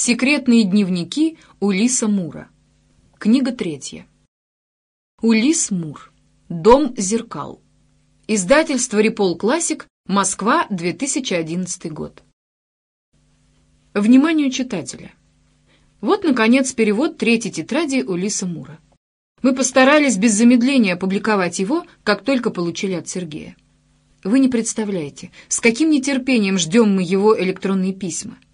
Секретные дневники Улиса Мура. Книга третья. Улис Мур. Дом зеркал. Издательство «Репол Классик», Москва, 2011 год. Вниманию читателя. Вот, наконец, перевод третьей тетради Улиса Мура. Мы постарались без замедления опубликовать его, как только получили от Сергея. Вы не представляете, с каким нетерпением ждем мы его электронные письма –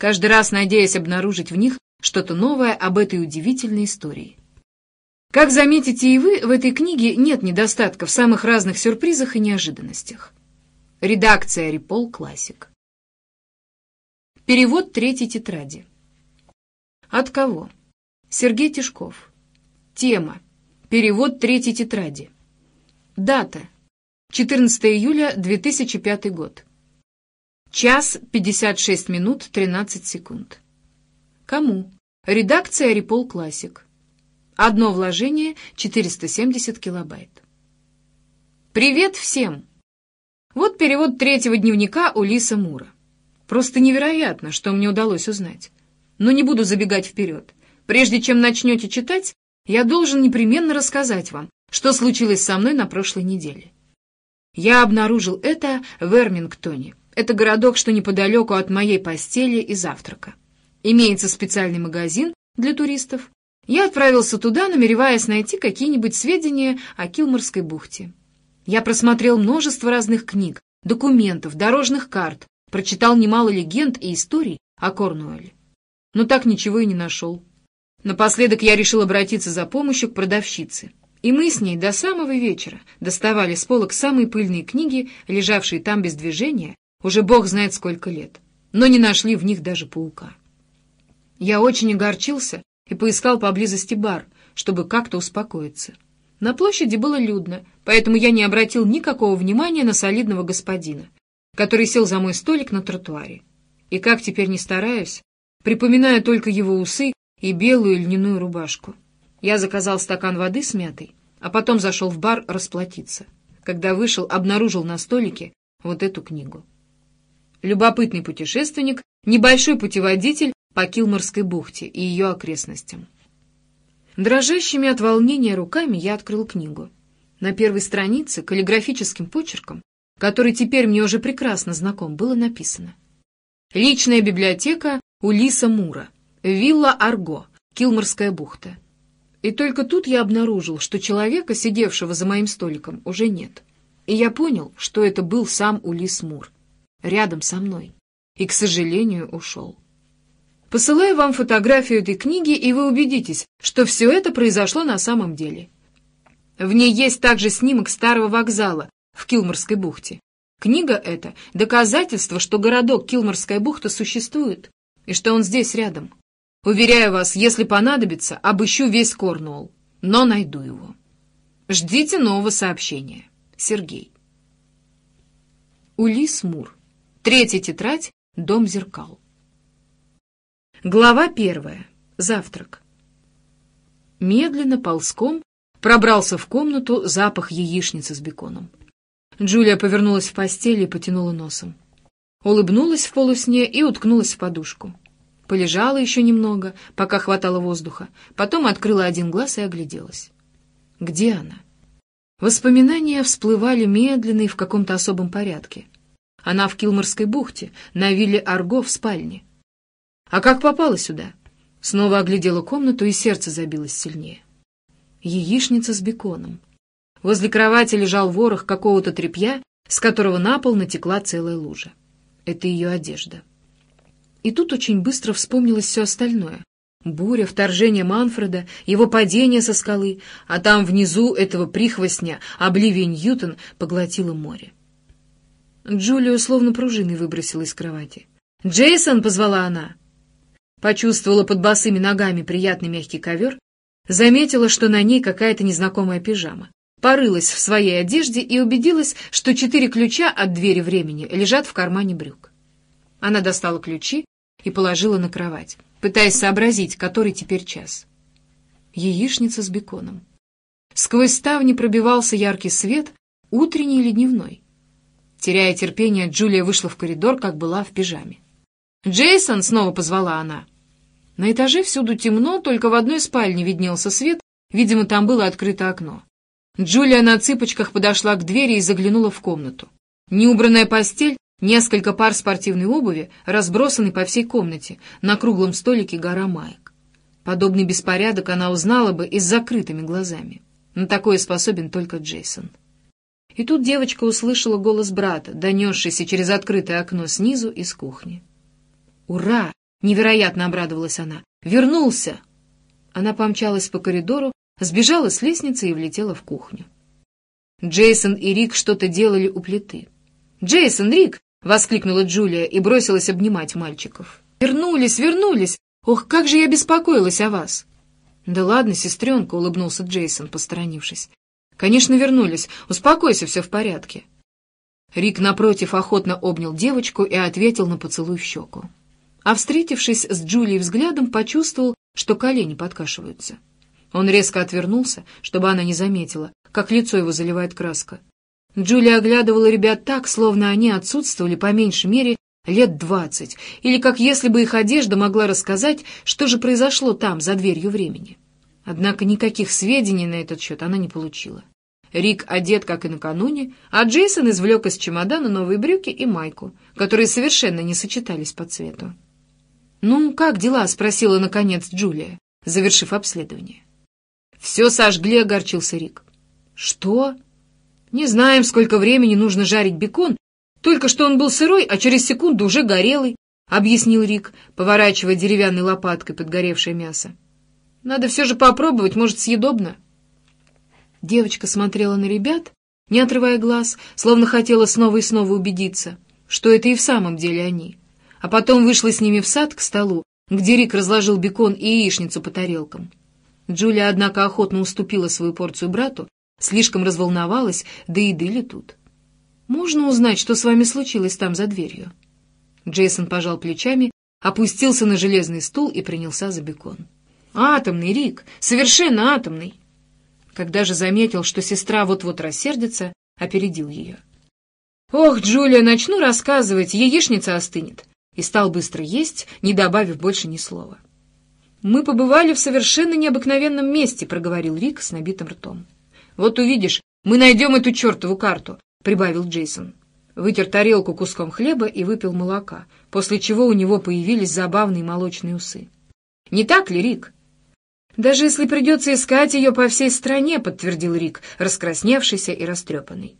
каждый раз надеясь обнаружить в них что-то новое об этой удивительной истории. Как заметите и вы, в этой книге нет недостатка в самых разных сюрпризах и неожиданностях. Редакция Репол Классик. Перевод третьей тетради. От кого? Сергей Тишков. Тема. Перевод третьей тетради. Дата. 14 июля 2005 год. Час 56 минут 13 секунд. Кому? Редакция Репол Классик. Одно вложение 470 килобайт. Привет всем! Вот перевод третьего дневника Улиса Мура. Просто невероятно, что мне удалось узнать. Но не буду забегать вперед. Прежде чем начнете читать, я должен непременно рассказать вам, что случилось со мной на прошлой неделе. Я обнаружил это в Эрмингтоне, это городок, что неподалеку от моей постели и завтрака. Имеется специальный магазин для туристов. Я отправился туда, намереваясь найти какие-нибудь сведения о Килморской бухте. Я просмотрел множество разных книг, документов, дорожных карт, прочитал немало легенд и историй о Корнуэле. Но так ничего и не нашел. Напоследок я решил обратиться за помощью к продавщице. И мы с ней до самого вечера доставали с полок самые пыльные книги, лежавшие там без движения, уже бог знает сколько лет, но не нашли в них даже паука. Я очень огорчился и поискал поблизости бар, чтобы как-то успокоиться. На площади было людно, поэтому я не обратил никакого внимания на солидного господина, который сел за мой столик на тротуаре. И как теперь не стараюсь, припоминая только его усы и белую льняную рубашку. Я заказал стакан воды с мятой, а потом зашел в бар расплатиться. Когда вышел, обнаружил на столике вот эту книгу. Любопытный путешественник, небольшой путеводитель по Килморской бухте и ее окрестностям. Дрожащими от волнения руками я открыл книгу. На первой странице каллиграфическим почерком, который теперь мне уже прекрасно знаком, было написано. Личная библиотека Улиса Мура. Вилла Арго. Килморская бухта. И только тут я обнаружил, что человека, сидевшего за моим столиком, уже нет. И я понял, что это был сам Улис Мур рядом со мной. И, к сожалению, ушел. Посылаю вам фотографию этой книги, и вы убедитесь, что все это произошло на самом деле. В ней есть также снимок старого вокзала в Килморской бухте. Книга эта — доказательство, что городок Килморская бухта существует, и что он здесь рядом. Уверяю вас, если понадобится, обыщу весь Корнуолл, но найду его. Ждите нового сообщения. Сергей. Улис Мур Третья тетрадь «Дом зеркал». Глава первая. Завтрак. Медленно, ползком, пробрался в комнату запах яичницы с беконом. Джулия повернулась в постели и потянула носом. Улыбнулась в полусне и уткнулась в подушку. Полежала еще немного, пока хватало воздуха, потом открыла один глаз и огляделась. Где она? Воспоминания всплывали медленно и в каком-то особом порядке — она в Килморской бухте, на вилле Арго в спальне. А как попала сюда? Снова оглядела комнату, и сердце забилось сильнее. Яичница с беконом. Возле кровати лежал ворох какого-то тряпья, с которого на пол натекла целая лужа. Это ее одежда. И тут очень быстро вспомнилось все остальное. Буря, вторжение Манфреда, его падение со скалы, а там внизу этого прихвостня Обливия Ньютон поглотило море. Джулию словно пружиной выбросила из кровати. «Джейсон!» — позвала она. Почувствовала под босыми ногами приятный мягкий ковер, заметила, что на ней какая-то незнакомая пижама. Порылась в своей одежде и убедилась, что четыре ключа от двери времени лежат в кармане брюк. Она достала ключи и положила на кровать, пытаясь сообразить, который теперь час. Яичница с беконом. Сквозь ставни пробивался яркий свет, утренний или дневной. теряя терпение, Джулия вышла в коридор, как была в пижаме. «Джейсон!» — снова позвала она. На этаже всюду темно, только в одной спальне виднелся свет, видимо, там было открыто окно. Джулия на цыпочках подошла к двери и заглянула в комнату. Неубранная постель, несколько пар спортивной обуви разбросаны по всей комнате, на круглом столике гора маек. Подобный беспорядок она узнала бы и с закрытыми глазами. На такое способен только Джейсон. И тут девочка услышала голос брата, донесшийся через открытое окно снизу из кухни. «Ура!» — невероятно обрадовалась она. «Вернулся!» Она помчалась по коридору, сбежала с лестницы и влетела в кухню. Джейсон и Рик что-то делали у плиты. «Джейсон, Рик!» — воскликнула Джулия и бросилась обнимать мальчиков. «Вернулись, вернулись! Ох, как же я беспокоилась о вас!» «Да ладно, сестренка!» — улыбнулся Джейсон, посторонившись. Конечно, вернулись. Успокойся, все в порядке. Рик, напротив, охотно обнял девочку и ответил на поцелуй в щеку. А встретившись с Джулией взглядом, почувствовал, что колени подкашиваются. Он резко отвернулся, чтобы она не заметила, как лицо его заливает краска. Джулия оглядывала ребят так, словно они отсутствовали по меньшей мере лет двадцать, или как если бы их одежда могла рассказать, что же произошло там, за дверью времени. Однако никаких сведений на этот счет она не получила. Рик, одет как и накануне, а Джейсон извлек из чемодана новые брюки и майку, которые совершенно не сочетались по цвету. «Ну, как дела?» — спросила, наконец, Джулия, завершив обследование. «Все сожгли», — огорчился Рик. «Что?» «Не знаем, сколько времени нужно жарить бекон. Только что он был сырой, а через секунду уже горелый», — объяснил Рик, поворачивая деревянной лопаткой подгоревшее мясо. «Надо все же попробовать, может, съедобно». Девочка смотрела на ребят, не отрывая глаз, словно хотела снова и снова убедиться, что это и в самом деле они. А потом вышла с ними в сад к столу, где Рик разложил бекон и яичницу по тарелкам. Джулия, однако, охотно уступила свою порцию брату, слишком разволновалась, да еды ли тут. «Можно узнать, что с вами случилось там за дверью?» Джейсон пожал плечами, опустился на железный стул и принялся за бекон. «Атомный, Рик! Совершенно атомный!» когда же заметил, что сестра вот-вот рассердится, опередил ее. «Ох, Джулия, начну рассказывать, яичница остынет!» И стал быстро есть, не добавив больше ни слова. «Мы побывали в совершенно необыкновенном месте», — проговорил Рик с набитым ртом. «Вот увидишь, мы найдем эту чертову карту», — прибавил Джейсон. Вытер тарелку куском хлеба и выпил молока, после чего у него появились забавные молочные усы. «Не так ли, Рик?» даже если придется искать ее по всей стране», — подтвердил Рик, раскрасневшийся и растрепанный.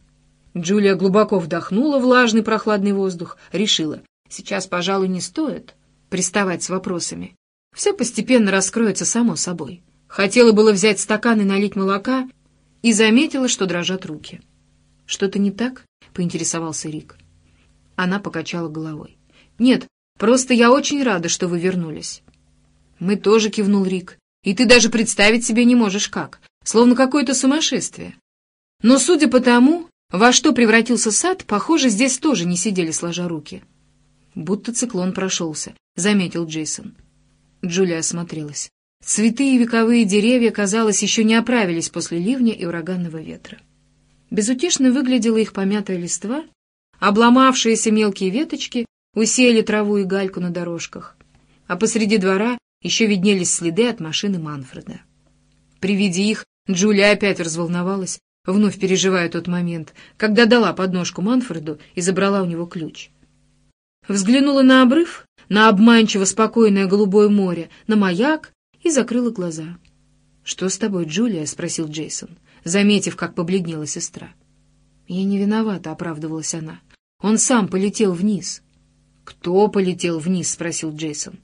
Джулия глубоко вдохнула влажный прохладный воздух, решила, сейчас, пожалуй, не стоит приставать с вопросами. Все постепенно раскроется само собой. Хотела было взять стакан и налить молока, и заметила, что дрожат руки. «Что-то не так?» — поинтересовался Рик. Она покачала головой. «Нет, просто я очень рада, что вы вернулись». «Мы тоже», — кивнул Рик. «И ты даже представить себе не можешь как, словно какое-то сумасшествие. Но судя по тому, во что превратился сад, похоже, здесь тоже не сидели сложа руки». «Будто циклон прошелся», — заметил Джейсон. Джулия осмотрелась. Цветы и вековые деревья, казалось, еще не оправились после ливня и ураганного ветра. Безутешно выглядела их помятая листва, обломавшиеся мелкие веточки усеяли траву и гальку на дорожках, а посреди двора Еще виднелись следы от машины Манфреда. При виде их Джулия опять разволновалась, вновь переживая тот момент, когда дала подножку Манфреду и забрала у него ключ. Взглянула на обрыв, на обманчиво спокойное голубое море, на маяк и закрыла глаза. «Что с тобой, Джулия?» — спросил Джейсон, заметив, как побледнела сестра. «Я не виновата», — оправдывалась она. «Он сам полетел вниз». «Кто полетел вниз?» — спросил Джейсон.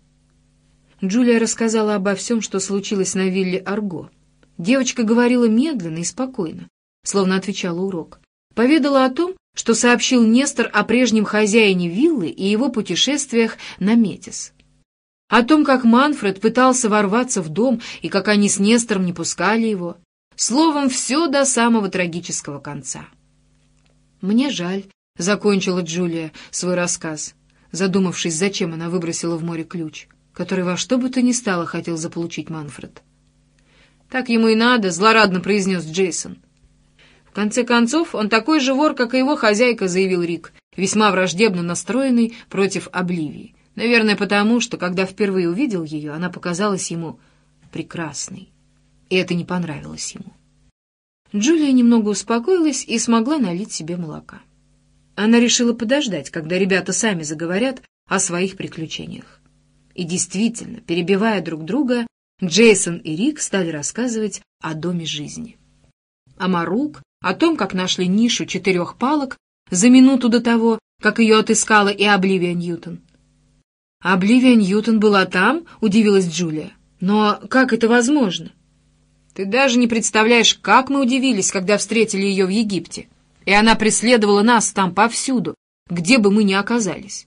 Джулия рассказала обо всем, что случилось на вилле Арго. Девочка говорила медленно и спокойно, словно отвечала урок. Поведала о том, что сообщил Нестор о прежнем хозяине виллы и его путешествиях на Метис. О том, как Манфред пытался ворваться в дом и как они с Нестором не пускали его. Словом, все до самого трагического конца. «Мне жаль», — закончила Джулия свой рассказ, задумавшись, зачем она выбросила в море ключ который во что бы то ни стало хотел заполучить Манфред. «Так ему и надо», — злорадно произнес Джейсон. В конце концов, он такой же вор, как и его хозяйка, заявил Рик, весьма враждебно настроенный против Обливии. Наверное, потому, что, когда впервые увидел ее, она показалась ему прекрасной. И это не понравилось ему. Джулия немного успокоилась и смогла налить себе молока. Она решила подождать, когда ребята сами заговорят о своих приключениях. И действительно, перебивая друг друга, Джейсон и Рик стали рассказывать о доме жизни. О Марук, о том, как нашли нишу четырех палок за минуту до того, как ее отыскала и Обливия Ньютон. «Обливия Ньютон была там?» — удивилась Джулия. «Но как это возможно?» «Ты даже не представляешь, как мы удивились, когда встретили ее в Египте. И она преследовала нас там повсюду, где бы мы ни оказались».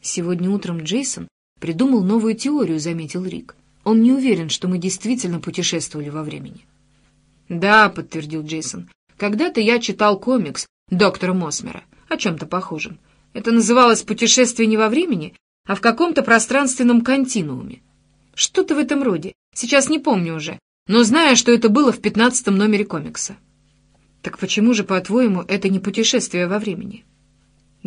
Сегодня утром Джейсон придумал новую теорию, заметил Рик. Он не уверен, что мы действительно путешествовали во времени. Да, подтвердил Джейсон. Когда-то я читал комикс доктора Мосмера о чем-то похожем. Это называлось «Путешествие не во времени», а в каком-то пространственном континууме. Что-то в этом роде. Сейчас не помню уже, но знаю, что это было в пятнадцатом номере комикса. Так почему же, по-твоему, это не путешествие во времени?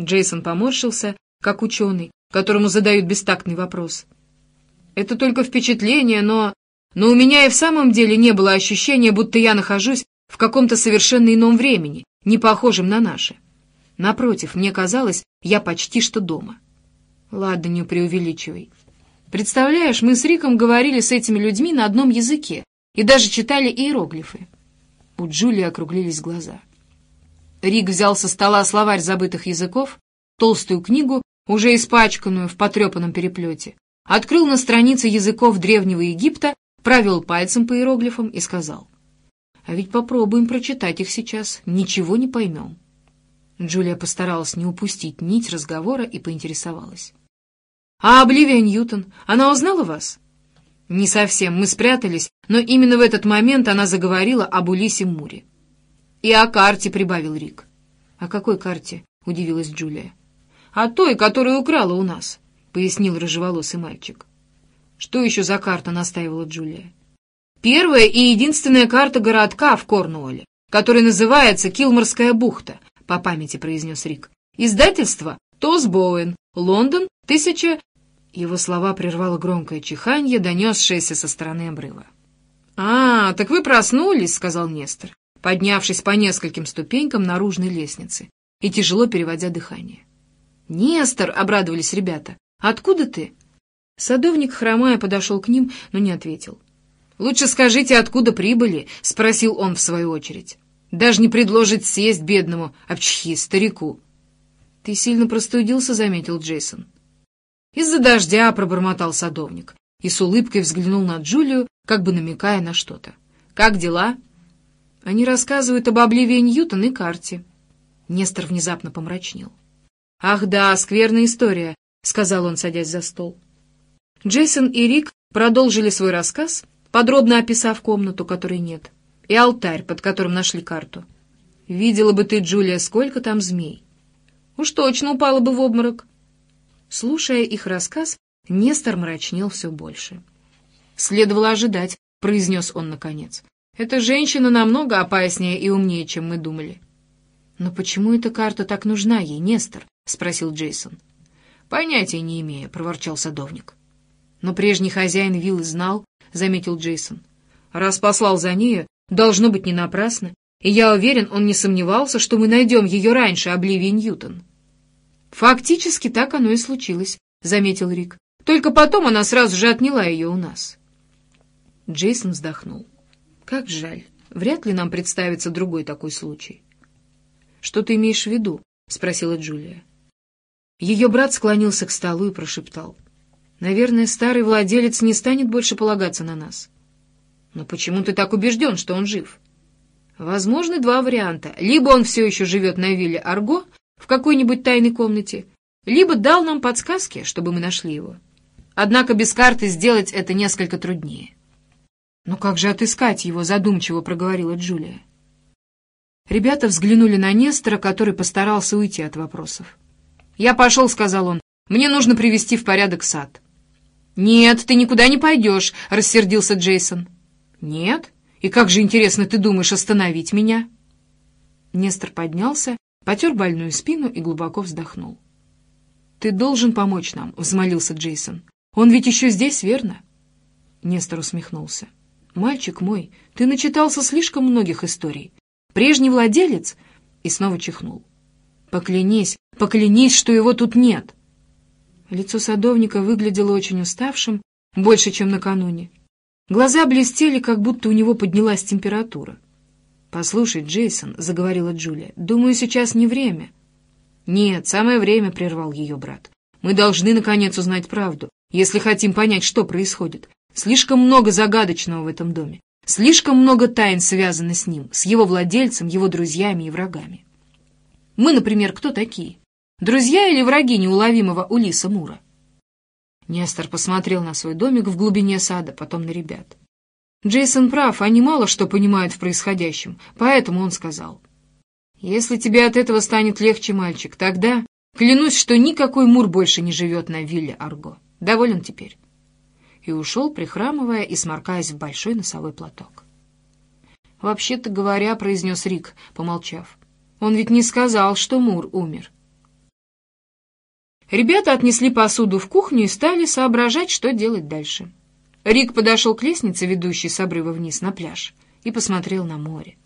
Джейсон поморщился, как ученый, которому задают бестактный вопрос. Это только впечатление, но... Но у меня и в самом деле не было ощущения, будто я нахожусь в каком-то совершенно ином времени, не похожем на наше. Напротив, мне казалось, я почти что дома. Ладно, не преувеличивай. Представляешь, мы с Риком говорили с этими людьми на одном языке и даже читали иероглифы. У Джулии округлились глаза. Рик взял со стола словарь забытых языков, толстую книгу уже испачканную в потрепанном переплете, открыл на странице языков Древнего Египта, провел пальцем по иероглифам и сказал. «А ведь попробуем прочитать их сейчас, ничего не поймем». Джулия постаралась не упустить нить разговора и поинтересовалась. «А Обливия Ньютон, она узнала вас?» «Не совсем, мы спрятались, но именно в этот момент она заговорила об Улисе Муре». «И о карте», — прибавил Рик. «О какой карте?» — удивилась Джулия а той, которую украла у нас», — пояснил рыжеволосый мальчик. «Что еще за карта?» — настаивала Джулия. «Первая и единственная карта городка в Корнуолле, которая называется Килморская бухта», — по памяти произнес Рик. «Издательство Тос Боуэн, Лондон, 1000...» Его слова прервало громкое чиханье, донесшееся со стороны обрыва. «А, так вы проснулись», — сказал Нестор, поднявшись по нескольким ступенькам наружной лестницы и тяжело переводя дыхание. «Нестор!» — обрадовались ребята. «Откуда ты?» Садовник, хромая, подошел к ним, но не ответил. «Лучше скажите, откуда прибыли?» — спросил он в свою очередь. «Даже не предложить съесть бедному, обчхи, старику». «Ты сильно простудился?» — заметил Джейсон. «Из-за дождя», — пробормотал садовник, и с улыбкой взглянул на Джулию, как бы намекая на что-то. «Как дела?» «Они рассказывают об обливе Ньютон и карте». Нестор внезапно помрачнел. «Ах да, скверная история», — сказал он, садясь за стол. Джейсон и Рик продолжили свой рассказ, подробно описав комнату, которой нет, и алтарь, под которым нашли карту. «Видела бы ты, Джулия, сколько там змей!» «Уж точно упала бы в обморок!» Слушая их рассказ, Нестор мрачнел все больше. «Следовало ожидать», — произнес он наконец. «Эта женщина намного опаснее и умнее, чем мы думали». «Но почему эта карта так нужна ей, Нестор?» спросил Джейсон. «Понятия не имею», — проворчал садовник. «Но прежний хозяин виллы знал», — заметил Джейсон. «Раз послал за нею, Должно быть не напрасно, и я уверен, он не сомневался, что мы найдем ее раньше Обливии Ньютон. «Фактически так оно и случилось», — заметил Рик. «Только потом она сразу же отняла ее у нас». Джейсон вздохнул. «Как жаль. Вряд ли нам представится другой такой случай». «Что ты имеешь в виду?» — спросила Джулия. Ее брат склонился к столу и прошептал. «Наверное, старый владелец не станет больше полагаться на нас». «Но почему ты так убежден, что он жив?» «Возможны два варианта. Либо он все еще живет на вилле Арго в какой-нибудь тайной комнате, либо дал нам подсказки, чтобы мы нашли его. Однако без карты сделать это несколько труднее». «Но как же отыскать его?» — задумчиво проговорила Джулия. Ребята взглянули на Нестора, который постарался уйти от вопросов. «Я пошел», — сказал он. «Мне нужно привести в порядок сад». «Нет, ты никуда не пойдешь», — рассердился Джейсон. «Нет? И как же, интересно, ты думаешь остановить меня?» Нестор поднялся, потер больную спину и глубоко вздохнул. «Ты должен помочь нам», — взмолился Джейсон. «Он ведь еще здесь, верно?» Нестор усмехнулся. «Мальчик мой, ты начитался слишком многих историй. Прежний владелец...» И снова чихнул. Поклянись, поклянись, что его тут нет!» Лицо садовника выглядело очень уставшим, больше, чем накануне. Глаза блестели, как будто у него поднялась температура. «Послушай, Джейсон», — заговорила Джулия, — «думаю, сейчас не время». «Нет, самое время», — прервал ее брат. «Мы должны, наконец, узнать правду, если хотим понять, что происходит. Слишком много загадочного в этом доме. Слишком много тайн связано с ним, с его владельцем, его друзьями и врагами. Мы, например, кто такие? Друзья или враги неуловимого Улиса Мура? Нестор посмотрел на свой домик в глубине сада, потом на ребят. Джейсон прав, они мало что понимают в происходящем, поэтому он сказал. «Если тебе от этого станет легче, мальчик, тогда клянусь, что никакой Мур больше не живет на вилле Арго. Доволен теперь». И ушел, прихрамывая и сморкаясь в большой носовой платок. «Вообще-то говоря», — произнес Рик, помолчав, — «он ведь не сказал, что Мур умер». Ребята отнесли посуду в кухню и стали соображать, что делать дальше. Рик подошел к лестнице, ведущей с обрыва вниз на пляж, и посмотрел на море.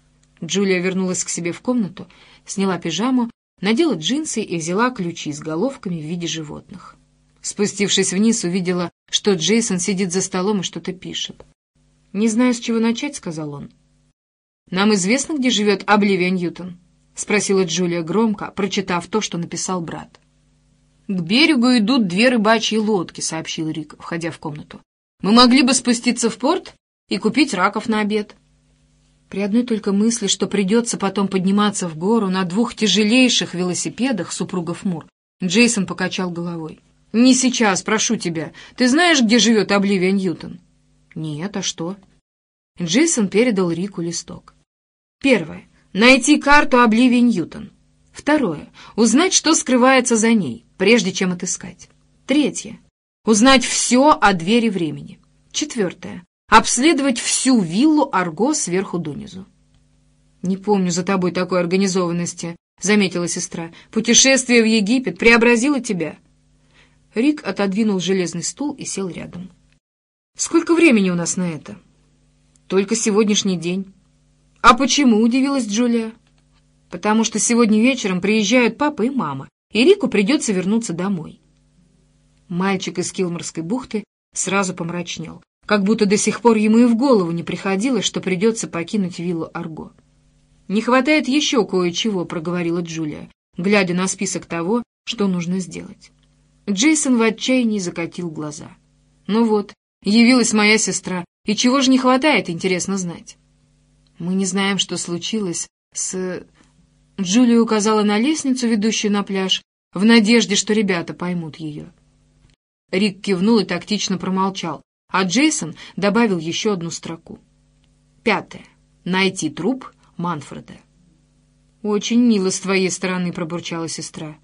Джулия вернулась к себе в комнату, сняла пижаму, надела джинсы и взяла ключи с головками в виде животных. Спустившись вниз, увидела, что Джейсон сидит за столом и что-то пишет. «Не знаю, с чего начать», — спросила Джулия громко, прочитав то, что написал брат. «К берегу идут две рыбачьи лодки», — сообщил Рик, входя в комнату. «Мы могли бы спуститься в порт и купить раков на обед». При одной только мысли, что придется потом подниматься в гору на двух тяжелейших велосипедах супругов Мур, Джейсон покачал головой. «Не сейчас, прошу тебя. Ты знаешь, где живет Обливия Ньютон?» «Нет, а что?» Джейсон передал Рику листок. Первое. Найти карту обливий Ньютон. Второе. Узнать, что скрывается за ней, прежде чем отыскать. Третье. Узнать все о двери времени. Четвертое. Обследовать всю виллу Арго сверху донизу. «Не помню за тобой такой организованности», — заметила сестра. «Путешествие в Египет преобразило тебя». Рик отодвинул железный стул и сел рядом. «Сколько времени у нас на это?» «Только сегодняшний день». «А почему?» — удивилась Джулия. «Потому что сегодня вечером приезжают папа и мама, и Рику придется вернуться домой. Мальчик из Килморской бухты сразу помрачнел, как будто до сих пор ему и в голову не приходило, что придется покинуть виллу Арго. «Не хватает еще кое-чего», — проговорила Джулия, глядя на список того, что нужно сделать. Джейсон в отчаянии закатил глаза. «Ну вот, явилась моя сестра, и чего же не хватает, интересно знать?» «Мы не знаем, что случилось с...» Джулия указала на лестницу, ведущую на пляж, в надежде, что ребята поймут ее. Рик кивнул и тактично промолчал, а Джейсон добавил еще одну строку. Пятое. Найти труп Манфреда. «Очень мило с твоей стороны», — пробурчала сестра.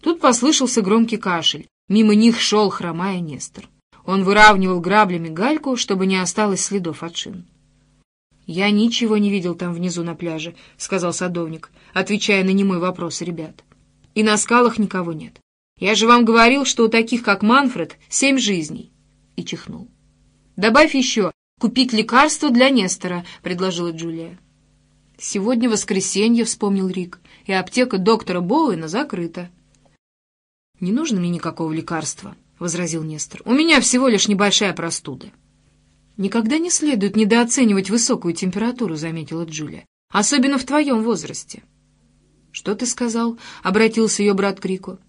Тут послышался громкий кашель. Мимо них шел, хромая Нестор. Он выравнивал граблями гальку, чтобы не осталось следов от шин. «Я ничего не видел там внизу на пляже», — сказал садовник, отвечая на немой вопрос ребят. «И на скалах никого нет. Я же вам говорил, что у таких, как Манфред, семь жизней». И чихнул. «Добавь еще. Купить лекарство для Нестора», — предложила Джулия. «Сегодня воскресенье», — вспомнил Рик, «и аптека доктора Боуэна закрыта». «Не нужно мне никакого лекарства», — возразил Нестор. «У меня всего лишь небольшая простуда». «Никогда не следует недооценивать высокую температуру», — заметила Джулия. «Особенно в твоем возрасте». «Что ты сказал?» — обратился ее брат к Рику.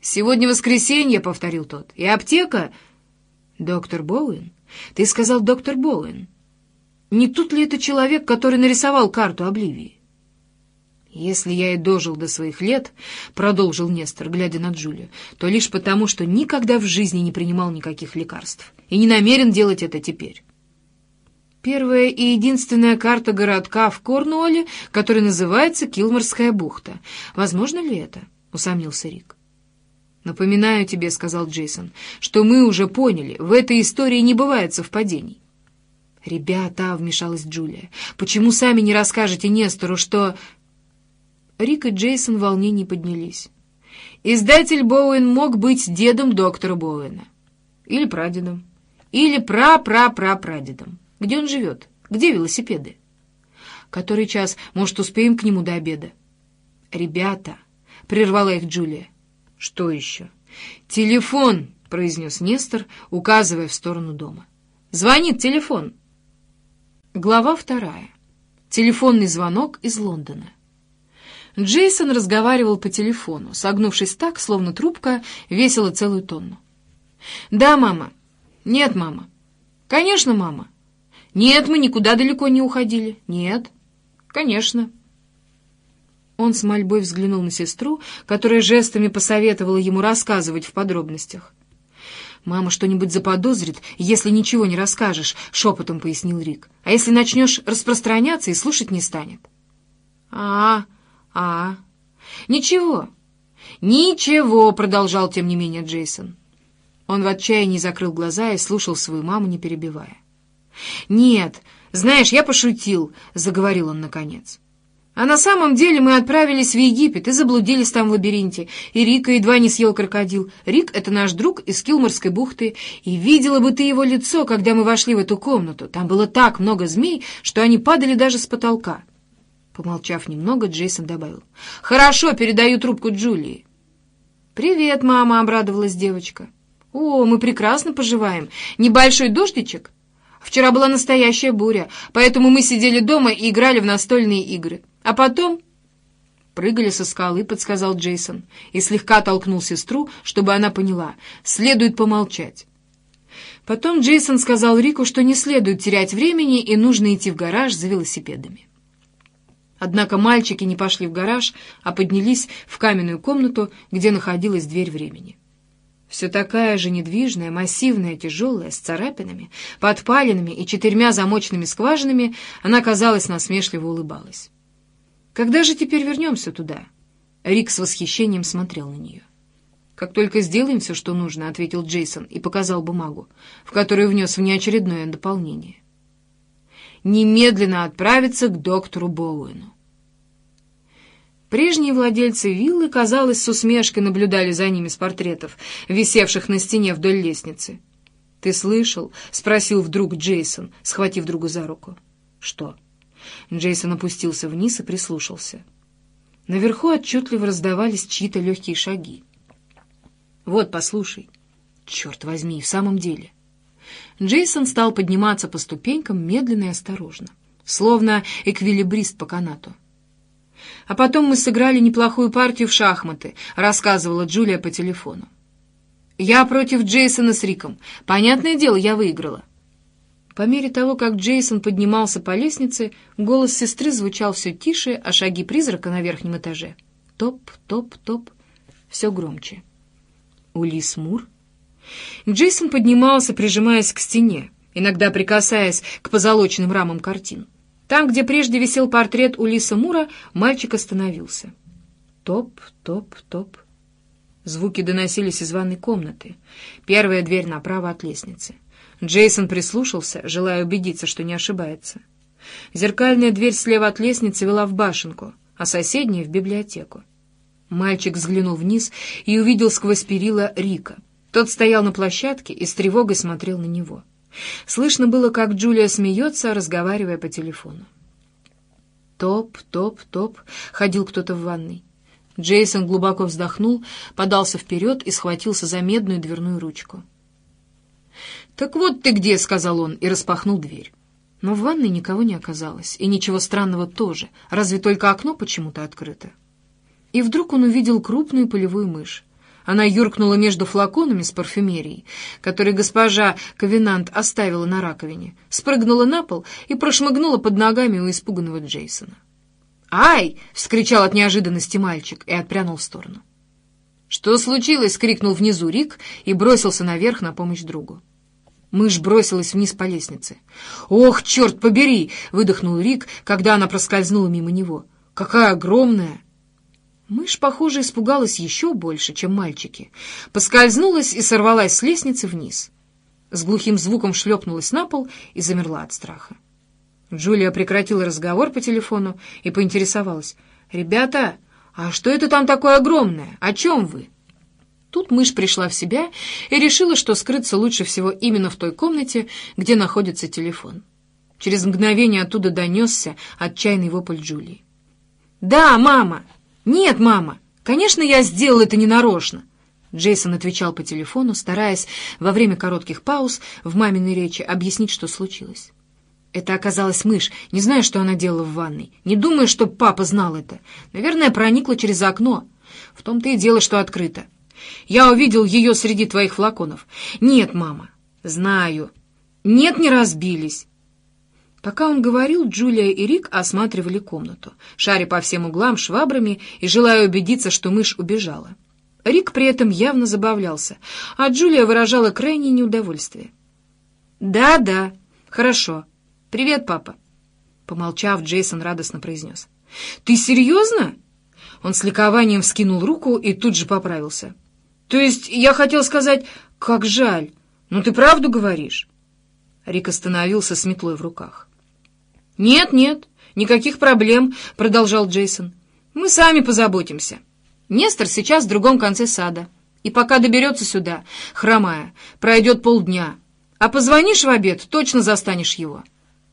«Сегодня воскресенье», — повторил тот. «И аптека...» «Доктор Боуэн? Ты сказал доктор Боуэн. Не тут ли это человек, который нарисовал карту Обливии?» «Если я и дожил до своих лет», — продолжил Нестор, глядя на Джулию, «то лишь потому, что никогда в жизни не принимал никаких лекарств и не намерен делать это теперь. Первая и единственная карта городка в Корнуолле, который называется Килморская бухта. Возможно ли это? — усомнился Рик. «Напоминаю тебе, — сказал Джейсон, — что мы уже поняли, в этой истории не бывает совпадений». «Ребята», — вмешалась Джулия, — «почему Рик и Джейсон в волнении поднялись. Издатель Боуэн мог быть дедом доктора Боуэна. Или прадедом. Или пра-пра-пра-прадедом. Где он живет? Где велосипеды? Который час? Может, успеем к нему до обеда? «Ребята!» — прервала их Джулия. «Что еще?» «Телефон!» — произнес Нестор, указывая в сторону дома. «Звонит телефон!» Глава вторая. Телефонный звонок из Лондона. Джейсон разговаривал по телефону, согнувшись так, словно трубка весила целую тонну. «Да, мама». «Нет, мама». «Конечно, мама». «Нет, мы никуда далеко не уходили». «Нет». «Конечно». Он с мольбой взглянул на сестру, которая жестами посоветовала ему рассказывать в подробностях. «Мама что-нибудь заподозрит, если ничего не расскажешь», — шепотом пояснил Рик. «А если начнешь распространяться и слушать не станет?» «А-а-а!» «А, ничего, ничего!» — продолжал тем не менее Джейсон. Он в отчаянии закрыл глаза и слушал свою маму, не перебивая. «Нет, знаешь, я пошутил», — заговорил он наконец. «А на самом деле мы отправились в Египет и заблудились там в лабиринте, и Рика едва не съел крокодил. Рик — это наш друг из Килморской бухты, и видела бы ты его лицо, когда мы вошли в эту комнату. Там было так много змей, что они падали даже с потолка». Помолчав немного, Джейсон добавил. «Хорошо, передаю трубку Джулии». «Привет, мама!» — обрадовалась девочка. «О, мы прекрасно поживаем. Небольшой дождичек? Вчера была настоящая буря, поэтому мы сидели дома и играли в настольные игры. А потом...» «Прыгали со скалы», — подсказал Джейсон, и слегка толкнул сестру, чтобы она поняла. «Следует помолчать». Потом Джейсон сказал Рику, что не следует терять времени и нужно идти в гараж за велосипедами. Однако мальчики не пошли в гараж, а поднялись в каменную комнату, где находилась дверь времени. Все такая же недвижная, массивная, тяжелая, с царапинами, подпаленными и четырьмя замочными скважинами, она, казалось, насмешливо улыбалась. «Когда же теперь вернемся туда?» Рик с восхищением смотрел на нее. «Как только сделаем все, что нужно», — ответил Джейсон и показал бумагу, в которую внес внеочередное дополнение немедленно отправиться к доктору Боуэну. Прежние владельцы виллы, казалось, с усмешкой наблюдали за ними с портретов, висевших на стене вдоль лестницы. «Ты слышал?» — спросил вдруг Джейсон, схватив друга за руку. «Что?» Джейсон опустился вниз и прислушался. Наверху отчетливо раздавались чьи-то легкие шаги. «Вот, послушай. Черт возьми, в самом деле...» Джейсон стал подниматься по ступенькам медленно и осторожно, словно эквилибрист по канату. «А потом мы сыграли неплохую партию в шахматы», — рассказывала Джулия по телефону. «Я против Джейсона с Риком. Понятное дело, я выиграла». По мере того, как Джейсон поднимался по лестнице, голос сестры звучал все тише, а шаги призрака на верхнем этаже — топ, топ, топ, все громче. «Улис Мур?» Джейсон поднимался, прижимаясь к стене, иногда прикасаясь к позолоченным рамам картин. Там, где прежде висел портрет Улиса Мура, мальчик остановился. Топ, топ, топ. Звуки доносились из ванной комнаты. Первая дверь направо от лестницы. Джейсон прислушался, желая убедиться, что не ошибается. Зеркальная дверь слева от лестницы вела в башенку, а соседняя — в библиотеку. Мальчик взглянул вниз и увидел сквозь перила Рика — тот стоял на площадке и с тревогой смотрел на него. Слышно было, как Джулия смеется, разговаривая по телефону. Топ, топ, топ, ходил кто-то в ванной. Джейсон глубоко вздохнул, подался вперед и схватился за медную дверную ручку. «Так вот ты где!» — сказал он и распахнул дверь. Но в ванной никого не оказалось, и ничего странного тоже, разве только окно почему-то открыто. И вдруг он увидел крупную полевую мышь. Она юркнула между флаконами с парфюмерией, которые госпожа Ковенант оставила на раковине, спрыгнула на пол и прошмыгнула под ногами у испуганного Джейсона. «Ай!» — вскричал от неожиданности мальчик и отпрянул в сторону. «Что случилось?» — крикнул внизу Рик и бросился наверх на помощь другу. Мышь бросилась вниз по лестнице. «Ох, черт побери!» — выдохнул Рик, когда она проскользнула мимо него. «Какая огромная!» Мышь, похоже, испугалась еще больше, чем мальчики. Поскользнулась и сорвалась с лестницы вниз. С глухим звуком шлепнулась на пол и замерла от страха. Джулия прекратила разговор по телефону и поинтересовалась. «Ребята, «А что это там такое огромное? О чем вы?» Тут мышь пришла в себя и решила, что скрыться лучше всего именно в той комнате, где находится телефон. Через мгновение оттуда донесся отчаянный вопль Джулии. «Да, мама! «Нет, мама, конечно, я сделал это ненарочно». Джейсон отвечал по телефону, стараясь во время коротких пауз в маминой речи объяснить, что случилось. Это оказалась мышь, не знаю, что она делала в ванной. Не думаю, что папа знал это. Наверное, проникла через окно. В том-то и дело, что открыто. Я увидел ее среди твоих флаконов. Нет, мама. Знаю. Нет, не разбились. Пока он говорил, Джулия и Рик осматривали комнату, шаря по всем углам швабрами и желая убедиться, что мышь убежала. Рик при этом явно забавлялся, а Джулия выражала крайнее неудовольствие. «Да, да, хорошо. Привет, папа». Помолчав, Джейсон радостно произнес. «Ты серьезно?» Он с ликованием вскинул руку и тут же поправился. «То есть я хотел сказать, как жаль. Но ты правду говоришь?» Рик остановился с метлой в руках. «Нет, нет, никаких проблем», — продолжал Джейсон. «Мы сами позаботимся. Нестор сейчас в другом конце сада. И пока доберется сюда, хромая, пройдет полдня. А позвонишь в обед, точно застанешь его.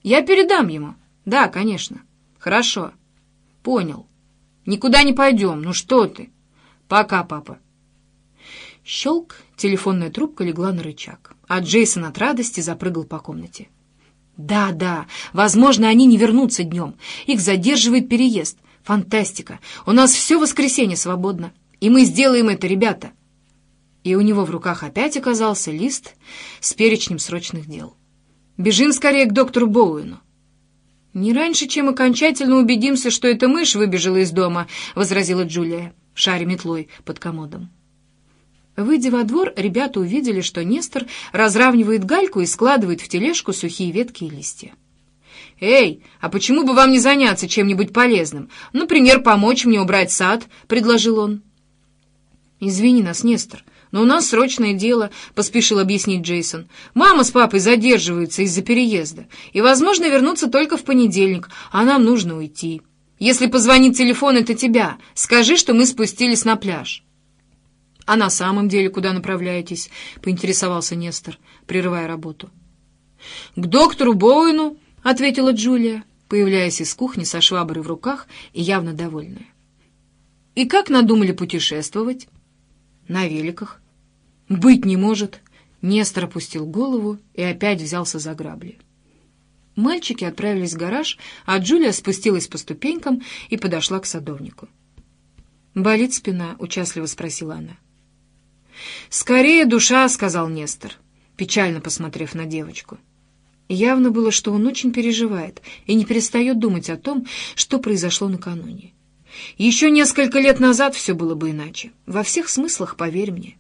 Я передам ему. Да, конечно. Хорошо. Понял. Никуда не пойдем. Ну что ты? Пока, папа». Щелк, телефонная трубка легла на рычаг, а Джейсон от радости запрыгал по комнате. Да, да, возможно, они не вернутся днем. Их задерживает переезд. Фантастика. У нас все воскресенье свободно. И мы сделаем это, ребята. И у него в руках опять оказался лист с перечнем срочных дел. Бежим скорее к доктору Боуэну. «Не раньше, чем окончательно убедимся, что эта мышь выбежала из дома», — возразила Джулия, шаря метлой под комодом. Выйдя во двор, ребята увидели, что Нестор разравнивает гальку и складывает в тележку сухие ветки и листья. «Эй, а почему бы вам не заняться чем-нибудь полезным? Например, помочь мне убрать сад», — предложил он. «Извини нас, Нестор, но у нас срочное дело», — поспешил объяснить Джейсон. «Мама с папой задерживаются из-за переезда и, возможно, вернутся только в понедельник, а нам нужно уйти. Если позвонит телефон, это тебя. Скажи, что мы спустились на пляж». «А на самом деле куда направляетесь?» — поинтересовался Нестор, прерывая работу. «К доктору Боуэну», — ответила Джулия, появляясь из кухни со шваброй в руках и явно довольная. «И как надумали путешествовать?» «На великах». «Быть не может». Нестор опустил голову и опять взялся за грабли. Мальчики отправились в гараж, а Джулия спустилась по ступенькам и подошла к садовнику. «Болит спина?» — участливо спросила она. Скорее душа, — сказал Нестор, печально посмотрев на девочку. Явно было, что он очень переживает и не перестает думать о том, что произошло накануне. Еще несколько лет назад все было бы иначе. Во всех смыслах, поверь мне.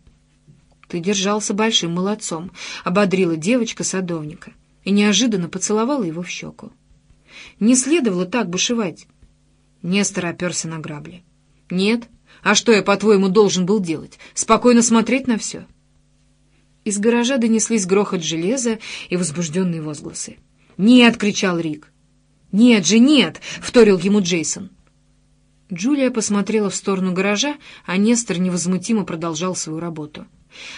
Ты держался большим молодцом, — ободрила девочка садовника и неожиданно поцеловала его в щеку. Не следовало так бушевать. Нестор оперся на грабли. Нет, — а что я, по-твоему, должен был делать? Спокойно смотреть на все?» Из гаража донеслись грохот железа и возбужденные возгласы. «Нет!» — кричал Рик. «Нет же, нет!» — вторил ему Джейсон. Джулия посмотрела в сторону гаража, а Нестор невозмутимо продолжал свою работу.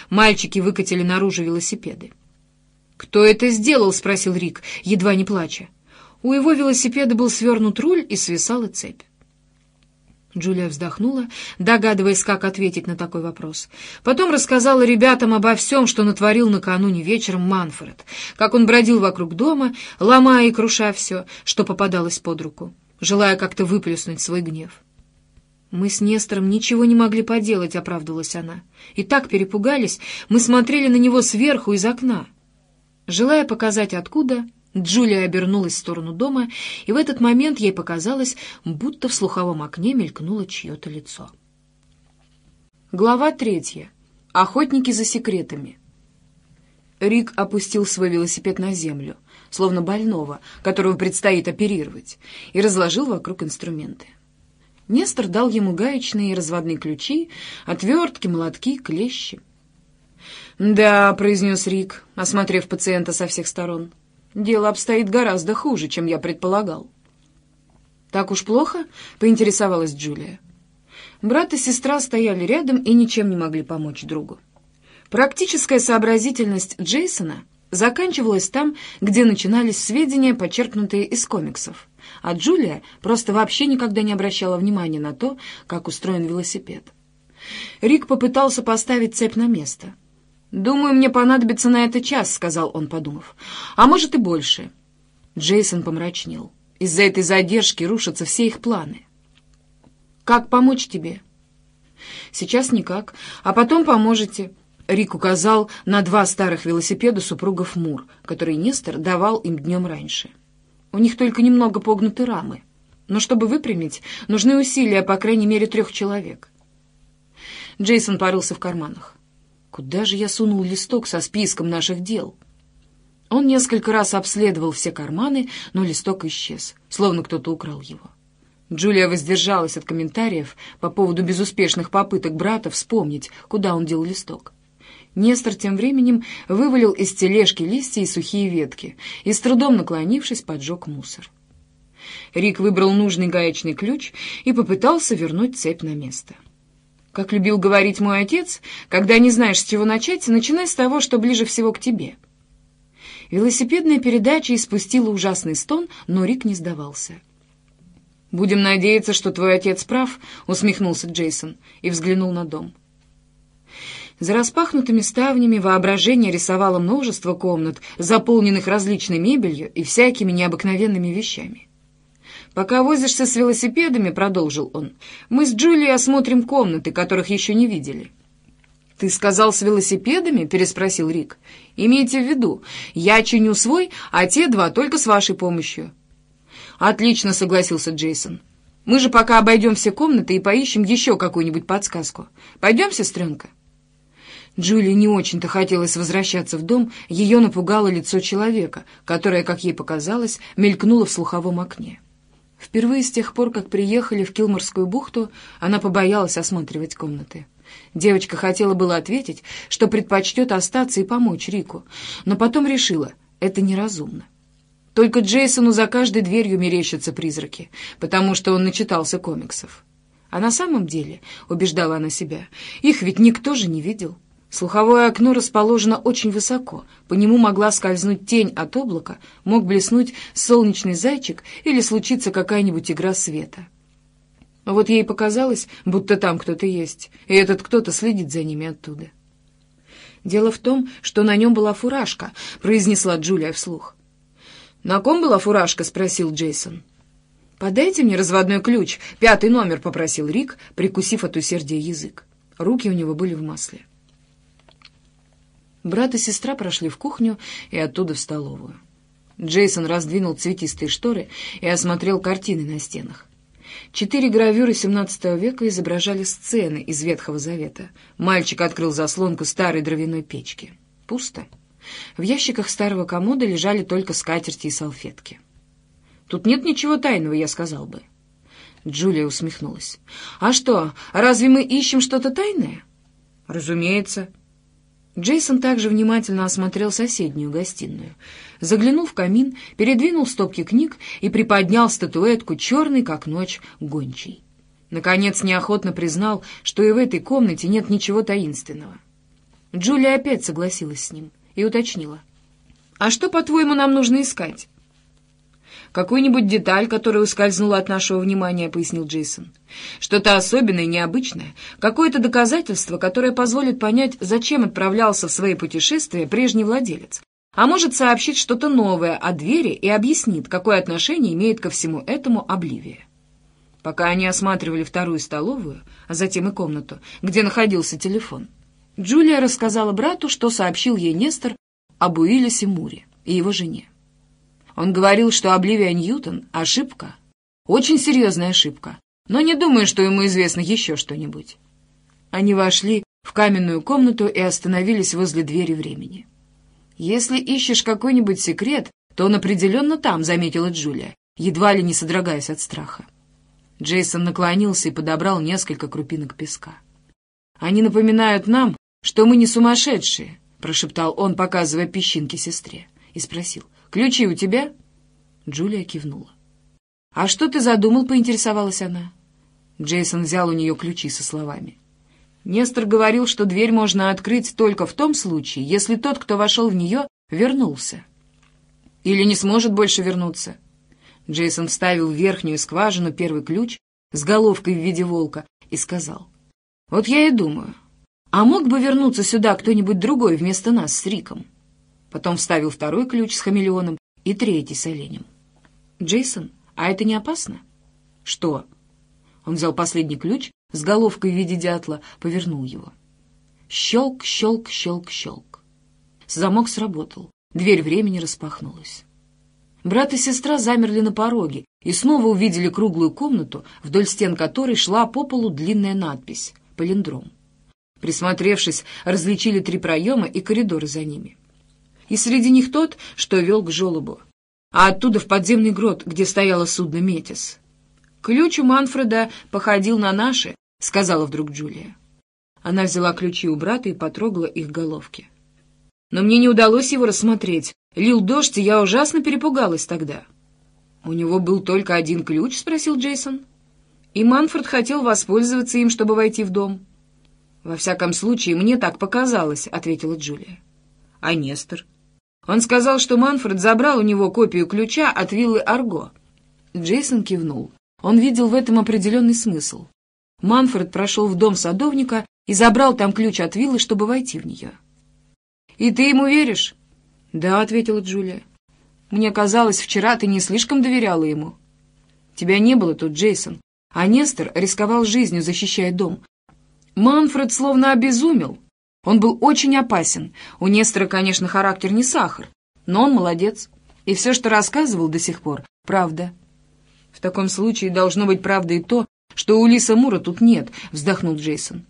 Мальчики выкатили наружу велосипеды. «Кто это сделал?» — спросил Рик, едва не плача. У его велосипеда был свернут руль и свисала цепь. Джулия вздохнула, догадываясь, как ответить на такой вопрос. Потом рассказала ребятам обо всем, что натворил накануне вечером Манфред, как он бродил вокруг дома, ломая и круша все, что попадалось под руку, желая как-то выплеснуть свой гнев. «Мы с Нестором ничего не могли поделать», — оправдывалась она. «И так перепугались, мы смотрели на него сверху из окна». Желая показать, откуда, Джулия обернулась в сторону дома, и в этот момент ей показалось, будто в слуховом окне мелькнуло чье-то лицо. Глава третья. Охотники за секретами. Рик опустил свой велосипед на землю, словно больного, которого предстоит оперировать, и разложил вокруг инструменты. Нестор дал ему гаечные и разводные ключи, отвертки, молотки, клещи. «Да», — произнес Рик, осмотрев пациента со всех сторон, — Дело обстоит гораздо хуже, чем я предполагал. «Так уж плохо?» — поинтересовалась Джулия. Брат и сестра стояли рядом и ничем не могли помочь другу. Практическая сообразительность Джейсона заканчивалась там, где начинались сведения, подчеркнутые из комиксов. А Джулия просто вообще никогда не обращала внимания на то, как устроен велосипед. Рик попытался поставить цепь на место — «Думаю, мне понадобится на это час», — сказал он, подумав. «А может и больше». Джейсон помрачнел. «Из-за этой задержки рушатся все их планы». «Как помочь тебе?» «Сейчас никак, а потом поможете». Рик указал на два старых велосипеда супругов Мур, которые Нестор давал им днем раньше. «У них только немного погнуты рамы, но чтобы выпрямить, нужны усилия по крайней мере трех человек». Джейсон порылся в карманах. Куда же я сунул листок со списком наших дел? Он несколько раз обследовал все карманы, но листок исчез, словно кто-то украл его. Джулия воздержалась от комментариев по поводу безуспешных попыток брата вспомнить, куда он дел листок. Нестор тем временем вывалил из тележки листья и сухие ветки и, с трудом наклонившись, поджег мусор. Рик выбрал нужный гаечный ключ и попытался вернуть цепь на место. — как любил говорить мой отец, когда не знаешь, с чего начать, начинай с того, что ближе всего к тебе. Велосипедная передача испустила ужасный стон, но Рик не сдавался. «Будем надеяться, что твой отец прав», — усмехнулся Джейсон и взглянул на дом. За распахнутыми ставнями воображение рисовало множество комнат, заполненных различной мебелью и всякими необыкновенными вещами. «Пока возишься с велосипедами, — продолжил он, — мы с Джулией осмотрим комнаты, которых еще не видели». «Ты сказал, с велосипедами?» — переспросил Рик. «Имейте в виду, я чиню свой, а те два только с вашей помощью». «Отлично», — согласился Джейсон. «Мы же пока обойдем все комнаты и поищем еще какую-нибудь подсказку. Пойдем, сестренка?» Джулии не очень-то хотелось возвращаться в дом, ее напугало лицо человека, которое, как ей показалось, мелькнуло в слуховом окне. Впервые с тех пор, как приехали в Килморскую бухту, она побоялась осматривать комнаты. Девочка хотела было ответить, что предпочтет остаться и помочь Рику, но потом решила, это неразумно. Только Джейсону за каждой дверью мерещатся призраки, потому что он начитался комиксов. А на самом деле, убеждала она себя, их ведь никто же не видел. Слуховое окно расположено очень высоко, по нему могла скользнуть тень от облака, мог блеснуть солнечный зайчик или случиться какая-нибудь игра света. Вот ей показалось, будто там кто-то есть, и этот кто-то следит за ними оттуда. «Дело в том, что на нем была фуражка», — произнесла Джулия вслух. «На ком была фуражка?» — спросил Джейсон. «Подайте мне разводной ключ, пятый номер», — попросил Рик, прикусив от усердия язык. Руки у него были в масле. Брат и сестра прошли в кухню и оттуда в столовую. Джейсон раздвинул цветистые шторы и осмотрел картины на стенах. Четыре гравюры XVII века изображали сцены из Ветхого Завета. Мальчик открыл заслонку старой дровяной печки. Пусто. В ящиках старого комода лежали только скатерти и салфетки. «Тут нет ничего тайного, я сказал бы». Джулия усмехнулась. «А что, разве мы ищем что-то тайное?» «Разумеется». Джейсон также внимательно осмотрел соседнюю гостиную, заглянул в камин, передвинул стопки книг и приподнял статуэтку черный, как ночь, гончий. Наконец неохотно признал, что и в этой комнате нет ничего таинственного. Джулия опять согласилась с ним и уточнила. «А что, по-твоему, нам нужно искать?» какую-нибудь деталь, которая ускользнула от нашего внимания», — пояснил Джейсон. «Что-то особенное, необычное, какое-то доказательство, которое позволит понять, зачем отправлялся в свои путешествия прежний владелец. А может сообщить что-то новое о двери и объяснит, какое отношение имеет ко всему этому обливие». Пока они осматривали вторую столовую, а затем и комнату, где находился телефон, Джулия рассказала брату, что сообщил ей Нестор об Уиллисе Муре и его жене. Он говорил, что Обливия Ньютон — ошибка. Очень серьезная ошибка. Но не думаю, что ему известно еще что-нибудь. Они вошли в каменную комнату и остановились возле двери времени. «Если ищешь какой-нибудь секрет, то он определенно там», — заметила Джулия, едва ли не содрогаясь от страха. Джейсон наклонился и подобрал несколько крупинок песка. «Они напоминают нам, что мы не сумасшедшие», — прошептал он, показывая песчинки сестре, и спросил — «Ключи у тебя?» Джулия кивнула. «А что ты задумал?» — поинтересовалась она. Джейсон взял у нее ключи со словами. Нестор говорил, что дверь можно открыть только в том случае, если тот, кто вошел в нее, вернулся. Или не сможет больше вернуться. Джейсон вставил в верхнюю скважину первый ключ с головкой в виде волка и сказал. «Вот я и думаю, а мог бы вернуться сюда кто-нибудь другой вместо нас с Риком?» потом вставил второй ключ с хамелеоном и третий с оленем. «Джейсон, а это не опасно?» «Что?» Он взял последний ключ с головкой в виде дятла, повернул его. Щелк, щелк, щелк, щелк. Замок сработал. Дверь времени распахнулась. Брат и сестра замерли на пороге и снова увидели круглую комнату, вдоль стен которой шла по полу длинная надпись «Полиндром». Присмотревшись, различили три проема и коридоры за ними и среди них тот, что вел к желобу, а оттуда в подземный грот, где стояло судно «Метис». «Ключ у Манфреда походил на наши», — сказала вдруг Джулия. Она взяла ключи у брата и потрогала их головки. «Но мне не удалось его рассмотреть. Лил дождь, и я ужасно перепугалась тогда». «У него был только один ключ?» — спросил Джейсон. «И Манфред хотел воспользоваться им, чтобы войти в дом». «Во всяком случае, мне так показалось», — ответила Джулия. «А Нестор?» Он сказал, что Манфред забрал у него копию ключа от виллы Арго. Джейсон кивнул. Он видел в этом определенный смысл. Манфред прошел в дом садовника и забрал там ключ от виллы, чтобы войти в нее. «И ты ему веришь?» «Да», — ответила Джулия. «Мне казалось, вчера ты не слишком доверяла ему». «Тебя не было тут, Джейсон, а Нестор рисковал жизнью, защищая дом. Манфред словно обезумел». Он был очень опасен. У Нестора, конечно, характер не сахар, но он молодец. И все, что рассказывал до сих пор, правда. В таком случае должно быть правда и то, что у Лиса Мура тут нет, вздохнул Джейсон.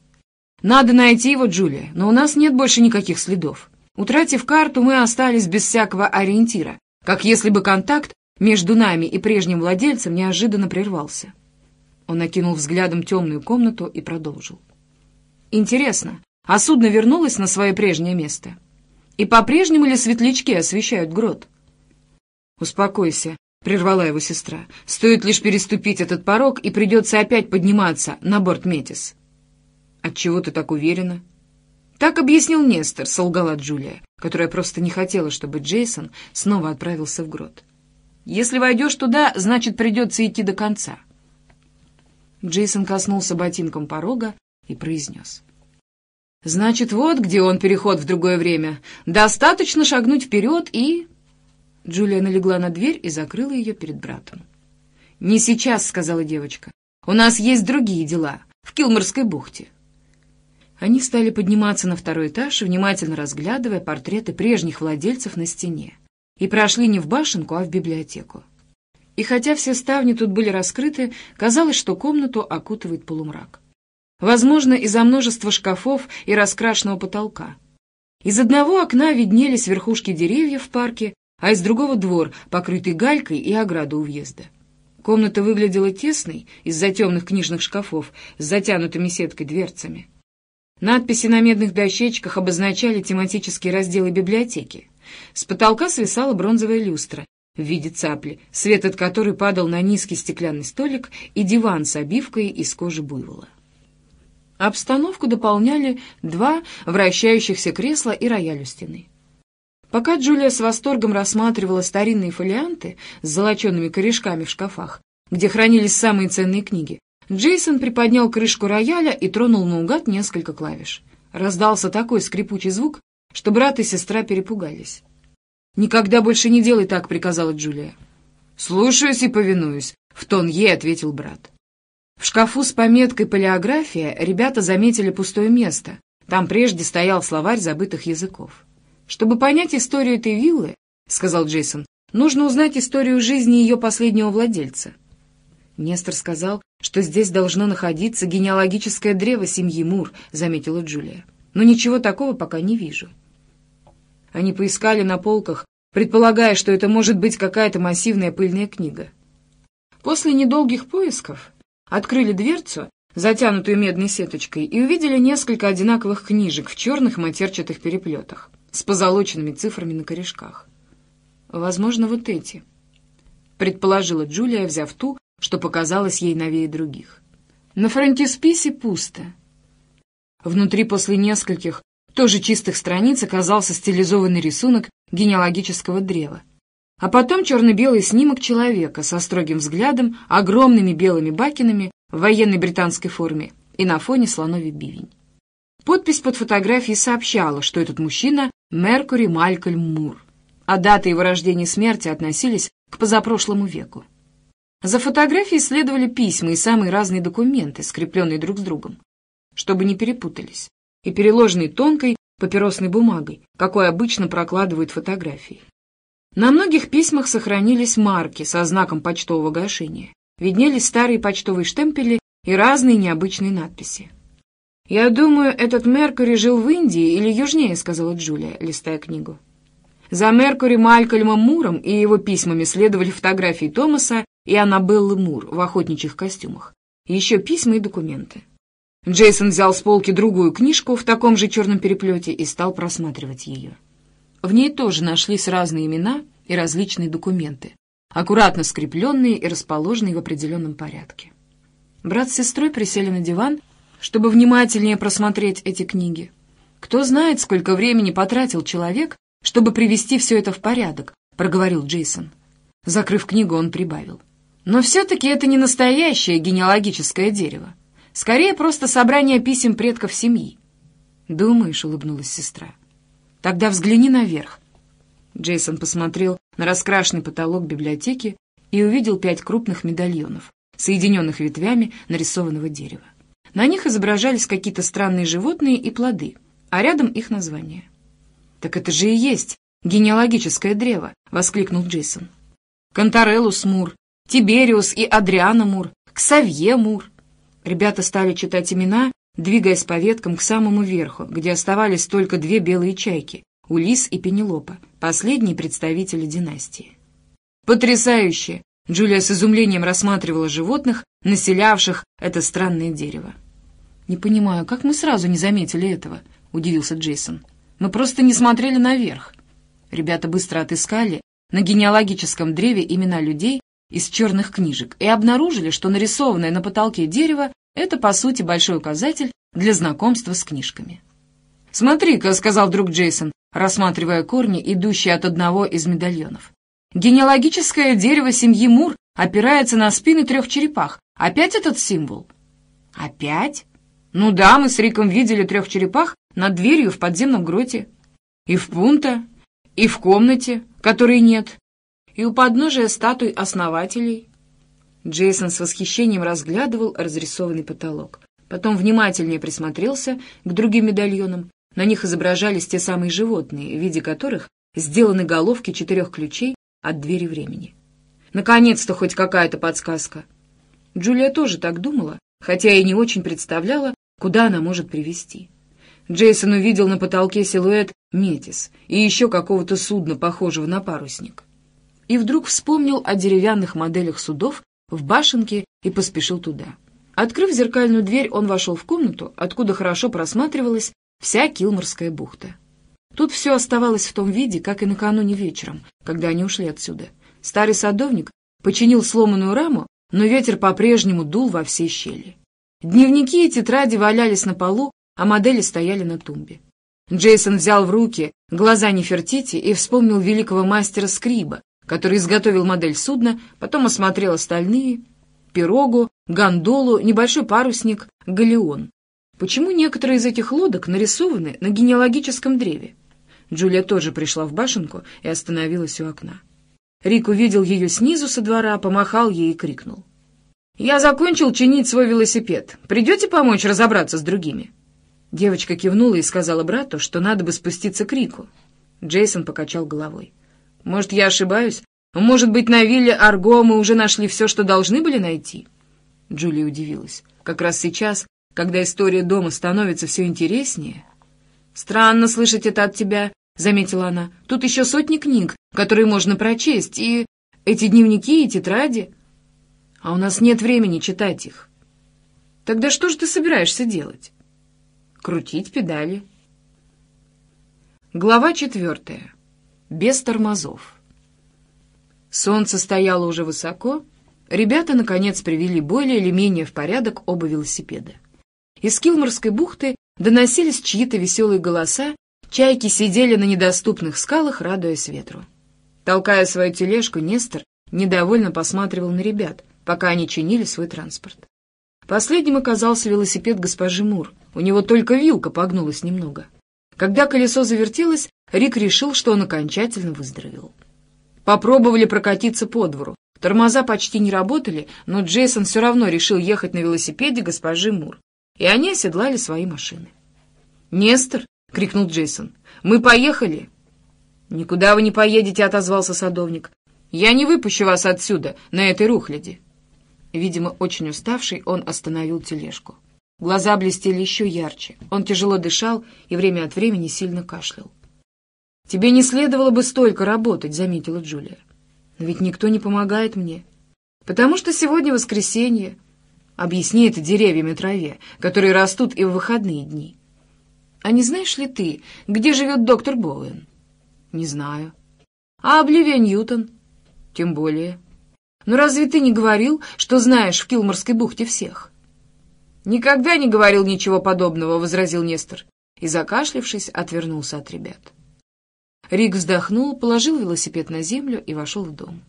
Надо найти его, Джулия, но у нас нет больше никаких следов. Утратив карту, мы остались без всякого ориентира, как если бы контакт между нами и прежним владельцем неожиданно прервался. Он накинул взглядом темную комнату и продолжил. «Интересно, а судно вернулось на свое прежнее место. И по-прежнему ли светлячки освещают грот? «Успокойся», — прервала его сестра. «Стоит лишь переступить этот порог, и придется опять подниматься на борт Метис». «Отчего ты так уверена?» «Так объяснил Нестор», — солгала Джулия, которая просто не хотела, чтобы Джейсон снова отправился в грот. «Если войдешь туда, значит, придется идти до конца». Джейсон коснулся ботинком порога и произнес — Значит, вот где он переход в другое время. Достаточно шагнуть вперед и...» Джулия налегла на дверь и закрыла ее перед братом. «Не сейчас», — сказала девочка. «У нас есть другие дела. В Килморской бухте». Они стали подниматься на второй этаж, внимательно разглядывая портреты прежних владельцев на стене, и прошли не в башенку, а в библиотеку. И хотя все ставни тут были раскрыты, казалось, что комнату окутывает полумрак возможно, из-за множества шкафов и раскрашенного потолка. Из одного окна виднелись верхушки деревьев в парке, а из другого двор, покрытый галькой и ограду у въезда. Комната выглядела тесной из-за темных книжных шкафов с затянутыми сеткой дверцами. Надписи на медных дощечках обозначали тематические разделы библиотеки. С потолка свисала бронзовая люстра в виде цапли, свет от которой падал на низкий стеклянный столик и диван с обивкой из кожи буйвола. Обстановку дополняли два вращающихся кресла и рояль у стены. Пока Джулия с восторгом рассматривала старинные фолианты с золоченными корешками в шкафах, где хранились самые ценные книги, Джейсон приподнял крышку рояля и тронул наугад несколько клавиш. Раздался такой скрипучий звук, что брат и сестра перепугались. «Никогда больше не делай так», — приказала Джулия. «Слушаюсь и повинуюсь», — в тон ей ответил брат. В шкафу с пометкой «полиография» ребята заметили пустое место. Там прежде стоял словарь забытых языков. «Чтобы понять историю этой виллы, — сказал Джейсон, — нужно узнать историю жизни ее последнего владельца». Нестор сказал, что здесь должно находиться генеалогическое древо семьи Мур, — заметила Джулия. «Но ничего такого пока не вижу». Они поискали на полках, предполагая, что это может быть какая-то массивная пыльная книга. После недолгих поисков открыли дверцу, затянутую медной сеточкой, и увидели несколько одинаковых книжек в черных матерчатых переплетах с позолоченными цифрами на корешках. «Возможно, вот эти», — предположила Джулия, взяв ту, что показалось ей новее других. «На фронтисписе пусто». Внутри после нескольких, тоже чистых страниц, оказался стилизованный рисунок генеалогического древа, а потом черно-белый снимок человека со строгим взглядом, огромными белыми бакинами в военной британской форме и на фоне слоновий бивень. Подпись под фотографией сообщала, что этот мужчина — Меркури Малькольм Мур, а даты его рождения и смерти относились к позапрошлому веку. За фотографией следовали письма и самые разные документы, скрепленные друг с другом, чтобы не перепутались, и переложенные тонкой папиросной бумагой, какой обычно прокладывают фотографии. На многих письмах сохранились марки со знаком почтового гашения. Виднелись старые почтовые штемпели и разные необычные надписи. «Я думаю, этот Меркури жил в Индии или южнее», — сказала Джулия, листая книгу. За Меркури Малькольмом Муром и его письмами следовали фотографии Томаса и Аннабеллы Мур в охотничьих костюмах. Еще письма и документы. Джейсон взял с полки другую книжку в таком же черном переплете и стал просматривать ее. В ней тоже нашлись разные имена и различные документы, аккуратно скрепленные и расположенные в определенном порядке. Брат с сестрой присели на диван, чтобы внимательнее просмотреть эти книги. «Кто знает, сколько времени потратил человек, чтобы привести все это в порядок», — проговорил Джейсон. Закрыв книгу, он прибавил. «Но все-таки это не настоящее генеалогическое дерево. Скорее, просто собрание писем предков семьи». «Думаешь», — улыбнулась сестра. Тогда взгляни наверх». Джейсон посмотрел на раскрашенный потолок библиотеки и увидел пять крупных медальонов, соединенных ветвями нарисованного дерева. На них изображались какие-то странные животные и плоды, а рядом их название. «Так это же и есть генеалогическое древо!» — воскликнул Джейсон. «Контореллус Мур, Тибериус и Адриана Мур, Ксавье Мур». Ребята стали читать имена двигаясь по веткам к самому верху, где оставались только две белые чайки — Улис и Пенелопа, последние представители династии. «Потрясающе!» — Джулия с изумлением рассматривала животных, населявших это странное дерево. «Не понимаю, как мы сразу не заметили этого?» — удивился Джейсон. «Мы просто не смотрели наверх». Ребята быстро отыскали на генеалогическом древе имена людей из черных книжек и обнаружили, что нарисованное на потолке дерево это, по сути, большой указатель для знакомства с книжками. «Смотри-ка», — сказал друг Джейсон, рассматривая корни, идущие от одного из медальонов. «Генеалогическое дерево семьи Мур опирается на спины трех черепах. Опять этот символ?» «Опять?» «Ну да, мы с Риком видели трех черепах над дверью в подземном гроте. И в пунта, и в комнате, которой нет, и у подножия статуй основателей». Джейсон с восхищением разглядывал разрисованный потолок. Потом внимательнее присмотрелся к другим медальонам. На них изображались те самые животные, в виде которых сделаны головки четырех ключей от двери времени. Наконец-то хоть какая-то подсказка. Джулия тоже так думала, хотя и не очень представляла, куда она может привести. Джейсон увидел на потолке силуэт Метис и еще какого-то судна, похожего на парусник. И вдруг вспомнил о деревянных моделях судов, в башенке и поспешил туда. Открыв зеркальную дверь, он вошел в комнату, откуда хорошо просматривалась вся Килморская бухта. Тут все оставалось в том виде, как и накануне вечером, когда они ушли отсюда. Старый садовник починил сломанную раму, но ветер по-прежнему дул во все щели. Дневники и тетради валялись на полу, а модели стояли на тумбе. Джейсон взял в руки глаза Нефертити и вспомнил великого мастера Скриба, который изготовил модель судна, потом осмотрел остальные — пирогу, гондолу, небольшой парусник, галеон. Почему некоторые из этих лодок нарисованы на генеалогическом древе? Джулия тоже пришла в башенку и остановилась у окна. Рик увидел ее снизу со двора, помахал ей и крикнул. «Я закончил чинить свой велосипед. Придете помочь разобраться с другими?» Девочка кивнула и сказала брату, что надо бы спуститься к Рику. Джейсон покачал головой. Может, я ошибаюсь? Может быть, на вилле Арго мы уже нашли все, что должны были найти?» Джулия удивилась. «Как раз сейчас, когда история дома становится все интереснее...» «Странно слышать это от тебя», — заметила она. «Тут еще сотни книг, которые можно прочесть, и эти дневники и тетради. А у нас нет времени читать их. Тогда что же ты собираешься делать?» «Крутить педали». Глава четвертая без тормозов. Солнце стояло уже высоко, ребята, наконец, привели более или менее в порядок оба велосипеда. Из Килморской бухты доносились чьи-то веселые голоса, чайки сидели на недоступных скалах, радуясь ветру. Толкая свою тележку, Нестор недовольно посматривал на ребят, пока они чинили свой транспорт. Последним оказался велосипед госпожи Мур. У него только вилка погнулась немного — когда колесо завертелось, Рик решил, что он окончательно выздоровел. Попробовали прокатиться по двору. Тормоза почти не работали, но Джейсон все равно решил ехать на велосипеде госпожи Мур. И они оседлали свои машины. «Нестор!» — крикнул Джейсон. «Мы поехали!» «Никуда вы не поедете!» — отозвался садовник. «Я не выпущу вас отсюда, на этой рухляде!» Видимо, очень уставший, он остановил тележку. Глаза блестели еще ярче. Он тяжело дышал и время от времени сильно кашлял. «Тебе не следовало бы столько работать», — заметила Джулия. «Но ведь никто не помогает мне. Потому что сегодня воскресенье. Объясни это деревьям и траве, которые растут и в выходные дни. А не знаешь ли ты, где живет доктор Боуэн?» «Не знаю». «А Обливия Ньютон?» «Тем более». «Но разве ты не говорил, что знаешь в Килморской бухте всех?» «Никогда не говорил ничего подобного», — возразил Нестор и, закашлившись, отвернулся от ребят. Рик вздохнул, положил велосипед на землю и вошел в дом.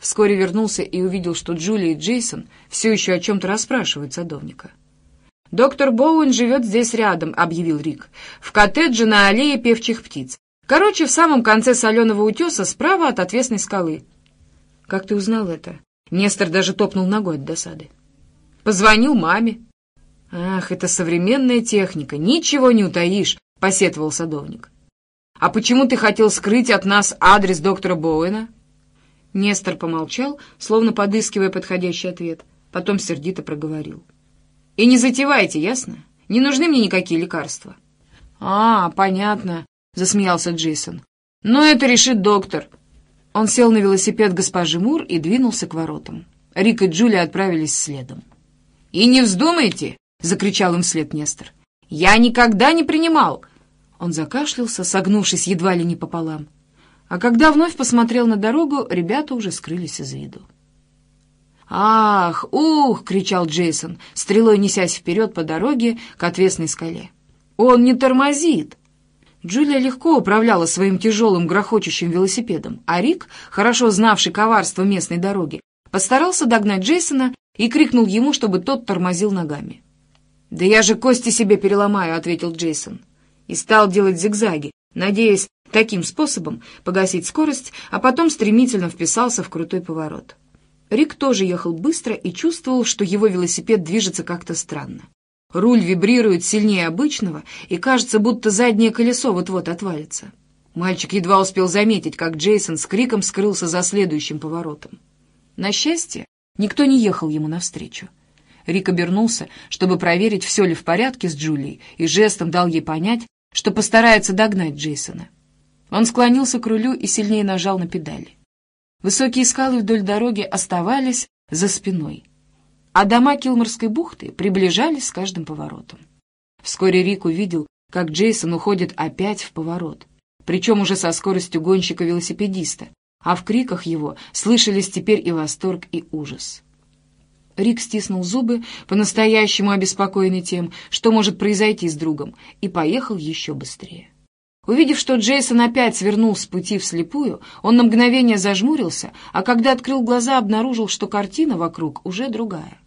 Вскоре вернулся и увидел, что Джулия и Джейсон все еще о чем-то расспрашивают садовника. «Доктор Боуэн живет здесь рядом», — объявил Рик, — «в коттедже на аллее певчих птиц. Короче, в самом конце соленого утеса справа от отвесной скалы». «Как ты узнал это?» Нестор даже топнул ногой от досады. «Позвонил маме», «Ах, это современная техника, ничего не утаишь», — посетовал садовник. «А почему ты хотел скрыть от нас адрес доктора Боуэна?» Нестор помолчал, словно подыскивая подходящий ответ, потом сердито проговорил. «И не затевайте, ясно? Не нужны мне никакие лекарства». «А, понятно», — засмеялся Джейсон. «Но это решит доктор». Он сел на велосипед госпожи Мур и двинулся к воротам. Рик и Джулия отправились следом. «И не вздумайте!» закричал им вслед Нестор. «Я никогда не принимал!» Он закашлялся, согнувшись едва ли не пополам. А когда вновь посмотрел на дорогу, ребята уже скрылись из виду. «Ах, ух!» — кричал Джейсон, стрелой несясь вперед по дороге к отвесной скале. «Он не тормозит!» Джулия легко управляла своим тяжелым грохочущим велосипедом, а Рик, хорошо знавший коварство местной дороги, постарался догнать Джейсона и крикнул ему, чтобы тот тормозил ногами. «Да я же кости себе переломаю», — ответил Джейсон. И стал делать зигзаги, надеясь таким способом погасить скорость, а потом стремительно вписался в крутой поворот. Рик тоже ехал быстро и чувствовал, что его велосипед движется как-то странно. Руль вибрирует сильнее обычного, и кажется, будто заднее колесо вот-вот отвалится. Мальчик едва успел заметить, как Джейсон с криком скрылся за следующим поворотом. На счастье, никто не ехал ему навстречу. Рик обернулся, чтобы проверить, все ли в порядке с Джулией, и жестом дал ей понять, что постарается догнать Джейсона. Он склонился к рулю и сильнее нажал на педали. Высокие скалы вдоль дороги оставались за спиной, а дома Килморской бухты приближались с каждым поворотом. Вскоре Рик увидел, как Джейсон уходит опять в поворот, причем уже со скоростью гонщика-велосипедиста, а в криках его слышались теперь и восторг, и ужас. Рик стиснул зубы, по-настоящему обеспокоенный тем, что может произойти с другом, и поехал еще быстрее. Увидев, что Джейсон опять свернул с пути вслепую, он на мгновение зажмурился, а когда открыл глаза, обнаружил, что картина вокруг уже другая.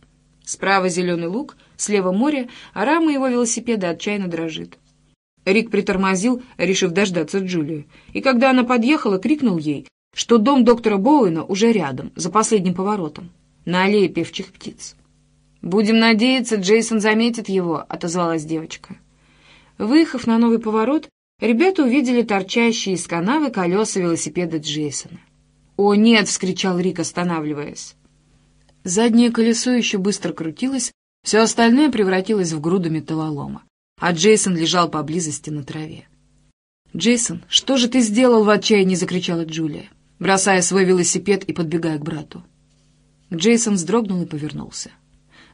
Справа зеленый луг, слева море, а рама его велосипеда отчаянно дрожит. Рик притормозил, решив дождаться Джулию, и когда она подъехала, крикнул ей, что дом доктора Боуэна уже рядом, за последним поворотом. на аллее певчих птиц. «Будем надеяться, Джейсон заметит его», — отозвалась девочка. Выехав на новый поворот, ребята увидели торчащие из канавы колеса велосипеда Джейсона. «О, нет!» — вскричал Рик, останавливаясь. Заднее колесо еще быстро крутилось, все остальное превратилось в груду металлолома, а Джейсон лежал поблизости на траве. «Джейсон, что же ты сделал в отчаянии?» — закричала Джулия, бросая свой велосипед и подбегая к брату. Джейсон вздрогнул и повернулся.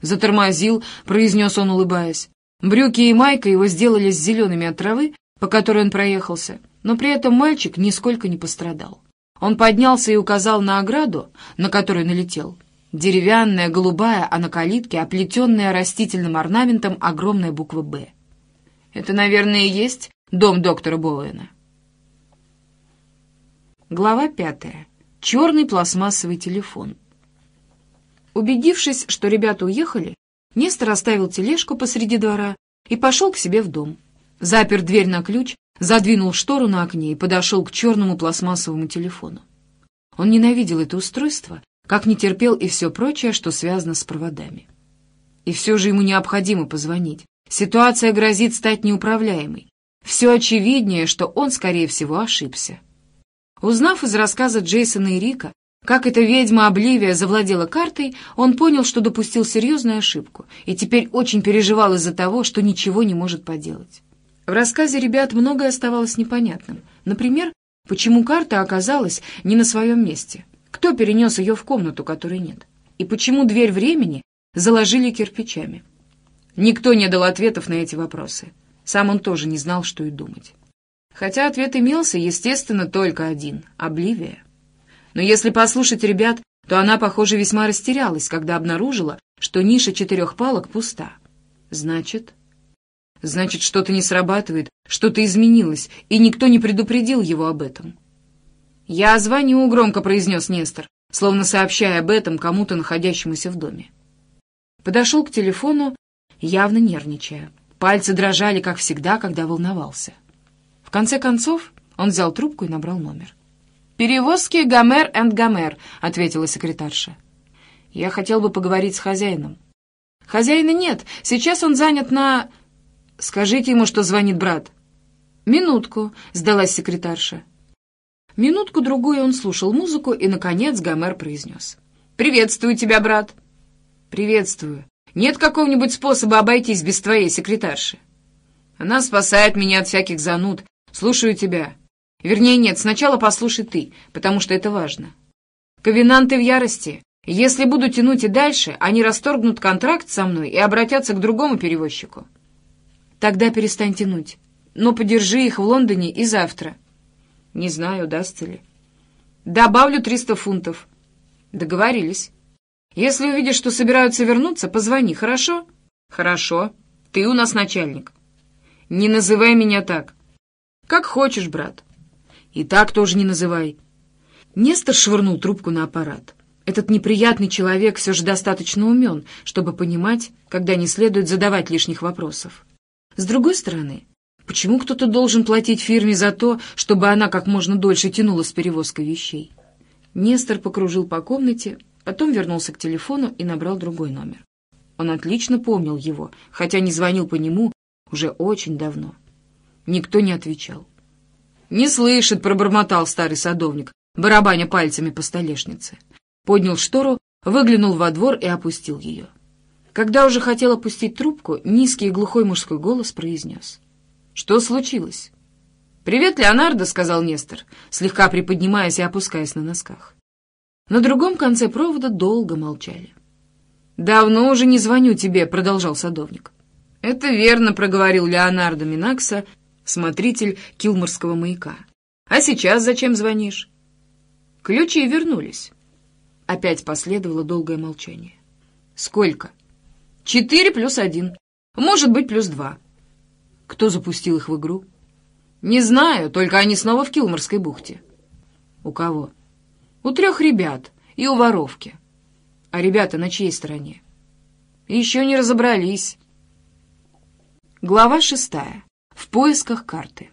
Затормозил, произнес он, улыбаясь. Брюки и майка его сделали с зелеными от травы, по которой он проехался, но при этом мальчик нисколько не пострадал. Он поднялся и указал на ограду, на которую налетел. Деревянная, голубая, а на калитке оплетенная растительным орнаментом огромная буква «Б». «Это, наверное, и есть дом доктора Боуэна». Глава пятая. Черный пластмассовый телефон. Убедившись, что ребята уехали, Нестор оставил тележку посреди двора и пошел к себе в дом. Запер дверь на ключ, задвинул штору на окне и подошел к черному пластмассовому телефону. Он ненавидел это устройство, как не терпел и все прочее, что связано с проводами. И все же ему необходимо позвонить. Ситуация грозит стать неуправляемой. Все очевиднее, что он, скорее всего, ошибся. Узнав из рассказа Джейсона и Рика, как эта ведьма Обливия завладела картой, он понял, что допустил серьезную ошибку, и теперь очень переживал из-за того, что ничего не может поделать. В рассказе ребят многое оставалось непонятным. Например, почему карта оказалась не на своем месте, кто перенес ее в комнату, которой нет, и почему дверь времени заложили кирпичами. Никто не дал ответов на эти вопросы. Сам он тоже не знал, что и думать. Хотя ответ имелся, естественно, только один — Обливия. Но если послушать ребят, то она, похоже, весьма растерялась, когда обнаружила, что ниша четырех палок пуста. Значит... Значит, что-то не срабатывает, что-то изменилось, и никто не предупредил его об этом. «Я звоню», — громко произнес Нестор, словно сообщая об этом кому-то, находящемуся в доме. Подошел к телефону, явно нервничая. Пальцы дрожали, как всегда, когда волновался. В конце концов, он взял трубку и набрал номер. «Перевозки Гомер энд Гомер», — ответила секретарша. «Я хотел бы поговорить с хозяином». «Хозяина нет. Сейчас он занят на...» «Скажите ему, что звонит брат». «Минутку», — сдалась секретарша. Минутку-другую он слушал музыку, и, наконец, Гомер произнес. «Приветствую тебя, брат». «Приветствую. Нет какого-нибудь способа обойтись без твоей секретарши?» «Она спасает меня от всяких зануд. Слушаю тебя». Вернее, нет, сначала послушай ты, потому что это важно. Ковенанты в ярости. Если буду тянуть и дальше, они расторгнут контракт со мной и обратятся к другому перевозчику. Тогда перестань тянуть. Но подержи их в Лондоне и завтра. Не знаю, удастся ли. Добавлю 300 фунтов. Договорились. Если увидишь, что собираются вернуться, позвони, хорошо? Хорошо. Ты у нас начальник. Не называй меня так. Как хочешь, брат. И так тоже не называй. Нестор швырнул трубку на аппарат. Этот неприятный человек все же достаточно умен, чтобы понимать, когда не следует задавать лишних вопросов. С другой стороны, почему кто-то должен платить фирме за то, чтобы она как можно дольше тянула с перевозкой вещей? Нестор покружил по комнате, потом вернулся к телефону и набрал другой номер. Он отлично помнил его, хотя не звонил по нему уже очень давно. Никто не отвечал. Не слышит, пробормотал старый садовник, барабаня пальцами по столешнице. Поднял штору, выглянул во двор и опустил ее. Когда уже хотел опустить трубку, низкий и глухой мужской голос произнес. «Что случилось?» «Привет, Леонардо», — сказал Нестор, слегка приподнимаясь и опускаясь на носках. На другом конце провода долго молчали. «Давно уже не звоню тебе», — продолжал садовник. «Это верно», — проговорил Леонардо Минакса, смотритель Килморского маяка. «А сейчас зачем звонишь?» «Ключи вернулись». Опять последовало долгое молчание. «Сколько?» «Четыре плюс один. Может быть, плюс два». «Кто запустил их в игру?» «Не знаю, только они снова в Килморской бухте». «У кого?» «У трех ребят и у воровки». «А ребята на чьей стороне?» «Еще не разобрались». Глава шестая в поисках карты.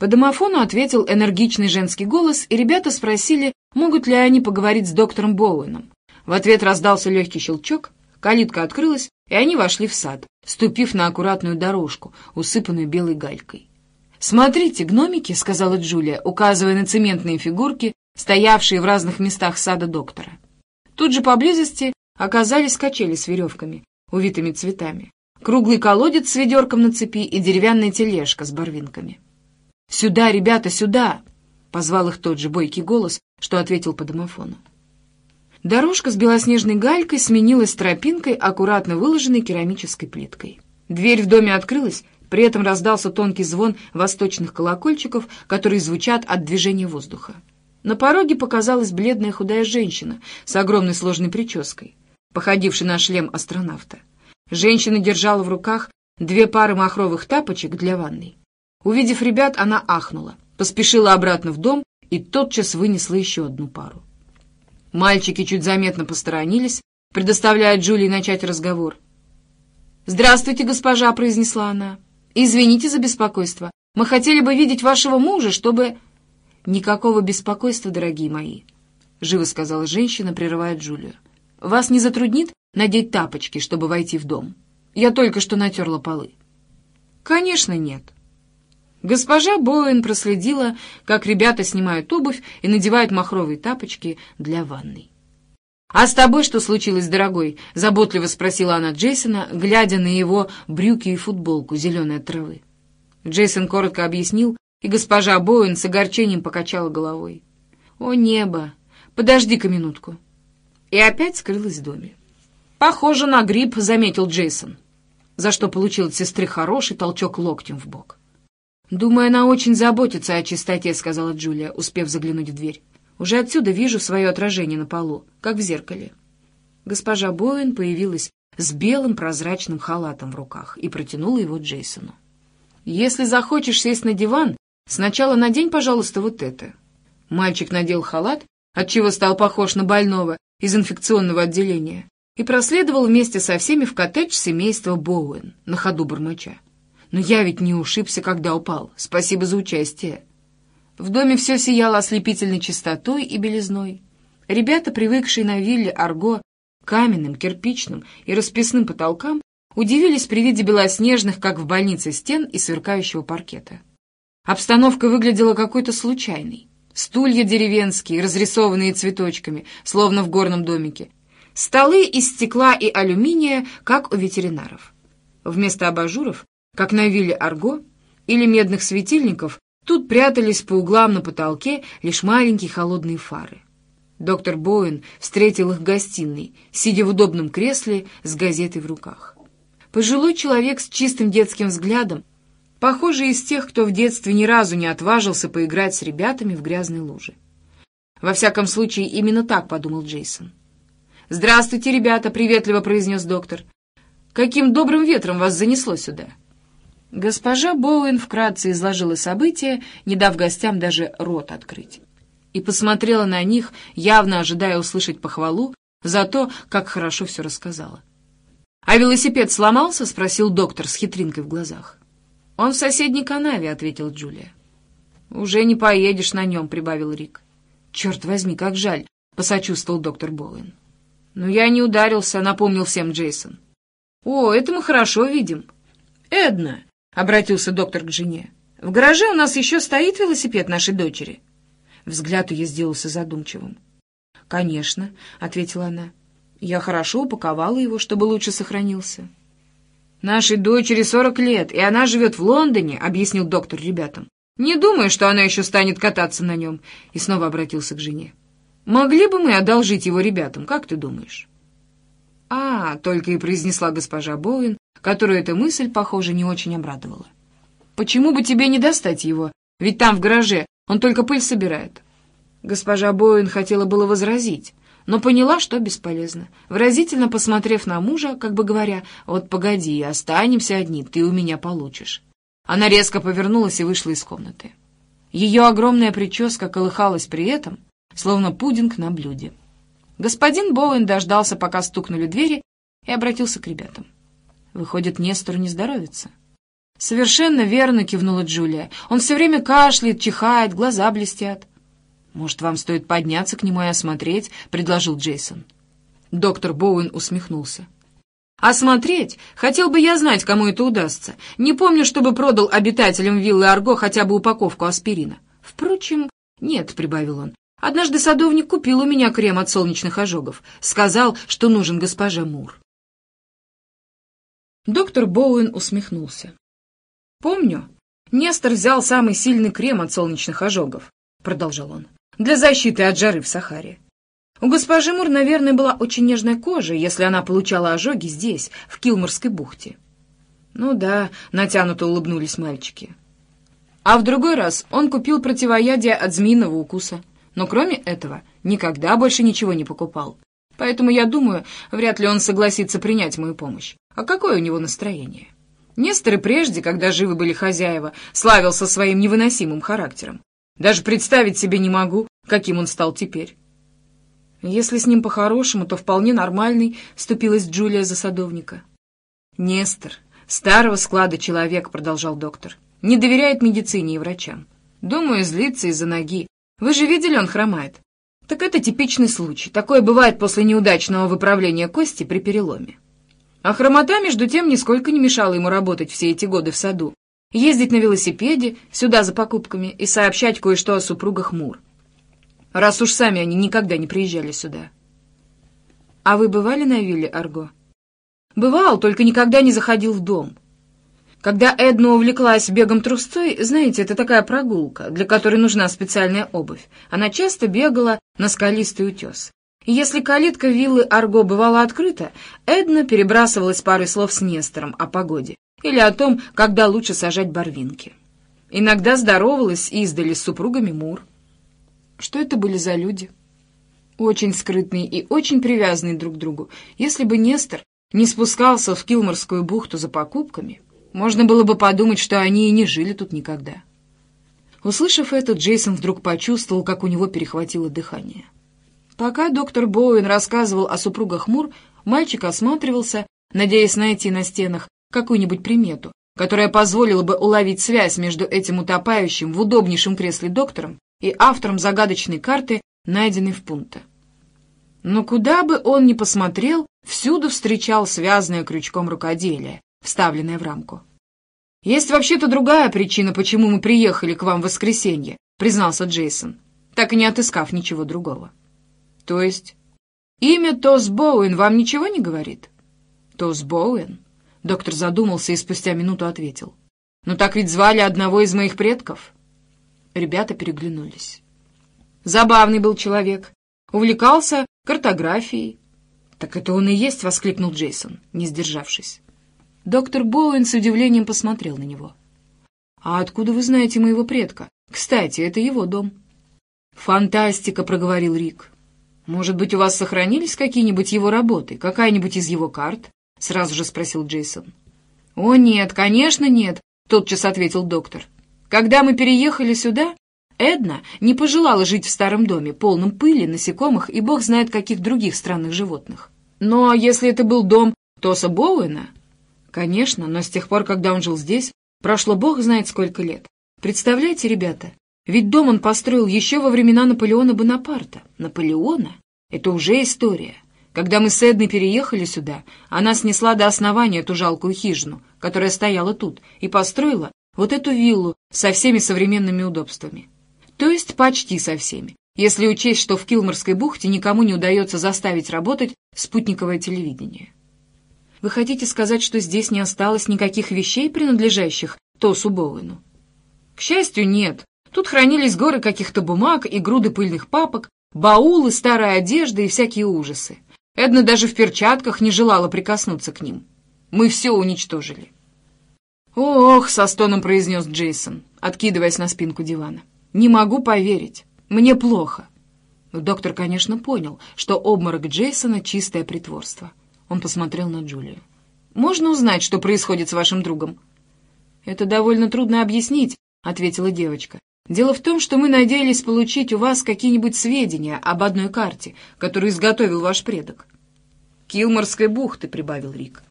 По домофону ответил энергичный женский голос, и ребята спросили, могут ли они поговорить с доктором Боуэном. В ответ раздался легкий щелчок, калитка открылась, и они вошли в сад, ступив на аккуратную дорожку, усыпанную белой галькой. «Смотрите, гномики», — сказала Джулия, указывая на цементные фигурки, стоявшие в разных местах сада доктора. Тут же поблизости оказались качели с веревками, увитыми цветами круглый колодец с ведерком на цепи и деревянная тележка с барвинками. «Сюда, ребята, сюда!» — позвал их тот же бойкий голос, что ответил по домофону. Дорожка с белоснежной галькой сменилась тропинкой, аккуратно выложенной керамической плиткой. Дверь в доме открылась, при этом раздался тонкий звон восточных колокольчиков, которые звучат от движения воздуха. На пороге показалась бледная худая женщина с огромной сложной прической, походившей на шлем астронавта. Женщина держала в руках две пары махровых тапочек для ванной. Увидев ребят, она ахнула, поспешила обратно в дом и тотчас вынесла еще одну пару. Мальчики чуть заметно посторонились, предоставляя Джулии начать разговор. «Здравствуйте, госпожа», — произнесла она. «Извините за беспокойство. Мы хотели бы видеть вашего мужа, чтобы...» «Никакого беспокойства, дорогие мои», — живо сказала женщина, прерывая Джулию. «Вас не затруднит, надеть тапочки, чтобы войти в дом. Я только что натерла полы. Конечно, нет. Госпожа Боуэн проследила, как ребята снимают обувь и надевают махровые тапочки для ванной. «А с тобой что случилось, дорогой?» — заботливо спросила она Джейсона, глядя на его брюки и футболку зеленой травы. Джейсон коротко объяснил, и госпожа Боуэн с огорчением покачала головой. «О, небо! Подожди-ка минутку!» И опять скрылась в доме. «Похоже на гриб», — заметил Джейсон, за что получил от сестры хороший толчок локтем в бок. «Думаю, она очень заботится о чистоте», — сказала Джулия, успев заглянуть в дверь. «Уже отсюда вижу свое отражение на полу, как в зеркале». Госпожа Боуэн появилась с белым прозрачным халатом в руках и протянула его Джейсону. «Если захочешь сесть на диван, сначала надень, пожалуйста, вот это». Мальчик надел халат, отчего стал похож на больного из инфекционного отделения, и проследовал вместе со всеми в коттедж семейства Боуэн на ходу бормоча. «Но я ведь не ушибся, когда упал. Спасибо за участие». В доме все сияло ослепительной чистотой и белизной. Ребята, привыкшие на вилле Арго каменным, кирпичным и расписным потолкам, удивились при виде белоснежных, как в больнице, стен и сверкающего паркета. Обстановка выглядела какой-то случайной. Стулья деревенские, разрисованные цветочками, словно в горном домике — Столы из стекла и алюминия, как у ветеринаров. Вместо абажуров, как на вилле Арго, или медных светильников, тут прятались по углам на потолке лишь маленькие холодные фары. Доктор Боуэн встретил их в гостиной, сидя в удобном кресле с газетой в руках. Пожилой человек с чистым детским взглядом, похожий из тех, кто в детстве ни разу не отважился поиграть с ребятами в грязной луже. Во всяком случае, именно так подумал Джейсон. «Здравствуйте, ребята!» — приветливо произнес доктор. «Каким добрым ветром вас занесло сюда?» Госпожа Боуэн вкратце изложила события, не дав гостям даже рот открыть. И посмотрела на них, явно ожидая услышать похвалу за то, как хорошо все рассказала. «А велосипед сломался?» — спросил доктор с хитринкой в глазах. «Он в соседней канаве», — ответил Джулия. «Уже не поедешь на нем», — прибавил Рик. «Черт возьми, как жаль», — посочувствовал доктор Боуэн. Но я не ударился, а напомнил всем Джейсон. «О, это мы хорошо видим». «Эдна», — обратился доктор к жене, — «в гараже у нас еще стоит велосипед нашей дочери». Взгляд ее сделался задумчивым. «Конечно», — ответила она. «Я хорошо упаковала его, чтобы лучше сохранился». «Нашей дочери сорок лет, и она живет в Лондоне», — объяснил доктор ребятам. «Не думаю, что она еще станет кататься на нем», — и снова обратился к жене. Могли бы мы одолжить его ребятам, как ты думаешь?» «А, — только и произнесла госпожа Боуэн, которую эта мысль, похоже, не очень обрадовала. «Почему бы тебе не достать его? Ведь там, в гараже, он только пыль собирает». Госпожа Боуэн хотела было возразить, но поняла, что бесполезно. Выразительно посмотрев на мужа, как бы говоря, «Вот погоди, останемся одни, ты у меня получишь». Она резко повернулась и вышла из комнаты. Ее огромная прическа колыхалась при этом, словно пудинг на блюде. Господин Боуэн дождался, пока стукнули двери, и обратился к ребятам. Выходит, Нестор не здоровится. «Совершенно верно», — кивнула Джулия. «Он все время кашляет, чихает, глаза блестят». «Может, вам стоит подняться к нему и осмотреть?» — предложил Джейсон. Доктор Боуэн усмехнулся. «Осмотреть? Хотел бы я знать, кому это удастся. Не помню, чтобы продал обитателям виллы Арго хотя бы упаковку аспирина. Впрочем, нет», — прибавил он, Однажды садовник купил у меня крем от солнечных ожогов. Сказал, что нужен госпоже Мур. Доктор Боуэн усмехнулся. «Помню, Нестор взял самый сильный крем от солнечных ожогов», — продолжал он, — «для защиты от жары в Сахаре. У госпожи Мур, наверное, была очень нежная кожа, если она получала ожоги здесь, в Килморской бухте». «Ну да», — натянуто улыбнулись мальчики. А в другой раз он купил противоядие от змеиного укуса — но кроме этого никогда больше ничего не покупал. Поэтому, я думаю, вряд ли он согласится принять мою помощь. А какое у него настроение? Нестор и прежде, когда живы были хозяева, славился своим невыносимым характером. Даже представить себе не могу, каким он стал теперь. Если с ним по-хорошему, то вполне нормальный, вступилась Джулия за садовника. Нестор, старого склада человек, продолжал доктор, не доверяет медицине и врачам. Думаю, злится из-за ноги. Вы же видели, он хромает. Так это типичный случай. Такое бывает после неудачного выправления кости при переломе. А хромота, между тем, нисколько не мешала ему работать все эти годы в саду, ездить на велосипеде сюда за покупками и сообщать кое-что о супругах Мур. Раз уж сами они никогда не Когда Эдна увлеклась бегом трусцой, знаете, это такая прогулка, для которой нужна специальная обувь. Она часто бегала на скалистый утес. И если калитка виллы Арго бывала открыта, Эдна перебрасывалась парой слов с Нестором о погоде или о том, когда лучше сажать барвинки. Иногда здоровалась и издали с супругами Мур. Что это были за люди? Очень скрытные и очень привязанные друг к другу. Если бы Нестор не спускался в Килморскую бухту за покупками, можно было бы подумать, что они и не жили тут никогда. Услышав это, Джейсон вдруг почувствовал, как у него перехватило дыхание. Пока доктор Боуэн рассказывал о супругах Мур, мальчик осматривался, надеясь найти на стенах какую-нибудь примету, которая позволила бы уловить связь между этим утопающим в удобнейшем кресле доктором и автором загадочной карты, найденной в пункте. Но куда бы он ни посмотрел, всюду встречал связанное крючком рукоделие, вставленное в рамку. «Есть вообще-то другая причина, почему мы приехали к вам в воскресенье», — признался Джейсон, так и не отыскав ничего другого. «То есть имя Тос Боуэн вам ничего не говорит?» «Тос Боуэн?» — доктор задумался и спустя минуту ответил. «Ну так ведь звали одного из моих предков». Ребята переглянулись. Забавный был человек. Увлекался картографией. «Так это он и есть!» — воскликнул Джейсон, не сдержавшись. Доктор Боуэн с удивлением посмотрел на него. «А откуда вы знаете моего предка? Кстати, это его дом». «Фантастика», — проговорил Рик. «Может быть, у вас сохранились какие-нибудь его работы, какая-нибудь из его карт?» — сразу же спросил Джейсон. «О, нет, конечно, нет», — тотчас ответил доктор. «Когда мы переехали сюда, Эдна не пожелала жить в старом доме, полном пыли, насекомых и бог знает каких других странных животных. Но если это был дом Тоса Боуэна, Конечно, но с тех пор, когда он жил здесь, прошло бог знает сколько лет. Представляете, ребята, ведь дом он построил еще во времена Наполеона Бонапарта. Наполеона? Это уже история. Когда мы с Эдной переехали сюда, она снесла до основания эту жалкую хижину, которая стояла тут, и построила вот эту виллу со всеми современными удобствами. То есть почти со всеми, если учесть, что в Килморской бухте никому не удается заставить работать спутниковое телевидение. Вы хотите сказать, что здесь не осталось никаких вещей, принадлежащих Тосу Боуэну? К счастью, нет. Тут хранились горы каких-то бумаг и груды пыльных папок, баулы, старая одежда и всякие ужасы. Эдна даже в перчатках не желала прикоснуться к ним. Мы все уничтожили. «Ох!» — со стоном произнес Джейсон, откидываясь на спинку дивана. «Не могу поверить. Мне плохо». Доктор, конечно, понял, что обморок Джейсона — чистое притворство — он посмотрел на Джулию. «Можно узнать, что происходит с вашим другом?» «Это довольно трудно объяснить», — ответила девочка. «Дело в том, что мы надеялись получить у вас какие-нибудь сведения об одной карте, которую изготовил ваш предок». «Килморской бухты», — прибавил Рик.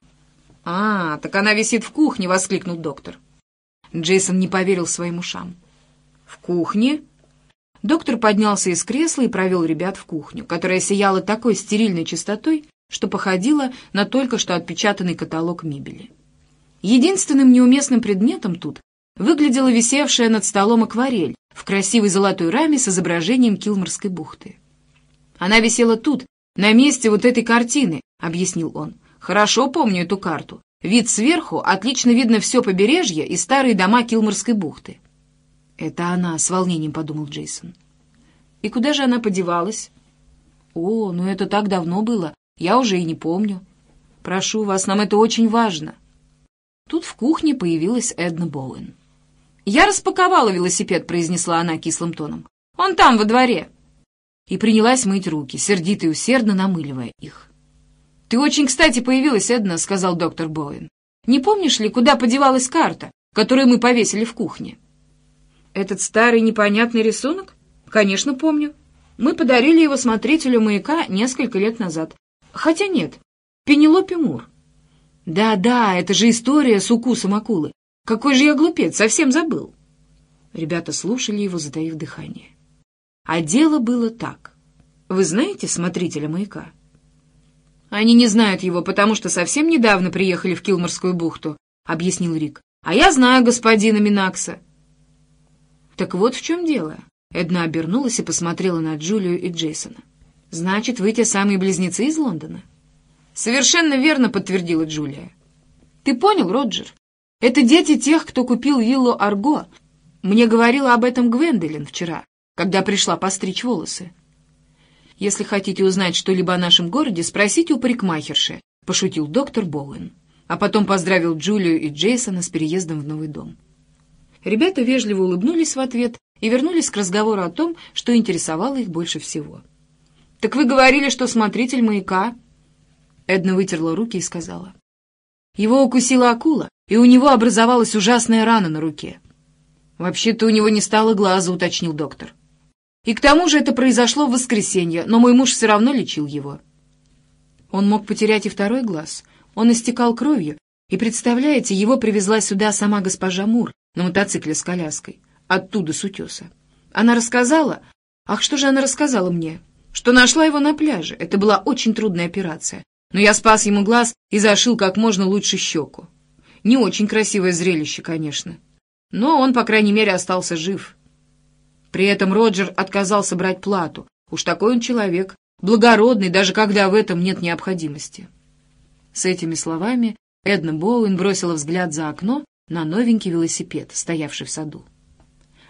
«А, так она висит в кухне», — воскликнул доктор. Джейсон не поверил своим ушам. «В кухне?» Доктор поднялся из кресла и провел ребят в кухню, которая сияла такой стерильной чистотой, что походило на только что отпечатанный каталог мебели. Единственным неуместным предметом тут выглядела висевшая над столом акварель в красивой золотой раме с изображением Килморской бухты. «Она висела тут, на месте вот этой картины», — объяснил он. «Хорошо помню эту карту. Вид сверху, отлично видно все побережье и старые дома Килморской бухты». «Это она», — с волнением подумал Джейсон. «И куда же она подевалась?» «О, ну это так давно было. Я уже и не помню. Прошу вас, нам это очень важно». Тут в кухне появилась Эдна Боуэн. «Я распаковала велосипед», — произнесла она кислым тоном. «Он там, во дворе». И принялась мыть руки, сердито и усердно намыливая их. «Ты очень кстати появилась, Эдна», — сказал доктор Боуэн. «Не помнишь ли, куда подевалась карта, которую мы повесили в кухне?» «Этот старый непонятный рисунок? Конечно, помню. Мы подарили его смотрителю маяка несколько лет назад, Хотя нет, Пенелопе Мур. Да-да, это же история с укусом акулы. Какой же я глупец, совсем забыл. Ребята слушали его, затаив дыхание. А дело было так. Вы знаете смотрителя маяка? Они не знают его, потому что совсем недавно приехали в Килморскую бухту, объяснил Рик. А я знаю господина Минакса. Так вот в чем дело. Эдна обернулась и посмотрела на Джулию и Джейсона. «Значит, вы те самые близнецы из Лондона?» «Совершенно верно», — подтвердила Джулия. «Ты понял, Роджер? Это дети тех, кто купил виллу Арго. Мне говорила об этом Гвендолин вчера, когда пришла постричь волосы». «Если хотите узнать что-либо о нашем городе, спросите у парикмахерши», — пошутил доктор Боуэн. А потом поздравил Джулию и Джейсона с переездом в новый дом. Ребята вежливо улыбнулись в ответ и вернулись к разговору о том, что интересовало их больше всего — так вы говорили, что смотритель маяка...» Эдна вытерла руки и сказала. «Его укусила акула, и у него образовалась ужасная рана на руке». «Вообще-то у него не стало глаза», — уточнил доктор. «И к тому же это произошло в воскресенье, но мой муж все равно лечил его». Он мог потерять и второй глаз. Он истекал кровью, и, представляете, его привезла сюда сама госпожа Мур на мотоцикле с коляской, оттуда с утеса. Она рассказала... Ах, что же она рассказала мне?» что нашла его на пляже. Это была очень трудная операция. Но я спас ему глаз и зашил как можно лучше щеку. Не очень красивое зрелище, конечно. Но он, по крайней мере, остался жив. При этом Роджер отказался брать плату. Уж такой он человек, благородный, даже когда в этом нет необходимости. С этими словами Эдна Боуэн бросила взгляд за окно на новенький велосипед, стоявший в саду.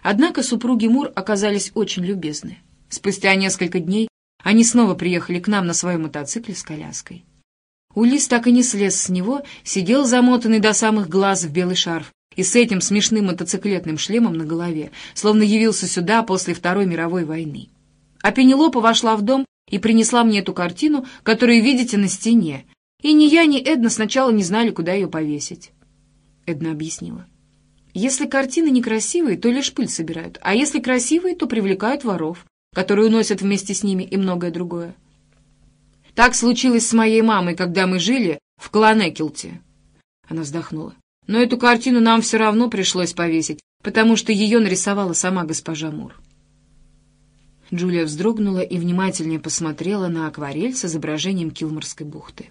Однако супруги Мур оказались очень любезны. Спустя несколько дней они снова приехали к нам на своем мотоцикле с коляской. Улис так и не слез с него, сидел замотанный до самых глаз в белый шарф и с этим смешным мотоциклетным шлемом на голове, словно явился сюда после Второй мировой войны. А Пенелопа вошла в дом и принесла мне эту картину, которую видите на стене. И ни я, ни Эдна сначала не знали, куда ее повесить. Эдна объяснила. Если картины некрасивые, то лишь пыль собирают, а если красивые, то привлекают воров которую уносят вместе с ними и многое другое. Так случилось с моей мамой, когда мы жили в Кланекелте. Она вздохнула. Но эту картину нам все равно пришлось повесить, потому что ее нарисовала сама госпожа Мур. Джулия вздрогнула и внимательнее посмотрела на акварель с изображением Килморской бухты.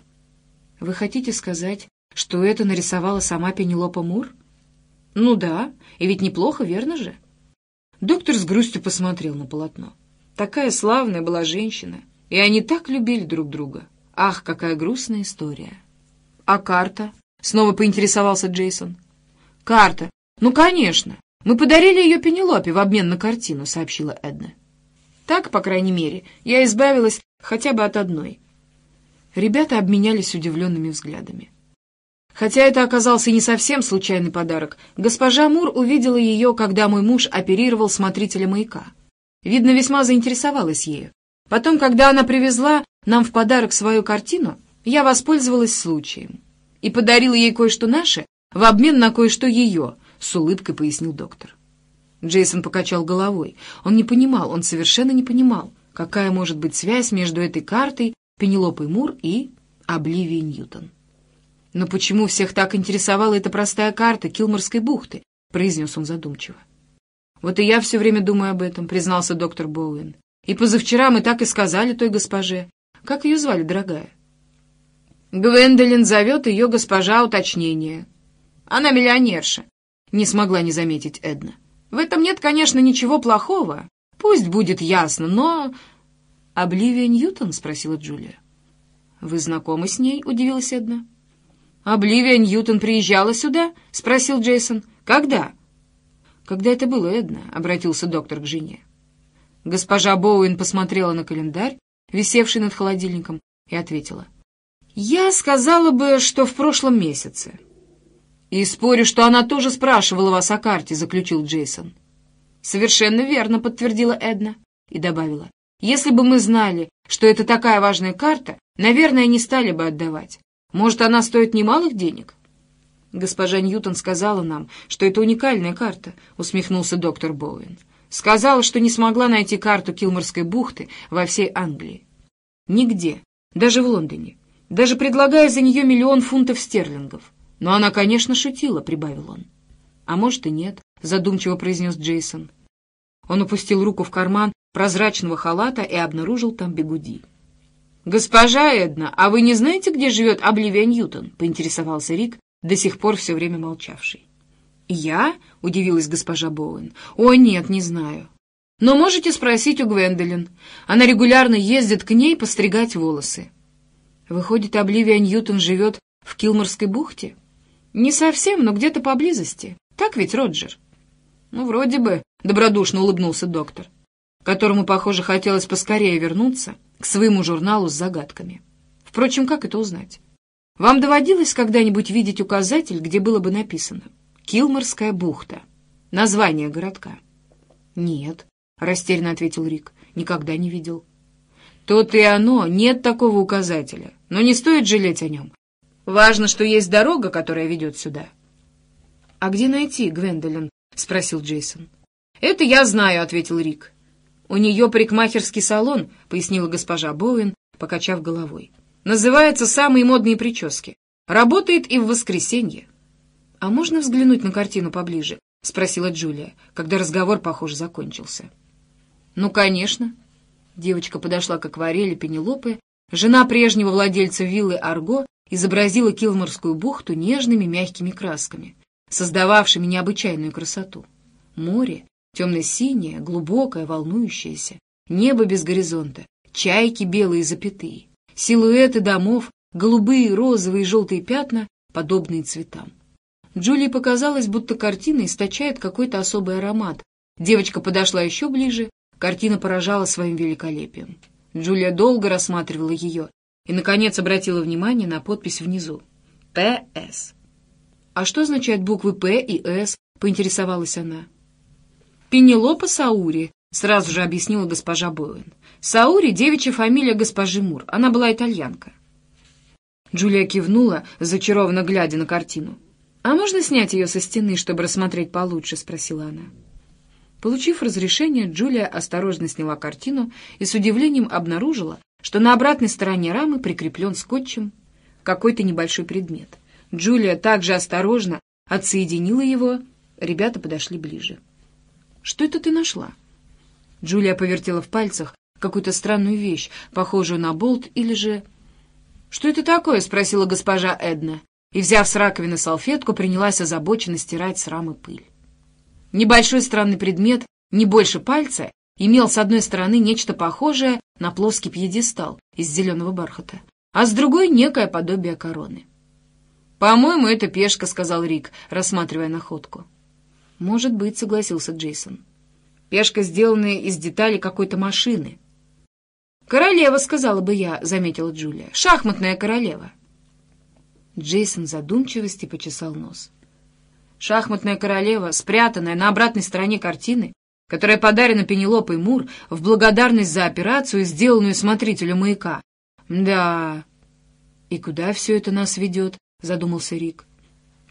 «Вы хотите сказать, что это нарисовала сама Пенелопа Мур?» «Ну да, и ведь неплохо, верно же?» Доктор с грустью посмотрел на полотно. Такая славная была женщина, и они так любили друг друга. Ах, какая грустная история. А карта? Снова поинтересовался Джейсон. Карта? Ну, конечно. Мы подарили ее Пенелопе в обмен на картину, сообщила Эдна. Так, по крайней мере, я избавилась хотя бы от одной. Ребята обменялись удивленными взглядами. Хотя это оказался не совсем случайный подарок, госпожа Мур увидела ее, когда мой муж оперировал смотрителя маяка. Видно, весьма заинтересовалась ею. Потом, когда она привезла нам в подарок свою картину, я воспользовалась случаем и подарила ей кое-что наше в обмен на кое-что ее, с улыбкой пояснил доктор. Джейсон покачал головой. Он не понимал, он совершенно не понимал, какая может быть связь между этой картой, Пенелопой Мур и Обливией Ньютон. «Но почему всех так интересовала эта простая карта Килморской бухты?» — произнес он задумчиво. Вот и я все время думаю об этом», — признался доктор Боуэн. «И позавчера мы так и сказали той госпоже. Как ее звали, дорогая?» «Гвендолин зовет ее госпожа уточнение. Она миллионерша», — не смогла не заметить Эдна. «В этом нет, конечно, ничего плохого. Пусть будет ясно, но...» «Обливия Ньютон?» — спросила Джулия. «Вы знакомы с ней?» — удивилась Эдна. «Обливия Ньютон приезжала сюда?» — спросил Джейсон. «Когда?» Когда это было, Эдна? — обратился доктор к жене. Госпожа Боуэн посмотрела на календарь, висевший над холодильником, и ответила. «Я сказала бы, что в прошлом месяце». «И спорю, что она тоже спрашивала вас о карте», — заключил Джейсон. «Совершенно верно», — подтвердила Эдна и добавила. «Если бы мы знали, что это такая важная карта, наверное, не стали бы отдавать. Может, она стоит немалых денег?» «Госпожа Ньютон сказала нам, что это уникальная карта», — усмехнулся доктор Боуэн. «Сказала, что не смогла найти карту Килморской бухты во всей Англии. Нигде, даже в Лондоне, даже предлагая за нее миллион фунтов стерлингов. Но она, конечно, шутила», — прибавил он. «А может и нет», — задумчиво произнес Джейсон. Он опустил руку в карман прозрачного халата и обнаружил там бегуди. «Госпожа Эдна, а вы не знаете, где живет Обливия Ньютон?» — поинтересовался Рик, до сих пор все время молчавший. «Я?» — удивилась госпожа Боуэн. «О, нет, не знаю. Но можете спросить у Гвендолин. Она регулярно ездит к ней постригать волосы». «Выходит, Обливия Ньютон живет в Килморской бухте?» «Не совсем, но где-то поблизости. Так ведь, Роджер?» «Ну, вроде бы», — добродушно улыбнулся доктор, которому, похоже, хотелось поскорее вернуться к своему журналу с загадками. Впрочем, как это узнать? Вам доводилось когда-нибудь видеть указатель, где было бы написано «Килморская бухта», название городка? «Нет», — растерянно ответил Рик, — «никогда не видел». «Тут и оно, нет такого указателя, но не стоит жалеть о нем. Важно, что есть дорога, которая ведет сюда». «А где найти, Гвендолин?» — спросил Джейсон. «Это я знаю», — ответил Рик. «У нее парикмахерский салон», — пояснила госпожа Боуэн, покачав головой называется самые модные прически. Работает и в воскресенье. «А можно взглянуть на картину поближе?» — спросила Джулия, когда разговор, похоже, закончился. «Ну, конечно». Девочка подошла к акварели Пенелопы. Жена прежнего владельца виллы Арго изобразила Килморскую бухту нежными мягкими красками, создававшими необычайную красоту. Море, темно-синее, глубокое, волнующееся, небо без горизонта, чайки белые запятые. Силуэты домов, голубые, розовые и желтые пятна, подобные цветам. Джулии показалось, будто картина источает какой-то особый аромат. Девочка подошла еще ближе, картина поражала своим великолепием. Джулия долго рассматривала ее и, наконец, обратила внимание на подпись внизу. «П.С.» «А что означают буквы «П» и «С»?» — поинтересовалась она. «Пенелопа Саури», — сразу же объяснила госпожа Боуэн. Саури — девичья фамилия госпожи Мур. Она была итальянка. Джулия кивнула, зачарованно глядя на картину. «А можно снять ее со стены, чтобы рассмотреть получше?» — спросила она. Получив разрешение, Джулия осторожно сняла картину и с удивлением обнаружила, что на обратной стороне рамы прикреплен скотчем какой-то небольшой предмет. Джулия также осторожно отсоединила его. Ребята подошли ближе. «Что это ты нашла?» Джулия повертела в пальцах какую-то странную вещь, похожую на болт или же... «Что это такое?» — спросила госпожа Эдна, и, взяв с раковины салфетку, принялась озабоченно стирать срамы пыль. Небольшой странный предмет, не больше пальца, имел с одной стороны нечто похожее на плоский пьедестал из зеленого бархата, а с другой — некое подобие короны. «По-моему, это пешка», — сказал Рик, рассматривая находку. «Может быть», — согласился Джейсон. «Пешка, сделанная из деталей какой-то машины». «Королева, сказала бы я», — заметила Джулия. «Шахматная королева». Джейсон задумчивости почесал нос. «Шахматная королева, спрятанная на обратной стороне картины, которая подарена Пенелопой Мур в благодарность за операцию, сделанную смотрителю маяка. Да...» «И куда все это нас ведет?» — задумался Рик.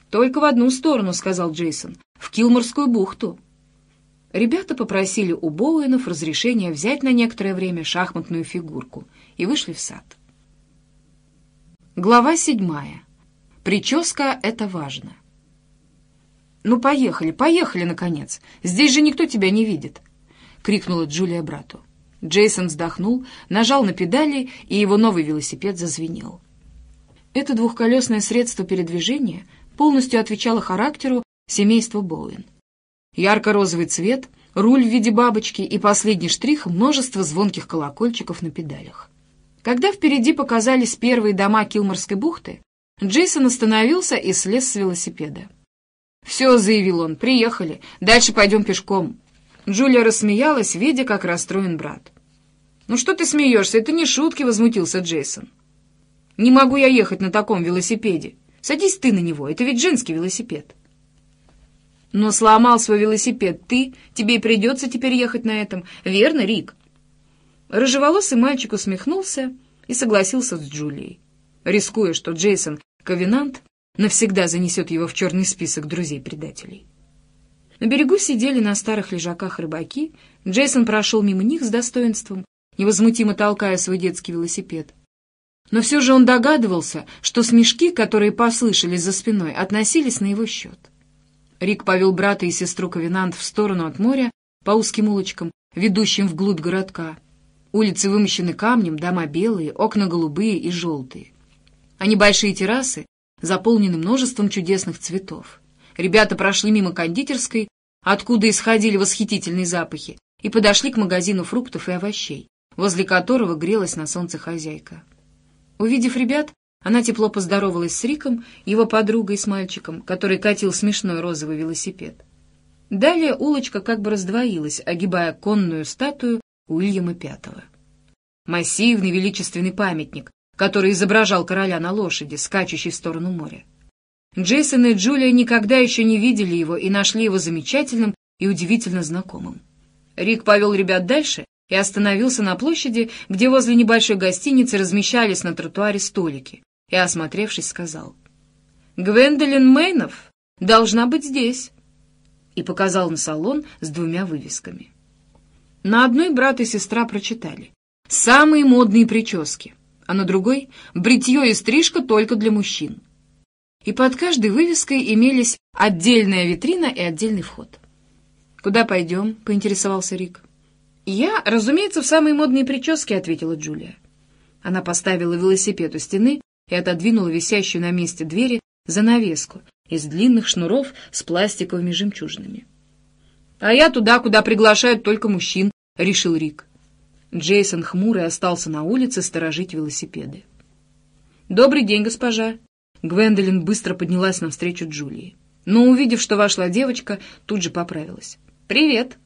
«Только в одну сторону», — сказал Джейсон. «В Килморскую бухту». Ребята попросили у Боуэнов разрешения взять на некоторое время шахматную фигурку и вышли в сад. Глава седьмая. Прическа — это важно. «Ну, поехали, поехали, наконец! Здесь же никто тебя не видит!» — крикнула Джулия брату. Джейсон вздохнул, нажал на педали, и его новый велосипед зазвенел. Это двухколесное средство передвижения полностью отвечало характеру семейства Боуэн. Ярко розовый цвет, руль в виде бабочки и последний штрих — множество звонких колокольчиков на педалях. Когда впереди показались первые дома Килморской бухты, Джейсон остановился и слез с велосипеда. «Все», — заявил он, — «приехали. Дальше пойдем пешком». Джулия рассмеялась, видя, как расстроен брат. «Ну что ты смеешься? Это не шутки», — возмутился Джейсон. «Не могу я ехать на таком велосипеде. Садись ты на него, это ведь женский велосипед». Но сломал свой велосипед ты, тебе придется теперь ехать на этом, верно, Рик?» Рыжеволосый мальчик усмехнулся и согласился с Джулией, рискуя, что Джейсон Ковенант навсегда занесет его в черный список друзей-предателей. На берегу сидели на старых лежаках рыбаки, Джейсон прошел мимо них с достоинством, невозмутимо толкая свой детский велосипед. Но все же он догадывался, что смешки, которые послышались за спиной, относились на его счет. Рик повел брата и сестру Ковенант в сторону от моря по узким улочкам, ведущим вглубь городка. Улицы вымощены камнем, дома белые, окна голубые и желтые. А небольшие террасы заполнены множеством чудесных цветов. Ребята прошли мимо кондитерской, откуда исходили восхитительные запахи, и подошли к магазину фруктов и овощей, возле которого грелась на солнце хозяйка. Увидев ребят, она тепло поздоровалась с Риком, его подругой с мальчиком, который катил смешной розовый велосипед. Далее улочка как бы раздвоилась, огибая конную статую Уильяма V. Массивный величественный памятник, который изображал короля на лошади, скачущей в сторону моря. Джейсон и Джулия никогда еще не видели его и нашли его замечательным и удивительно знакомым. Рик повел ребят дальше и остановился на площади, где возле небольшой гостиницы размещались на тротуаре столики, и, осмотревшись, сказал. «Гвендолин Мейнов должна быть здесь!» и показал на салон с двумя вывесками. На одной брат и сестра прочитали «Самые модные прически», а на другой «Бритье и стрижка только для мужчин». И под каждой вывеской имелись отдельная витрина и отдельный вход. «Куда пойдем?» — поинтересовался Рик. «Я, разумеется, в самые модные прически», — ответила Джулия. Она поставила велосипед у стены и отодвинула висящую на месте двери занавеску из длинных шнуров с пластиковыми жемчужинами. «А я туда, куда приглашают только мужчин», — решил Рик. Джейсон хмурый остался на улице сторожить велосипеды. «Добрый день, госпожа!» Гвендолин быстро поднялась навстречу Джулии. Но, увидев, что вошла девочка, тут же поправилась. «Привет!»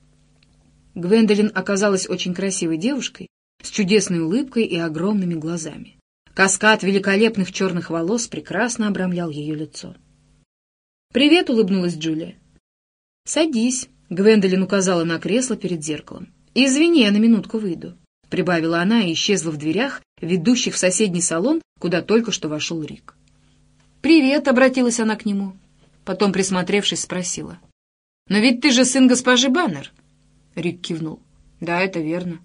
Гвендолин оказалась очень красивой девушкой, с чудесной улыбкой и огромными глазами. Каскад великолепных черных волос прекрасно обрамлял ее лицо. «Привет!» — улыбнулась Джулия. «Садись!» — Гвендолин указала на кресло перед зеркалом. «Извини, я на минутку выйду», — прибавила она и исчезла в дверях, ведущих в соседний салон, куда только что вошел Рик. «Привет!» — обратилась она к нему. Потом, присмотревшись, спросила. «Но ведь ты же сын госпожи Баннер!» Рик кивнул. «Да, это верно.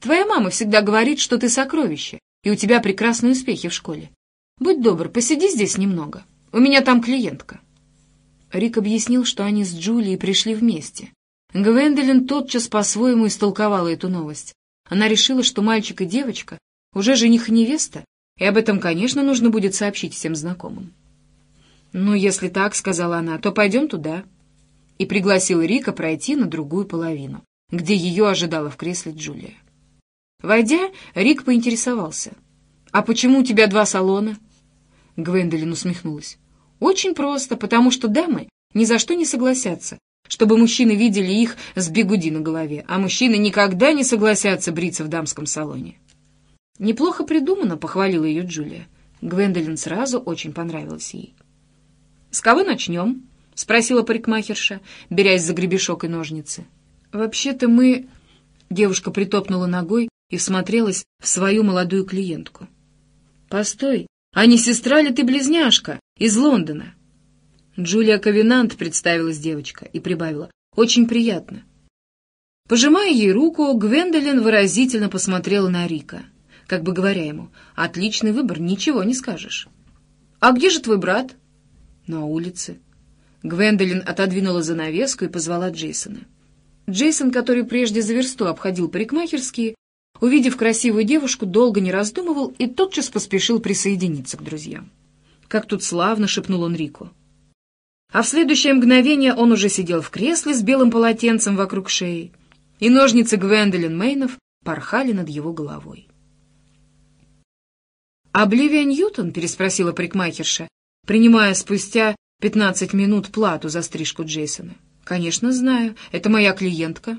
Твоя мама всегда говорит, что ты сокровище, и у тебя прекрасные успехи в школе. Будь добр, посиди здесь немного. У меня там клиентка». Рик объяснил, что они с Джулией пришли вместе. Гвендолин тотчас по-своему истолковала эту новость. Она решила, что мальчик и девочка уже жених и невеста, и об этом, конечно, нужно будет сообщить всем знакомым. «Ну, если так, — сказала она, — то пойдем туда». И пригласила Рика пройти на другую половину, где ее ожидала в кресле Джулия. Войдя, Рик поинтересовался. «А почему у тебя два салона?» Гвендолин усмехнулась. «Очень просто, потому что дамы ни за что не согласятся, чтобы мужчины видели их с бигуди на голове, а мужчины никогда не согласятся бриться в дамском салоне». «Неплохо придумано», — похвалила ее Джулия. Гвендолин сразу очень понравилась ей. «С кого начнем?» — спросила парикмахерша, берясь за гребешок и ножницы. «Вообще-то мы...» — девушка притопнула ногой, и смотрелась в свою молодую клиентку. «Постой, а не сестра ли ты близняшка из Лондона?» Джулия Ковенант представилась девочка и прибавила «Очень приятно». Пожимая ей руку, Гвендолин выразительно посмотрела на Рика, как бы говоря ему «Отличный выбор, ничего не скажешь». «А где же твой брат?» «На улице». Гвендолин отодвинула занавеску и позвала Джейсона. Джейсон, который прежде за версту обходил парикмахерские, Увидев красивую девушку, долго не раздумывал и тотчас поспешил присоединиться к друзьям. «Как тут славно!» — шепнул он Рику. А в следующее мгновение он уже сидел в кресле с белым полотенцем вокруг шеи, и ножницы Гвендолин Мейнов порхали над его головой. «Обливия Ньютон?» — переспросила парикмахерша, принимая спустя пятнадцать минут плату за стрижку Джейсона. «Конечно, знаю. Это моя клиентка».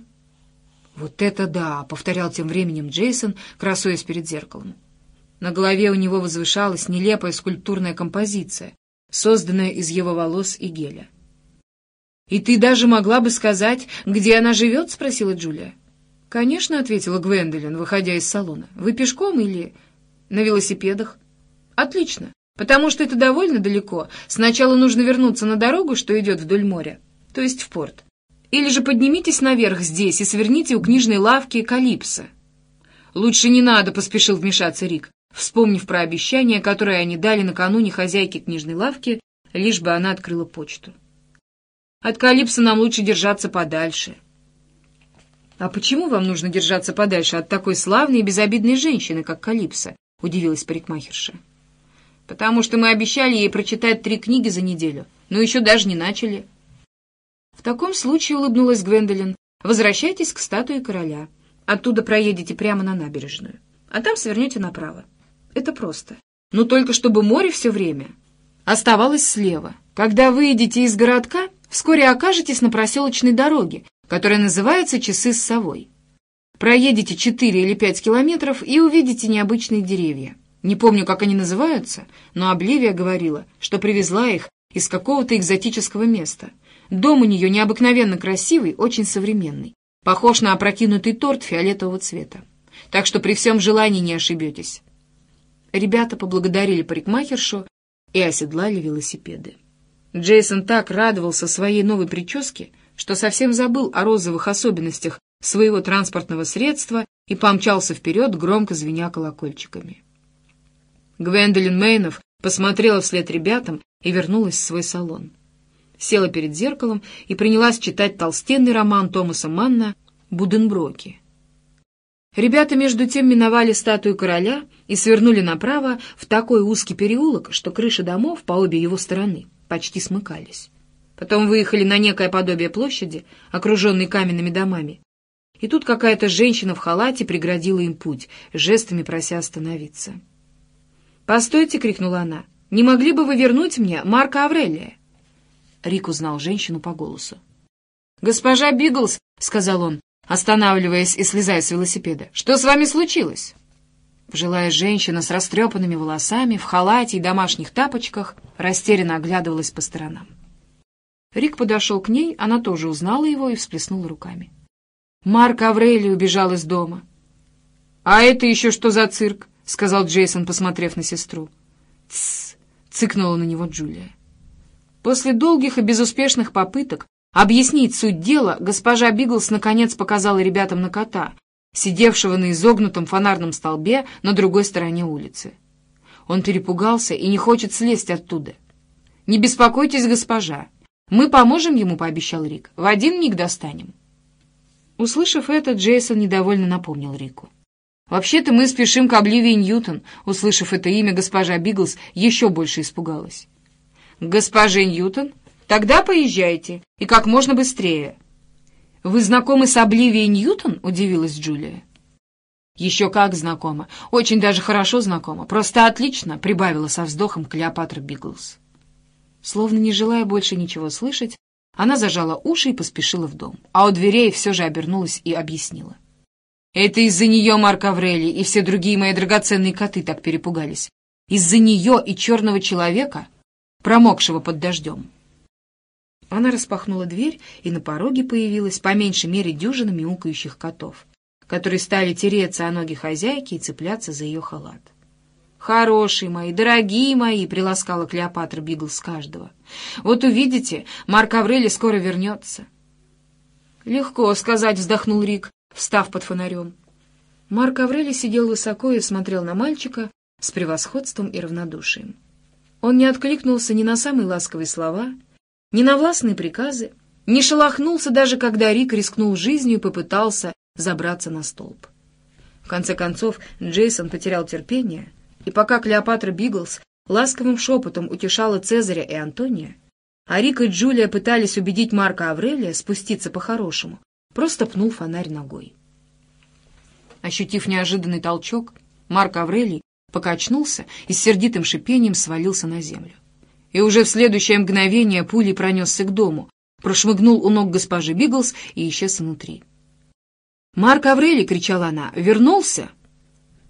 «Вот это да!» — повторял тем временем Джейсон, красуясь перед зеркалом. На голове у него возвышалась нелепая скульптурная композиция, созданная из его волос и геля. «И ты даже могла бы сказать, где она живет?» — спросила Джулия. «Конечно», — ответила Гвендолин, выходя из салона. «Вы пешком или на велосипедах?» «Отлично, потому что это довольно Или же поднимитесь наверх здесь и сверните у книжной лавки «Калипсо». «Лучше не надо», — поспешил вмешаться Рик, вспомнив про обещание, которое они дали накануне хозяйке книжной лавки, лишь бы она открыла почту. «От Калипса нам лучше держаться подальше». «А почему вам нужно держаться подальше от такой славной и безобидной женщины, как Калипса? – удивилась парикмахерша. «Потому что мы обещали ей прочитать три книги за неделю, но еще даже не начали». В таком случае улыбнулась Гвендолин. Возвращайтесь к статуе короля. Оттуда проедете прямо на набережную. А там свернете направо. Это просто. Но только чтобы море все время оставалось слева. Когда выйдете из городка, вскоре окажетесь на проселочной дороге, которая называется «Часы с совой». Проедете 4 или 5 километров и увидите необычные деревья. Не помню, как они называются, но Обливия говорила, что привезла их из какого-то экзотического места — Дом у нее необыкновенно красивый, очень современный. Похож на опрокинутый торт фиолетового цвета. Так что при всем желании не ошибетесь. Ребята поблагодарили парикмахершу и оседлали велосипеды. Джейсон так радовался своей новой прическе, что совсем забыл о розовых особенностях своего транспортного средства и помчался вперед, громко звеня колокольчиками. Гвендолин Мейнов посмотрела вслед ребятам и вернулась в свой салон села перед зеркалом и принялась читать толстенный роман Томаса Манна «Буденброки». Ребята, между тем, миновали статую короля и свернули направо в такой узкий переулок, что крыши домов по обе его стороны почти смыкались. Потом выехали на некое подобие площади, окруженной каменными домами. И тут какая-то женщина в халате преградила им путь, жестами прося остановиться. «Постойте!» — крикнула она. «Не могли бы вы вернуть мне Марка Аврелия?» Рик узнал женщину по голосу. «Госпожа Биглс», — сказал он, останавливаясь и слезая с велосипеда, — «что с вами случилось?» Пожилая женщина с растрепанными волосами, в халате и домашних тапочках растерянно оглядывалась по сторонам. Рик подошел к ней, она тоже узнала его и всплеснула руками. Марк Аврелий убежал из дома. «А это еще что за цирк?» — сказал Джейсон, посмотрев на сестру. «Тссс!» — цыкнула на него Джулия. После долгих и безуспешных попыток объяснить суть дела госпожа Биглс наконец показала ребятам на кота, сидевшего на изогнутом фонарном столбе на другой стороне улицы. Он перепугался и не хочет слезть оттуда. «Не беспокойтесь, госпожа. Мы поможем ему», — пообещал Рик. «В один миг достанем». Услышав это, Джейсон недовольно напомнил Рику. «Вообще-то мы спешим к Обливии Ньютон», — услышав это имя, госпожа Биглс еще больше испугалась. «Госпожи Ньютон, тогда поезжайте, и как можно быстрее». «Вы знакомы с Обливией Ньютон?» — удивилась Джулия. «Еще как знакома. Очень даже хорошо знакома. Просто отлично!» — прибавила со вздохом Клеопатра Биглс. Словно не желая больше ничего слышать, она зажала уши и поспешила в дом. А у дверей все же обернулась и объяснила. «Это из-за нее Марк Аврелий и все другие мои драгоценные коты так перепугались. Из-за нее и черного человека промокшего под дождем. Она распахнула дверь, и на пороге появилась по меньшей мере дюжина мяукающих котов, которые стали тереться о ноги хозяйки и цепляться за ее халат. «Хорошие мои, дорогие мои!» — приласкала Клеопатра бигл с каждого. «Вот увидите, Марк Аврели скоро вернется». «Легко сказать», — вздохнул Рик, встав под фонарем. Марк Аврели сидел высоко и смотрел на мальчика с превосходством и равнодушием. Он не откликнулся ни на самые ласковые слова, ни на властные приказы, не шелохнулся даже, когда Рик рискнул жизнью и попытался забраться на столб. В конце концов, Джейсон потерял терпение, и пока Клеопатра Биглс ласковым шепотом утешала Цезаря и Антония, а Рик и Джулия пытались убедить Марка Аврелия спуститься по-хорошему, просто пнул фонарь ногой. Ощутив неожиданный толчок, Марк Аврелий покачнулся и с сердитым шипением свалился на землю. И уже в следующее мгновение пулей пронесся к дому, прошмыгнул у ног госпожи Биглс и исчез внутри. «Марк Аврелий!» — кричала она. «Вернулся?»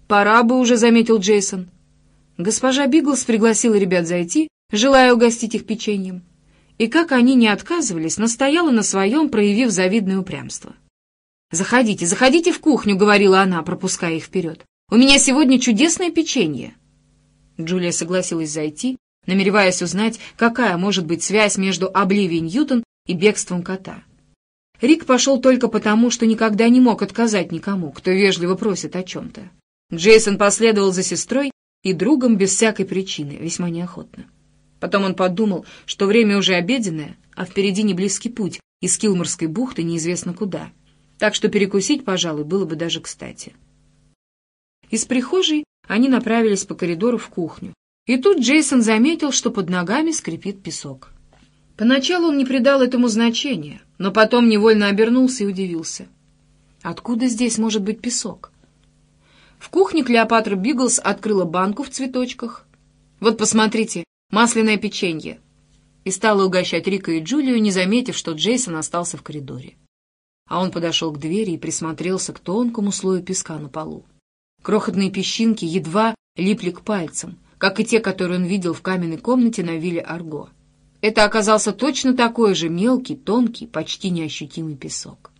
«Пора бы уже», — заметил Джейсон. Госпожа Биглс пригласила ребят зайти, желая угостить их печеньем. И как они не отказывались, настояла на своем, проявив завидное упрямство. «Заходите, заходите в кухню», — говорила она, пропуская их вперед. У меня сегодня чудесное печенье». Джулия согласилась зайти, намереваясь узнать, какая может быть связь между обливией Ньютон и бегством кота. Рик пошел только потому, что никогда не мог отказать никому, кто вежливо просит о чем-то. Джейсон последовал за сестрой и другом без всякой причины, весьма неохотно. Потом он подумал, что время уже обеденное, а впереди неблизкий путь из Килморской бухты неизвестно куда. Так что перекусить, пожалуй, было бы даже кстати. Из прихожей они направились по коридору в кухню. И тут Джейсон заметил, что под ногами скрипит песок. Поначалу он не придал этому значения, но потом невольно обернулся и удивился. Откуда здесь может быть песок? В кухне Клеопатра Биглс открыла банку в цветочках. «Вот, посмотрите, масляное печенье!» И стала угощать Рика и Джулию, не заметив, что Джейсон остался в коридоре. А он подошел к двери и присмотрелся к тонкому слою песка на полу крохотные песчинки едва липли к пальцам, как и те, которые он видел в каменной комнате на вилле Арго. Это оказался точно такой же мелкий, тонкий, почти неощутимый песок.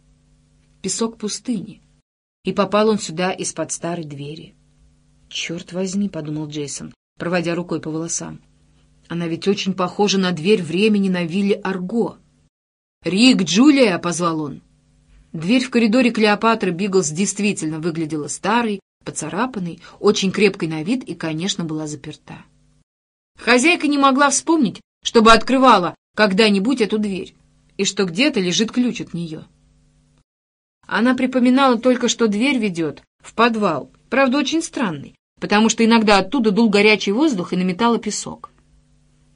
Песок пустыни. И попал он сюда из-под старой двери. «Черт возьми», — подумал Джейсон, проводя рукой по волосам. «Она ведь очень похожа на дверь времени на вилле Арго». «Рик, Джулия!» — позвал он. Дверь в коридоре Клеопатры Биглс действительно выглядела старой, поцарапанной, очень крепкой на вид и, конечно, была заперта. Хозяйка не могла вспомнить, чтобы открывала когда-нибудь эту дверь, и что где-то лежит ключ от нее. Она припоминала только, что дверь ведет в подвал, правда, очень странный, потому что иногда оттуда дул горячий воздух и наметало песок.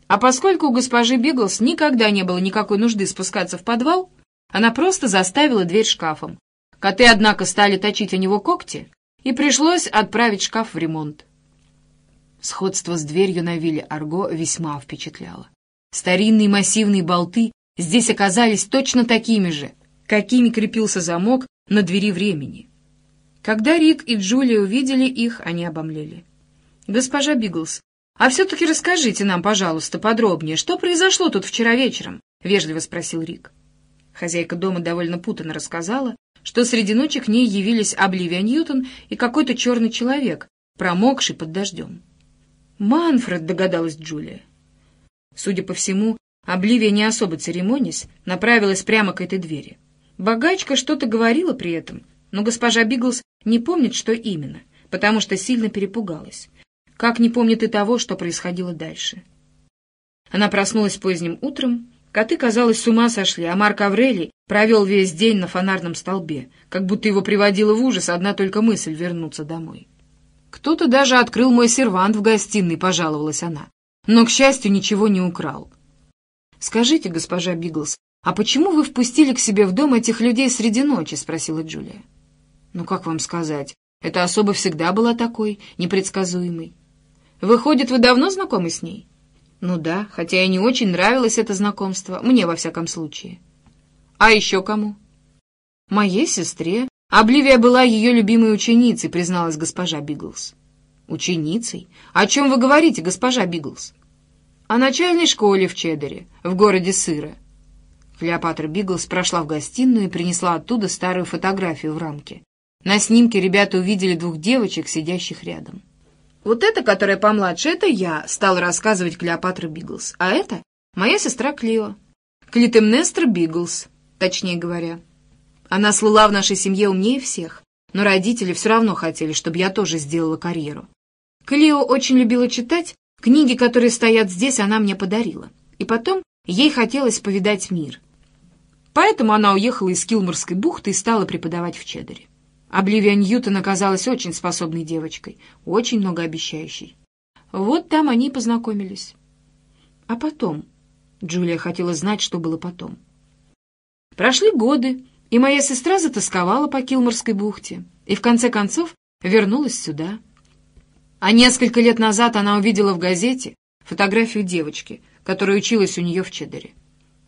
А поскольку у госпожи Биглс никогда не было никакой нужды спускаться в подвал, она просто заставила дверь шкафом. Коты, однако, стали точить о него когти, и пришлось отправить шкаф в ремонт. Сходство с дверью на вилле Арго весьма впечатляло. Старинные массивные болты здесь оказались точно такими же, какими крепился замок на двери времени. Когда Рик и Джулия увидели их, они обомлели. «Госпожа Биглс, а все-таки расскажите нам, пожалуйста, подробнее, что произошло тут вчера вечером?» — вежливо спросил Рик. Хозяйка дома довольно путанно рассказала, что среди ночи к ней явились Обливия Ньютон и какой-то черный человек, промокший под дождем. «Манфред», — догадалась Джулия. Судя по всему, Обливия не особо церемонясь, направилась прямо к этой двери. Богачка что-то говорила при этом, но госпожа Биглс не помнит, что именно, потому что сильно перепугалась. Как не помнит и того, что происходило дальше. Она проснулась поздним утром, коты, казалось, с ума сошли, а Марк Аврелий провел весь день на фонарном столбе, как будто его приводила в ужас одна только мысль вернуться домой. «Кто-то даже открыл мой сервант в гостиной», — пожаловалась она но, к счастью, ничего не украл. «Скажите, госпожа Биглс, а почему вы впустили к себе в дом этих людей среди ночи?» — спросила Джулия. «Ну, как вам сказать, эта особа всегда была такой, непредсказуемой. Выходит, вы давно знакомы с ней?» «Ну да, хотя и А еще кому? Моей сестре. Обливия была ее любимой ученицей, призналась госпожа Биглс. Ученицей? О чем вы говорите, госпожа Биглс? О начальной школе в Чеддере, в городе Сыра. Клеопатра Биглс прошла в гостиную и принесла оттуда старую фотографию в рамке. На снимке ребята увидели двух девочек, сидящих рядом. «Вот эта, которая помладше, это я», — стала рассказывать Клеопатра Биглс. «А это моя сестра Клио. Клитемнестра Биглс, точнее говоря. Она слыла в нашей семье умнее всех, но родители все равно хотели, чтобы я тоже сделала карьеру. Клео очень любила читать, книги, которые стоят здесь, она мне подарила. И потом ей хотелось повидать мир. Поэтому она уехала из Килморской бухты и стала преподавать в Чеддере. Обливия Ньютон оказалась очень способной девочкой, очень многообещающей. Вот там они и познакомились. А потом... Джулия хотела знать, что было потом. Прошли годы, и моя сестра затасковала по Килморской бухте и в конце концов вернулась сюда. А несколько лет назад она увидела в газете фотографию девочки, которая училась у нее в Чедере.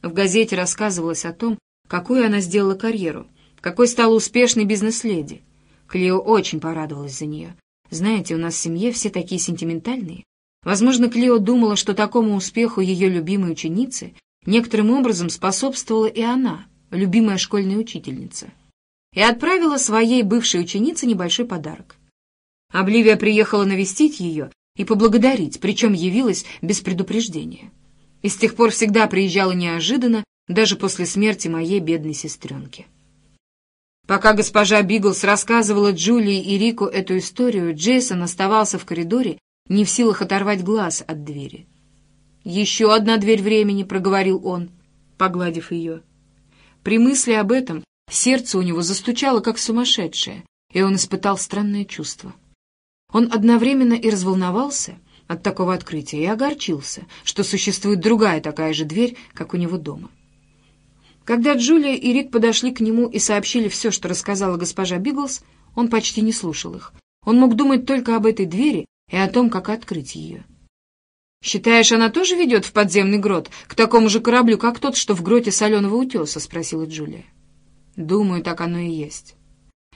В газете рассказывалось о том, какую она сделала карьеру, какой стала успешной бизнес-леди. Клео очень порадовалась за нее. Знаете, у нас в семье все такие сентиментальные. Возможно, Клео думала, что такому успеху ее любимой ученицы некоторым образом способствовала и она — любимая школьная учительница, и отправила своей бывшей ученице небольшой подарок. Обливия приехала навестить ее и поблагодарить, причем явилась без предупреждения. И с тех пор всегда приезжала неожиданно, даже после смерти моей бедной сестренки. Пока госпожа Биглс рассказывала Джулии и Рику эту историю, Джейсон оставался в коридоре, не в силах оторвать глаз от двери. «Еще одна дверь времени», — проговорил он, погладив ее. При мысли об этом сердце у него застучало, как сумасшедшее, и он испытал странное чувство. Он одновременно и разволновался от такого открытия и огорчился, что существует другая такая же дверь, как у него дома. Когда Джулия и Рик подошли к нему и сообщили все, что рассказала госпожа Биглс, он почти не слушал их. Он мог думать только об этой двери и о том, как открыть ее. «Считаешь, она тоже ведет в подземный грот, к такому же кораблю, как тот, что в гроте соленого утеса?» — спросила Джулия. «Думаю, так оно и есть.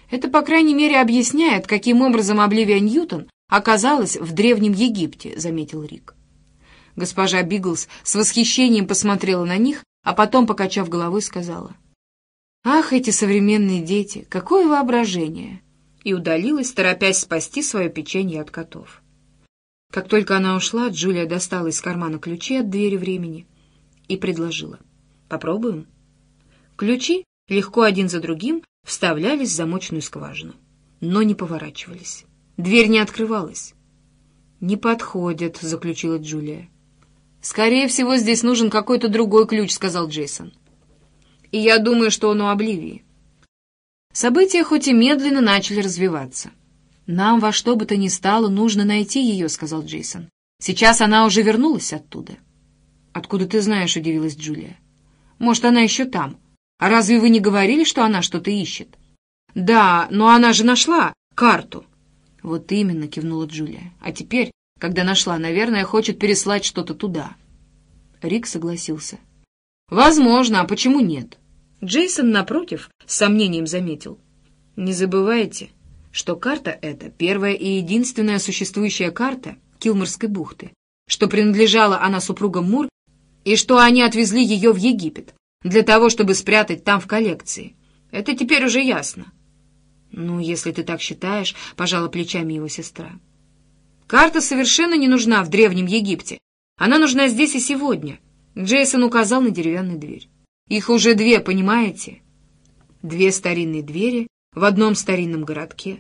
Это, по крайней мере, объясняет, каким образом Обливия Ньютон оказалась в Древнем Египте», — заметил Рик. Госпожа Биглс с восхищением посмотрела на них, а потом, покачав головой, сказала, «Ах, эти современные дети, какое воображение!» и удалилась, торопясь спасти свое печенье от котов. Как только она ушла, Джулия достала из кармана ключи от двери времени и предложила. «Попробуем». Ключи легко один за другим вставлялись в замочную скважину, но не поворачивались. Дверь не открывалась. «Не подходит», — заключила Джулия. «Скорее всего, здесь нужен какой-то другой ключ», — сказал Джейсон. «И я думаю, что он у Обливии». События хоть и медленно начали развиваться — «Нам во что бы то ни стало нужно найти ее», — сказал Джейсон. «Сейчас она уже вернулась оттуда». «Откуда ты знаешь?» — удивилась Джулия. «Может, она еще там. А разве вы не говорили, что она что-то ищет?» «Да, но она же нашла карту». «Вот именно», — кивнула Джулия. «А теперь когда нашла, наверное, хочет переслать что-то туда. Рик согласился. Возможно, а почему нет? что карта эта — первая и единственная существующая карта Килморской бухты, что принадлежала она супругам Мур, и что они отвезли ее в Египет для того, чтобы спрятать там в коллекции. Это теперь уже ясно. «Ну, если ты так считаешь», — пожала плечами его сестра. «Карта совершенно не нужна в Древнем Египте. Она нужна здесь и сегодня», — Джейсон указал на деревянную дверь. «Их уже две, понимаете?» Две старинные двери в одном старинном городке.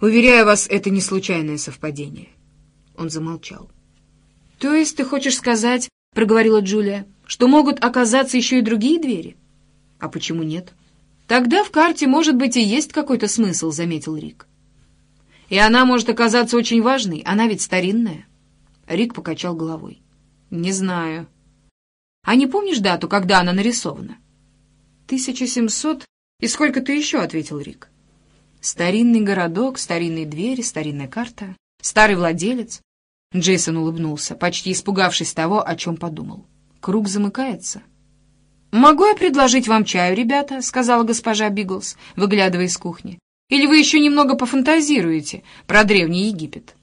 Уверяю вас, это не случайное совпадение. Он замолчал. «То есть ты хочешь сказать, — проговорила Джулия, — что могут оказаться еще и другие двери?» «А почему нет?» «Тогда в карте, может быть, и есть какой-то смысл», — заметил Рик. И она может оказаться очень важной, она ведь старинная. Рик покачал головой. Не знаю. А не помнишь дату, когда она нарисована? 1700 и сколько-то еще, ответил Рик. Старинный городок, старинные двери, старинная карта, старый владелец. Джейсон улыбнулся, почти испугавшись того, о чем подумал. Круг замыкается. «Могу я предложить вам чаю, ребята?» — сказала госпожа Биглс, выглядывая из кухни. Или вы еще немного пофантазируете про Древний Египет?»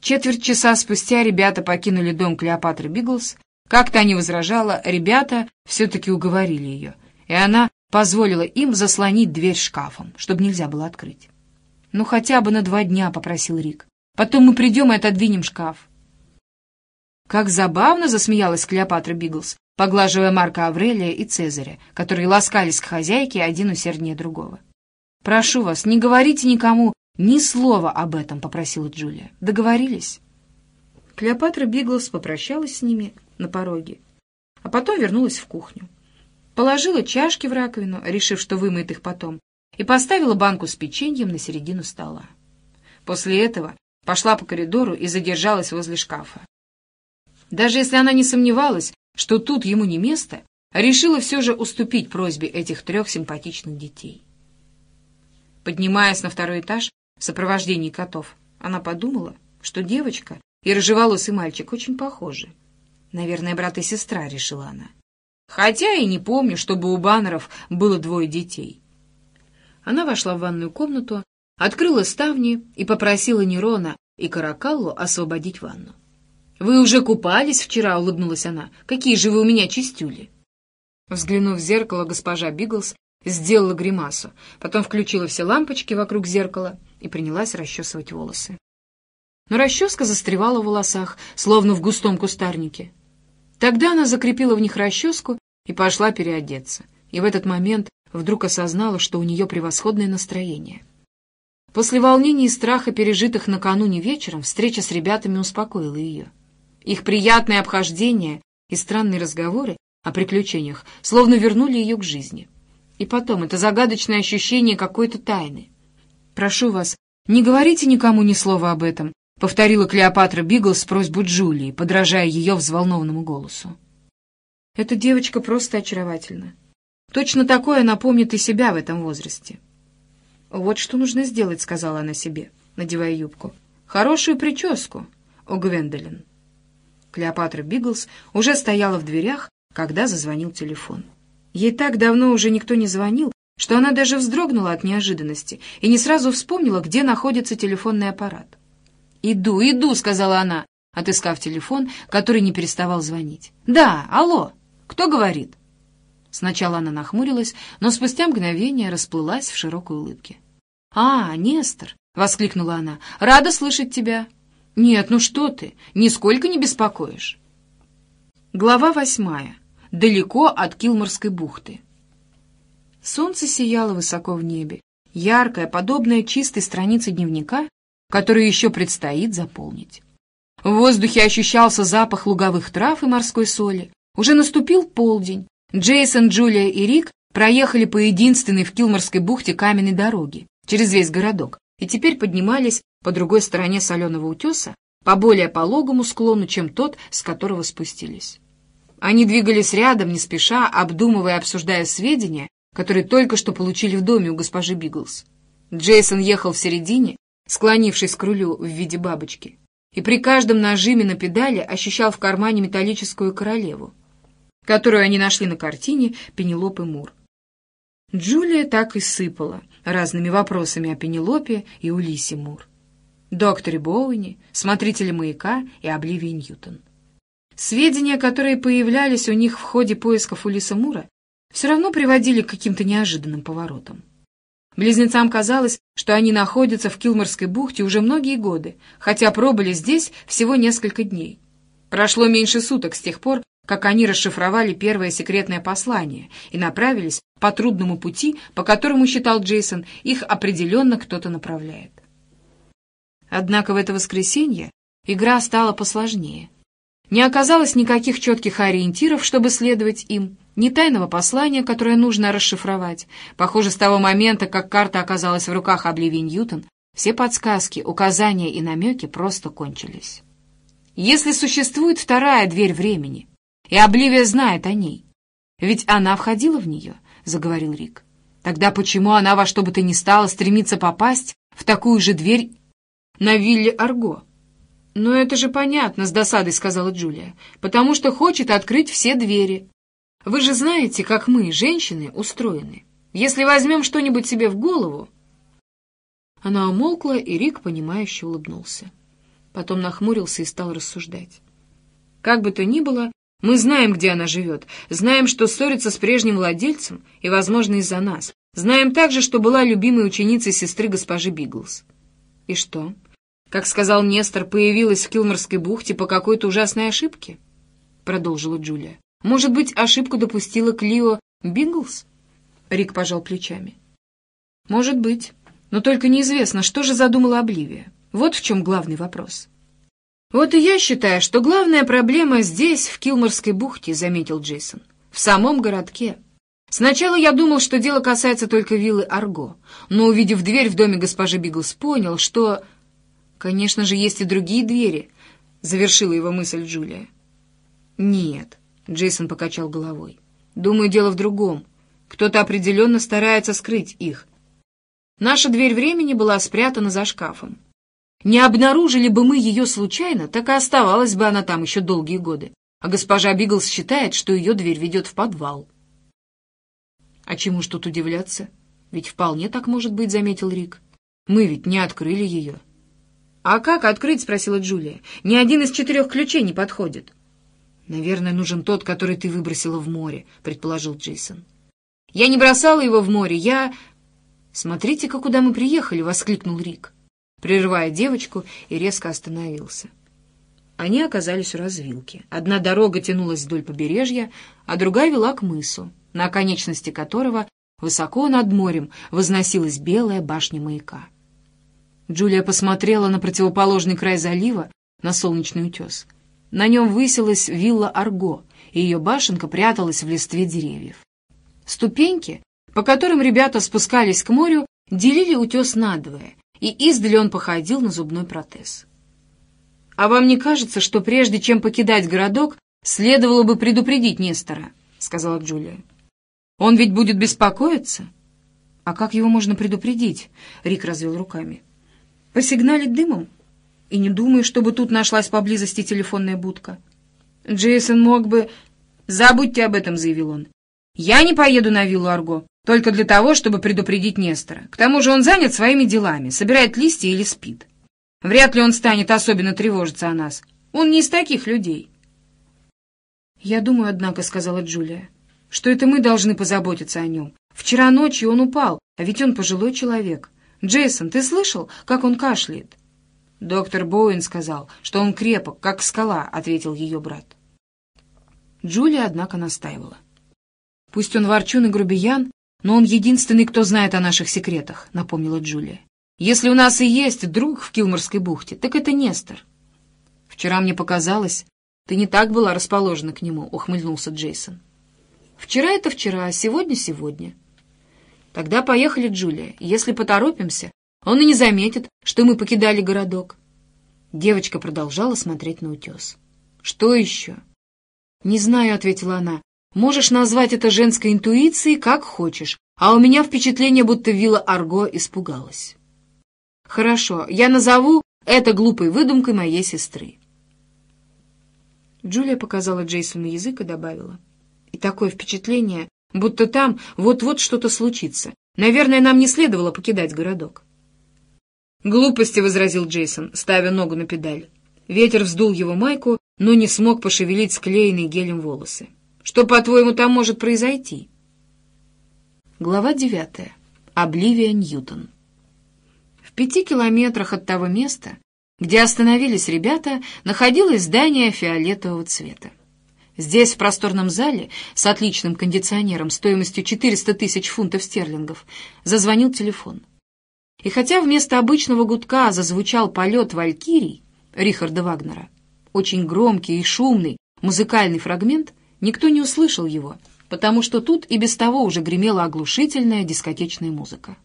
Четверть часа спустя ребята покинули дом Клеопатры Биглс. Как-то не возражала, ребята все-таки уговорили ее, и она позволила им заслонить дверь шкафом, чтобы нельзя было открыть. «Ну, хотя бы на два дня», — попросил Рик. «Потом мы придем и отодвинем шкаф». Как забавно засмеялась Клеопатра Биглс, поглаживая Марка Аврелия и Цезаря, которые ласкались к хозяйке один усерднее другого. «Прошу вас, не говорите никому ни слова об этом», — попросила Джулия. «Договорились?» Клеопатра Биглс попрощалась с ними на пороге, а потом вернулась в кухню положила чашки в раковину, решив, что вымыет их потом, и поставила банку с печеньем на середину стола. После этого пошла по коридору и задержалась возле шкафа. Даже если она не сомневалась, что тут ему не место, решила все же уступить просьбе этих трех симпатичных детей. Поднимаясь на второй этаж в сопровождении котов, она подумала, что девочка и рыжеволосый мальчик очень похожи. Наверное, брат и сестра, решила она. Хотя и не помню, чтобы у баннеров было двое детей. Она вошла в ванную комнату, открыла ставни и попросила Нерона и Каракаллу освободить ванну. «Вы уже купались вчера?» — улыбнулась она. «Какие же вы у меня чистюли!» Взглянув в зеркало, госпожа Биглс сделала гримасу, потом включила все лампочки вокруг зеркала и принялась расчесывать волосы. Но расческа застревала в волосах, словно в густом кустарнике. Тогда она закрепила в них расческу и пошла переодеться. И в этот момент вдруг осознала, что у нее превосходное настроение. После волнений и страха, пережитых накануне вечером, встреча с ребятами успокоила ее. Их приятное обхождение и странные разговоры о приключениях словно вернули ее к жизни. И потом, это загадочное ощущение какой-то тайны. «Прошу вас, не говорите никому ни слова об этом», Повторила Клеопатра Биглс просьбу Джулии, подражая ее взволнованному голосу. «Эта девочка просто очаровательна. Точно такое она помнит и себя в этом возрасте». «Вот что нужно сделать», — сказала она себе, надевая юбку. «Хорошую прическу, о Гвендолин». Клеопатра Биглс уже стояла в дверях, когда зазвонил телефон. Ей так давно уже никто не звонил, что она даже вздрогнула от неожиданности и не сразу вспомнила, где находится телефонный аппарат. «Иду, иду», — сказала она, отыскав телефон, который не переставал звонить. «Да, алло, кто говорит?» Сначала она нахмурилась, но спустя мгновение расплылась в широкой улыбке. «А, Нестор!» — воскликнула она. «Рада слышать тебя!» «Нет, ну что ты! Нисколько не беспокоишь!» Глава восьмая. Далеко от Килморской бухты. Солнце сияло высоко в небе. Яркая, подобная чистой странице дневника, который еще предстоит заполнить. В воздухе ощущался запах луговых трав и морской соли. Уже наступил полдень. Джейсон, Джулия и Рик проехали по единственной в Килморской бухте каменной дороге через весь городок и теперь поднимались по другой стороне соленого утеса по более пологому склону, чем тот, с которого спустились. Они двигались рядом, не спеша, обдумывая и обсуждая сведения, которые только что получили в доме у госпожи Биглс. Джейсон ехал в середине, склонившись к рулю в виде бабочки, и при каждом нажиме на педали ощущал в кармане металлическую королеву, которую они нашли на картине Пенелопы Мур. Джулия так и сыпала разными вопросами о Пенелопе и Улисе Мур, докторе Боуэне, смотрителе маяка и Обливии Ньютон. Сведения, которые появлялись у них в ходе поисков Улиса Мура, все равно приводили к каким-то неожиданным поворотам. Близнецам казалось, что они находятся в Килморской бухте уже многие годы, хотя пробыли здесь всего несколько дней. Прошло меньше суток с тех пор, как они расшифровали первое секретное послание и направились по трудному пути, по которому, считал Джейсон, их определенно кто-то направляет. Однако в это воскресенье игра стала посложнее. Не оказалось никаких четких ориентиров, чтобы следовать им, не тайного послания, которое нужно расшифровать. Похоже, с того момента, как карта оказалась в руках Обливи Ньютон, все подсказки, указания и намеки просто кончились. Если существует вторая дверь времени, и Обливия знает о ней, ведь она входила в нее, — заговорил Рик, — тогда почему она во что бы то ни стало стремится попасть в такую же дверь на вилле Арго? «Но это же понятно», — с досадой сказала Джулия, «потому что хочет открыть все двери». Вы же знаете, как мы, женщины, устроены. Если возьмем что-нибудь себе в голову...» Она умолкла, и Рик, понимающе улыбнулся. Потом нахмурился и стал рассуждать. «Как бы то ни было, мы знаем, где она живет, знаем, что ссорится с прежним владельцем, и, возможно, из-за нас. Знаем также, что была любимой ученицей сестры госпожи Биглс. И что? Как сказал Нестор, появилась в Килморской бухте по какой-то ужасной ошибке?» Продолжила Джулия. Может быть, ошибку допустила Клио Бинглс? Рик пожал плечами. Может быть. Но только неизвестно, что же задумала Обливия. Вот в чем главный вопрос. «Вот и я считаю, что главная проблема здесь, в Килморской бухте», — заметил Джейсон. «В самом городке. Сначала я думал, что дело касается только виллы Арго, но, увидев дверь в доме госпожи Биглс, понял, что...» «Конечно же, есть и другие двери», — завершила его мысль Джулия. «Нет, Джейсон покачал головой. «Думаю, дело в другом. Кто-то определенно старается скрыть их. Наша дверь времени была спрятана за шкафом. Не обнаружили бы мы ее случайно, так и оставалась бы она там еще долгие годы. А госпожа Биглс считает, что ее дверь ведет в подвал». «А чему ж тут удивляться? Ведь вполне так может быть», — заметил Рик. «Мы ведь не открыли ее». «А как открыть?» — спросила Джулия. «Ни один из четырех ключей не подходит». Наверное, нужен тот, который ты выбросила в море, предположил Джейсон. Я не бросала его в море, я... Смотрите-ка, куда мы приехали, воскликнул Рик, прерывая девочку и резко остановился. Они оказались у развилки. Одна дорога тянулась вдоль побережья, а другая вела к мысу, на оконечности которого высоко над морем возносилась белая башня маяка. Джулия посмотрела на противоположный край залива, на солнечный утес — на нем высилась вилла Арго, и ее башенка пряталась в листве деревьев. Ступеньки, по которым ребята спускались к морю, делили утес надвое, и издали он походил на зубной протез. «А вам не кажется, что прежде чем покидать городок, следовало бы предупредить Нестора?» — сказала Джулия. «Он ведь будет беспокоиться?» «А как его можно предупредить?» — Рик развел руками. «Посигналить дымом?» и не думаю, чтобы тут нашлась поблизости телефонная будка. Джейсон мог бы... «Забудьте об этом», — заявил он. «Я не поеду на виллу Арго, только для того, чтобы предупредить Нестора. К тому же он занят своими делами, собирает листья или спит. Вряд ли он станет особенно тревожиться о нас. Он не из таких людей». «Я думаю, однако», — сказала Джулия, — «что это мы должны позаботиться о нем. Вчера ночью он упал, а ведь он пожилой человек. Джейсон, ты слышал, как он кашляет?» «Доктор Боуэн сказал, что он крепок, как скала», — ответил ее брат. Джулия, однако, настаивала. «Пусть он ворчун и грубиян, но он единственный, кто знает о наших секретах», — напомнила Джулия. «Если у нас и есть друг в Килморской бухте, так это Нестор». «Вчера мне показалось, ты не так была расположена к нему», — ухмыльнулся Джейсон. «Вчера это вчера, а сегодня сегодня». «Тогда поехали, Джулия. Если поторопимся, он и не заметит, что мы покидали городок. Девочка продолжала смотреть на утес. «Что еще?» «Не знаю», — ответила она. «Можешь назвать это женской интуицией, как хочешь, а у меня впечатление, будто вилла Арго испугалась». «Хорошо, я назову это глупой выдумкой моей сестры». Джулия показала Джейсону язык и добавила. «И такое впечатление, будто там вот-вот что-то случится. Наверное, нам не следовало покидать городок». «Глупости», — возразил Джейсон, ставя ногу на педаль. Ветер вздул его майку, но не смог пошевелить склеенные гелем волосы. Что, по-твоему, там может произойти? Глава девятая. Обливия Ньютон. В пяти километрах от того места, где остановились ребята, находилось здание фиолетового цвета. Здесь, в просторном зале, с отличным кондиционером стоимостью 400 тысяч фунтов стерлингов, зазвонил телефон. И хотя вместо обычного гудка зазвучал полет валькирий Рихарда Вагнера, очень громкий и шумный музыкальный фрагмент, никто не услышал его, потому что тут и без того уже гремела оглушительная дискотечная музыка.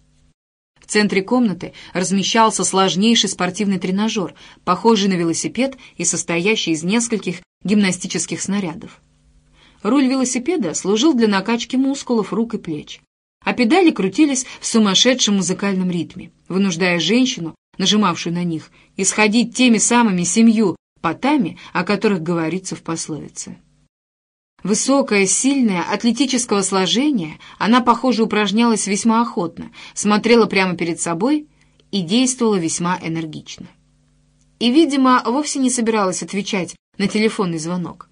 В центре комнаты размещался сложнейший спортивный тренажер, похожий на велосипед и состоящий из нескольких гимнастических снарядов. Руль велосипеда служил для накачки мускулов рук и плеч, а педали крутились в сумасшедшем музыкальном ритме, вынуждая женщину, нажимавшую на них, исходить теми самыми семью потами, о которых говорится в пословице. Высокая, сильная, атлетического сложения, она, похоже, упражнялась весьма охотно, смотрела прямо перед собой и действовала весьма энергично. И, видимо, вовсе не собиралась отвечать на телефонный звонок.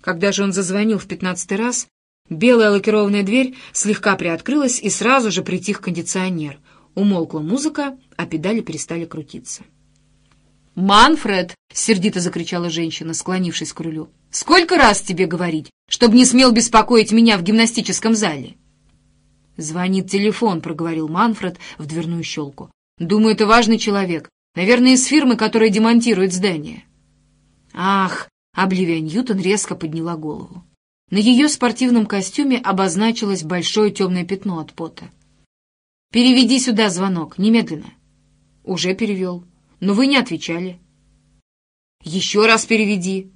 Когда же он зазвонил в пятнадцатый раз, Белая лакированная дверь слегка приоткрылась, и сразу же притих кондиционер. Умолкла музыка, а педали перестали крутиться. «Манфред!» — сердито закричала женщина, склонившись к рулю. «Сколько раз тебе говорить, чтобы не смел беспокоить меня в гимнастическом зале?» «Звонит телефон», — проговорил Манфред в дверную щелку. «Думаю, это важный человек. Наверное, из фирмы, которая демонтирует здание». «Ах!» — Обливия Ньютон резко подняла голову. На ее спортивном костюме обозначилось большое темное пятно от пота. «Переведи сюда звонок, немедленно». «Уже перевел» но вы не отвечали. Еще раз переведи.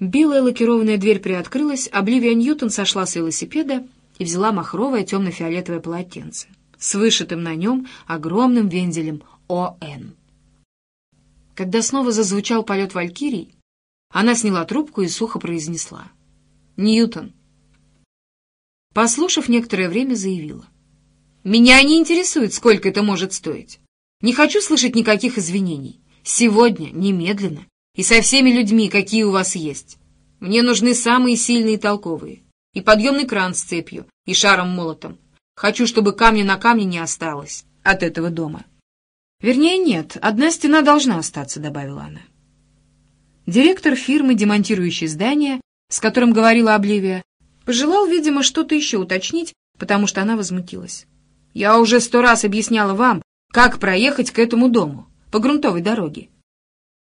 Белая лакированная дверь приоткрылась, Обливия Ньютон сошла с велосипеда и взяла махровое темно-фиолетовое полотенце с вышитым на нем огромным вензелем ОН. Когда снова зазвучал полет Валькирий, она сняла трубку и сухо произнесла. Ньютон. Послушав некоторое время, заявила. «Меня не интересует, сколько это может стоить. Не хочу слышать никаких извинений. Сегодня, немедленно, и со всеми людьми, какие у вас есть. Мне нужны самые сильные и толковые. И подъемный кран с цепью, и шаром-молотом. Хочу, чтобы камня на камне не осталось от этого дома». «Вернее, нет, одна стена должна остаться», — добавила она. Директор фирмы, демонтирующей здание, с которым говорила Обливия, пожелал, видимо, что-то еще уточнить, потому что она возмутилась. «Я уже сто раз объясняла вам, как проехать к этому дому, по грунтовой дороге.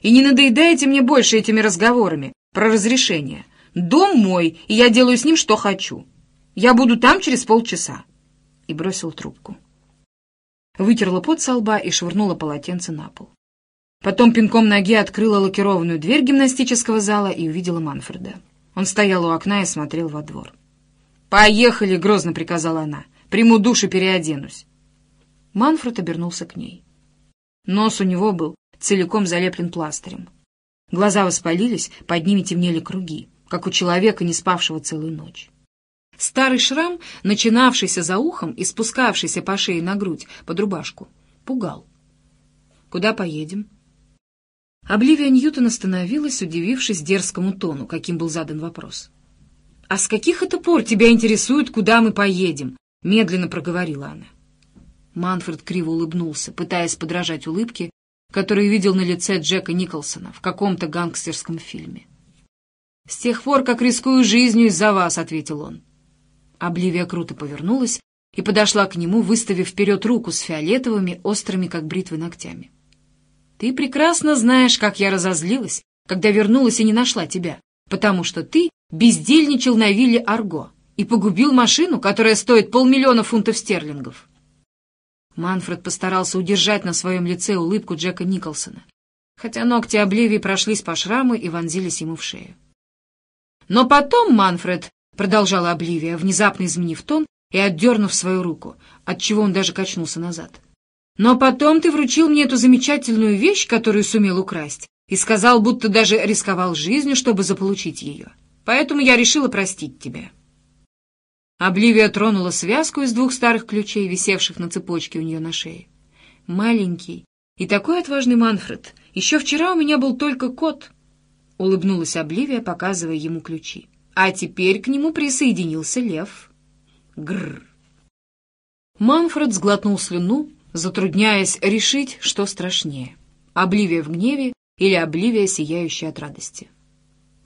И не надоедайте мне больше этими разговорами про разрешение. Дом мой, и я делаю с ним, что хочу. Я буду там через полчаса». И бросил трубку. Вытерла пот со лба и швырнула полотенце на пол. Потом пинком ноги открыла лакированную дверь гимнастического зала и увидела Манфреда. Он стоял у окна и смотрел во двор. «Поехали!» — грозно приказала она. «Приму душ и переоденусь». Манфред обернулся к ней. Нос у него был целиком залеплен пластырем. Глаза воспалились, под ними темнели круги, как у человека, не спавшего целую ночь. Старый шрам, начинавшийся за ухом и спускавшийся по шее на грудь под рубашку, пугал. «Куда поедем?» Обливия Ньютон остановилась, удивившись дерзкому тону, каким был задан вопрос. «А с каких это пор тебя интересует, куда мы поедем?» — медленно проговорила она. Манфред криво улыбнулся, пытаясь подражать улыбке, которую видел на лице Джека Николсона в каком-то гангстерском фильме. «С тех пор, как рискую жизнью из-за вас», — ответил он. Обливия круто повернулась и подошла к нему, выставив вперед руку с фиолетовыми, острыми, как бритвы, ногтями. Ты прекрасно знаешь, как я разозлилась, когда вернулась и не нашла тебя, потому что ты бездельничал на вилле Арго и погубил машину, которая стоит полмиллиона фунтов стерлингов. Манфред постарался удержать на своем лице улыбку Джека Николсона, хотя ногти Обливии прошлись по шраму и вонзились ему в шею. «Но потом, Манфред», — продолжала Обливия, внезапно изменив тон и отдернув свою руку, отчего он даже качнулся назад, — но потом ты вручил мне эту замечательную вещь, которую сумел украсть, и сказал, будто даже рисковал жизнью, чтобы заполучить ее. Поэтому я решила простить тебя». Обливия тронула связку из двух старых ключей, висевших на цепочке у нее на шее. «Маленький и такой отважный Манфред. Еще вчера у меня был только кот». — улыбнулась Обливия, показывая ему ключи. «А теперь к нему присоединился лев». Грр. Манфред сглотнул слюну, затрудняясь решить, что страшнее — обливие в гневе или обливие, сияющее от радости.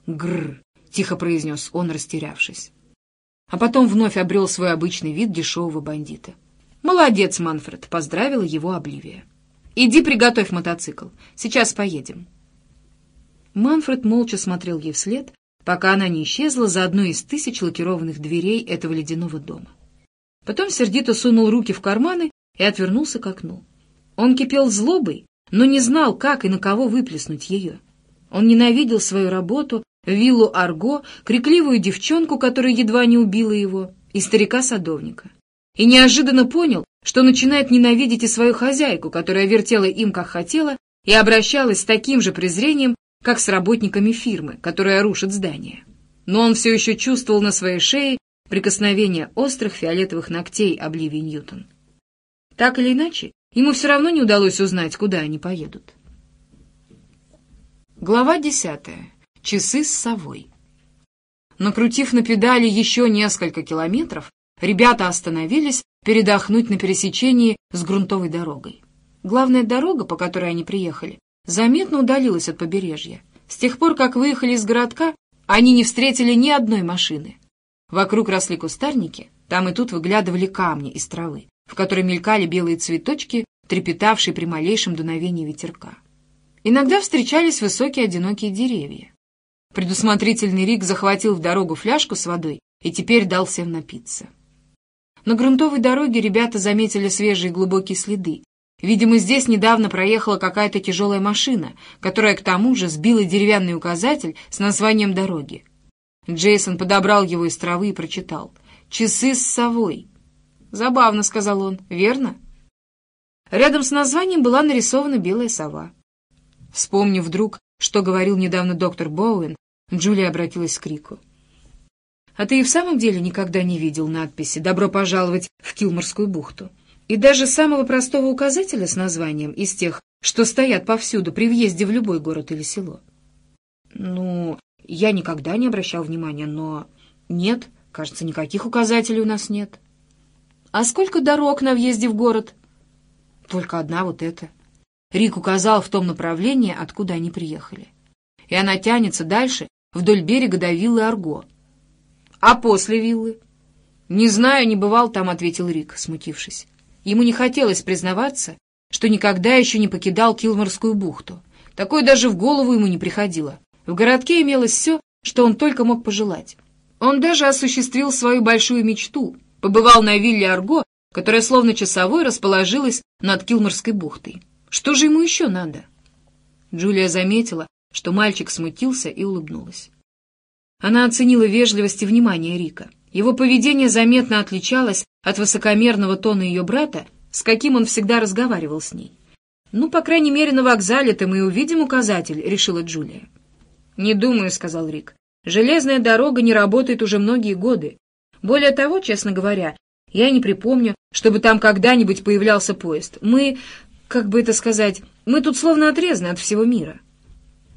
«Гррр!» — тихо произнес он, растерявшись. А потом вновь обрел свой обычный вид дешевого бандита. «Молодец, Манфред!» — поздравила его обливия. «Иди приготовь мотоцикл. Сейчас поедем». Манфред молча смотрел ей вслед, пока она не исчезла за одной из тысяч лакированных дверей этого ледяного дома. Потом сердито сунул руки в карманы и отвернулся к окну. Он кипел злобой, но не знал, как и на кого выплеснуть ее. Он ненавидел свою работу виллу Арго, крикливую девчонку, которая едва не убила его, и старика-садовника. И неожиданно понял, что начинает ненавидеть и свою хозяйку, которая вертела им как хотела и обращалась с таким же презрением, как с работниками фирмы, которая рушит здание. Но он все еще чувствовал на своей шее прикосновение острых фиолетовых ногтей Обливии Ньютон. Так или иначе, ему все равно не удалось узнать, куда они поедут. Глава десятая. Часы с совой. Накрутив на педали еще несколько километров, ребята остановились передохнуть на пересечении с грунтовой дорогой. Главная дорога, по которой они приехали, заметно удалилась от побережья. С тех пор, как выехали из городка, они не встретили ни одной машины. Вокруг росли кустарники, там и тут выглядывали камни из травы в которой мелькали белые цветочки, трепетавшие при малейшем дуновении ветерка. Иногда встречались высокие одинокие деревья. Предусмотрительный Рик захватил в дорогу фляжку с водой и теперь дал всем напиться. На грунтовой дороге ребята заметили свежие глубокие следы. Видимо, здесь недавно проехала какая-то тяжелая машина, которая к тому же сбила деревянный указатель с названием дороги. Джейсон подобрал его из травы и прочитал «Часы с совой. Забавно, сказал он, верно? Рядом с названием была нарисована белая сова. Вспомнив вдруг, что говорил недавно доктор Боуэн, Джулия обратилась к Рику. «А ты и в самом деле никогда не видел надписи «Добро пожаловать в Килморскую бухту». И даже самого простого указателя с названием из тех, что стоят повсюду при въезде в любой город или село. Ну, я никогда не обращал внимания, но... Нет, кажется, никаких указателей у нас нет. А сколько дорог на въезде в город? Только одна вот эта. Рик указал в том направлении, откуда они приехали. И она тянется дальше, вдоль берега до виллы Арго. А после виллы? Не знаю, не бывал там, ответил Рик, смутившись. Ему не хотелось признаваться, что никогда еще не покидал Килморскую бухту. Такое даже в голову ему не приходило. В городке имелось все, что он только мог пожелать. Он даже осуществил свою большую мечту — побывал на вилле Арго, которая словно часовой расположилась над Килморской бухтой. Что же ему еще надо? Джулия заметила, что мальчик смутился и улыбнулась. Она оценила вежливость и внимание Рика. Его поведение заметно отличалось от высокомерного тона ее брата, с каким он всегда разговаривал с ней. «Ну, по крайней мере, на вокзале-то мы увидим указатель», — решила Джулия. «Не думаю», — сказал Рик. «Железная дорога не работает уже многие годы, более того, честно говоря, я не припомню, чтобы там когда-нибудь появлялся поезд. Мы, как бы это сказать, мы тут словно отрезаны от всего мира».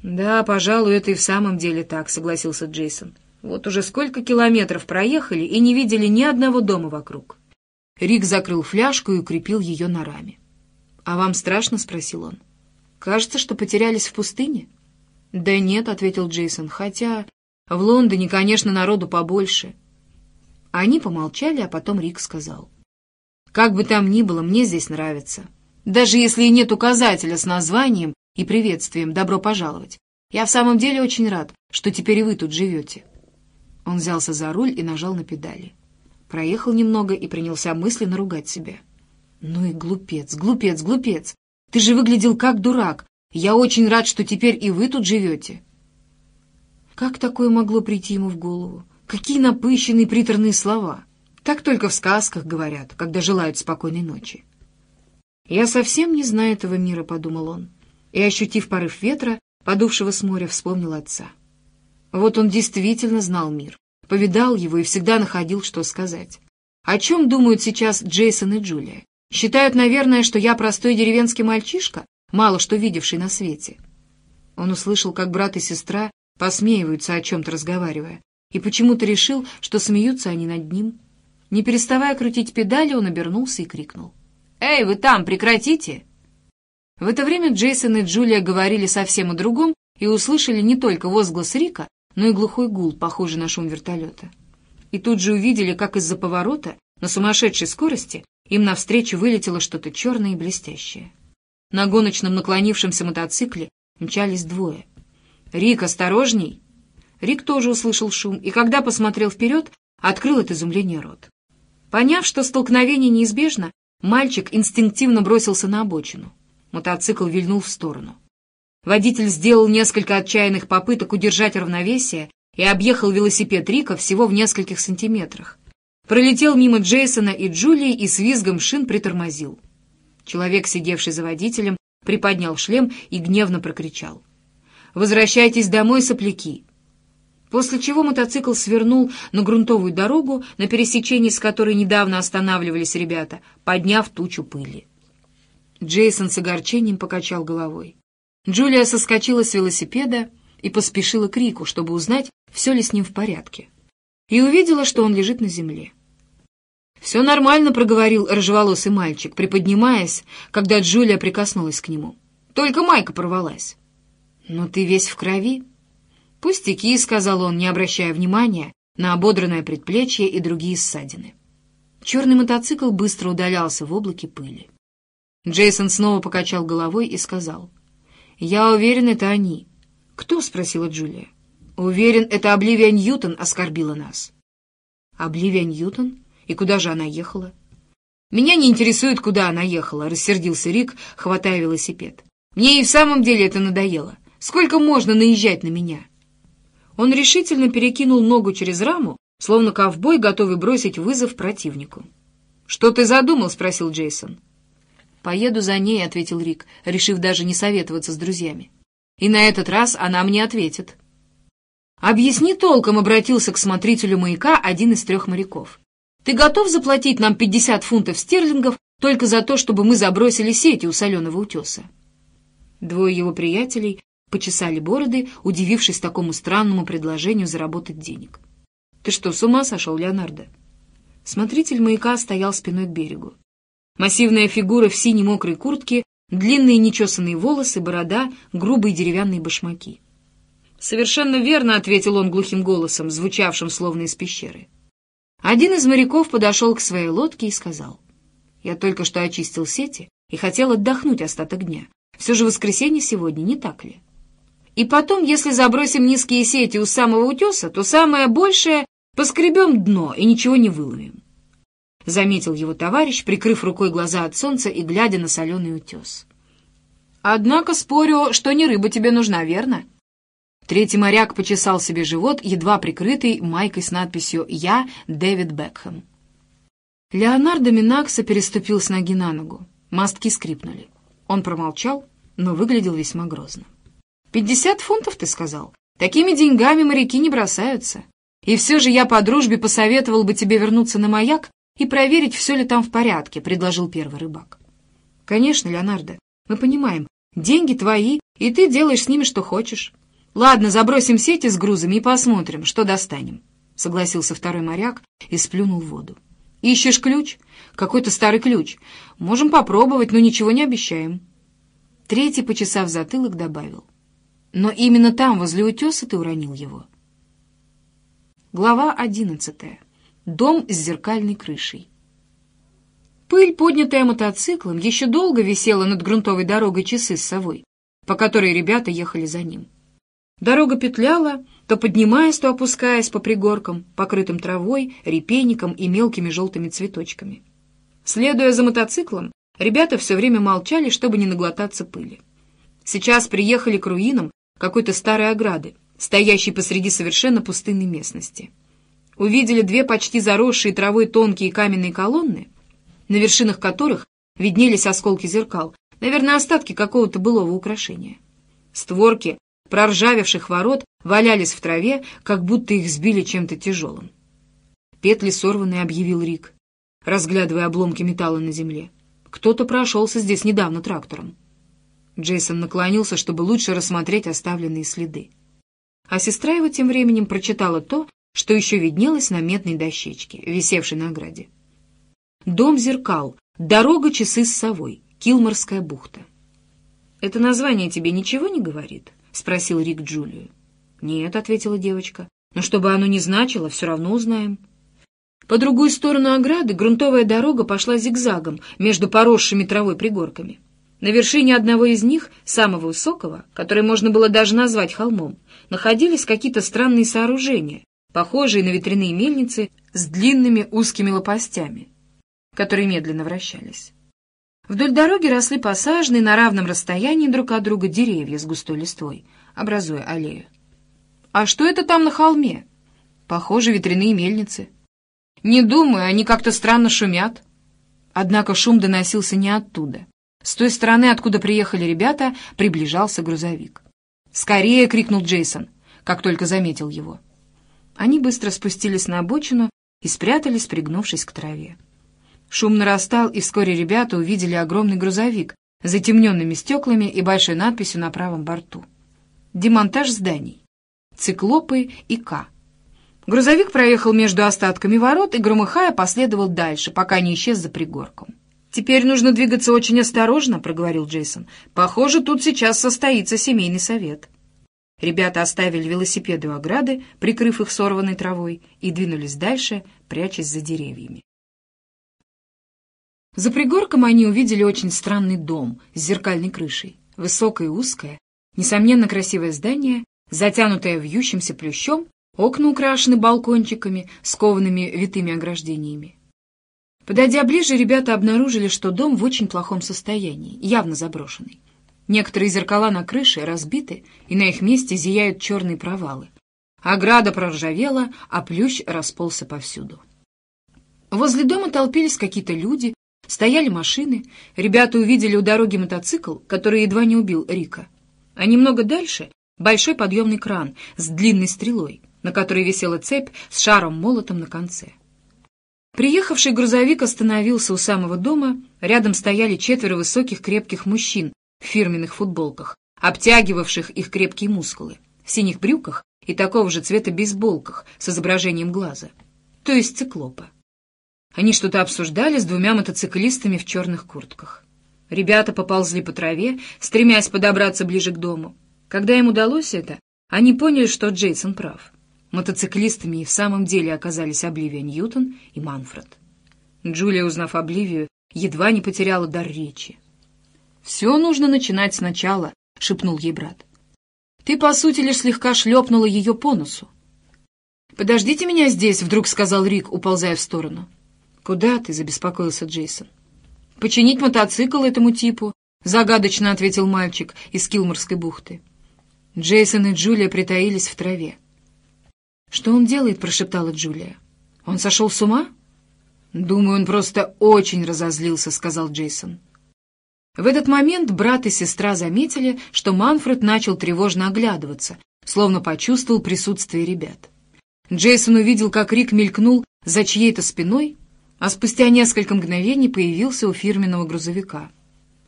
«Да, пожалуй, это и в самом деле так», — согласился Джейсон. «Вот уже сколько километров проехали и не видели ни одного дома вокруг». Рик закрыл фляжку и укрепил ее на раме. «А вам страшно?» — спросил он. «Кажется, что потерялись в пустыне». «Да нет», — ответил Джейсон, — «хотя в Лондоне, конечно, народу побольше». Они помолчали, а потом Рик сказал. «Как бы там ни было, мне здесь нравится. Даже если и нет указателя с названием и приветствием «Добро пожаловать», я в самом деле очень рад, что теперь и вы тут живете». Он взялся за руль и нажал на педали. Проехал немного и принялся мысленно ругать себя. «Ну и глупец, глупец, глупец! Ты же выглядел как дурак! Я очень рад, что теперь и вы тут живете!» Как такое могло прийти ему в голову? Какие напыщенные приторные слова! Так только в сказках говорят, когда желают спокойной ночи. «Я совсем не знаю этого мира», — подумал он. И, ощутив порыв ветра, подувшего с моря, вспомнил отца. Вот он действительно знал мир, повидал его и всегда находил, что сказать. О чем думают сейчас Джейсон и Джулия? Считают, наверное, что я простой деревенский мальчишка, мало что видевший на свете. Он услышал, как брат и сестра посмеиваются о чем-то разговаривая, и почему-то решил, что смеются они над ним. Не переставая крутить педали, он обернулся и крикнул. «Эй, вы там, прекратите!» В это время Джейсон и Джулия говорили совсем о другом и услышали не только возглас Рика, но и глухой гул, похожий на шум вертолета. И тут же увидели, как из-за поворота, на сумасшедшей скорости, им навстречу вылетело что-то черное и блестящее. На гоночном наклонившемся мотоцикле мчались двое. «Рик, осторожней!» Рик тоже услышал шум и, когда посмотрел вперед, открыл от изумления рот. Поняв, что столкновение неизбежно, мальчик инстинктивно бросился на обочину. Мотоцикл вильнул в сторону. Водитель сделал несколько отчаянных попыток удержать равновесие и объехал велосипед Рика всего в нескольких сантиметрах. Пролетел мимо Джейсона и Джулии и с визгом шин притормозил. Человек, сидевший за водителем, приподнял шлем и гневно прокричал. «Возвращайтесь домой, сопляки! после чего мотоцикл свернул на грунтовую дорогу, на пересечении с которой недавно останавливались ребята, подняв тучу пыли. Джейсон с огорчением покачал головой. Джулия соскочила с велосипеда и поспешила к Рику, чтобы узнать, все ли с ним в порядке. И увидела, что он лежит на земле. «Все нормально», — проговорил рыжеволосый мальчик, приподнимаясь, когда Джулия прикоснулась к нему. «Только майка порвалась». «Но ты весь в крови», «Пустяки», — сказал он, не обращая внимания на ободранное предплечье и другие ссадины. Черный мотоцикл быстро удалялся в облаке пыли. Джейсон снова покачал головой и сказал. «Я уверен, это они». «Кто?» — спросила Джулия. «Уверен, это Обливия Ньютон оскорбила нас». «Обливия Ньютон? И куда же она ехала?» «Меня не интересует, куда она ехала», — рассердился Рик, хватая велосипед. «Мне и в самом деле это надоело. Сколько можно наезжать на меня?» Он решительно перекинул ногу через раму, словно ковбой, готовый бросить вызов противнику. «Что ты задумал?» — спросил Джейсон. «Поеду за ней», — ответил Рик, решив даже не советоваться с друзьями. «И на этот раз она мне ответит». «Объясни толком», — обратился к смотрителю маяка один из трех моряков. «Ты готов заплатить нам 50 фунтов стерлингов только за то, чтобы мы забросили сети у соленого утеса?» Двое его приятелей почесали бороды, удивившись такому странному предложению заработать денег. «Ты что, с ума сошел, Леонардо?» Смотритель маяка стоял спиной к берегу. Массивная фигура в синей мокрой куртке, длинные нечесанные волосы, борода, грубые деревянные башмаки. «Совершенно верно», — ответил он глухим голосом, звучавшим словно из пещеры. Один из моряков подошел к своей лодке и сказал, «Я только что очистил сети и хотел отдохнуть остаток дня. Все же воскресенье сегодня, не так ли?» И потом, если забросим низкие сети у самого утеса, то самое большее поскребем дно и ничего не выловим. Заметил его товарищ, прикрыв рукой глаза от солнца и глядя на соленый утес. Однако спорю, что не рыба тебе нужна, верно? Третий моряк почесал себе живот, едва прикрытый майкой с надписью «Я Дэвид Бекхэм». Леонардо Минакса переступил с ноги на ногу. Мостки скрипнули. Он промолчал, но выглядел весьма грозно. Пятьдесят фунтов, ты сказал? Такими деньгами моряки не бросаются. И все же я по дружбе посоветовал бы тебе вернуться на маяк и проверить, все ли там в порядке», — предложил первый рыбак. «Конечно, Леонардо, мы понимаем, деньги твои, и ты делаешь с ними что хочешь. Ладно, забросим сети с грузами и посмотрим, что достанем», — согласился второй моряк и сплюнул в воду. «Ищешь ключ? Какой-то старый ключ. Можем попробовать, но ничего не обещаем». Третий, почесав затылок, добавил — но именно там, возле утеса, ты уронил его. Глава одиннадцатая. Дом с зеркальной крышей. Пыль, поднятая мотоциклом, еще долго висела над грунтовой дорогой часы с совой, по которой ребята ехали за ним. Дорога петляла, то поднимаясь, то опускаясь по пригоркам, покрытым травой, репейником и мелкими желтыми цветочками. Следуя за мотоциклом, ребята все время молчали, чтобы не наглотаться пыли. Сейчас приехали к руинам, какой-то старой ограды, стоящей посреди совершенно пустынной местности. Увидели две почти заросшие травой тонкие каменные колонны, на вершинах которых виднелись осколки зеркал, наверное, остатки какого-то былого украшения. Створки проржавевших ворот валялись в траве, как будто их сбили чем-то тяжелым. Петли сорванные объявил Рик, разглядывая обломки металла на земле. Кто-то прошелся здесь недавно трактором. Джейсон наклонился, чтобы лучше рассмотреть оставленные следы. А сестра его тем временем прочитала то, что еще виднелось на медной дощечке, висевшей на ограде. «Дом зеркал. Дорога часы с совой. Килморская бухта». «Это название тебе ничего не говорит?» — спросил Рик Джулию. «Нет», — ответила девочка. «Но чтобы оно не значило, все равно узнаем». По другую сторону ограды грунтовая дорога пошла зигзагом между поросшими травой пригорками. На вершине одного из них, самого высокого, который можно было даже назвать холмом, находились какие-то странные сооружения, похожие на ветряные мельницы с длинными узкими лопастями, которые медленно вращались. Вдоль дороги росли посаженные на равном расстоянии друг от друга деревья с густой листвой, образуя аллею. «А что это там на холме?» «Похоже, ветряные мельницы». «Не думаю, они как-то странно шумят». Однако шум доносился не оттуда. С той стороны, откуда приехали ребята, приближался грузовик. «Скорее!» — крикнул Джейсон, как только заметил его. Они быстро спустились на обочину и спрятались, пригнувшись к траве. Шум нарастал, и вскоре ребята увидели огромный грузовик с затемненными стеклами и большой надписью на правом борту. «Демонтаж зданий. Циклопы и К». Грузовик проехал между остатками ворот и, громыхая, последовал дальше, пока не исчез за пригорком. «Теперь нужно двигаться очень осторожно», — проговорил Джейсон. «Похоже, тут сейчас состоится семейный совет». Ребята оставили велосипеды у ограды, прикрыв их сорванной травой, и двинулись дальше, прячась за деревьями. За пригорком они увидели очень странный дом с зеркальной крышей, высокое и узкое, несомненно красивое здание, затянутое вьющимся плющом, окна Подойдя ближе, ребята обнаружили, что дом в очень плохом состоянии, явно заброшенный. Некоторые зеркала на крыше разбиты, и на их месте зияют черные провалы. Ограда проржавела, а плющ расползся повсюду. Возле дома толпились какие-то люди, стояли машины. Ребята увидели у дороги мотоцикл, который едва не убил Рика. А немного дальше — большой подъемный кран с длинной стрелой, на которой висела цепь с шаром-молотом на конце. Приехавший грузовик остановился у самого дома, рядом стояли четверо высоких крепких мужчин в фирменных футболках, обтягивавших их крепкие мускулы, в синих брюках и такого же цвета бейсболках с изображением глаза, то есть циклопа. Они что-то обсуждали с двумя мотоциклистами в черных куртках. Ребята поползли по траве, стремясь подобраться ближе к дому. Когда им удалось это, они поняли, что Джейсон прав мотоциклистами и в самом деле оказались Обливия Ньютон и Манфред. Джулия, узнав Обливию, едва не потеряла дар речи. «Все нужно начинать сначала», — шепнул ей брат. «Ты, по сути, лишь слегка шлепнула ее по носу». «Подождите меня здесь», — вдруг сказал Рик, уползая в сторону. «Куда ты?» — забеспокоился Джейсон. «Починить мотоцикл этому типу», — загадочно ответил мальчик из Килморской бухты. Джейсон и Джулия притаились в траве. «Что он делает?» — прошептала Джулия. «Он сошел с ума?» «Думаю, он просто очень разозлился», — сказал Джейсон. В этот момент брат и сестра заметили, что Манфред начал тревожно оглядываться, словно почувствовал присутствие ребят. Джейсон увидел, как Рик мелькнул за чьей-то спиной, а спустя несколько мгновений появился у фирменного грузовика.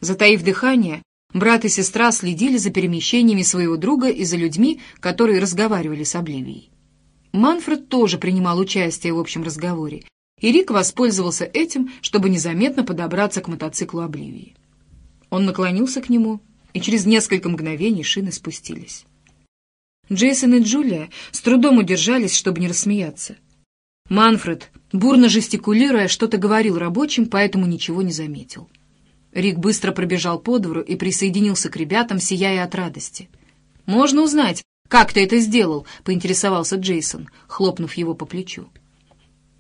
Затаив дыхание, брат и сестра следили за перемещениями своего друга и за людьми, которые разговаривали с Обливией. Манфред тоже принимал участие в общем разговоре, и Рик воспользовался этим, чтобы незаметно подобраться к мотоциклу Обливии. Он наклонился к нему, и через несколько мгновений шины спустились. Джейсон и Джулия с трудом удержались, чтобы не рассмеяться. Манфред, бурно жестикулируя, что-то говорил рабочим, поэтому ничего не заметил. Рик быстро пробежал по двору и присоединился к ребятам, сияя от радости. Можно узнать, «Как ты это сделал?» — поинтересовался Джейсон, хлопнув его по плечу.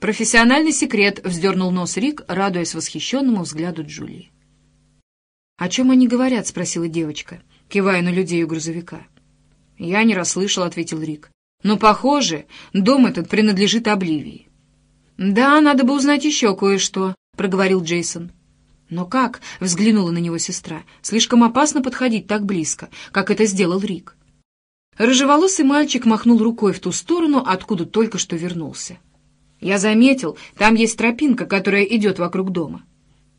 «Профессиональный секрет», — вздернул нос Рик, радуясь восхищенному взгляду Джулии. «О чем они говорят?» — спросила девочка, кивая на людей у грузовика. «Я не расслышал», — ответил Рик. «Но, похоже, дом этот принадлежит Обливии». «Да, надо бы узнать еще кое-что», — проговорил Джейсон. «Но как?» — взглянула на него сестра. «Слишком опасно подходить так близко, как это сделал Рик». Рыжеволосый мальчик махнул рукой в ту сторону, откуда только что вернулся. «Я заметил, там есть тропинка, которая идет вокруг дома.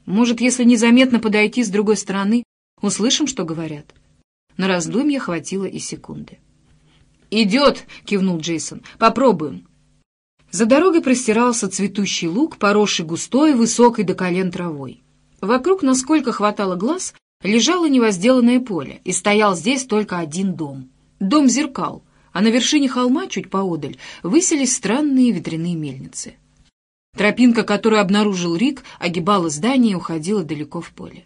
Может, если незаметно подойти с другой стороны, услышим, что говорят?» На раздумье хватило и секунды. «Идет!» — кивнул Джейсон. «Попробуем». За дорогой простирался цветущий луг, поросший густой, высокой до колен травой. Вокруг, насколько хватало глаз, лежало невозделанное поле, и стоял здесь только один дом. Дом зеркал, а на вершине холма, чуть поодаль, выселись странные ветряные мельницы. Тропинка, которую обнаружил Рик, огибала здание и уходила далеко в поле.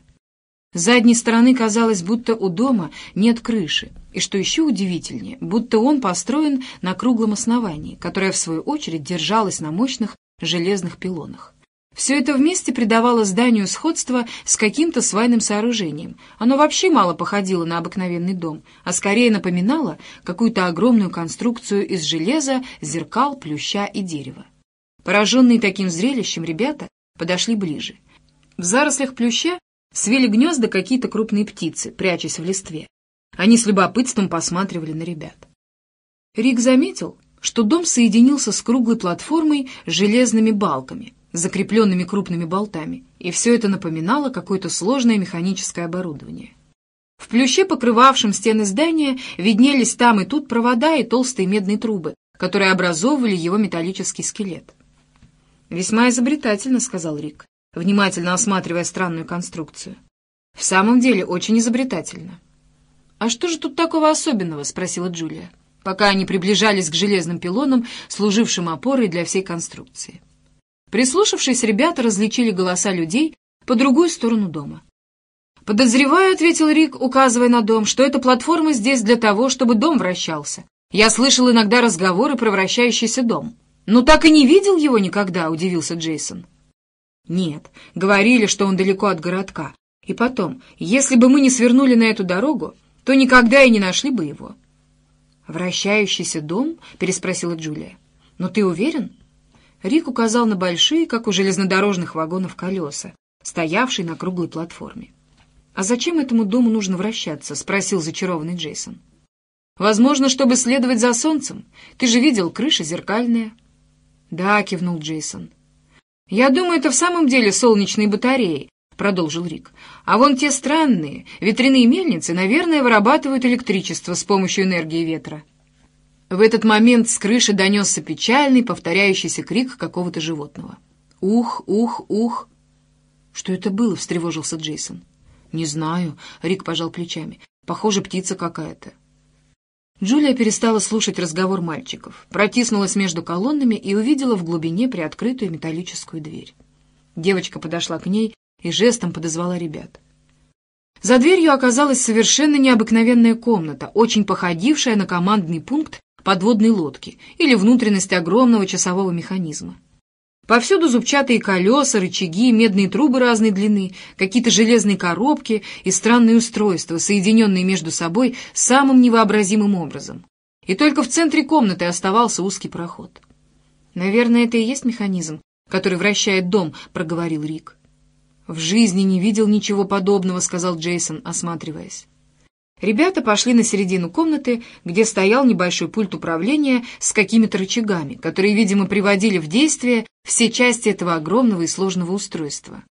С задней стороны казалось, будто у дома нет крыши, и, что еще удивительнее, будто он построен на круглом основании, которое, в свою очередь, держалось на мощных железных пилонах. Все это вместе придавало зданию сходство с каким-то свайным сооружением. Оно вообще мало походило на обыкновенный дом, а скорее напоминало какую-то огромную конструкцию из железа, зеркал, плюща и дерева. Пораженные таким зрелищем ребята подошли ближе. В зарослях плюща свели гнезда какие-то крупные птицы, прячась в листве. Они с любопытством посматривали на ребят. Рик заметил, что дом соединился с круглой платформой с железными балками, закрепленными крупными болтами, и все это напоминало какое-то сложное механическое оборудование. В плюще, покрывавшем стены здания, виднелись там и тут провода и толстые медные трубы, которые образовывали его металлический скелет. «Весьма изобретательно», — сказал Рик, внимательно осматривая странную конструкцию. «В самом деле очень изобретательно». «А что же тут такого особенного?» — спросила Джулия, пока они приближались к железным пилонам, служившим опорой для всей конструкции. Прислушавшись, ребята различили голоса людей по другую сторону дома. «Подозреваю», — ответил Рик, указывая на дом, — «что эта платформа здесь для того, чтобы дом вращался. Я слышал иногда разговоры про вращающийся дом». «Но ну, так и не видел его никогда», — удивился Джейсон. «Нет, говорили, что он далеко от городка. И потом, если бы мы не свернули на эту дорогу, то никогда и не нашли бы его». «Вращающийся дом?» — переспросила Джулия. «Но ты уверен?» Рик указал на большие, как у железнодорожных вагонов, колеса, стоявшие на круглой платформе. «А зачем этому дому нужно вращаться?» — спросил зачарованный Джейсон. «Возможно, чтобы следовать за солнцем. Ты же видел, крыша зеркальная». «Да», — кивнул Джейсон. «Я думаю, это в самом деле солнечные батареи», — продолжил Рик. «А вон те странные ветряные мельницы, наверное, вырабатывают электричество с помощью энергии ветра». В этот момент с крыши донесся печальный, повторяющийся крик какого-то животного. «Ух, ух, ух!» «Что это было?» — встревожился Джейсон. «Не знаю», — Рик пожал плечами. «Похоже, птица какая-то». Джулия перестала слушать разговор мальчиков, протиснулась между колоннами и увидела в глубине приоткрытую металлическую дверь. Девочка подошла к ней и жестом подозвала ребят. За дверью оказалась совершенно необыкновенная комната, очень походившая на командный пункт подводной лодки или внутренности огромного часового механизма. Повсюду зубчатые колеса, рычаги, медные трубы разной длины, какие-то железные коробки и странные устройства, соединенные между собой самым невообразимым образом. И только в центре комнаты оставался узкий проход. «Наверное, это и есть механизм, который вращает дом», — проговорил Рик. «В жизни не видел ничего подобного», — сказал Джейсон, осматриваясь. Ребята пошли на середину комнаты, где стоял небольшой пульт управления с какими-то рычагами, которые, видимо, приводили в действие все части этого огромного и сложного устройства.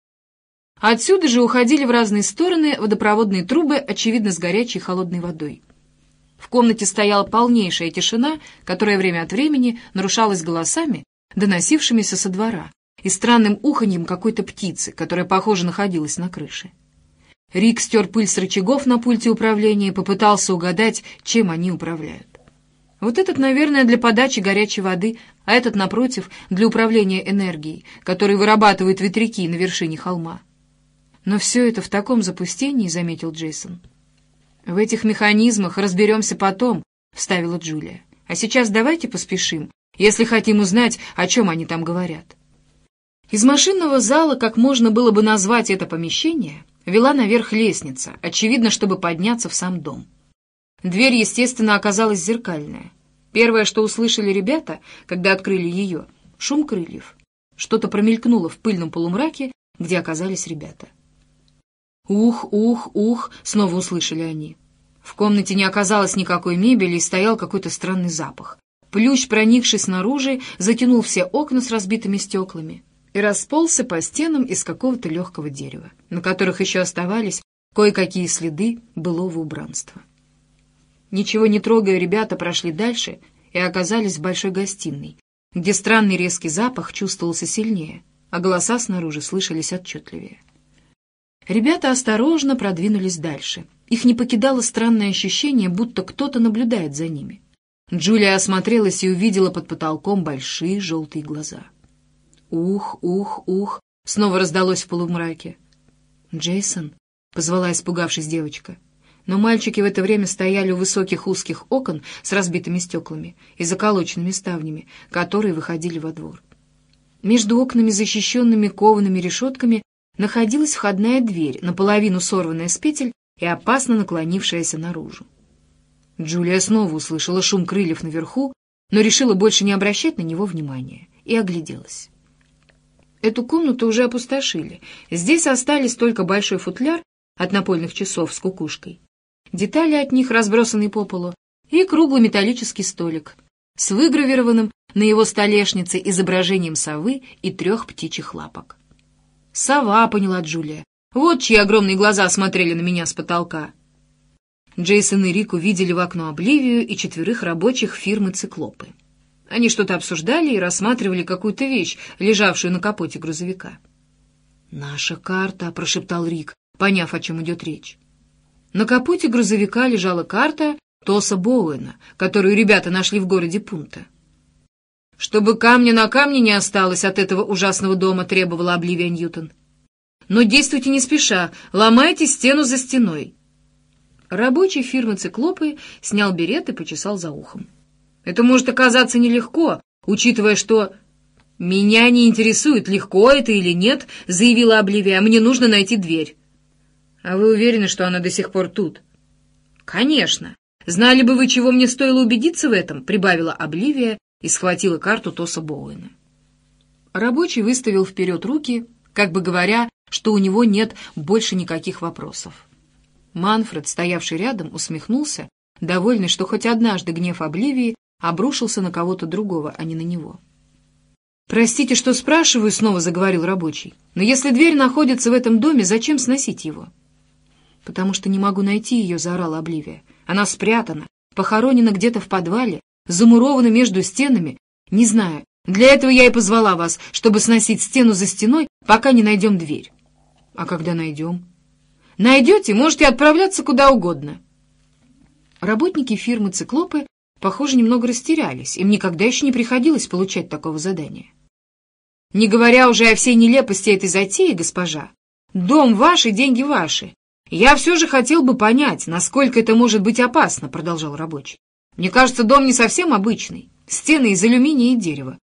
Отсюда же уходили в разные стороны водопроводные трубы, очевидно, с горячей и холодной водой. В комнате стояла полнейшая тишина, которая время от времени нарушалась голосами, доносившимися со двора, и странным уханьем какой-то птицы, которая, похоже, находилась на крыше. Рик стер пыль с рычагов на пульте управления и попытался угадать, чем они управляют. Вот этот, наверное, для подачи горячей воды, а этот, напротив, для управления энергией, который вырабатывает ветряки на вершине холма. Но все это в таком запустении, — заметил Джейсон. «В этих механизмах разберемся потом», — вставила Джулия. «А сейчас давайте поспешим, если хотим узнать, о чем они там говорят». Из машинного зала, как можно было бы назвать это помещение, — вела наверх лестница, очевидно, чтобы подняться в сам дом. Дверь, естественно, оказалась зеркальная. Первое, что услышали ребята, когда открыли ее, — шум крыльев. Что-то промелькнуло в пыльном полумраке, где оказались ребята. «Ух, ух, ух!» — снова услышали они. В комнате не оказалось никакой мебели и стоял какой-то странный запах. Плющ, проникший снаружи, затянул все окна с разбитыми стеклами и расползся по стенам из какого-то легкого дерева, на которых еще оставались кое-какие следы былого убранства. Ничего не трогая, ребята прошли дальше и оказались в большой гостиной, где странный резкий запах чувствовался сильнее, а голоса снаружи слышались отчетливее. Ребята осторожно продвинулись дальше. Их не покидало странное ощущение, будто кто-то наблюдает за ними. Джулия осмотрелась и увидела под потолком большие желтые глаза. «Ух, ух, ух!» — снова раздалось в полумраке. «Джейсон?» — позвала испугавшись девочка. Но мальчики в это время стояли у высоких узких окон с разбитыми стеклами и заколоченными ставнями, которые выходили во двор. Между окнами, защищенными коваными решетками, находилась входная дверь, наполовину сорванная с петель и опасно наклонившаяся наружу. Джулия снова услышала шум крыльев наверху, но решила больше не обращать на него внимания и огляделась. Эту комнату уже опустошили. Здесь остались только большой футляр от напольных часов с кукушкой. Детали от них разбросаны по полу и круглый металлический столик с выгравированным на его столешнице изображением совы и трех птичьих лапок. «Сова», — поняла Джулия. «Вот чьи огромные глаза смотрели на меня с потолка». Джейсон и Рик увидели в окно Обливию и четверых рабочих фирмы «Циклопы». Они что-то обсуждали и рассматривали какую-то вещь, лежавшую на капоте грузовика. «Наша карта», — прошептал Рик, поняв, о чем идет речь. На капоте грузовика лежала карта Тоса Боуэна, которую ребята нашли в городе Пунта. «Чтобы камня на камне не осталось от этого ужасного дома», — требовала Обливия Ньютон. «Но действуйте не спеша, ломайте стену за стеной». Рабочий фирмы «Циклопы» снял берет и почесал за ухом. Это может оказаться нелегко, учитывая, что... «Меня не интересует, легко это или нет», — заявила Обливия. «Мне нужно найти дверь». «А вы уверены, что она до сих пор тут?» «Конечно. Знали бы вы, чего мне стоило убедиться в этом», — прибавила Обливия и схватила карту Тоса Боуэна. Рабочий выставил вперед руки, как бы говоря, что у него нет больше никаких вопросов. Манфред, стоявший рядом, усмехнулся, довольный, что хоть однажды гнев Обливии обрушился на кого-то другого, а не на него. «Простите, что спрашиваю», — снова заговорил рабочий. «Но если дверь находится в этом доме, зачем сносить его?» «Потому что не могу найти ее», — заорала Обливия. «Она спрятана, похоронена где-то в подвале, замурована между стенами. Не знаю, для этого я и позвала вас, чтобы сносить стену за стеной, пока не найдем дверь». «А когда найдем?» «Найдете, можете отправляться куда угодно». Работники фирмы «Циклопы» похоже, немного растерялись. Им никогда еще не приходилось получать такого задания. Не говоря уже о всей нелепости этой затеи, госпожа. Дом ваш и деньги ваши. Я все же хотел бы понять, насколько это может быть опасно, продолжал рабочий. Мне кажется, дом не совсем обычный. Стены из алюминия и дерева.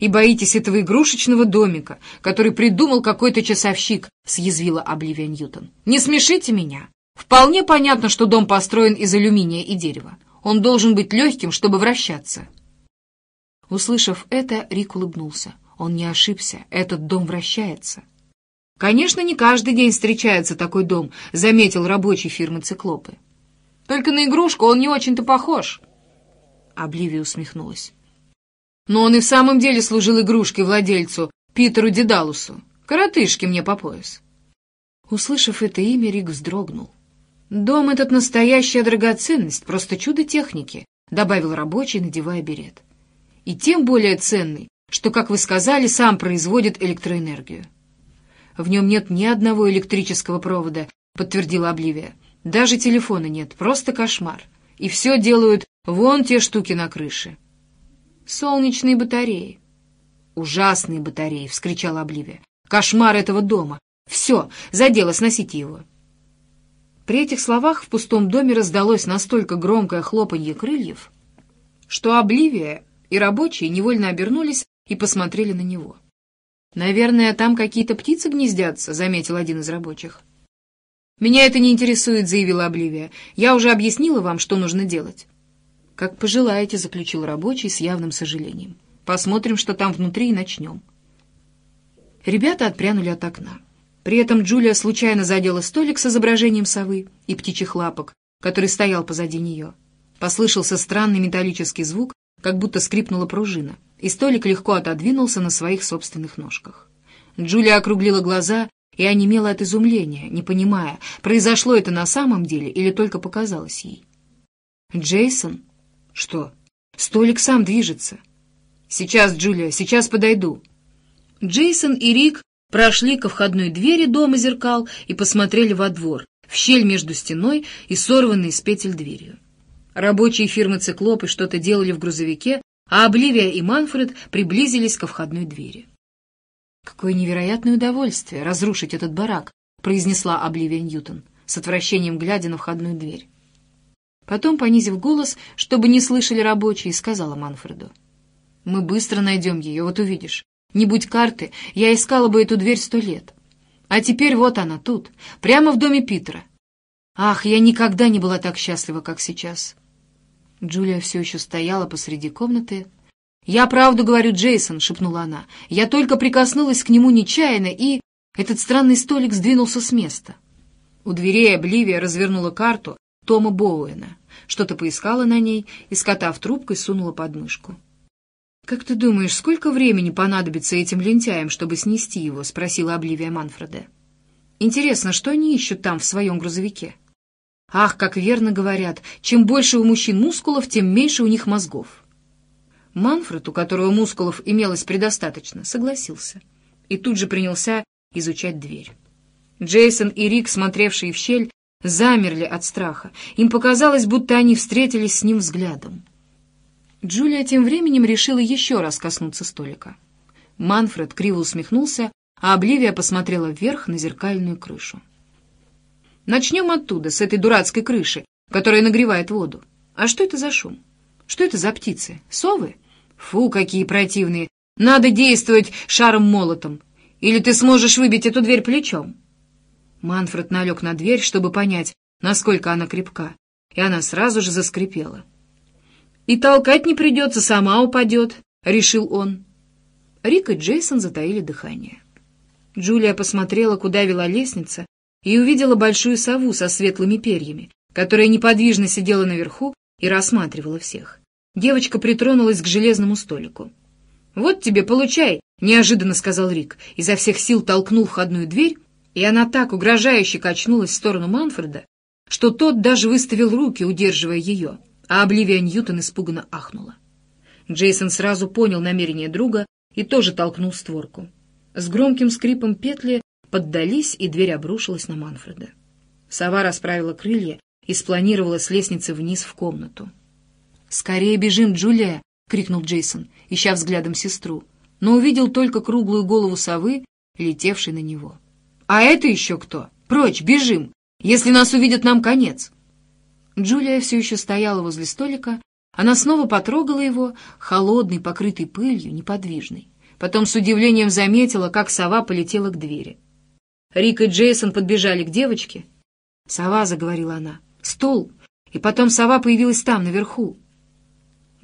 Крыша покрыта зеркалами. И в доме, судя по всему, множество труб и каких-то механизмов. Даже подойти страшно. Такой крепкий и сильный мужчина и боитесь этого игрушечного домика, который придумал какой-то часовщик», — съязвила Обливия Ньютон. «Не смешите меня. Вполне понятно, что дом построен из алюминия и дерева. Он должен быть легким, чтобы вращаться». Услышав это, Рик улыбнулся. Он не ошибся, этот дом вращается. «Конечно, не каждый день встречается такой дом», — заметил рабочий фирмы «Циклопы». «Только на игрушку он не очень-то похож». Обливия усмехнулась. Но он и в самом деле служил игрушкой владельцу, Питеру Дедалусу. Коротышке мне по пояс. Услышав это имя, Рик вздрогнул. «Дом этот настоящая драгоценность, просто чудо техники», — добавил рабочий, надевая берет. «И тем более ценный, что, как вы сказали, сам производит электроэнергию». «В нем нет ни одного электрического провода», — подтвердила Обливия. «Даже телефона нет, просто кошмар. И все делают вон те штуки на крыше». Солнечные батареи. ужасные батареи!» — вскричал Обливия. «Кошмар этого дома! Все, за дело сносите его!» При этих словах в пустом доме раздалось настолько громкое хлопанье крыльев, что Обливия и рабочие невольно обернулись и посмотрели на него. «Наверное, там какие-то птицы гнездятся», — заметил один из рабочих. «Меня это не интересует», — заявила Обливия. «Я уже объяснила вам, что нужно делать» как пожелаете», — заключил рабочий с явным сожалением. «Посмотрим, что там внутри, и начнем». Ребята отпрянули от окна. При этом Джулия случайно задела столик с изображением совы и птичьих лапок, который стоял позади нее. Послышался странный металлический звук, как будто скрипнула пружина, и столик легко отодвинулся на своих собственных ножках. Джулия округлила глаза и онемела от изумления, не понимая, произошло это на самом деле или только показалось ей. Джейсон что? Столик сам движется. Сейчас, Джулия, сейчас подойду. Джейсон и Рик прошли ко входной двери дома зеркал и посмотрели во двор, в щель между стеной и сорванной с петель дверью. Рабочие фирмы «Циклопы» что-то делали в грузовике, а Обливия и Манфред приблизились ко входной двери. «Какое невероятное удовольствие разрушить этот барак», — произнесла Обливия Ньютон, с отвращением глядя на входную дверь. Потом, понизив голос, чтобы не слышали рабочие, сказала Манфреду. «Мы быстро найдем ее, вот увидишь. Не будь карты, я искала бы эту дверь сто лет. А теперь вот она тут, прямо в доме Питера. Ах, я никогда не была так счастлива, как сейчас». Джулия все еще стояла посреди комнаты. «Я правду говорю, Джейсон», — шепнула она. «Я только прикоснулась к нему нечаянно, и...» Этот странный столик сдвинулся с места. У дверей Обливия развернула карту Тома Боуэна что-то поискала на ней и, скотав трубкой, сунула под мышку. «Как ты думаешь, сколько времени понадобится этим лентяям, чтобы снести его?» — спросила Обливия Манфреда. «Интересно, что они ищут там в своем грузовике?» «Ах, как верно говорят, чем больше у мужчин мускулов, тем меньше у них мозгов». Манфред, у которого мускулов имелось предостаточно, согласился и тут же принялся изучать дверь. Джейсон и Рик, смотревшие в щель, замерли от страха. Им показалось, будто они встретились с ним взглядом. Джулия тем временем решила еще раз коснуться столика. Манфред криво усмехнулся, а Обливия посмотрела вверх на зеркальную крышу. «Начнем оттуда, с этой дурацкой крыши, которая нагревает воду. А что это за шум? Что это за птицы? Совы? Фу, какие противные! Надо действовать шаром-молотом, или ты сможешь выбить эту дверь плечом!» Манфред налег на дверь, чтобы понять, насколько она крепка, и она сразу же заскрипела. «И толкать не придется, сама упадет», — решил он. Рик и Джейсон затаили дыхание. Джулия посмотрела, куда вела лестница, и увидела большую сову со светлыми перьями, которая неподвижно сидела наверху и рассматривала всех. Девочка притронулась к железному столику. «Вот тебе, получай!» — неожиданно сказал Рик, изо всех сил толкнул входную дверь и она так угрожающе качнулась в сторону Манфреда, что тот даже выставил руки, удерживая ее, а Обливия Ньютон испуганно ахнула. Джейсон сразу понял намерение друга и тоже толкнул створку. С громким скрипом петли поддались, и дверь обрушилась на Манфреда. Сова расправила крылья и спланировала с лестницы вниз в комнату. «Скорее бежим, Джулия!» — крикнул Джейсон, ища взглядом сестру, но увидел только круглую голову совы, летевшей на него. А это еще кто? Прочь, бежим, если нас увидят, нам конец. Джулия все еще стояла возле столика. Она снова потрогала его, холодный, покрытый пылью, неподвижный. Потом с удивлением заметила, как сова полетела к двери. Рик и Джейсон подбежали к девочке. «Сова», — заговорила она, — «стол». И потом сова появилась там, наверху.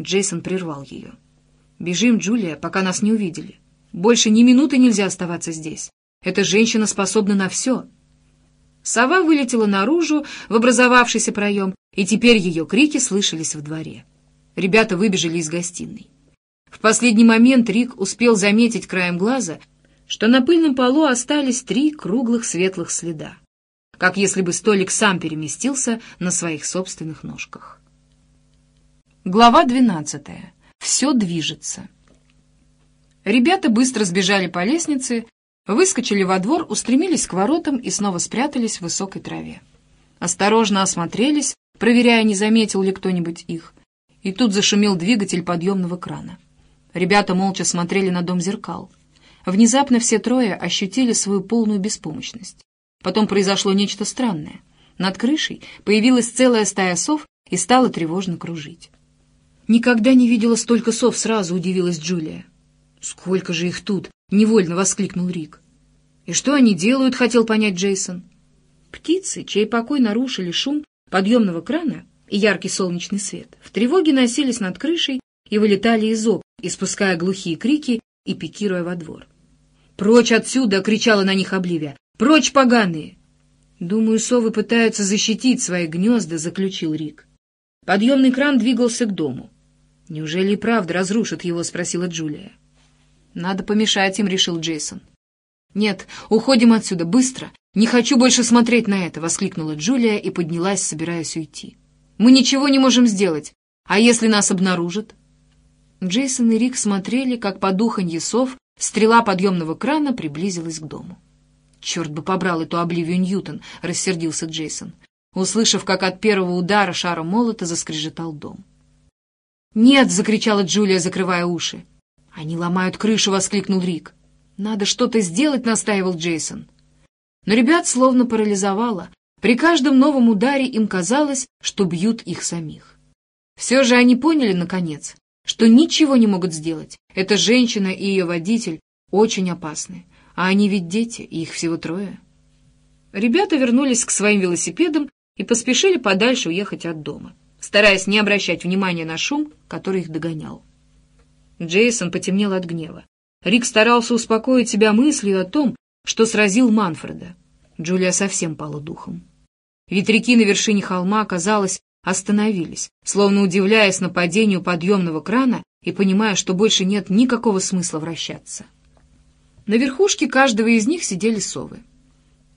Джейсон прервал ее. «Бежим, Джулия, пока нас не увидели. Больше ни минуты нельзя оставаться здесь. Эта женщина способна на все. Сова вылетела наружу в образовавшийся проем, и теперь ее крики слышались во дворе. Ребята выбежали из гостиной. В последний момент Рик успел заметить краем глаза, что на пыльном полу остались три круглых светлых следа, как если бы столик сам переместился на своих собственных ножках. Глава двенадцатая. Все движется. Ребята быстро сбежали по лестнице Выскочили во двор, устремились к воротам и снова спрятались в высокой траве. Осторожно осмотрелись, проверяя, не заметил ли кто-нибудь их. И тут зашумел двигатель подъемного крана. Ребята молча смотрели на дом зеркал. Внезапно все трое ощутили свою полную беспомощность. Потом произошло нечто странное. Над крышей появилась целая стая сов и стала тревожно кружить. «Никогда не видела столько сов», — сразу удивилась Джулия. «Сколько же их тут!» — невольно воскликнул Рик. «И что они делают?» — хотел понять Джейсон. Птицы, чей покой нарушили шум подъемного крана и яркий солнечный свет, в тревоге носились над крышей и вылетали из окон, испуская глухие крики и пикируя во двор. «Прочь отсюда!» — кричала на них Обливия. «Прочь, поганые!» «Думаю, совы пытаются защитить свои гнезда», — заключил Рик. Подъемный кран двигался к дому. «Неужели и правда разрушат его?» — спросила Джулия. Надо помешать им, решил Джейсон. «Нет, уходим отсюда, быстро! Не хочу больше смотреть на это!» — воскликнула Джулия и поднялась, собираясь уйти. «Мы ничего не можем сделать. А если нас обнаружат?» Джейсон и Рик смотрели, как по духанье сов стрела подъемного крана приблизилась к дому. «Черт бы побрал эту обливию Ньютон!» — рассердился Джейсон, услышав, как от первого удара шара молота заскрежетал дом. «Нет!» — закричала Джулия, закрывая уши. Они ломают крышу!» — воскликнул Рик. «Надо что-то сделать!» — настаивал Джейсон. Но ребят словно парализовало. При каждом новом ударе им казалось, что бьют их самих. Все же они поняли, наконец, что ничего не могут сделать. Эта женщина и ее водитель очень опасны. А они ведь дети, их всего трое. Ребята вернулись к своим велосипедам и поспешили подальше уехать от дома, стараясь не обращать внимания на шум, который их догонял. Джейсон потемнел от гнева. Рик старался успокоить себя мыслью о том, что сразил Манфреда. Джулия совсем пала духом. Ветряки на вершине холма, казалось, остановились, словно удивляясь нападению подъемного крана и понимая, что больше нет никакого смысла вращаться. На верхушке каждого из них сидели совы.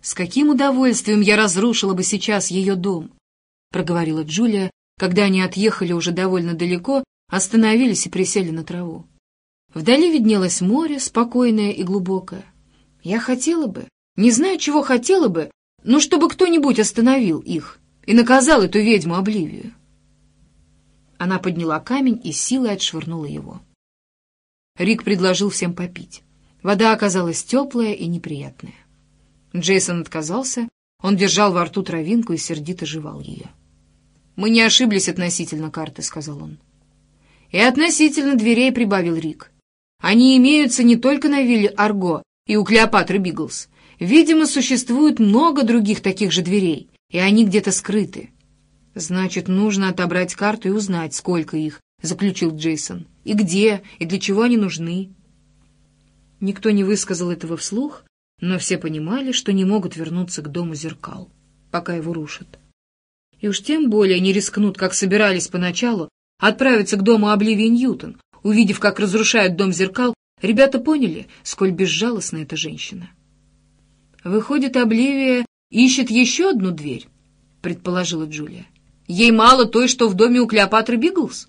«С каким удовольствием я разрушила бы сейчас ее дом!» — проговорила Джулия, когда они отъехали уже довольно далеко остановились и присели на траву. Вдали виднелось море, спокойное и глубокое. Я хотела бы, не знаю, чего хотела бы, но чтобы кто-нибудь остановил их и наказал эту ведьму Обливию. Она подняла камень и силой отшвырнула его. Рик предложил всем попить. Вода оказалась теплая и неприятная. Джейсон отказался, он держал во рту травинку и сердито жевал ее. «Мы не ошиблись относительно карты», — сказал он и относительно дверей прибавил Рик. Они имеются не только на вилле Арго и у Клеопатры Биглс. Видимо, существует много других таких же дверей, и они где-то скрыты. Значит, нужно отобрать карту и узнать, сколько их, заключил Джейсон. И где, и для чего они нужны. Никто не высказал этого вслух, но все понимали, что не могут вернуться к дому зеркал, пока его рушат. И уж тем более не рискнут, как собирались поначалу, отправиться к дому Обливин Ньютон, увидев, как разрушают дом зеркал, ребята поняли, сколь безжалостна эта женщина. «Выходит, Обливия ищет еще одну дверь», — предположила Джулия. «Ей мало той, что в доме у Клеопатры Биглс?»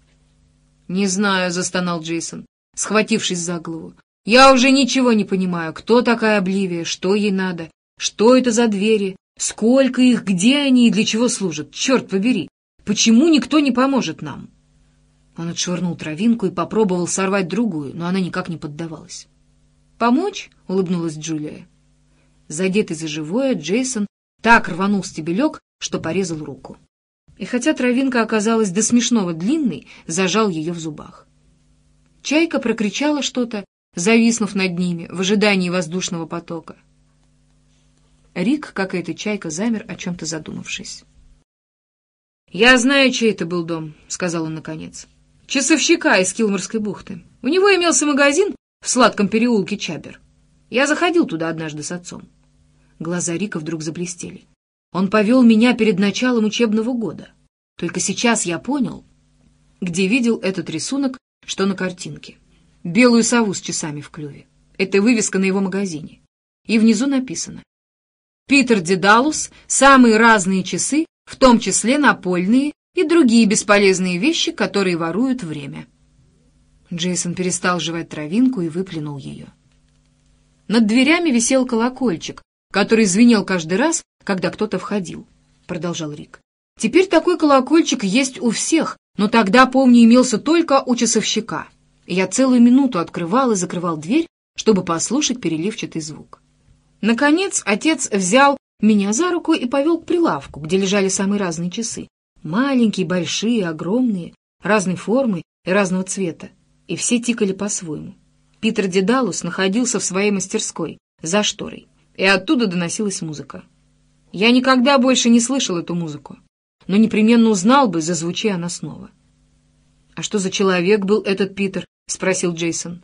«Не знаю», — застонал Джейсон, схватившись за голову. «Я уже ничего не понимаю, кто такая Обливия, что ей надо, что это за двери, сколько их, где они и для чего служат, черт побери, почему никто не поможет нам?» Он отшвырнул травинку и попробовал сорвать другую, но она никак не поддавалась. «Помочь?» — улыбнулась Джулия. Задетый за живое, Джейсон так рванул стебелек, что порезал руку. И хотя травинка оказалась до смешного длинной, зажал ее в зубах. Чайка прокричала что-то, зависнув над ними в ожидании воздушного потока. Рик, как и эта чайка, замер, о чем-то задумавшись. «Я знаю, чей это был дом», — сказал он наконец. «Часовщика из Килморской бухты. У него имелся магазин в сладком переулке Чабер. Я заходил туда однажды с отцом». Глаза Рика вдруг заблестели. «Он повел меня перед началом учебного года. Только сейчас я понял, где видел этот рисунок, что на картинке. Белую сову с часами в клюве. Это вывеска на его магазине. И внизу написано Питер Дедалус самые разные часы, в том числе напольные и другие бесполезные вещи, которые воруют время. Джейсон перестал жевать травинку и выплюнул ее. Над дверями висел колокольчик, который звенел каждый раз, когда кто-то входил, — продолжал Рик. Теперь такой колокольчик есть у всех, но тогда, помню, имелся только у часовщика. я целую минуту открывал и закрывал дверь, чтобы послушать переливчатый звук. Наконец отец взял меня за руку и повел к прилавку, где лежали самые разные часы, Маленькие, большие, огромные, разной формы и разного цвета. И все тикали по-своему. Питер Дедалус находился в своей мастерской, за шторой, и оттуда доносилась музыка. Я никогда больше не слышал эту музыку, но непременно узнал бы, зазвучи она снова. «А что за человек был этот Питер?» — спросил Джейсон.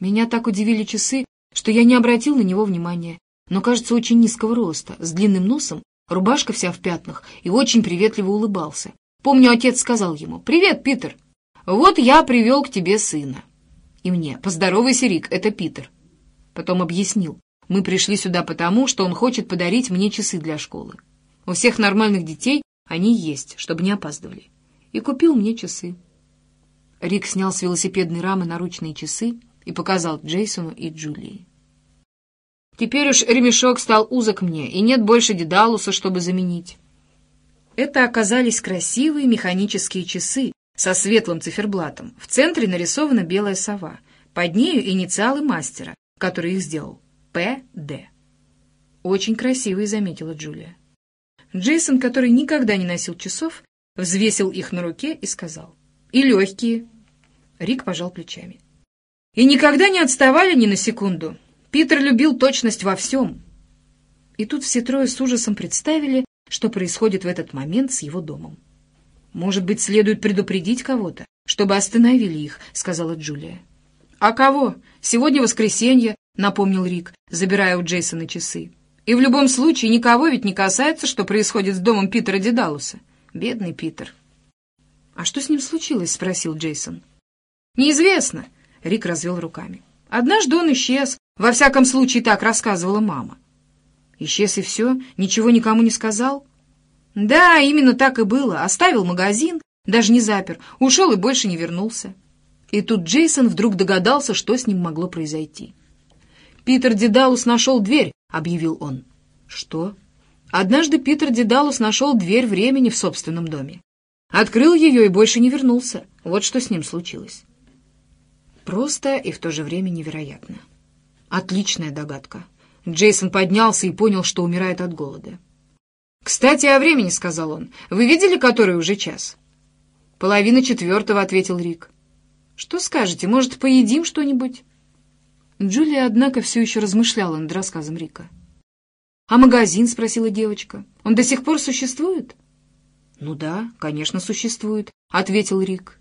Меня так удивили часы, что я не обратил на него внимания, но, кажется, очень низкого роста, с длинным носом Рубашка вся в пятнах и очень приветливо улыбался. Помню, отец сказал ему, «Привет, Питер! Вот я привел к тебе сына». И мне, «Поздоровайся, Рик, это Питер». Потом объяснил, мы пришли сюда потому, что он хочет подарить мне часы для школы. У всех нормальных детей они есть, чтобы не опаздывали. И купил мне часы. Рик снял с велосипедной рамы наручные часы и показал Джейсону и Джулии. Теперь уж ремешок стал узок мне, и нет больше дедалуса, чтобы заменить. Это оказались красивые механические часы со светлым циферблатом. В центре нарисована белая сова. Под нею инициалы мастера, который их сделал. П.Д. Очень красивые, заметила Джулия. Джейсон, который никогда не носил часов, взвесил их на руке и сказал. «И легкие». Рик пожал плечами. «И никогда не отставали ни на секунду». Питер любил точность во всем. И тут все трое с ужасом представили, что происходит в этот момент с его домом. «Может быть, следует предупредить кого-то, чтобы остановили их», — сказала Джулия. «А кого? Сегодня воскресенье», — напомнил Рик, забирая у Джейсона часы. «И в любом случае никого ведь не касается, что происходит с домом Питера Дедалуса. Бедный Питер». «А что с ним случилось?» — спросил Джейсон. «Неизвестно», — Рик развел руками. «Однажды он исчез, во всяком случае, так рассказывала мама. Исчез и все? Ничего никому не сказал? Да, именно так и было. Оставил магазин, даже не запер, ушел и больше не вернулся. И тут Джейсон вдруг догадался, что с ним могло произойти. «Питер Дедалус нашел дверь», — объявил он. «Что?» Однажды Питер Дедалус нашел дверь времени в собственном доме. Открыл ее и больше не вернулся. Вот что с ним случилось. Просто и в то же время невероятно. Отличная догадка. Джейсон поднялся и понял, что умирает от голода. «Кстати, о времени», — сказал он. «Вы видели, который уже час?» «Половина четвертого», — ответил Рик. «Что скажете? Может, поедим что-нибудь?» Джулия, однако, все еще размышляла над рассказом Рика. «А магазин?» — спросила девочка. «Он до сих пор существует?» «Ну да, конечно, существует», — ответил Рик.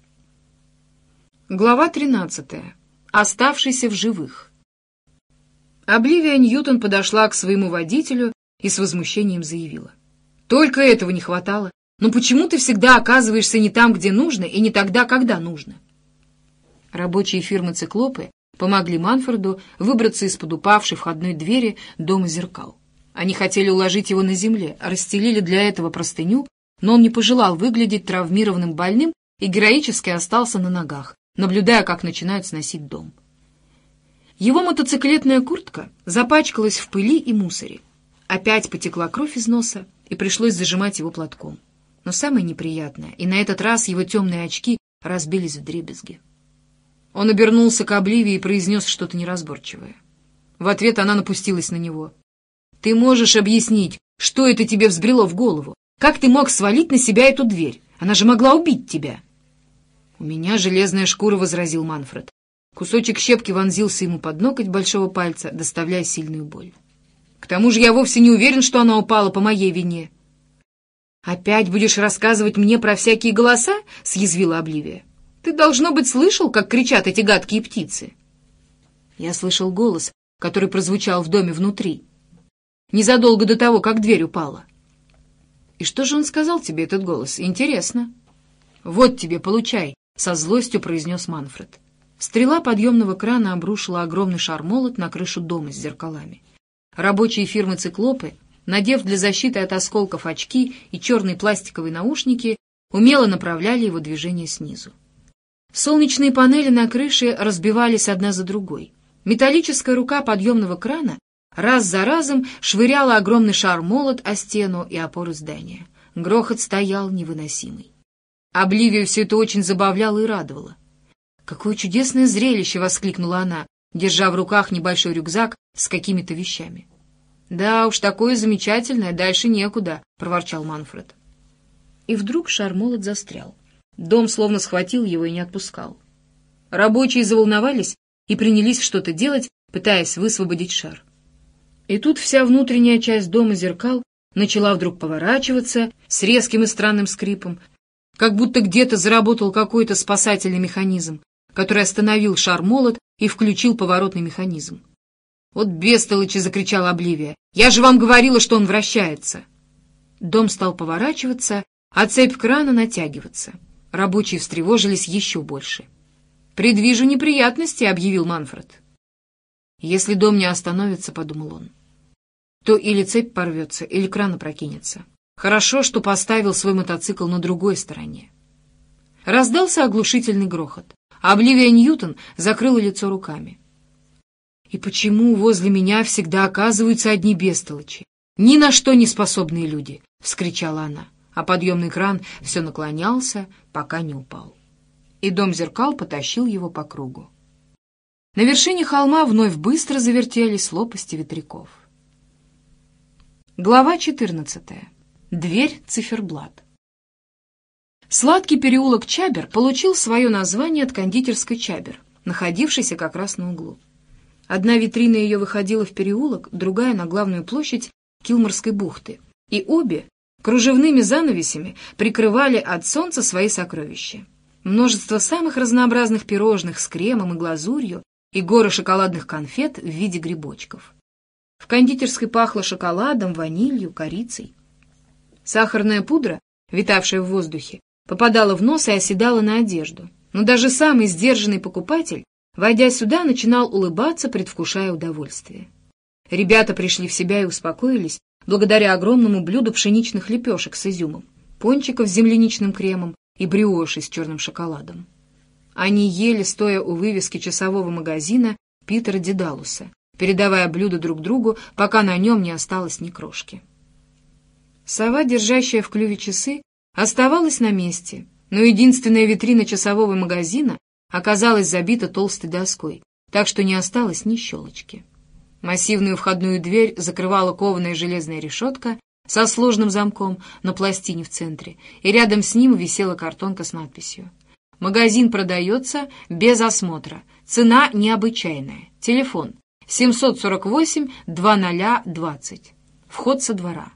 Глава тринадцатая. Оставшийся в живых. Обливия Ньютон подошла к своему водителю и с возмущением заявила. «Только этого не хватало. Но почему ты всегда оказываешься не там, где нужно, и не тогда, когда нужно?» Рабочие фирмы «Циклопы» помогли Манфорду выбраться из-под упавшей входной двери дома зеркал. Они хотели уложить его на земле, расстелили для этого простыню, но он не пожелал выглядеть травмированным больным и героически остался на ногах, наблюдая, как начинают сносить дом. Его мотоциклетная куртка запачкалась в пыли и мусоре. Опять потекла кровь из носа, и пришлось зажимать его платком. Но самое неприятное, и на этот раз его темные очки разбились в дребезги. Он обернулся к Обливии и произнес что-то неразборчивое. В ответ она напустилась на него. «Ты можешь объяснить, что это тебе взбрело в голову? Как ты мог свалить на себя эту дверь? Она же могла убить тебя!» «У меня железная шкура», — возразил Манфред. Кусочек щепки вонзился ему под ноготь большого пальца, доставляя сильную боль. К тому же я вовсе не уверен, что она упала по моей вине. «Опять будешь рассказывать мне про всякие голоса?» — съязвила Обливия. «Ты, должно быть, слышал, как кричат эти гадкие птицы?» Я слышал голос, который прозвучал в доме внутри, незадолго до того, как дверь упала. «И что же он сказал тебе, этот голос? Интересно». «Вот тебе, получай!» — со злостью произнес Манфред. Стрела подъемного крана обрушила огромный шар-молот на крышу дома с зеркалами. Рабочие фирмы «Циклопы», надев для защиты от осколков очки и черные пластиковые наушники, умело направляли его движение снизу. Солнечные панели на крыше разбивались одна за другой. Металлическая рука подъемного крана раз за разом швыряла огромный шар-молот о стену и опору здания. Грохот стоял невыносимый. Обливию все это очень забавляло и радовало. Какое чудесное зрелище! — воскликнула она, держа в руках небольшой рюкзак с какими-то вещами. — Да уж, такое замечательное, дальше некуда, — проворчал Манфред. И вдруг шармолот застрял. Дом словно схватил его и не отпускал. Рабочие заволновались и принялись что-то делать, пытаясь высвободить шар. И тут вся внутренняя часть дома зеркал начала вдруг поворачиваться с резким и странным скрипом, как будто где-то заработал какой-то спасательный механизм, который остановил шар молот и включил поворотный механизм. «Вот бестолочи!» — закричала Обливия. «Я же вам говорила, что он вращается!» Дом стал поворачиваться, а цепь крана натягиваться. Рабочие встревожились еще больше. «Предвижу неприятности», — объявил Манфред. «Если дом не остановится», — подумал он, — «то или цепь порвется, или кран опрокинется. Хорошо, что поставил свой мотоцикл на другой стороне». Раздался оглушительный грохот. А Обливия Ньютон закрыла лицо руками. И почему возле меня всегда оказываются одни бестолочи? Ни на что не способные люди! — вскричала она, а подъемный кран все наклонялся, пока не упал. И дом зеркал потащил его по кругу. На вершине холма вновь быстро завертелись лопасти ветряков. Глава четырнадцатая. Дверь циферблат. Сладкий переулок Чабер получил свое название от кондитерской Чабер, находившейся как раз на углу. Одна витрина ее выходила в переулок, другая — на главную площадь Килморской бухты. И обе кружевными занавесями прикрывали от солнца свои сокровища. Множество самых разнообразных пирожных с кремом и глазурью и горы шоколадных конфет в виде грибочков. В кондитерской пахло шоколадом, ванилью, корицей. Сахарная пудра, витавшая в воздухе, попадала в нос и оседала на одежду. Но даже самый сдержанный покупатель, войдя сюда, начинал улыбаться, предвкушая удовольствие. Ребята пришли в себя и успокоились благодаря огромному блюду пшеничных лепешек с изюмом, пончиков с земляничным кремом и бриоши с черным шоколадом. Они ели, стоя у вывески часового магазина Питера Дедалуса, передавая блюдо друг другу, пока на нем не осталось ни крошки. Сова, держащая в клюве часы, Оставалась на месте, но единственная витрина часового магазина оказалась забита толстой доской, так что не осталось ни щелочки. Массивную входную дверь закрывала кованая железная решетка со сложным замком на пластине в центре, и рядом с ним висела картонка с надписью. «Магазин продается без осмотра. Цена необычайная. Телефон 748-2020. Вход со двора».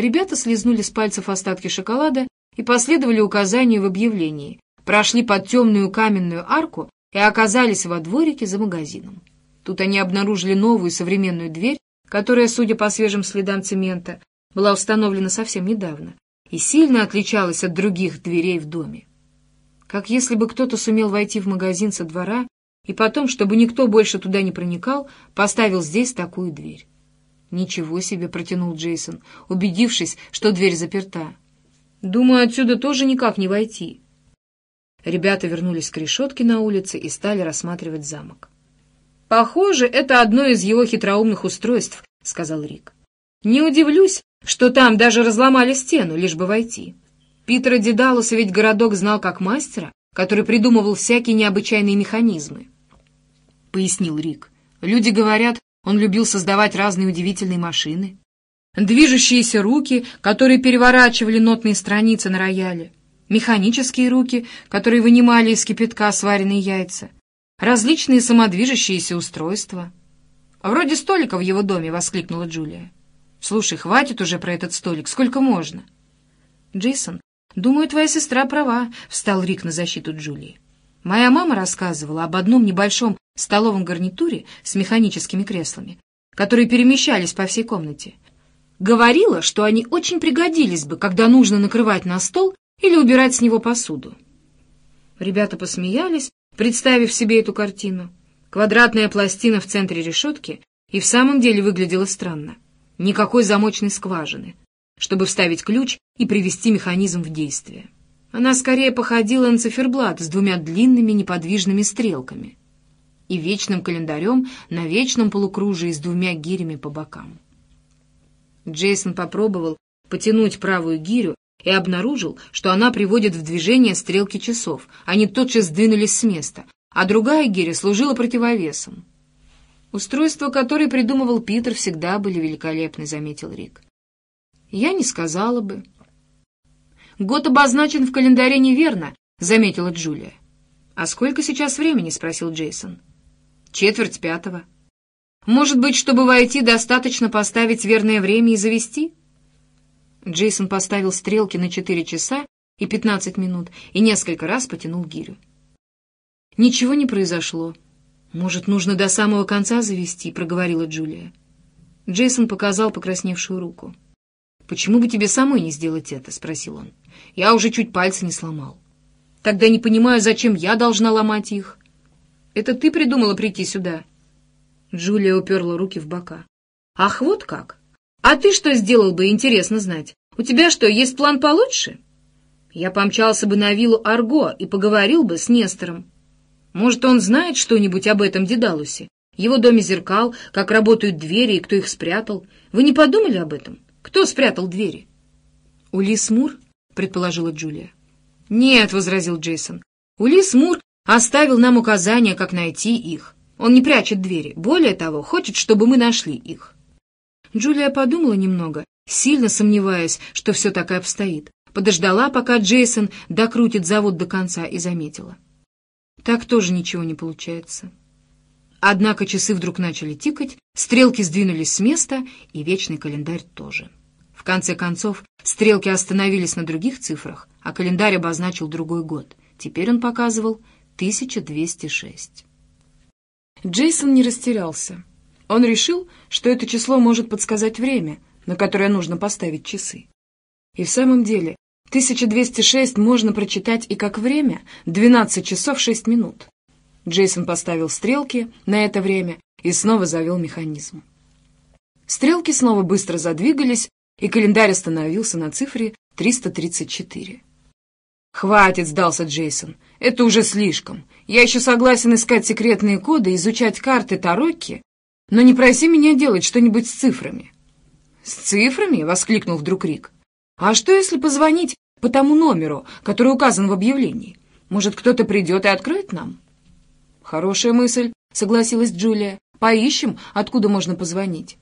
Ребята слезнули с пальцев остатки шоколада и последовали указанию в объявлении, прошли под темную каменную арку и оказались во дворике за магазином. Тут они обнаружили новую современную дверь, которая, судя по свежим следам цемента, была установлена совсем недавно и сильно отличалась от других дверей в доме. Как если бы кто-то сумел войти в магазин со двора и потом, чтобы никто больше туда не проникал, поставил здесь такую дверь. «Ничего себе!» — протянул Джейсон, убедившись, что дверь заперта. «Думаю, отсюда тоже никак не войти». Ребята вернулись к решетке на улице и стали рассматривать замок. «Похоже, это одно из его хитроумных устройств», — сказал Рик. «Не удивлюсь, что там даже разломали стену, лишь бы войти. Питера Дедалуса ведь городок знал как мастера, который придумывал всякие необычайные механизмы», — пояснил Рик. «Люди говорят, он любил создавать разные удивительные машины. Движущиеся руки, которые переворачивали нотные страницы на рояле. Механические руки, которые вынимали из кипятка сваренные яйца. Различные самодвижущиеся устройства. «Вроде столика в его доме», — воскликнула Джулия. «Слушай, хватит уже про этот столик, сколько можно?» «Джейсон, думаю, твоя сестра права», — встал Рик на защиту Джулии. «Моя мама рассказывала об одном небольшом столовом гарнитуре с механическими креслами, которые перемещались по всей комнате. Говорила, что они очень пригодились бы, когда нужно накрывать на стол или убирать с него посуду. Ребята посмеялись, представив себе эту картину. Квадратная пластина в центре решетки и в самом деле выглядела странно. Никакой замочной скважины, чтобы вставить ключ и привести механизм в действие. Она скорее походила на циферблат с двумя длинными неподвижными стрелками — и вечным календарем на вечном полукружии с двумя гирями по бокам. Джейсон попробовал потянуть правую гирю и обнаружил, что она приводит в движение стрелки часов. Они тотчас сдвинулись с места, а другая гиря служила противовесом. Устройства, которые придумывал Питер, всегда были великолепны, заметил Рик. Я не сказала бы. Год обозначен в календаре неверно, заметила Джулия. А сколько сейчас времени? спросил Джейсон четверть пятого. Может быть, чтобы войти, достаточно поставить верное время и завести? Джейсон поставил стрелки на четыре часа и пятнадцать минут и несколько раз потянул гирю. Ничего не произошло. Может, нужно до самого конца завести, проговорила Джулия. Джейсон показал покрасневшую руку. «Почему бы тебе самой не сделать это?» — спросил он. «Я уже чуть пальцы не сломал». «Тогда не понимаю, зачем я должна ломать их». Это ты придумала прийти сюда?» Джулия уперла руки в бока. «Ах, вот как! А ты что сделал бы, интересно знать? У тебя что, есть план получше?» «Я помчался бы на виллу Арго и поговорил бы с Нестором. Может, он знает что-нибудь об этом Дедалусе? Его доме зеркал, как работают двери и кто их спрятал. Вы не подумали об этом? Кто спрятал двери?» «Улис Мур?» — предположила Джулия. «Нет», — возразил Джейсон. «Улис Мур оставил нам указания, как найти их. Он не прячет двери. Более того, хочет, чтобы мы нашли их». Джулия подумала немного, сильно сомневаясь, что все так и обстоит. Подождала, пока Джейсон докрутит завод до конца, и заметила. «Так тоже ничего не получается». Однако часы вдруг начали тикать, стрелки сдвинулись с места, и вечный календарь тоже. В конце концов, стрелки остановились на других цифрах, а календарь обозначил другой год. Теперь он показывал 1206. Джейсон не растерялся. Он решил, что это число может подсказать время, на которое нужно поставить часы. И в самом деле, 1206 можно прочитать и как время — 12 часов 6 минут. Джейсон поставил стрелки на это время и снова завел механизм. Стрелки снова быстро задвигались, и календарь остановился на цифре 334. «Хватит», — сдался Джейсон. «Это уже слишком. Я еще согласен искать секретные коды, изучать карты Тарокки, но не проси меня делать что-нибудь с цифрами». «С цифрами?» — воскликнул вдруг Рик. «А что, если позвонить по тому номеру, который указан в объявлении? Может, кто-то придет и откроет нам?» «Хорошая мысль», — согласилась Джулия. «Поищем, откуда можно позвонить».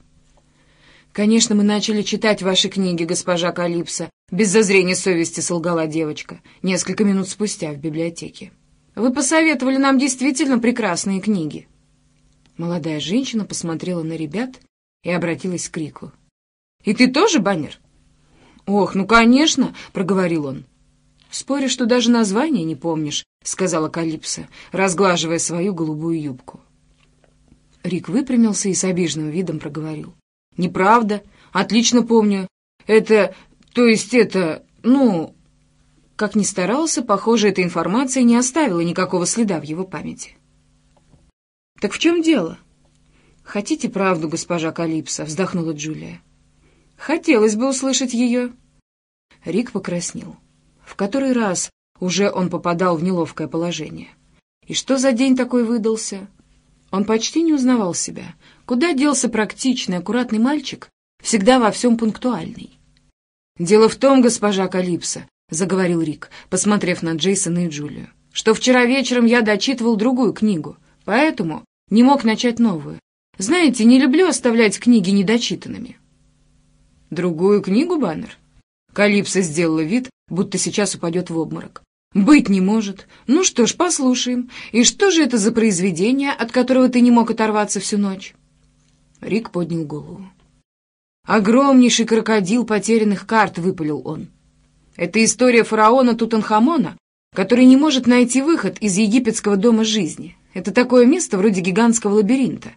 «Конечно, мы начали читать ваши книги, госпожа Калипсо», — без беззазрения совести солгала девочка, несколько минут спустя в библиотеке. «Вы посоветовали нам действительно прекрасные книги». Молодая женщина посмотрела на ребят и обратилась к Рику. «И ты тоже, Баннер?» «Ох, ну, конечно!» — проговорил он. «Споришь, что даже название не помнишь», — сказала Калипса, разглаживая свою голубую юбку. Рик выпрямился и с обиженным видом проговорил. «Неправда. Отлично помню. Это то есть это, ну...» Как ни старался, похоже, эта информация не оставила никакого следа в его памяти. «Так в чем дело?» «Хотите правду, госпожа Калипсо?» — вздохнула Джулия. «Хотелось бы услышать ее». Рик покраснел. В который раз уже он попадал в неловкое положение. И что за день такой выдался? Он почти не узнавал себя. Куда делся практичный, аккуратный мальчик, всегда во всем пунктуальный? «Дело в том, госпожа Калипсо», — заговорил Рик, посмотрев на Джейсона и Джулию, «что вчера вечером я дочитывал другую книгу, поэтому не мог начать новую. Знаете, не люблю оставлять книги недочитанными». «Другую книгу, Баннер?» Калипсо сделала вид, будто сейчас упадет в обморок. «Быть не может. Ну что ж, послушаем. И что же это за произведение, от которого ты не мог оторваться всю ночь?» Рик поднял голову. Огромнейший крокодил потерянных карт выпалил он. Это история фараона Тутанхамона, который не может найти выход из египетского дома жизни. Это такое место вроде гигантского лабиринта.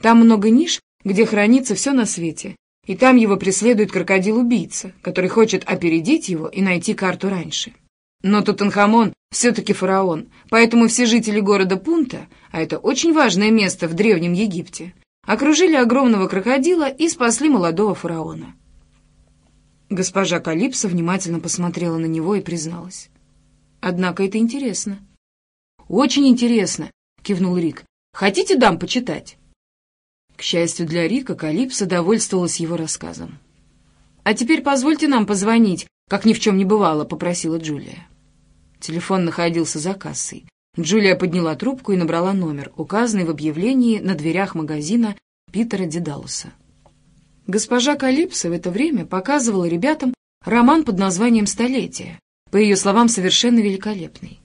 Там много ниш, где хранится все на свете. И там его преследует крокодил-убийца, который хочет опередить его и найти карту раньше. Но Тутанхамон все-таки фараон, поэтому все жители города Пунта, а это очень важное место в Древнем Египте, окружили огромного крокодила и спасли молодого фараона. Госпожа Калипса внимательно посмотрела на него и призналась. «Однако это интересно». «Очень интересно», — кивнул Рик. «Хотите, дам почитать?» К счастью для Рика, Калипса довольствовалась его рассказом. «А теперь позвольте нам позвонить, как ни в чем не бывало», — попросила Джулия. Телефон находился за кассой. Джулия подняла трубку и набрала номер, указанный в объявлении на дверях магазина Питера Дедалуса. Госпожа Калипсо в это время показывала ребятам роман под названием «Столетие», по ее словам, совершенно великолепный.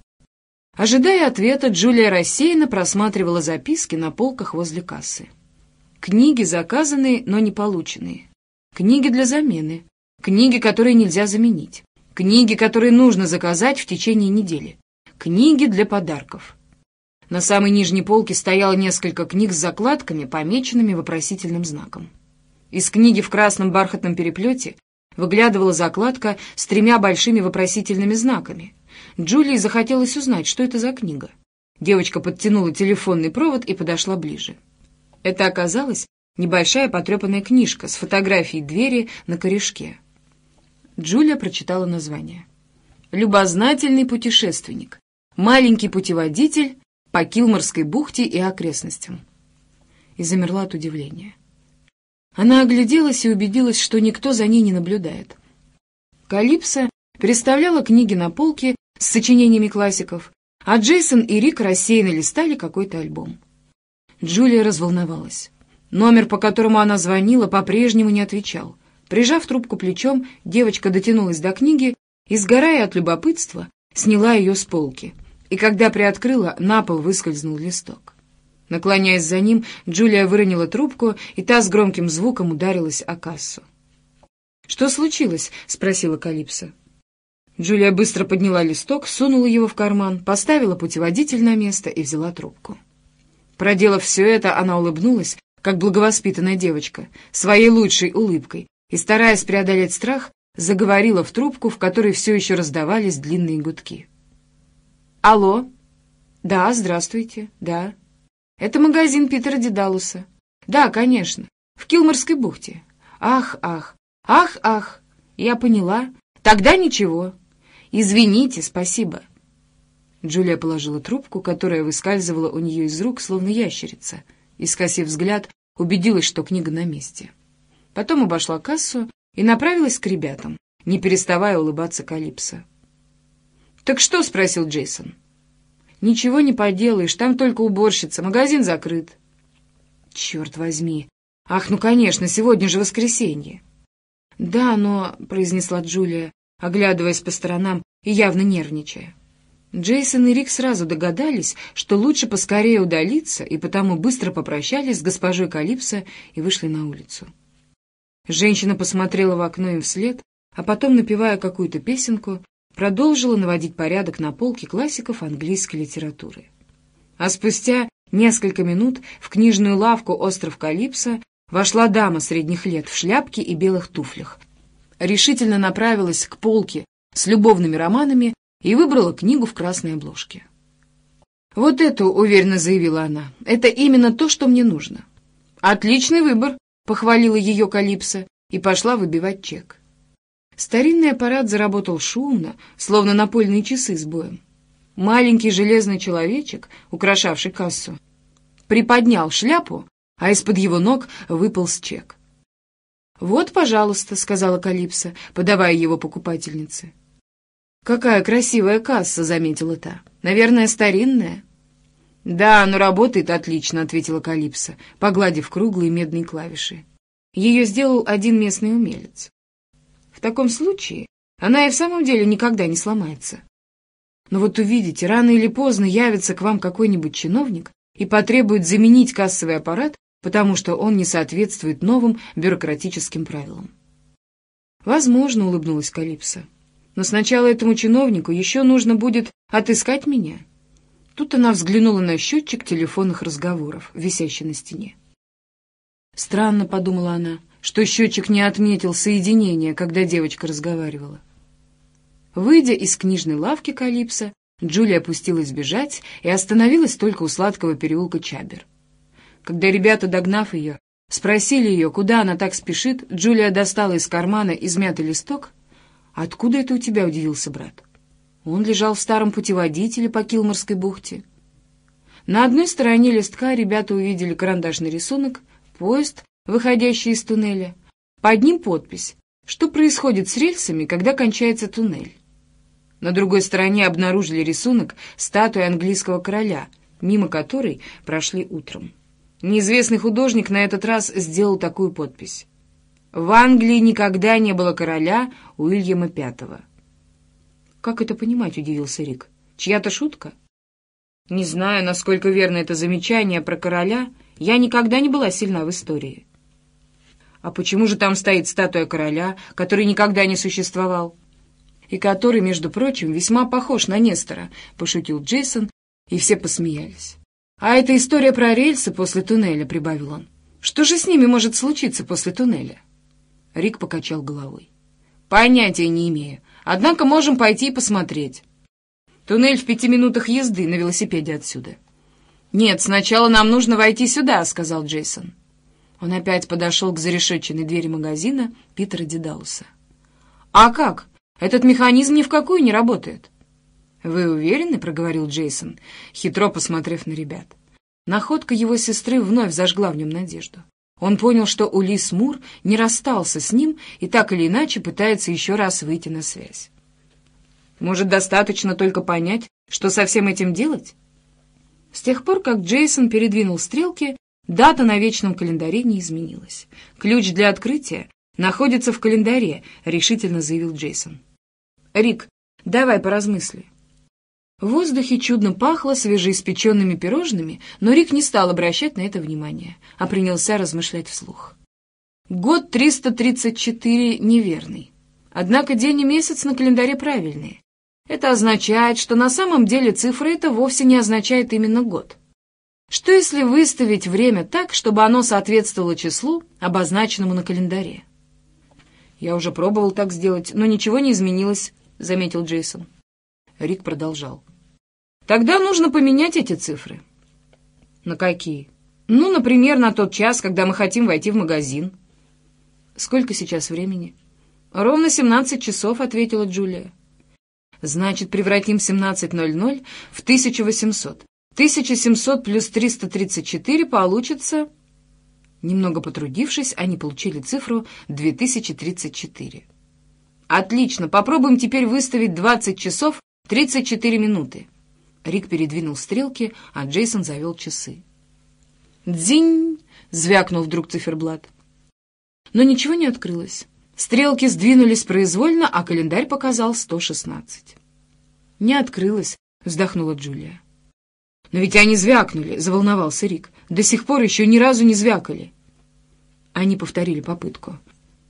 Ожидая ответа, Джулия рассеянно просматривала записки на полках возле кассы. Книги заказанные, но не полученные. Книги для замены. Книги, которые нельзя заменить. Книги, которые нужно заказать в течение недели книги для подарков. На самой нижней полке стояло несколько книг с закладками, помеченными вопросительным знаком. Из книги в красном бархатном переплете выглядывала закладка с тремя большими вопросительными знаками. Джулии захотелось узнать, что это за книга. Девочка подтянула телефонный провод и подошла ближе. Это оказалась небольшая потрепанная книжка с фотографией двери на корешке. Джулия прочитала название. «Любознательный путешественник маленький путеводитель по Килморской бухте и окрестностям. И замерла от удивления. Она огляделась и убедилась, что никто за ней не наблюдает. Калипса переставляла книги на полке с сочинениями классиков, а Джейсон и Рик рассеянно листали какой-то альбом. Джулия разволновалась. Номер, по которому она звонила, по-прежнему не отвечал. Прижав трубку плечом, девочка дотянулась до книги и, сгорая от любопытства, сняла ее с полки и когда приоткрыла, на пол выскользнул листок. Наклоняясь за ним, Джулия выронила трубку, и та с громким звуком ударилась о кассу. «Что случилось?» — спросила Калипсо. Джулия быстро подняла листок, сунула его в карман, поставила путеводитель на место и взяла трубку. Проделав все это, она улыбнулась, как благовоспитанная девочка, своей лучшей улыбкой, и, стараясь преодолеть страх, заговорила в трубку, в которой все еще раздавались длинные гудки. «Алло. Да, здравствуйте. Да. Это магазин Питера Дедалуса. Да, конечно. В Килморской бухте. Ах, ах. Ах, ах. Я поняла. Тогда ничего. Извините, спасибо». Джулия положила трубку, которая выскальзывала у нее из рук, словно ящерица, и, скосив взгляд, убедилась, что книга на месте. Потом обошла кассу и направилась к ребятам, не переставая улыбаться Калипсо. «Так что?» — спросил Джейсон. «Ничего не поделаешь, там только уборщица, магазин закрыт». «Черт возьми! Ах, ну, конечно, сегодня же воскресенье!» «Да, но...» — произнесла Джулия, оглядываясь по сторонам и явно нервничая. Джейсон и Рик сразу догадались, что лучше поскорее удалиться, и потому быстро попрощались с госпожой Калипсо и вышли на улицу. Женщина посмотрела в окно им вслед, а потом, напевая какую-то песенку, продолжила наводить порядок на полке классиков английской литературы. А спустя несколько минут в книжную лавку «Остров Калипса вошла дама средних лет в шляпке и белых туфлях. Решительно направилась к полке с любовными романами и выбрала книгу в красной обложке. «Вот эту», — уверенно заявила она, — «это именно то, что мне нужно». «Отличный выбор», — похвалила ее Калипса и пошла выбивать чек. Старинный аппарат заработал шумно, словно напольные часы с боем. Маленький железный человечек, украшавший кассу, приподнял шляпу, а из-под его ног выполз чек. «Вот, пожалуйста», — сказала Калипса, подавая его покупательнице. «Какая красивая касса», — заметила та. «Наверное, старинная». «Да, но работает отлично», — ответила Калипса, погладив круглые медные клавиши. Ее сделал один местный умелец таком случае она и в самом деле никогда не сломается. Но вот увидите, рано или поздно явится к вам какой-нибудь чиновник и потребует заменить кассовый аппарат, потому что он не соответствует новым бюрократическим правилам. Возможно, улыбнулась Калипсо. Но сначала этому чиновнику еще нужно будет отыскать меня. Тут она взглянула на счетчик телефонных разговоров, висящий на стене. Странно, подумала она, — что счетчик не отметил соединение, когда девочка разговаривала. Выйдя из книжной лавки Калипса, Джулия опустилась бежать и остановилась только у сладкого переулка Чабер. Когда ребята, догнав ее, спросили ее, куда она так спешит, Джулия достала из кармана измятый листок. «Откуда это у тебя?» — удивился брат. Он лежал в старом путеводителе по Килморской бухте. На одной стороне листка ребята увидели карандашный рисунок, поезд, выходящие из туннеля. Под ним подпись «Что происходит с рельсами, когда кончается туннель?». На другой стороне обнаружили рисунок статуи английского короля, мимо которой прошли утром. Неизвестный художник на этот раз сделал такую подпись. «В Англии никогда не было короля Уильяма V». «Как это понимать?» — удивился Рик. «Чья-то шутка?» «Не знаю, насколько верно это замечание про короля. Я никогда не была сильна в истории». А почему же там стоит статуя короля, который никогда не существовал? И который, между прочим, весьма похож на Нестора, пошутил Джейсон, и все посмеялись. А эта история про рельсы после туннеля, прибавил он. Что же с ними может случиться после туннеля? Рик покачал головой. Понятия не имею. Однако можем пойти и посмотреть. Туннель в пяти минутах езды на велосипеде отсюда. «Нет, сначала нам нужно войти сюда», — сказал Джейсон. Он опять подошел к зарешеченной двери магазина Питера Дедауса. «А как? Этот механизм ни в какую не работает». «Вы уверены?» — проговорил Джейсон, хитро посмотрев на ребят. Находка его сестры вновь зажгла в нем надежду. Он понял, что Улис Мур не расстался с ним и так или иначе пытается еще раз выйти на связь. «Может, достаточно только понять, что со всем этим делать?» С тех пор, как Джейсон передвинул стрелки, Дата на вечном календаре не изменилась. «Ключ для открытия находится в календаре», — решительно заявил Джейсон. «Рик, давай поразмысли». В воздухе чудно пахло свежеиспеченными пирожными, но Рик не стал обращать на это внимание, а принялся размышлять вслух. Год 334 неверный. Однако день и месяц на календаре правильные. Это означает, что на самом деле цифра это вовсе не означает именно год. Что если выставить время так, чтобы оно соответствовало числу, обозначенному на календаре? «Я уже пробовал так сделать, но ничего не изменилось», — заметил Джейсон. Рик продолжал. «Тогда нужно поменять эти цифры». «На какие?» «Ну, например, на тот час, когда мы хотим войти в магазин». «Сколько сейчас времени?» «Ровно 17 часов», — ответила Джулия. «Значит, превратим 17.00 в 1800». 1700 плюс 334 получится... Немного потрудившись, они получили цифру 2034. «Отлично! Попробуем теперь выставить 20 часов 34 минуты!» Рик передвинул стрелки, а Джейсон завел часы. «Дзинь!» — звякнул вдруг циферблат. Но ничего не открылось. Стрелки сдвинулись произвольно, а календарь показал 116. «Не открылось!» — вздохнула Джулия. Но ведь они звякнули, — заволновался Рик. До сих пор еще ни разу не звякали. Они повторили попытку.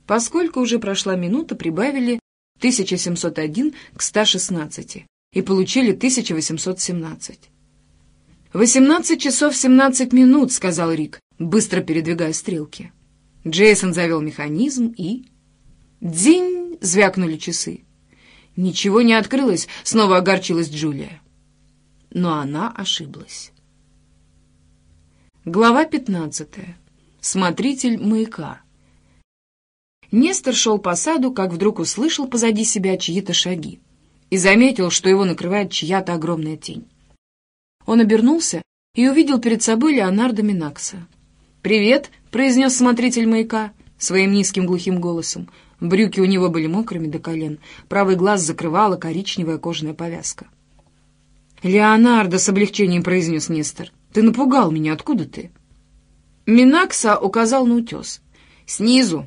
Поскольку уже прошла минута, прибавили 1701 к 116 и получили 1817. 18 часов 17 минут», — сказал Рик, быстро передвигая стрелки. Джейсон завел механизм и... «Дзинь!» — звякнули часы. «Ничего не открылось», — снова огорчилась Джулия но она ошиблась. Глава 15. Смотритель маяка. Нестор шел по саду, как вдруг услышал позади себя чьи-то шаги и заметил, что его накрывает чья-то огромная тень. Он обернулся и увидел перед собой Леонардо Минакса. «Привет!» — произнес смотритель маяка своим низким глухим голосом. Брюки у него были мокрыми до колен, правый глаз закрывала коричневая кожаная повязка. Леонардо с облегчением произнес Нестор. «Ты напугал меня. Откуда ты?» Минакса указал на утес. «Снизу!»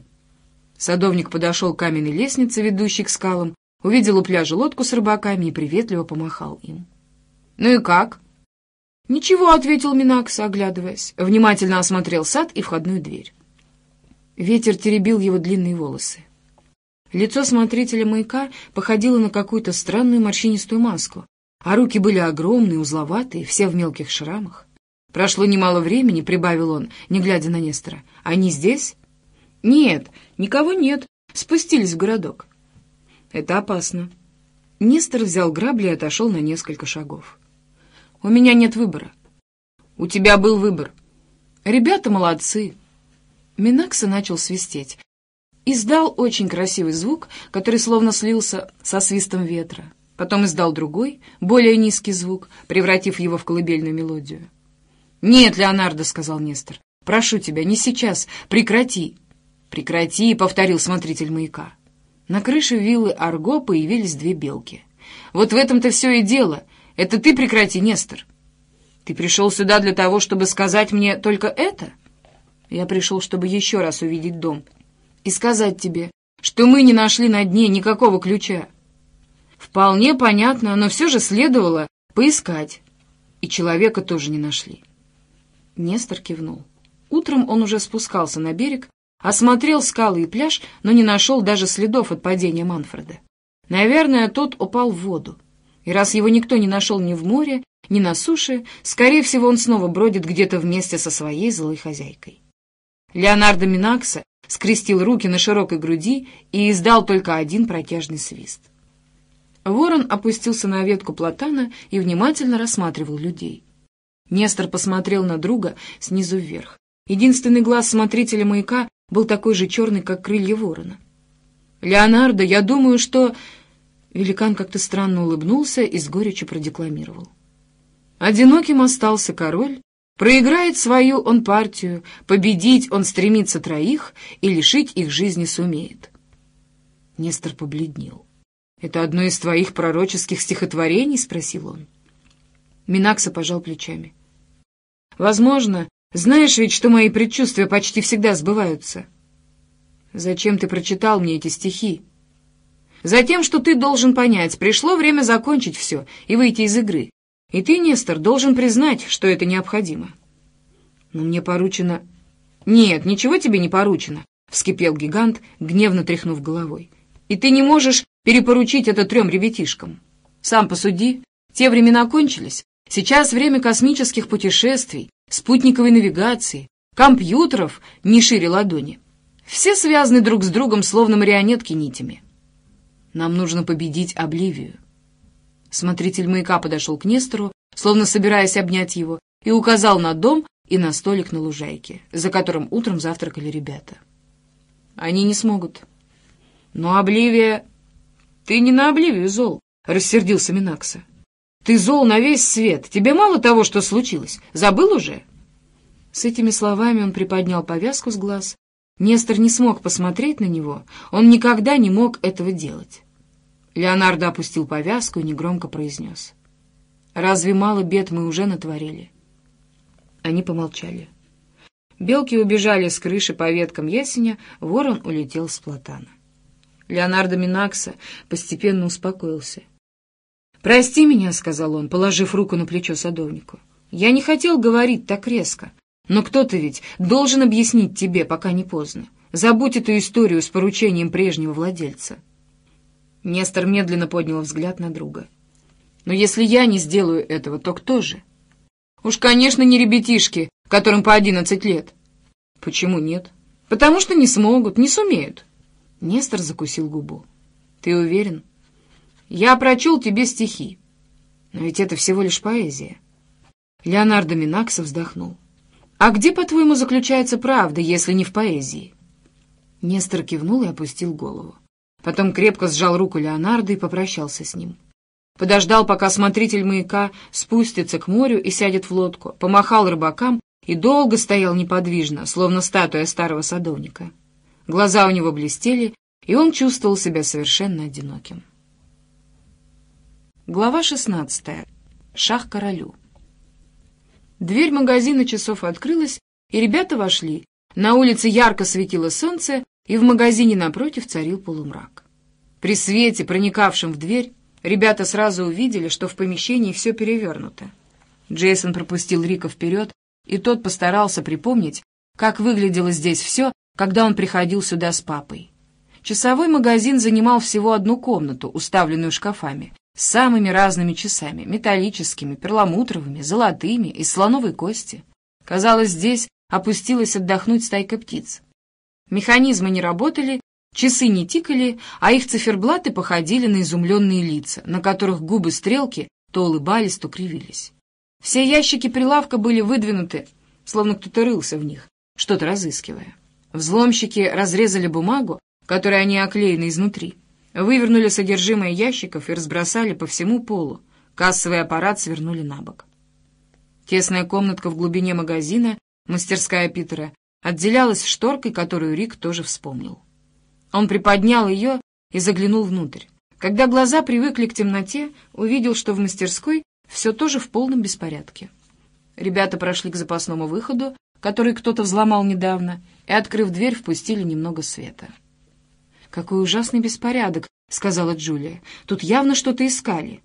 Садовник подошел к каменной лестнице, ведущей к скалам, увидел у пляжа лодку с рыбаками и приветливо помахал им. «Ну и как?» «Ничего», — ответил Минакса, оглядываясь. Внимательно осмотрел сад и входную дверь. Ветер теребил его длинные волосы. Лицо смотрителя маяка походило на какую-то странную морщинистую маску, а руки были огромные, узловатые, все в мелких шрамах. «Прошло немало времени», — прибавил он, не глядя на Нестора. «Они здесь?» «Нет, никого нет. Спустились в городок». «Это опасно». Нестор взял грабли и отошел на несколько шагов. «У меня нет выбора». «У тебя был выбор». «Ребята молодцы». Минакса начал свистеть. Издал очень красивый звук, который словно слился со свистом ветра. Потом издал другой, более низкий звук, превратив его в колыбельную мелодию. «Нет, Леонардо», — сказал Нестор, — «прошу тебя, не сейчас, прекрати». «Прекрати», — повторил смотритель маяка. На крыше виллы Арго появились две белки. «Вот в этом-то все и дело. Это ты прекрати, Нестор. Ты пришел сюда для того, чтобы сказать мне только это? Я пришел, чтобы еще раз увидеть дом и сказать тебе, что мы не нашли на дне никакого ключа. Вполне понятно, но все же следовало поискать. И человека тоже не нашли. Нестор кивнул. Утром он уже спускался на берег, осмотрел скалы и пляж, но не нашел даже следов от падения Манфреда. Наверное, тот упал в воду. И раз его никто не нашел ни в море, ни на суше, скорее всего, он снова бродит где-то вместе со своей злой хозяйкой. Леонардо Минакса скрестил руки на широкой груди и издал только один протяжный свист. Ворон опустился на ветку платана и внимательно рассматривал людей. Нестор посмотрел на друга снизу вверх. Единственный глаз смотрителя маяка был такой же черный, как крылья ворона. «Леонардо, я думаю, что...» Великан как-то странно улыбнулся и с горечью продекламировал. «Одиноким остался король. Проиграет свою он партию, победить он стремится троих и лишить их жизни сумеет». Нестор побледнел. Это одно из твоих пророческих стихотворений?» — спросил он. Минакса пожал плечами. «Возможно. Знаешь ведь, что мои предчувствия почти всегда сбываются». «Зачем ты прочитал мне эти стихи?» «Затем, что ты должен понять, пришло время закончить все и выйти из игры. И ты, Нестор, должен признать, что это необходимо». «Но мне поручено...» «Нет, ничего тебе не поручено», — вскипел гигант, гневно тряхнув головой. «И ты не можешь перепоручить это трем ребятишкам. Сам посуди, те времена кончились. Сейчас время космических путешествий, спутниковой навигации, компьютеров не шире ладони. Все связаны друг с другом, словно марионетки нитями. Нам нужно победить Обливию. Смотритель маяка подошел к Нестору, словно собираясь обнять его, и указал на дом и на столик на лужайке, за которым утром завтракали ребята. Они не смогут. Но Обливия... Ты не на обливию зол, — рассердился Минакса. Ты зол на весь свет. Тебе мало того, что случилось. Забыл уже? С этими словами он приподнял повязку с глаз. Нестор не смог посмотреть на него. Он никогда не мог этого делать. Леонардо опустил повязку и негромко произнес. «Разве мало бед мы уже натворили?» Они помолчали. Белки убежали с крыши по веткам ясеня, ворон улетел с платана. Леонардо Минакса постепенно успокоился. «Прости меня», — сказал он, положив руку на плечо садовнику. «Я не хотел говорить так резко, но кто-то ведь должен объяснить тебе, пока не поздно. Забудь эту историю с поручением прежнего владельца». Нестор медленно поднял взгляд на друга. «Но если я не сделаю этого, то кто же?» «Уж, конечно, не ребятишки, которым по одиннадцать лет». «Почему нет?» «Потому что не смогут, не сумеют. Нестор закусил губу. «Ты уверен?» «Я прочел тебе стихи. Но ведь это всего лишь поэзия». Леонардо Минакса вздохнул. «А где, по-твоему, заключается правда, если не в поэзии?» Нестор кивнул и опустил голову. Потом крепко сжал руку Леонардо и попрощался с ним. Подождал, пока смотритель маяка спустится к морю и сядет в лодку, помахал рыбакам и долго стоял неподвижно, словно статуя старого садовника. Глаза у него блестели, и он чувствовал себя совершенно одиноким. Глава 16. Шах королю. Дверь магазина часов открылась, и ребята вошли. На улице ярко светило солнце, и в магазине напротив царил полумрак. При свете, проникавшем в дверь, ребята сразу увидели, что в помещении все перевернуто. Джейсон пропустил Рика вперед, и тот постарался припомнить, как выглядело здесь все когда он приходил сюда с папой. Часовой магазин занимал всего одну комнату, уставленную шкафами, с самыми разными часами, металлическими, перламутровыми, золотыми, из слоновой кости. Казалось, здесь опустилась отдохнуть стайка птиц. Механизмы не работали, часы не тикали, а их циферблаты походили на изумленные лица, на которых губы стрелки то улыбались, то кривились. Все ящики прилавка были выдвинуты, словно кто-то рылся в них, что-то разыскивая взломщики разрезали бумагу, которой они оклеены изнутри, вывернули содержимое ящиков и разбросали по всему полу. Кассовый аппарат свернули на бок. Тесная комнатка в глубине магазина, мастерская Питера, отделялась шторкой, которую Рик тоже вспомнил. Он приподнял ее и заглянул внутрь. Когда глаза привыкли к темноте, увидел, что в мастерской все тоже в полном беспорядке. Ребята прошли к запасному выходу, который кто-то взломал недавно — и, открыв дверь, впустили немного света. «Какой ужасный беспорядок!» — сказала Джулия. «Тут явно что-то искали».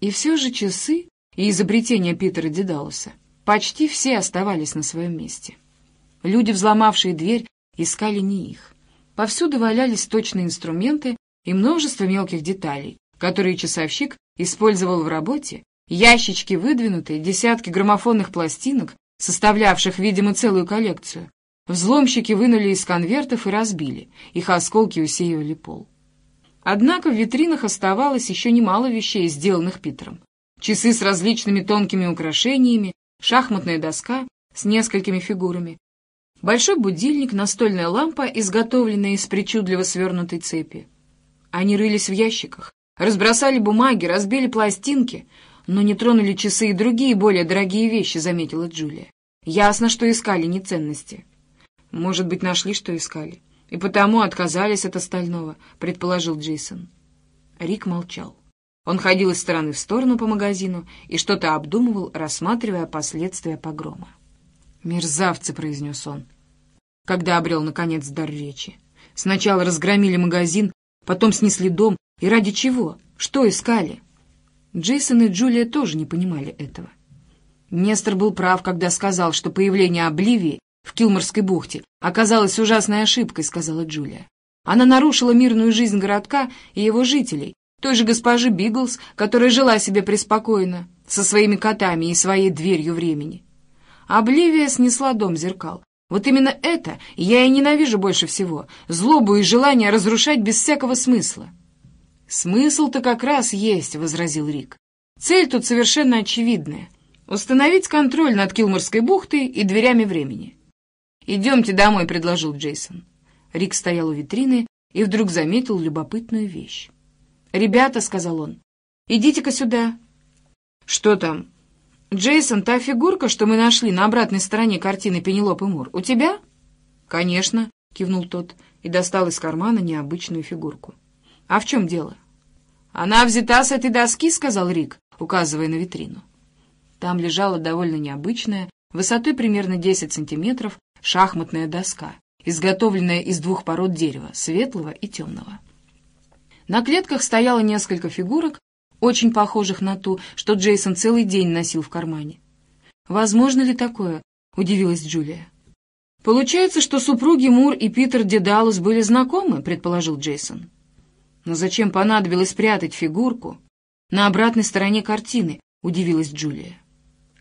И все же часы и изобретения Питера Дедалуса почти все оставались на своем месте. Люди, взломавшие дверь, искали не их. Повсюду валялись точные инструменты и множество мелких деталей, которые часовщик использовал в работе, ящички выдвинутые, десятки граммофонных пластинок, составлявших, видимо, целую коллекцию, Взломщики вынули из конвертов и разбили. Их осколки усеивали пол. Однако в витринах оставалось еще немало вещей, сделанных Питером. Часы с различными тонкими украшениями, шахматная доска с несколькими фигурами, большой будильник, настольная лампа, изготовленная из причудливо свернутой цепи. Они рылись в ящиках, разбросали бумаги, разбили пластинки, но не тронули часы и другие более дорогие вещи, заметила Джулия. Ясно, что искали неценности. ценности. Может быть, нашли, что искали. И потому отказались от остального, предположил Джейсон. Рик молчал. Он ходил из стороны в сторону по магазину и что-то обдумывал, рассматривая последствия погрома. «Мерзавцы!» — произнес он, когда обрел, наконец, дар речи. «Сначала разгромили магазин, потом снесли дом. И ради чего? Что искали?» Джейсон и Джулия тоже не понимали этого. Нестор был прав, когда сказал, что появление Обливии в Кюморской бухте оказалась ужасной ошибкой», — сказала Джулия. Она нарушила мирную жизнь городка и его жителей, той же госпожи Биглс, которая жила себе преспокойно, со своими котами и своей дверью времени. Обливия снесла дом зеркал. Вот именно это я и ненавижу больше всего, злобу и желание разрушать без всякого смысла. «Смысл-то как раз есть», — возразил Рик. «Цель тут совершенно очевидная — установить контроль над Килморской бухтой и дверями времени. «Идемте домой», — предложил Джейсон. Рик стоял у витрины и вдруг заметил любопытную вещь. «Ребята», — сказал он, — «идите-ка сюда». «Что там?» «Джейсон, та фигурка, что мы нашли на обратной стороне картины Пенелопы Мур, у тебя?» «Конечно», — кивнул тот и достал из кармана необычную фигурку. «А в чем дело?» «Она взята с этой доски», — сказал Рик, указывая на витрину. Там лежала довольно необычная, высотой примерно 10 сантиметров, шахматная доска, изготовленная из двух пород дерева, светлого и темного. На клетках стояло несколько фигурок, очень похожих на ту, что Джейсон целый день носил в кармане. «Возможно ли такое?» — удивилась Джулия. «Получается, что супруги Мур и Питер Дедалус были знакомы», — предположил Джейсон. «Но зачем понадобилось прятать фигурку на обратной стороне картины?» — удивилась Джулия.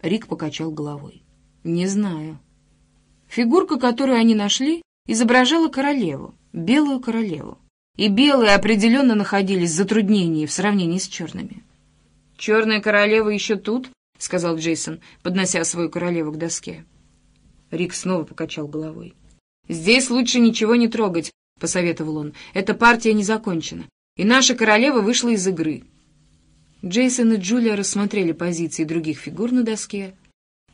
Рик покачал головой. «Не знаю. Фигурка, которую они нашли, изображала королеву, белую королеву. И белые определенно находились в затруднении в сравнении с черными. «Черная королева еще тут?» — сказал Джейсон, поднося свою королеву к доске. Рик снова покачал головой. «Здесь лучше ничего не трогать», — посоветовал он. «Эта партия не закончена, и наша королева вышла из игры». Джейсон и Джулия рассмотрели позиции других фигур на доске,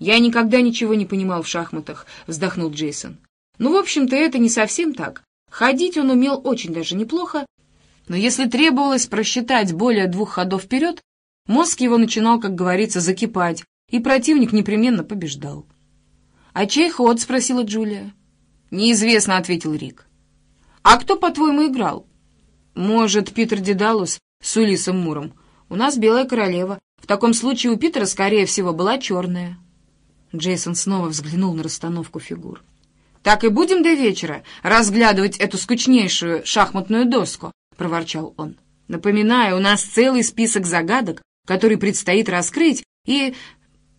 «Я никогда ничего не понимал в шахматах», — вздохнул Джейсон. «Ну, в общем-то, это не совсем так. Ходить он умел очень даже неплохо, но если требовалось просчитать более двух ходов вперед, мозг его начинал, как говорится, закипать, и противник непременно побеждал. «А чей ход?» — спросила Джулия. «Неизвестно», — ответил Рик. «А кто, по-твоему, играл?» «Может, Питер Дедалус с Улисом Муром. У нас белая королева. В таком случае у Питера, скорее всего, была черная». Джейсон снова взглянул на расстановку фигур. «Так и будем до вечера разглядывать эту скучнейшую шахматную доску», — проворчал он. «Напоминаю, у нас целый список загадок, который предстоит раскрыть, и...»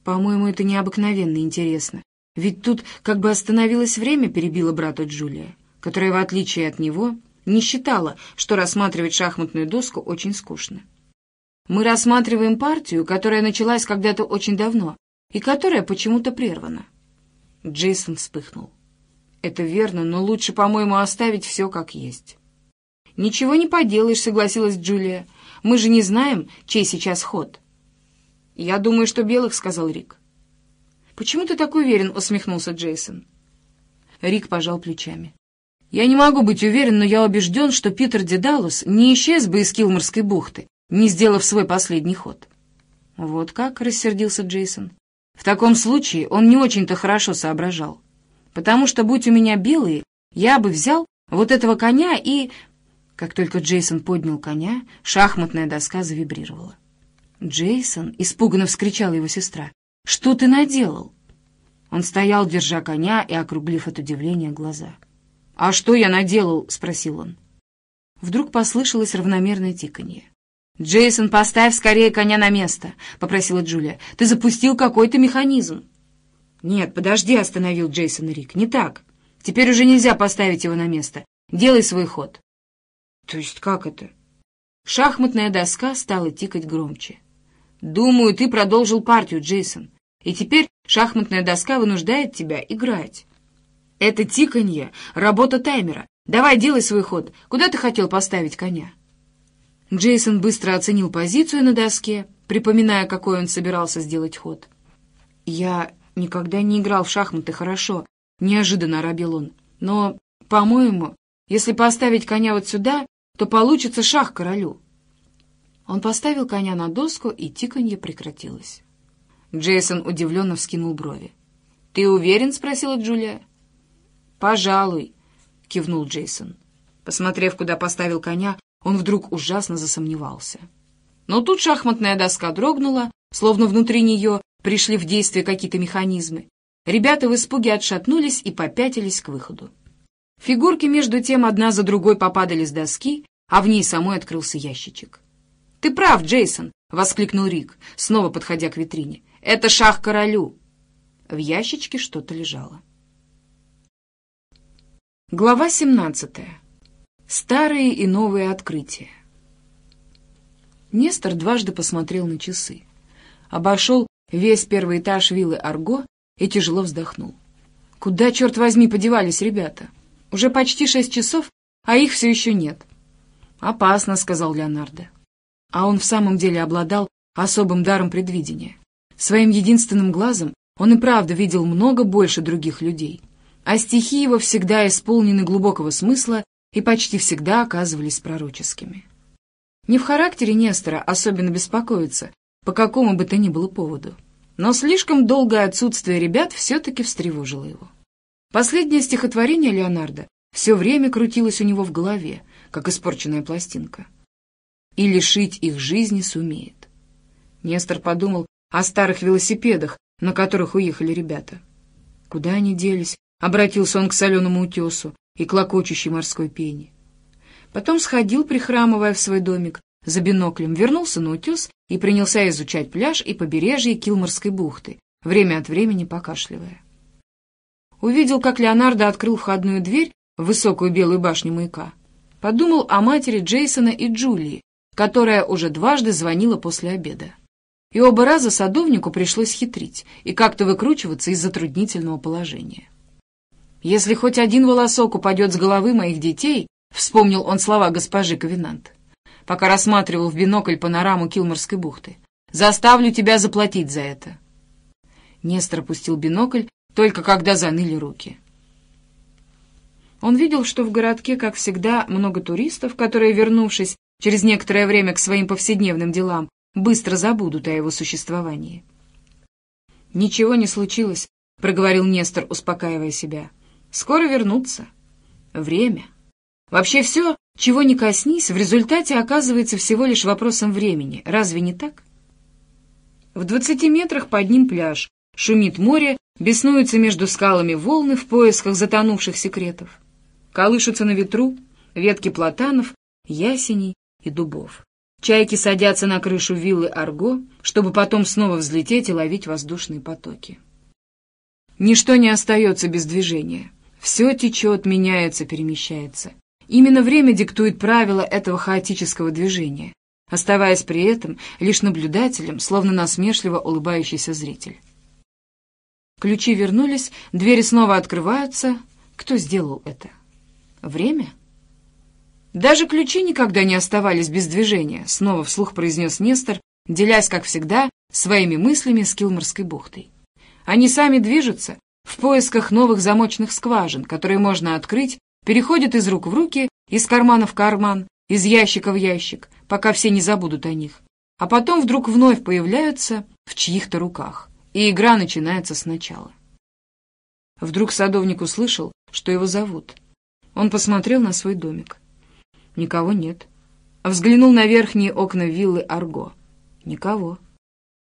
«По-моему, это необыкновенно интересно. Ведь тут как бы остановилось время», — перебила брата Джулия, которая, в отличие от него, не считала, что рассматривать шахматную доску очень скучно. «Мы рассматриваем партию, которая началась когда-то очень давно, и которая почему-то прервана. Джейсон вспыхнул. «Это верно, но лучше, по-моему, оставить все как есть». «Ничего не поделаешь», — согласилась Джулия. «Мы же не знаем, чей сейчас ход». «Я думаю, что белых», — сказал Рик. «Почему ты так уверен?» — усмехнулся Джейсон. Рик пожал плечами. «Я не могу быть уверен, но я убежден, что Питер Дедалус не исчез бы из Килморской бухты, не сделав свой последний ход». «Вот как?» — рассердился Джейсон. В таком случае он не очень-то хорошо соображал, потому что, будь у меня белые, я бы взял вот этого коня и... Как только Джейсон поднял коня, шахматная доска завибрировала. «Джейсон!» — испуганно вскричал его сестра. «Что ты наделал?» Он стоял, держа коня и округлив от удивления глаза. «А что я наделал?» — спросил он. Вдруг послышалось равномерное тиканье. «Джейсон, поставь скорее коня на место!» — попросила Джулия. «Ты запустил какой-то механизм!» «Нет, подожди!» — остановил Джейсон Рик. «Не так. Теперь уже нельзя поставить его на место. Делай свой ход». «То есть как это?» Шахматная доска стала тикать громче. «Думаю, ты продолжил партию, Джейсон, и теперь шахматная доска вынуждает тебя играть. Это тиканье — работа таймера. Давай, делай свой ход. Куда ты хотел поставить коня?» Джейсон быстро оценил позицию на доске, припоминая, какой он собирался сделать ход. «Я никогда не играл в шахматы хорошо», — неожиданно оробил он. «Но, по-моему, если поставить коня вот сюда, то получится шах королю». Он поставил коня на доску, и тиканье прекратилось. Джейсон удивленно вскинул брови. «Ты уверен?» — спросила Джулия. «Пожалуй», — кивнул Джейсон. Посмотрев, куда поставил коня, он вдруг ужасно засомневался. Но тут шахматная доска дрогнула, словно внутри нее пришли в действие какие-то механизмы. Ребята в испуге отшатнулись и попятились к выходу. Фигурки между тем одна за другой попадали с доски, а в ней самой открылся ящичек. «Ты прав, Джейсон!» — воскликнул Рик, снова подходя к витрине. «Это шах королю!» В ящичке что-то лежало. Глава семнадцатая старые и новые открытия. Нестор дважды посмотрел на часы, обошел весь первый этаж виллы Арго и тяжело вздохнул. Куда, черт возьми, подевались ребята? Уже почти шесть часов, а их все еще нет. «Опасно», — сказал Леонардо. А он в самом деле обладал особым даром предвидения. Своим единственным глазом он и правда видел много больше других людей. А стихи его всегда исполнены глубокого смысла и почти всегда оказывались пророческими. Не в характере Нестора особенно беспокоиться по какому бы то ни было поводу, но слишком долгое отсутствие ребят все-таки встревожило его. Последнее стихотворение Леонардо все время крутилось у него в голове, как испорченная пластинка. «И лишить их жизни сумеет». Нестор подумал о старых велосипедах, на которых уехали ребята. Куда они делись? Обратился он к соленому утесу и клокочущей морской пене. Потом сходил, прихрамывая в свой домик, за биноклем, вернулся на утес и принялся изучать пляж и побережье Килморской бухты, время от времени покашливая. Увидел, как Леонардо открыл входную дверь в высокую белую башню маяка. Подумал о матери Джейсона и Джулии, которая уже дважды звонила после обеда. И оба раза садовнику пришлось хитрить и как-то выкручиваться из затруднительного положения. Если хоть один волосок упадет с головы моих детей, вспомнил он слова госпожи Ковенант, пока рассматривал в бинокль панораму Килморской бухты, заставлю тебя заплатить за это. Нестор опустил бинокль, только когда заныли руки. Он видел, что в городке, как всегда, много туристов, которые, вернувшись через некоторое время к своим повседневным делам, быстро забудут о его существовании. «Ничего не случилось», — проговорил Нестор, успокаивая себя. Скоро вернутся. Время. Вообще все, чего не коснись, в результате оказывается всего лишь вопросом времени. Разве не так? В двадцати метрах под ним пляж. Шумит море, беснуются между скалами волны в поисках затонувших секретов. Колышутся на ветру ветки платанов, ясеней и дубов. Чайки садятся на крышу виллы Арго, чтобы потом снова взлететь и ловить воздушные потоки. Ничто не остается без движения. Все течет, меняется, перемещается. Именно время диктует правила этого хаотического движения, оставаясь при этом лишь наблюдателем, словно насмешливо улыбающийся зритель. Ключи вернулись, двери снова открываются. Кто сделал это? Время? Даже ключи никогда не оставались без движения, снова вслух произнес Нестор, делясь, как всегда, своими мыслями с Килморской бухтой. Они сами движутся, в поисках новых замочных скважин, которые можно открыть, переходят из рук в руки, из кармана в карман, из ящика в ящик, пока все не забудут о них. А потом вдруг вновь появляются в чьих-то руках, и игра начинается сначала. Вдруг садовник услышал, что его зовут. Он посмотрел на свой домик. Никого нет. Взглянул на верхние окна виллы Арго. Никого.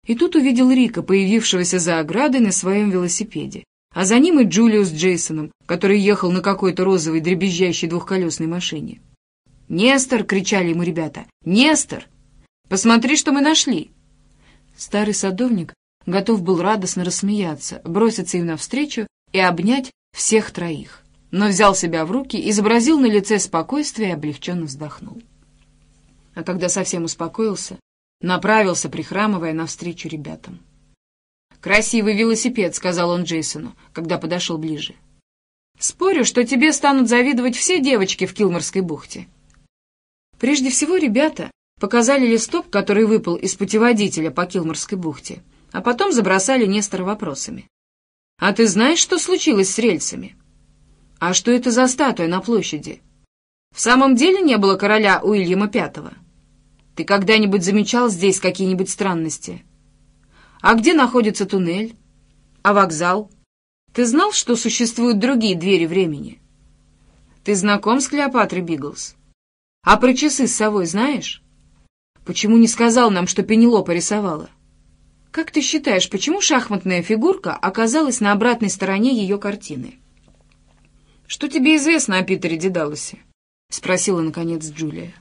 И тут увидел Рика, появившегося за оградой на своем велосипеде а за ним и Джулиус Джейсоном, который ехал на какой-то розовой дребезжащей двухколесной машине. «Нестор!» — кричали ему ребята. «Нестор! Посмотри, что мы нашли!» Старый садовник готов был радостно рассмеяться, броситься им навстречу и обнять всех троих, но взял себя в руки, изобразил на лице спокойствие и облегченно вздохнул. А когда совсем успокоился, направился, прихрамывая, навстречу ребятам. Красивый велосипед», — сказал он Джейсону, когда подошел ближе. «Спорю, что тебе станут завидовать все девочки в Килморской бухте». Прежде всего, ребята показали листок, который выпал из путеводителя по Килморской бухте, а потом забросали Нестора вопросами. «А ты знаешь, что случилось с рельсами?» «А что это за статуя на площади?» «В самом деле не было короля Уильяма Пятого?» «Ты когда-нибудь замечал здесь какие-нибудь странности?» А где находится туннель? А вокзал? Ты знал, что существуют другие двери времени? Ты знаком с Клеопатрой Биглс? А про часы с совой знаешь? Почему не сказал нам, что Пенелопа рисовала? Как ты считаешь, почему шахматная фигурка оказалась на обратной стороне ее картины?» «Что тебе известно о Питере Дедалусе?» — спросила, наконец, Джулия.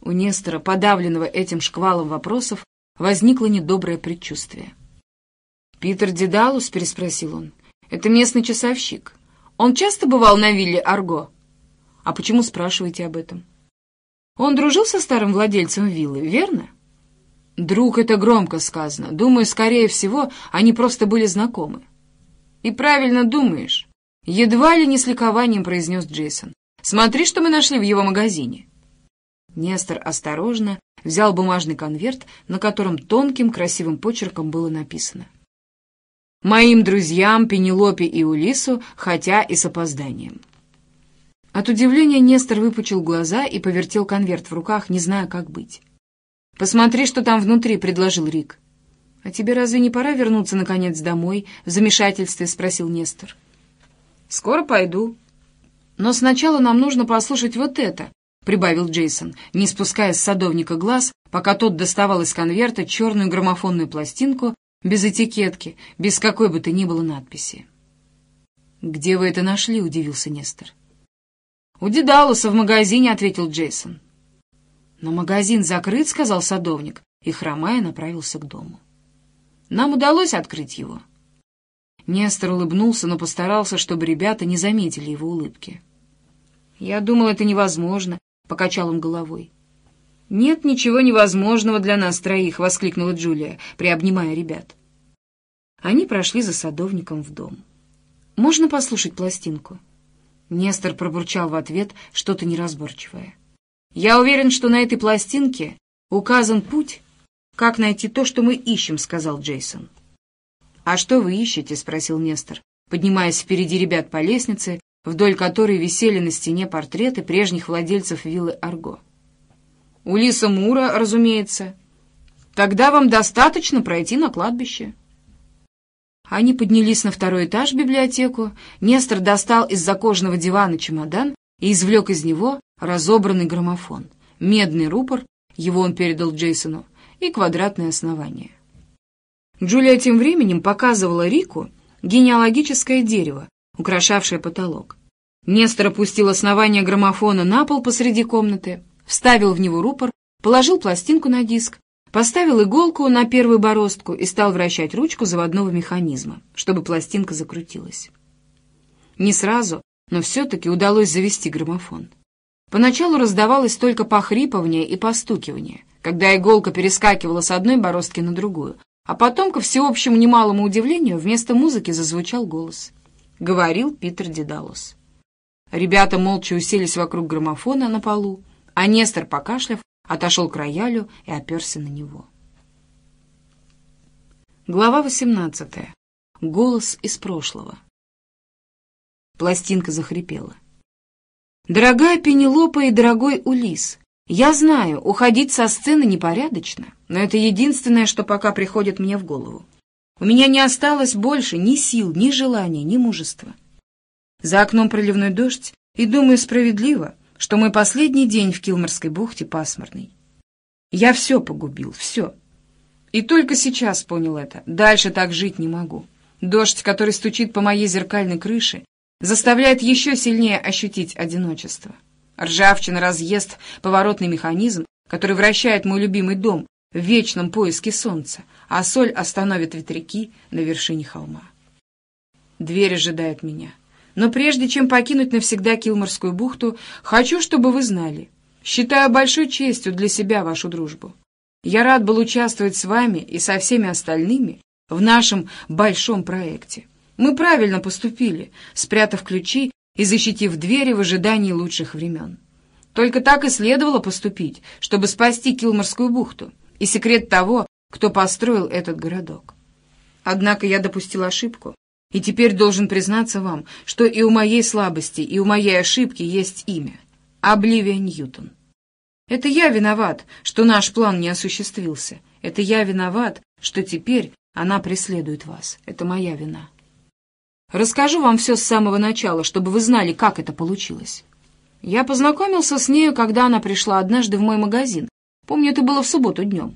У Нестора, подавленного этим шквалом вопросов, возникло недоброе предчувствие. Питер Дедалус, переспросил он, — это местный часовщик. Он часто бывал на вилле Арго? А почему спрашиваете об этом? Он дружил со старым владельцем виллы, верно? Друг — это громко сказано. Думаю, скорее всего, они просто были знакомы. И правильно думаешь. Едва ли не с ликованием произнес Джейсон. Смотри, что мы нашли в его магазине. Нестор осторожно взял бумажный конверт, на котором тонким красивым почерком было написано моим друзьям Пенелопе и Улису, хотя и с опозданием. От удивления Нестор выпучил глаза и повертел конверт в руках, не зная, как быть. «Посмотри, что там внутри», — предложил Рик. «А тебе разве не пора вернуться, наконец, домой?» — в замешательстве спросил Нестор. «Скоро пойду». «Но сначала нам нужно послушать вот это», — прибавил Джейсон, не спуская с садовника глаз, пока тот доставал из конверта черную граммофонную пластинку без этикетки, без какой бы то ни было надписи. «Где вы это нашли?» — удивился Нестор. «У Дедалуса в магазине», — ответил Джейсон. «Но магазин закрыт», — сказал садовник, и, хромая, направился к дому. «Нам удалось открыть его». Нестор улыбнулся, но постарался, чтобы ребята не заметили его «Нет ничего невозможного для нас троих!» — воскликнула Джулия, приобнимая ребят. Они прошли за садовником в дом. «Можно послушать пластинку?» Нестор пробурчал в ответ что-то неразборчивое. «Я уверен, что на этой пластинке указан путь, как найти то, что мы ищем», — сказал Джейсон. «А что вы ищете?» — спросил Нестор, поднимаясь впереди ребят по лестнице, вдоль которой висели на стене портреты прежних владельцев виллы Арго. Улиса Мура, разумеется. Тогда вам достаточно пройти на кладбище». Они поднялись на второй этаж в библиотеку. Нестор достал из закожного дивана чемодан и извлек из него разобранный граммофон, медный рупор, его он передал Джейсону, и квадратное основание. Джулия тем временем показывала Рику генеалогическое дерево, украшавшее потолок. Нестор опустил основание граммофона на пол посреди комнаты — вставил в него рупор, положил пластинку на диск, поставил иголку на первую бороздку и стал вращать ручку заводного механизма, чтобы пластинка закрутилась. Не сразу, но все-таки удалось завести граммофон. Поначалу раздавалось только похрипывание и постукивание, когда иголка перескакивала с одной бороздки на другую, а потом, ко всеобщему немалому удивлению, вместо музыки зазвучал голос. Говорил Питер Дедалус. Ребята молча уселись вокруг граммофона на полу, Анестер, покашляв, отошел к роялю и оперся на него. Глава восемнадцатая. Голос из прошлого. Пластинка захрипела. «Дорогая Пенелопа и дорогой Улис, я знаю, уходить со сцены непорядочно, но это единственное, что пока приходит мне в голову. У меня не осталось больше ни сил, ни желания, ни мужества. За окном проливной дождь, и, думаю, справедливо, что мы последний день в Килморской бухте пасмурный. Я все погубил, все. И только сейчас понял это. Дальше так жить не могу. Дождь, который стучит по моей зеркальной крыше, заставляет еще сильнее ощутить одиночество. Ржавчина разъест поворотный механизм, который вращает мой любимый дом в вечном поиске солнца, а соль остановит ветряки на вершине холма. Дверь ожидает меня но прежде чем покинуть навсегда Килморскую бухту, хочу, чтобы вы знали. Считаю большой честью для себя вашу дружбу. Я рад был участвовать с вами и со всеми остальными в нашем большом проекте. Мы правильно поступили, спрятав ключи и защитив двери в ожидании лучших времен. Только так и следовало поступить, чтобы спасти Килморскую бухту и секрет того, кто построил этот городок. Однако я допустил ошибку. И теперь должен признаться вам, что и у моей слабости, и у моей ошибки есть имя — Обливия Ньютон. Это я виноват, что наш план не осуществился. Это я виноват, что теперь она преследует вас. Это моя вина. Расскажу вам все с самого начала, чтобы вы знали, как это получилось. Я познакомился с нею, когда она пришла однажды в мой магазин. Помню, это было в субботу днем.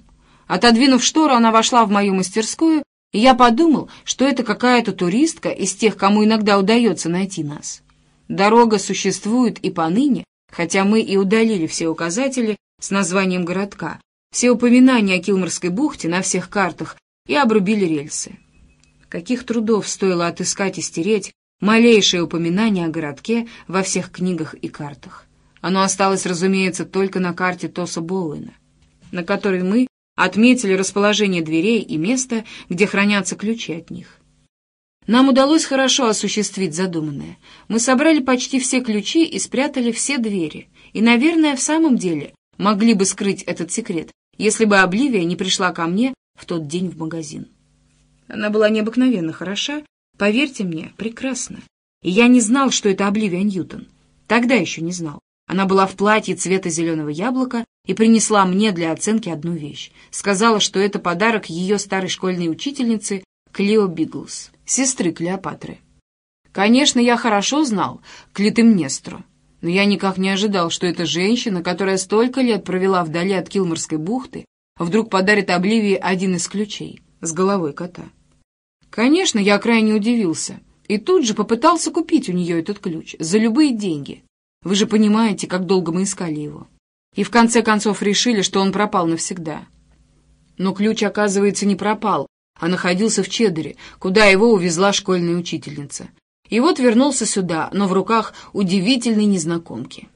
Отодвинув штору, она вошла в мою мастерскую я подумал, что это какая-то туристка из тех, кому иногда удается найти нас. Дорога существует и поныне, хотя мы и удалили все указатели с названием городка, все упоминания о Килморской бухте на всех картах и обрубили рельсы. Каких трудов стоило отыскать и стереть малейшее упоминание о городке во всех книгах и картах. Оно осталось, разумеется, только на карте Тоса Боуэна, на которой мы отметили расположение дверей и место, где хранятся ключи от них. Нам удалось хорошо осуществить задуманное. Мы собрали почти все ключи и спрятали все двери. И, наверное, в самом деле могли бы скрыть этот секрет, если бы Обливия не пришла ко мне в тот день в магазин. Она была необыкновенно хороша, поверьте мне, прекрасна. И я не знал, что это Обливия Ньютон. Тогда еще не знал. Она была в платье цвета зеленого яблока и принесла мне для оценки одну вещь. Сказала, что это подарок ее старой школьной учительницы Клео Биглс, сестры Клеопатры. Конечно, я хорошо знал Клитемнестру, но я никак не ожидал, что эта женщина, которая столько лет провела вдали от Килморской бухты, вдруг подарит Обливии один из ключей с головой кота. Конечно, я крайне удивился и тут же попытался купить у нее этот ключ за любые деньги. Вы же понимаете, как долго мы искали его. и в конце концов решили, что он пропал навсегда. Но ключ, оказывается, не пропал, а находился в Чеддере, куда его увезла школьная учительница. И вот вернулся сюда, но в руках удивительной незнакомки.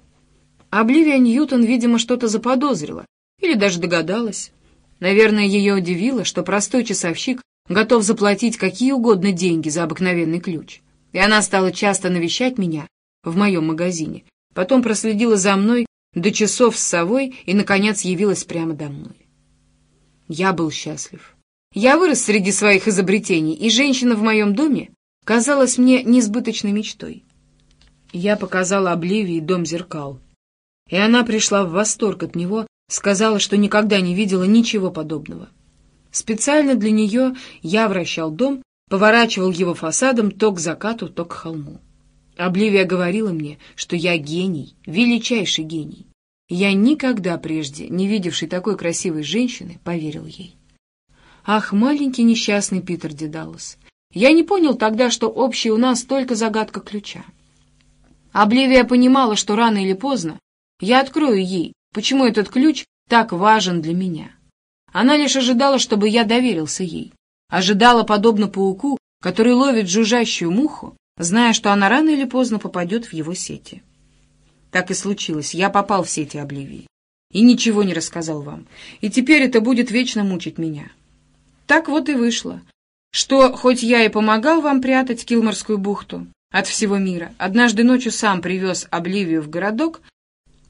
Обливия Ньютон, видимо, что-то заподозрила Или даже догадалась. Наверное, ее удивило, что простой часовщик готов заплатить какие угодно деньги за обыкновенный ключ. И она стала часто навещать меня в моем магазине. Потом проследила за мной до часов с совой и, наконец, явилась прямо домой. Я был счастлив. Я вырос среди своих изобретений, и женщина в моем доме казалась мне несбыточной мечтой. Я показала Обливии дом зеркал, и она пришла в восторг от него, сказала, что никогда не видела ничего подобного. Специально для нее я вращал дом, поворачивал его фасадом то к закату, то к холму. Обливия говорила мне, что я гений, величайший гений. Я никогда прежде, не видевший такой красивой женщины, поверил ей. Ах, маленький несчастный Питер Дедалус. Я не понял тогда, что общий у нас только загадка ключа. Обливия понимала, что рано или поздно я открою ей, почему этот ключ так важен для меня. Она лишь ожидала, чтобы я доверился ей. Ожидала, подобно пауку, который ловит жужжащую муху, зная, что она рано или поздно попадет в его сети. Так и случилось. Я попал в сети Обливии. И ничего не рассказал вам. И теперь это будет вечно мучить меня. Так вот и вышло, что, хоть я и помогал вам прятать Килморскую бухту от всего мира, однажды ночью сам привез Обливию в городок,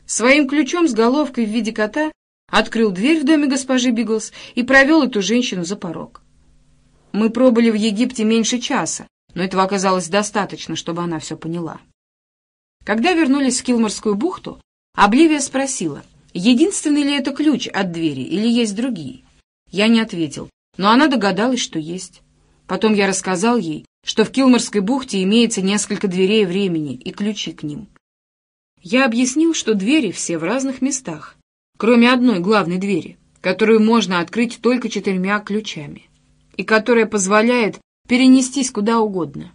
своим ключом с головкой в виде кота открыл дверь в доме госпожи Биглс и провел эту женщину за порог. Мы пробыли в Египте меньше часа, но этого оказалось достаточно, чтобы она все поняла. Когда вернулись в Килморскую бухту, Обливия спросила, единственный ли это ключ от двери или есть другие. Я не ответил, но она догадалась, что есть. Потом я рассказал ей, что в Килморской бухте имеется несколько дверей времени и ключи к ним. Я объяснил, что двери все в разных местах, кроме одной главной двери, которую можно открыть только четырьмя ключами, и которая позволяет перенестись куда угодно.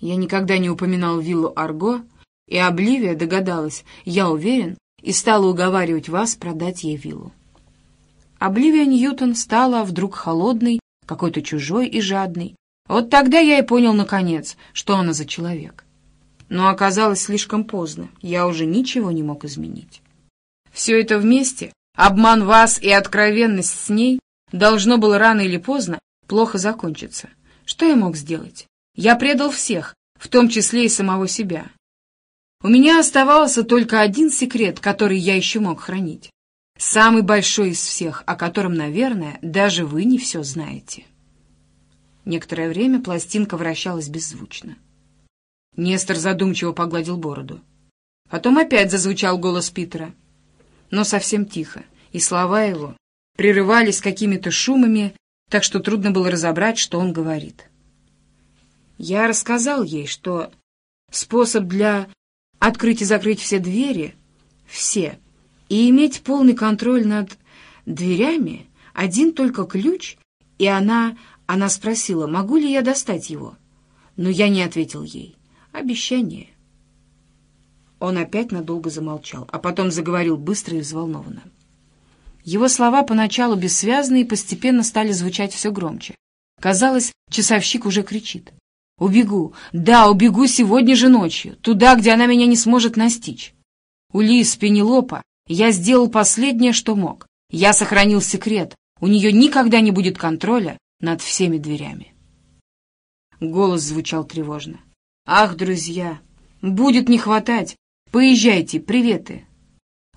Я никогда не упоминал виллу Арго, и Обливия догадалась, я уверен, и стала уговаривать вас продать ей виллу. Обливия Ньютон стала вдруг холодной, какой-то чужой и жадной. Вот тогда я и понял, наконец, что она за человек. Но оказалось слишком поздно, я уже ничего не мог изменить. Все это вместе, обман вас и откровенность с ней, должно было рано или поздно плохо закончится. Что я мог сделать? Я предал всех, в том числе и самого себя. У меня оставался только один секрет, который я еще мог хранить. Самый большой из всех, о котором, наверное, даже вы не все знаете. Некоторое время пластинка вращалась беззвучно. Нестор задумчиво погладил бороду. Потом опять зазвучал голос Питера, но совсем тихо, и слова его прерывались какими-то шумами, так что трудно было разобрать, что он говорит. Я рассказал ей, что способ для открыть и закрыть все двери, все, и иметь полный контроль над дверями, один только ключ, и она, она спросила, могу ли я достать его. Но я не ответил ей. Обещание. Он опять надолго замолчал, а потом заговорил быстро и взволнованно. Его слова поначалу бессвязные постепенно стали звучать все громче. Казалось, часовщик уже кричит. «Убегу! Да, убегу сегодня же ночью, туда, где она меня не сможет настичь!» Улис, Пенелопа, я сделал последнее, что мог. Я сохранил секрет. У нее никогда не будет контроля над всеми дверями. Голос звучал тревожно. «Ах, друзья! Будет не хватать! Поезжайте, приветы!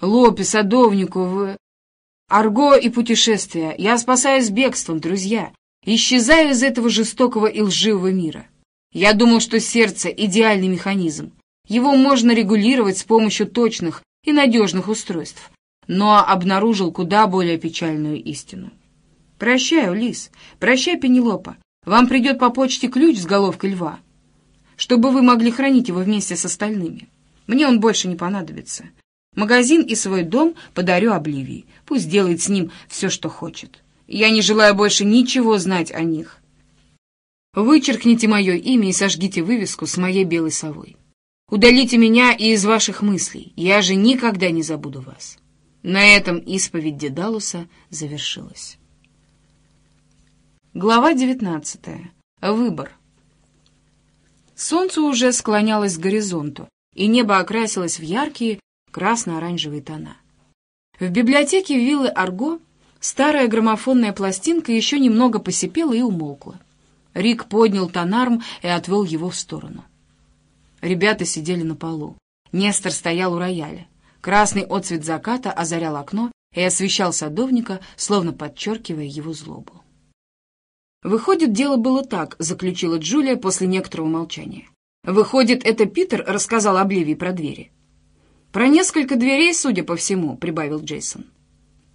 Лопе, садовнику, вы...» Арго и путешествия, я спасаюсь бегством, друзья, исчезаю из этого жестокого и лживого мира. Я думал, что сердце — идеальный механизм. Его можно регулировать с помощью точных и надежных устройств, но обнаружил куда более печальную истину. Прощаю, Улис, прощай, Пенелопа. Вам придет по почте ключ с головкой льва, чтобы вы могли хранить его вместе с остальными. Мне он больше не понадобится. Магазин и свой дом подарю Обливии. Пусть делает с ним все, что хочет. Я не желаю больше ничего знать о них. Вычеркните мое имя и сожгите вывеску с моей белой совой. Удалите меня и из ваших мыслей. Я же никогда не забуду вас. На этом исповедь Дедалуса завершилась. Глава девятнадцатая. Выбор. Солнце уже склонялось к горизонту, и небо окрасилось в яркие красно оранжевый тона. В библиотеке виллы Арго старая граммофонная пластинка еще немного посипела и умолкла. Рик поднял тонарм и отвел его в сторону. Ребята сидели на полу. Нестор стоял у рояля. Красный отцвет заката озарял окно и освещал садовника, словно подчеркивая его злобу. «Выходит, дело было так», — заключила Джулия после некоторого молчания. «Выходит, это Питер рассказал об Ливии про двери. «Про несколько дверей, судя по всему», — прибавил Джейсон.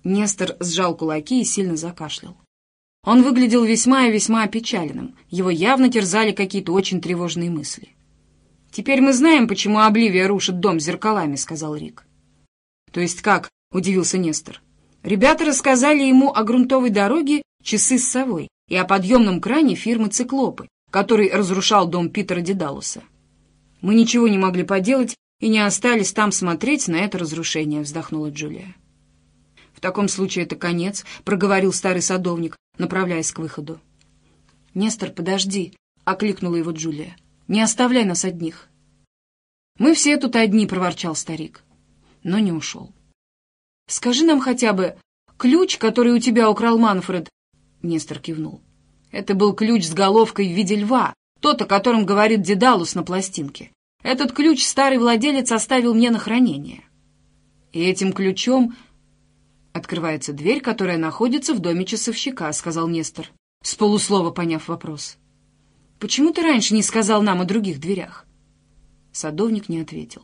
Нестор сжал кулаки и сильно закашлял. Он выглядел весьма и весьма опечаленным. Его явно терзали какие-то очень тревожные мысли. «Теперь мы знаем, почему Обливия рушит дом зеркалами», — сказал Рик. «То есть как?» — удивился Нестор. Ребята рассказали ему о грунтовой дороге «Часы с совой» и о подъемном кране фирмы «Циклопы», который разрушал дом Питера Дедалуса. Мы ничего не могли поделать и не остались там смотреть на это разрушение», — вздохнула Джулия. «В таком случае это конец», — проговорил старый садовник, направляясь к выходу. «Нестор, подожди», — окликнула его Джулия. «Не оставляй нас одних». «Мы все тут одни», — проворчал старик, но не ушел. «Скажи нам хотя бы, ключ, который у тебя украл Манфред?» Нестор кивнул. «Это был ключ с головкой в виде льва, тот, о котором говорит Дедалус на пластинке. Этот ключ старый владелец оставил мне на хранение. И этим ключом открывается дверь, которая находится в доме часовщика, сказал Нестор, с полуслова поняв вопрос. Почему ты раньше не сказал нам о других дверях? Садовник не ответил.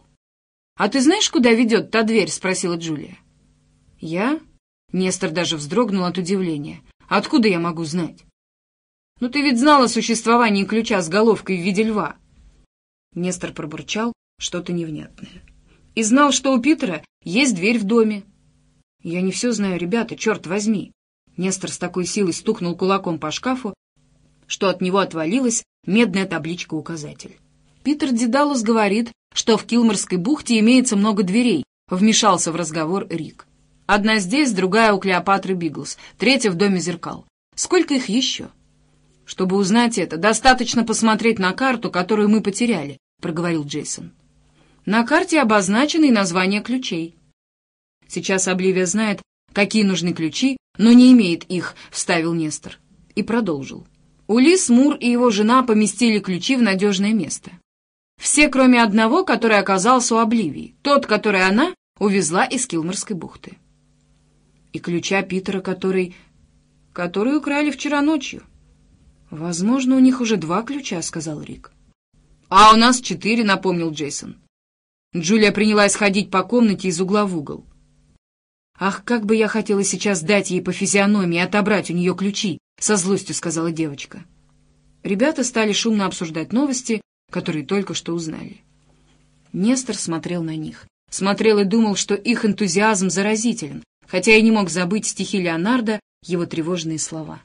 А ты знаешь, куда ведет та дверь? спросила Джулия. Я? Нестор даже вздрогнул от удивления. Откуда я могу знать? Ну ты ведь знала о существовании ключа с головкой в виде льва. Нестор пробурчал что-то невнятное. «И знал, что у Питера есть дверь в доме». «Я не все знаю, ребята, черт возьми!» Нестор с такой силой стукнул кулаком по шкафу, что от него отвалилась медная табличка-указатель. «Питер Дедалус говорит, что в Килморской бухте имеется много дверей», — вмешался в разговор Рик. «Одна здесь, другая у Клеопатры Биглс, третья в доме зеркал. Сколько их еще?» Чтобы узнать это, достаточно посмотреть на карту, которую мы потеряли, проговорил Джейсон. «На карте обозначены названия ключей. Сейчас Обливия знает, какие нужны ключи, но не имеет их», — вставил Нестор. И продолжил. Улис Мур и его жена поместили ключи в надежное место. Все, кроме одного, который оказался у Обливии, тот, который она увезла из Килморской бухты. И ключа Питера, который... который украли вчера ночью. «Возможно, у них уже два ключа», — сказал Рик. «А у нас четыре», — напомнил Джейсон. Джулия принялась ходить по комнате из угла в угол. «Ах, как бы я хотела сейчас дать ей по физиономии и отобрать у нее ключи!» — со злостью сказала девочка. Ребята стали шумно обсуждать новости, которые только что узнали. Нестор смотрел на них. Смотрел и думал, что их энтузиазм заразителен, хотя и не мог забыть стихи Леонардо, его тревожные слова.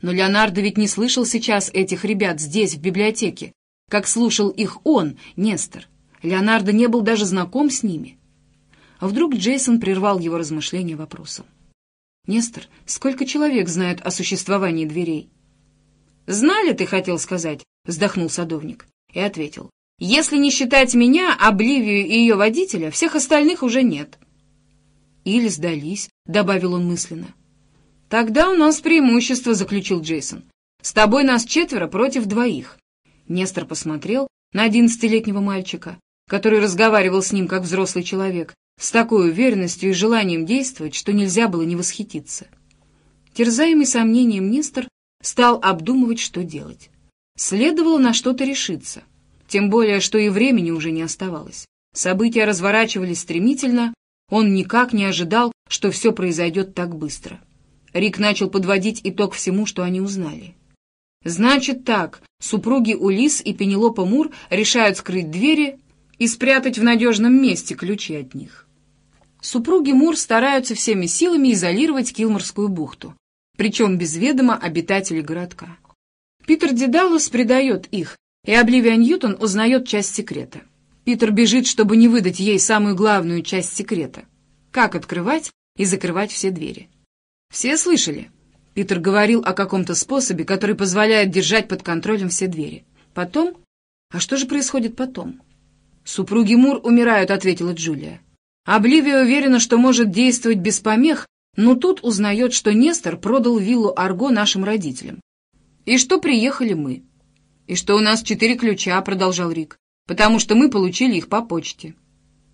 Но Леонардо ведь не слышал сейчас этих ребят здесь, в библиотеке как слушал их он, Нестор. Леонардо не был даже знаком с ними. А вдруг Джейсон прервал его размышления вопросом. «Нестор, сколько человек знают о существовании дверей?» «Знали, ты хотел сказать», — вздохнул садовник и ответил. «Если не считать меня, Обливию и ее водителя, всех остальных уже нет». «Или сдались», — добавил он мысленно. «Тогда у нас преимущество», — заключил Джейсон. «С тобой нас четверо против двоих. Нестор посмотрел на одиннадцатилетнего мальчика, который разговаривал с ним как взрослый человек, с такой уверенностью и желанием действовать, что нельзя было не восхититься. Терзаемый сомнением Нестор стал обдумывать, что делать. Следовало на что-то решиться, тем более, что и времени уже не оставалось. События разворачивались стремительно, он никак не ожидал, что все произойдет так быстро. Рик начал подводить итог всему, что они узнали. Значит так, супруги Улис и Пенелопа Мур решают скрыть двери и спрятать в надежном месте ключи от них. Супруги Мур стараются всеми силами изолировать Килморскую бухту, причем без ведома обитателей городка. Питер Дедалус предает их, и Обливия Ньютон узнает часть секрета. Питер бежит, чтобы не выдать ей самую главную часть секрета — как открывать и закрывать все двери. Все слышали? Питер говорил о каком-то способе, который позволяет держать под контролем все двери. Потом? А что же происходит потом? «Супруги Мур умирают», — ответила Джулия. Обливия уверена, что может действовать без помех, но тут узнает, что Нестор продал виллу Арго нашим родителям. «И что приехали мы?» «И что у нас четыре ключа», — продолжал Рик, «потому что мы получили их по почте».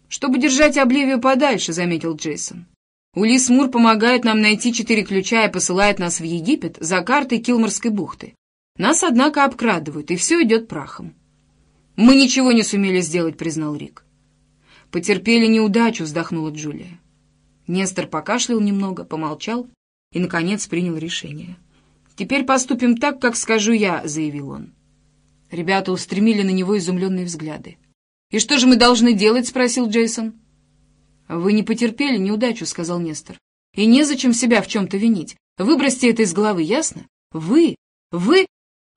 «Чтобы держать Обливию подальше», — заметил Джейсон. Улис Мур помогает нам найти четыре ключа и посылает нас в Египет за картой Килморской бухты. Нас, однако, обкрадывают, и все идет прахом. «Мы ничего не сумели сделать», — признал Рик. «Потерпели неудачу», — вздохнула Джулия. Нестор покашлял немного, помолчал и, наконец, принял решение. «Теперь поступим так, как скажу я», — заявил он. Ребята устремили на него изумленные взгляды. «И что же мы должны делать?» — спросил Джейсон. «Вы не потерпели неудачу», — сказал Нестор. «И незачем себя в чем-то винить. Выбросьте это из головы, ясно? Вы, вы...»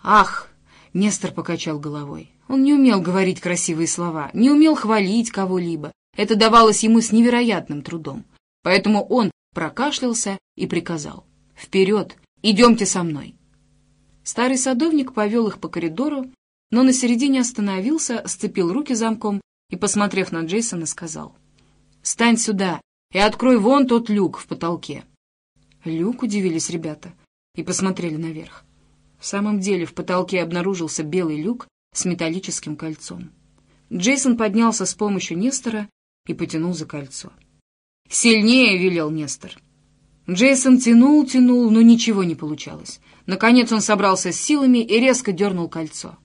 «Ах!» — Нестор покачал головой. Он не умел говорить красивые слова, не умел хвалить кого-либо. Это давалось ему с невероятным трудом. Поэтому он прокашлялся и приказал. «Вперед! Идемте со мной!» Старый садовник повел их по коридору, но на середине остановился, сцепил руки замком и, посмотрев на Джейсона, сказал. Стань сюда и открой вон тот люк в потолке». Люк удивились ребята и посмотрели наверх. В самом деле в потолке обнаружился белый люк с металлическим кольцом. Джейсон поднялся с помощью Нестора и потянул за кольцо. «Сильнее!» — велел Нестор. Джейсон тянул, тянул, но ничего не получалось. Наконец он собрался с силами и резко дернул кольцо.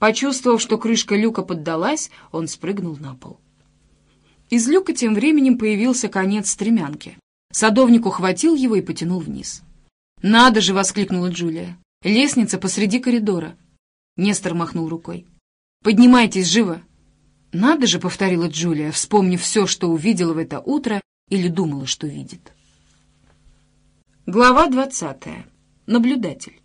Почувствовав, что крышка люка поддалась, он спрыгнул на пол. Из люка тем временем появился конец стремянки. Садовник ухватил его и потянул вниз. «Надо же!» — воскликнула Джулия. «Лестница посреди коридора». Нестор махнул рукой. «Поднимайтесь живо!» «Надо же!» — повторила Джулия, вспомнив все, что увидела в это утро или думала, что видит. Глава двадцатая. Наблюдатель.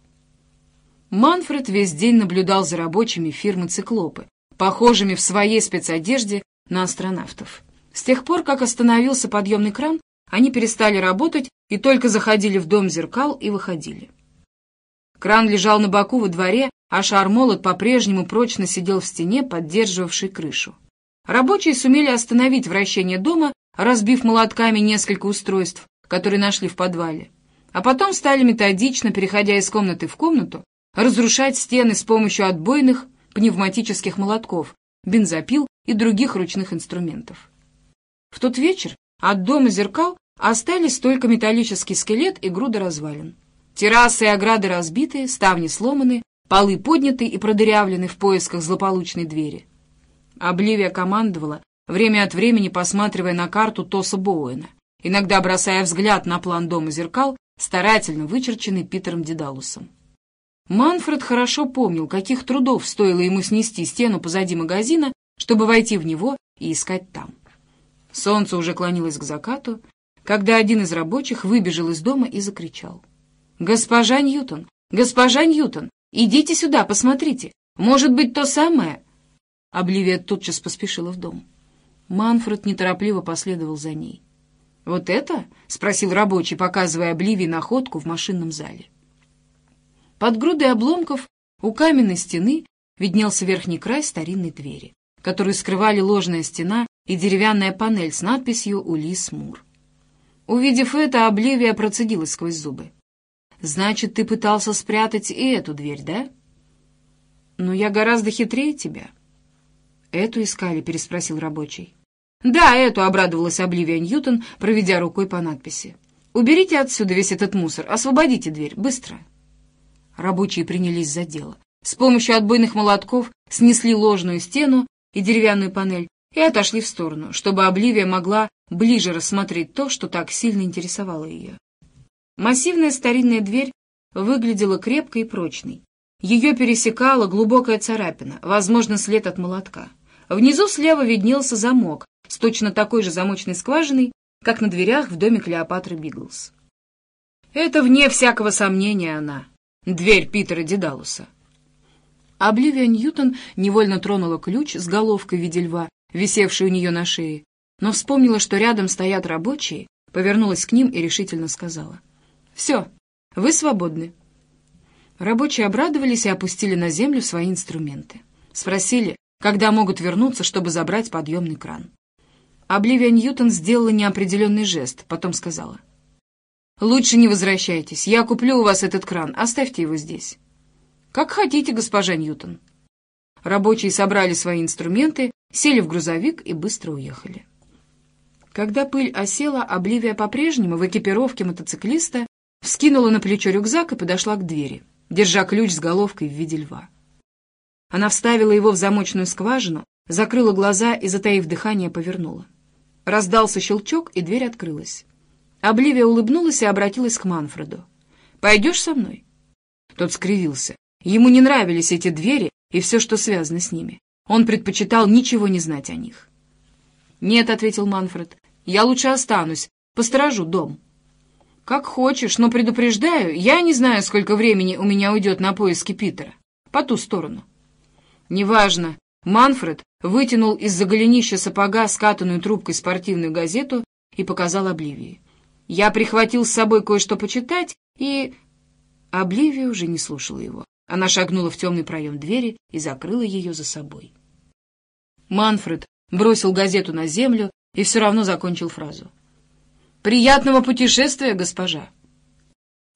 Манфред весь день наблюдал за рабочими фирмы «Циклопы», похожими в своей спецодежде на астронавтов. С тех пор, как остановился подъемный кран, они перестали работать и только заходили в дом зеркал и выходили. Кран лежал на боку во дворе, а шар-молот по-прежнему прочно сидел в стене, поддерживавшей крышу. Рабочие сумели остановить вращение дома, разбив молотками несколько устройств, которые нашли в подвале. А потом стали методично, переходя из комнаты в комнату, разрушать стены с помощью отбойных пневматических молотков, бензопил и других ручных инструментов. В тот вечер от дома зеркал остались только металлический скелет и груда развалин. Террасы и ограды разбиты, ставни сломаны, полы подняты и продырявлены в поисках злополучной двери. Обливия командовала, время от времени посматривая на карту Тоса Боуэна, иногда бросая взгляд на план дома зеркал, старательно вычерченный Питером Дедалусом. Манфред хорошо помнил, каких трудов стоило ему снести стену позади магазина, чтобы войти в него и искать там. Солнце уже клонилось к закату, когда один из рабочих выбежал из дома и закричал. «Госпожа Ньютон! Госпожа Ньютон! Идите сюда, посмотрите! Может быть, то самое?» Обливия тутчас поспешила в дом. Манфред неторопливо последовал за ней. «Вот это?» — спросил рабочий, показывая Обливии находку в машинном зале. Под грудой обломков у каменной стены виднелся верхний край старинной двери, которую скрывали ложная стена и деревянная панель с надписью «Улис Мур». Увидев это, Обливия процедила сквозь зубы. «Значит, ты пытался спрятать и эту дверь, да?» «Но я гораздо хитрее тебя». «Эту искали?» — переспросил рабочий. «Да, эту», — обрадовалась Обливия Ньютон, проведя рукой по надписи. «Уберите отсюда весь этот мусор, освободите дверь, быстро». Рабочие принялись за дело. С помощью отбойных молотков снесли ложную стену и деревянную панель, и отошли в сторону, чтобы Обливия могла ближе рассмотреть то, что так сильно интересовало ее. Массивная старинная дверь выглядела крепкой и прочной. Ее пересекала глубокая царапина, возможно, след от молотка. Внизу слева виднелся замок с точно такой же замочной скважиной, как на дверях в доме Клеопатры Биглс. Это, вне всякого сомнения, она. Дверь Питера Дедалуса. Обливия Ньютон невольно тронула ключ с головкой в виде льва Висевший у нее на шее, но вспомнила, что рядом стоят рабочие, повернулась к ним и решительно сказала. «Все, вы свободны». Рабочие обрадовались и опустили на землю свои инструменты. Спросили, когда могут вернуться, чтобы забрать подъемный кран. Обливия Ньютон сделала неопределенный жест, потом сказала. «Лучше не возвращайтесь. Я куплю у вас этот кран. Оставьте его здесь». «Как хотите, госпожа Ньютон», Рабочие собрали свои инструменты, сели в грузовик и быстро уехали. Когда пыль осела, Обливия по-прежнему в экипировке мотоциклиста вскинула на плечо рюкзак и подошла к двери, держа ключ с головкой в виде льва. Она вставила его в замочную скважину, закрыла глаза и, затаив дыхание, повернула. Раздался щелчок, и дверь открылась. Обливия улыбнулась и обратилась к Манфреду. «Пойдешь со мной?» Тот скривился. Ему не нравились эти двери и все, что связано с ними. Он предпочитал ничего не знать о них. «Нет», — ответил Манфред, — «я лучше останусь, посторожу дом». «Как хочешь, но предупреждаю, я не знаю, сколько времени у меня уйдет на поиски Питера. По ту сторону». «Неважно». Манфред вытянул из-за голенища сапога скатанную трубкой спортивную газету и показал Обливии. «Я прихватил с собой кое-что почитать и...» Обливия уже не слушала его. Она шагнула в темный проем двери и закрыла ее за собой. Манфред бросил газету на землю и все равно закончил фразу. «Приятного путешествия, госпожа!»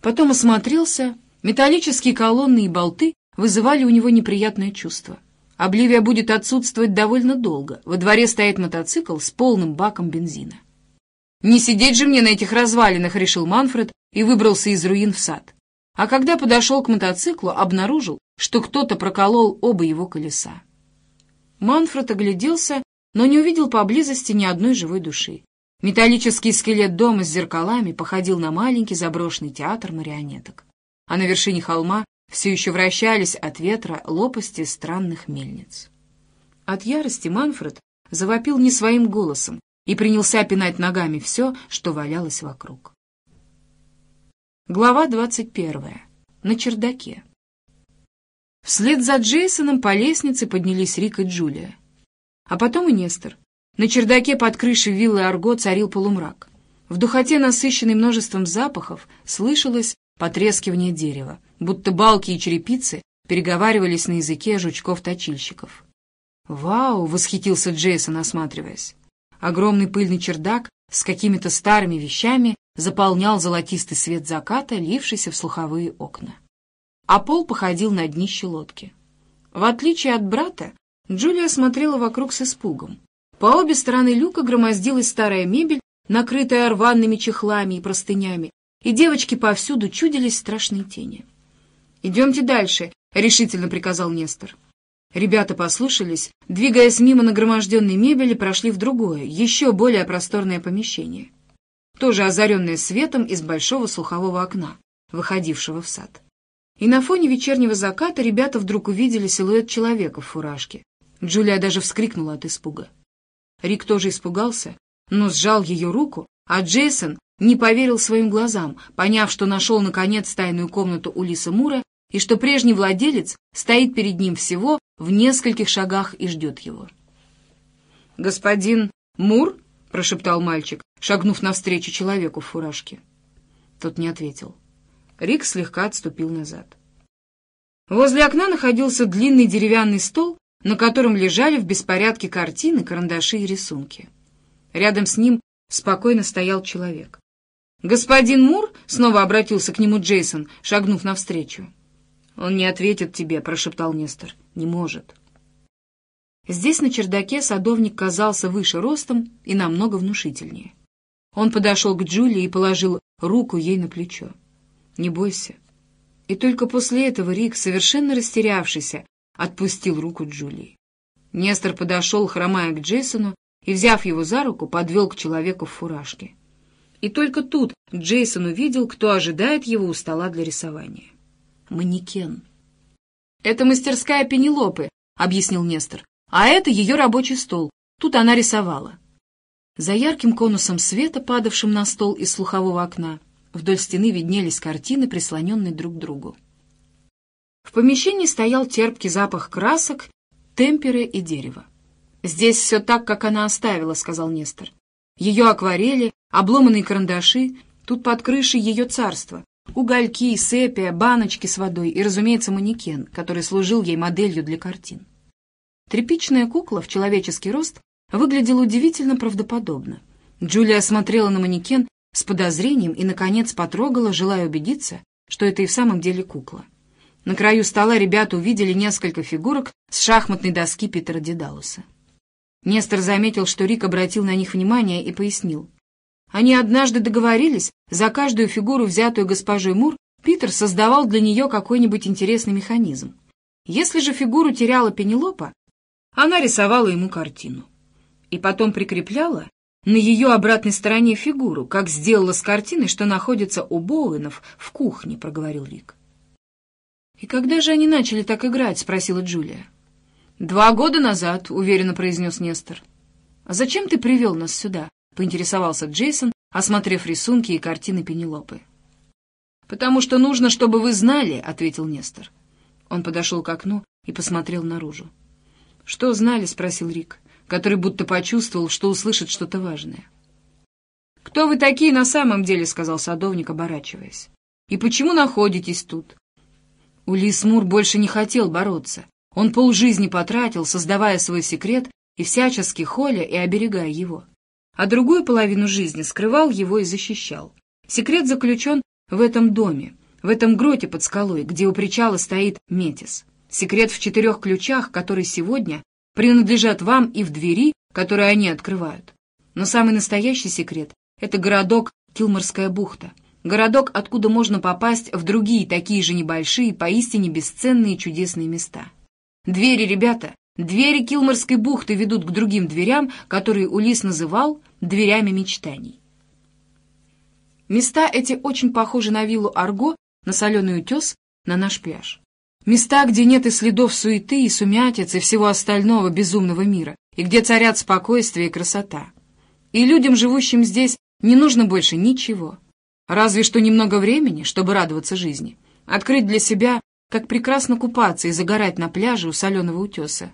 Потом осмотрелся. Металлические колонны и болты вызывали у него неприятное чувство. Обливия будет отсутствовать довольно долго. Во дворе стоит мотоцикл с полным баком бензина. «Не сидеть же мне на этих развалинах», — решил Манфред и выбрался из руин в сад а когда подошел к мотоциклу, обнаружил, что кто-то проколол оба его колеса. Манфред огляделся, но не увидел поблизости ни одной живой души. Металлический скелет дома с зеркалами походил на маленький заброшенный театр марионеток. А на вершине холма все еще вращались от ветра лопасти странных мельниц. От ярости Манфред завопил не своим голосом и принялся пинать ногами все, что валялось вокруг. Глава двадцать первая. На чердаке. Вслед за Джейсоном по лестнице поднялись Рик и Джулия. А потом и Нестор. На чердаке под крышей виллы Арго царил полумрак. В духоте, насыщенной множеством запахов, слышалось потрескивание дерева, будто балки и черепицы переговаривались на языке жучков-точильщиков. «Вау!» — восхитился Джейсон, осматриваясь. Огромный пыльный чердак с какими-то старыми вещами заполнял золотистый свет заката, лившийся в слуховые окна. А пол походил на днище лодки. В отличие от брата, Джулия смотрела вокруг с испугом. По обе стороны люка громоздилась старая мебель, накрытая рваными чехлами и простынями, и девочки повсюду чудились страшные тени. «Идемте дальше», — решительно приказал Нестор. Ребята послушались, двигаясь мимо нагроможденной мебели, прошли в другое, еще более просторное помещение, тоже озаренное светом из большого слухового окна, выходившего в сад. И на фоне вечернего заката ребята вдруг увидели силуэт человека в фуражке. Джулия даже вскрикнула от испуга. Рик тоже испугался, но сжал ее руку, а Джейсон не поверил своим глазам, поняв, что нашел наконец тайную комнату Улиса Мура и что прежний владелец стоит перед ним всего в нескольких шагах и ждет его. «Господин Мур?» — прошептал мальчик, шагнув навстречу человеку в фуражке. Тот не ответил. Рик слегка отступил назад. Возле окна находился длинный деревянный стол, на котором лежали в беспорядке картины, карандаши и рисунки. Рядом с ним спокойно стоял человек. «Господин Мур?» — снова обратился к нему Джейсон, шагнув навстречу. «Он не ответит тебе», — прошептал Нестор. «Не может». Здесь, на чердаке, садовник казался выше ростом и намного внушительнее. Он подошел к Джулии и положил руку ей на плечо. «Не бойся». И только после этого Рик, совершенно растерявшийся, отпустил руку Джулии. Нестор подошел, хромая к Джейсону, и, взяв его за руку, подвел к человеку в фуражке. И только тут Джейсон увидел, кто ожидает его у стола для рисования. Манекен. «Это мастерская Пенелопы», — объяснил Нестор. «А это ее рабочий стол. Тут она рисовала». За ярким конусом света, падавшим на стол из слухового окна, вдоль стены виднелись картины, прислоненные друг к другу. В помещении стоял терпкий запах красок, темперы и дерева. «Здесь все так, как она оставила», — сказал Нестор. «Ее акварели, обломанные карандаши, тут под крышей ее царство, угольки, сепия, баночки с водой и, разумеется, манекен, который служил ей моделью для картин». Тряпичная кукла в человеческий рост выглядела удивительно правдоподобно. Джулия смотрела на манекен с подозрением и, наконец, потрогала, желая убедиться, что это и в самом деле кукла. На краю стола ребята увидели несколько фигурок с шахматной доски Питера Дедалуса. Нестор заметил, что Рик обратил на них внимание и пояснил. Они однажды договорились, за каждую фигуру, взятую госпожой Мур, Питер создавал для нее какой-нибудь интересный механизм. Если же фигуру теряла Пенелопа, она рисовала ему картину. И потом прикрепляла на ее обратной стороне фигуру, как сделала с картиной, что находится у Боуэнов в кухне, — проговорил Рик. «И когда же они начали так играть?» — спросила Джулия. «Два года назад», — уверенно произнес Нестор. «А зачем ты привел нас сюда?» — поинтересовался Джейсон, осмотрев рисунки и картины Пенелопы. «Потому что нужно, чтобы вы знали», — ответил Нестор. Он подошел к окну и посмотрел наружу. «Что знали?» — спросил Рик, который будто почувствовал, что услышит что-то важное. «Кто вы такие на самом деле?» — сказал садовник, оборачиваясь. «И почему находитесь тут?» Улис Мур больше не хотел бороться. Он полжизни потратил, создавая свой секрет и всячески холя и оберегая его. А другую половину жизни скрывал его и защищал. Секрет заключен в этом доме, в этом гроте под скалой, где у причала стоит Метис. Секрет в четырех ключах, которые сегодня принадлежат вам и в двери, которые они открывают. Но самый настоящий секрет — это городок Килморская бухта. Городок, откуда можно попасть в другие такие же небольшие, поистине бесценные чудесные места. Двери, ребята, двери Килморской бухты ведут к другим дверям, которые Улис называл «дверями мечтаний». Места эти очень похожи на виллу Арго, на соленый утес, на наш пляж. Места, где нет и следов суеты, и сумятицы, и всего остального безумного мира, и где царят спокойствие и красота. И людям, живущим здесь, не нужно больше ничего. Разве что немного времени, чтобы радоваться жизни. Открыть для себя, как прекрасно купаться и загорать на пляже у соленого утеса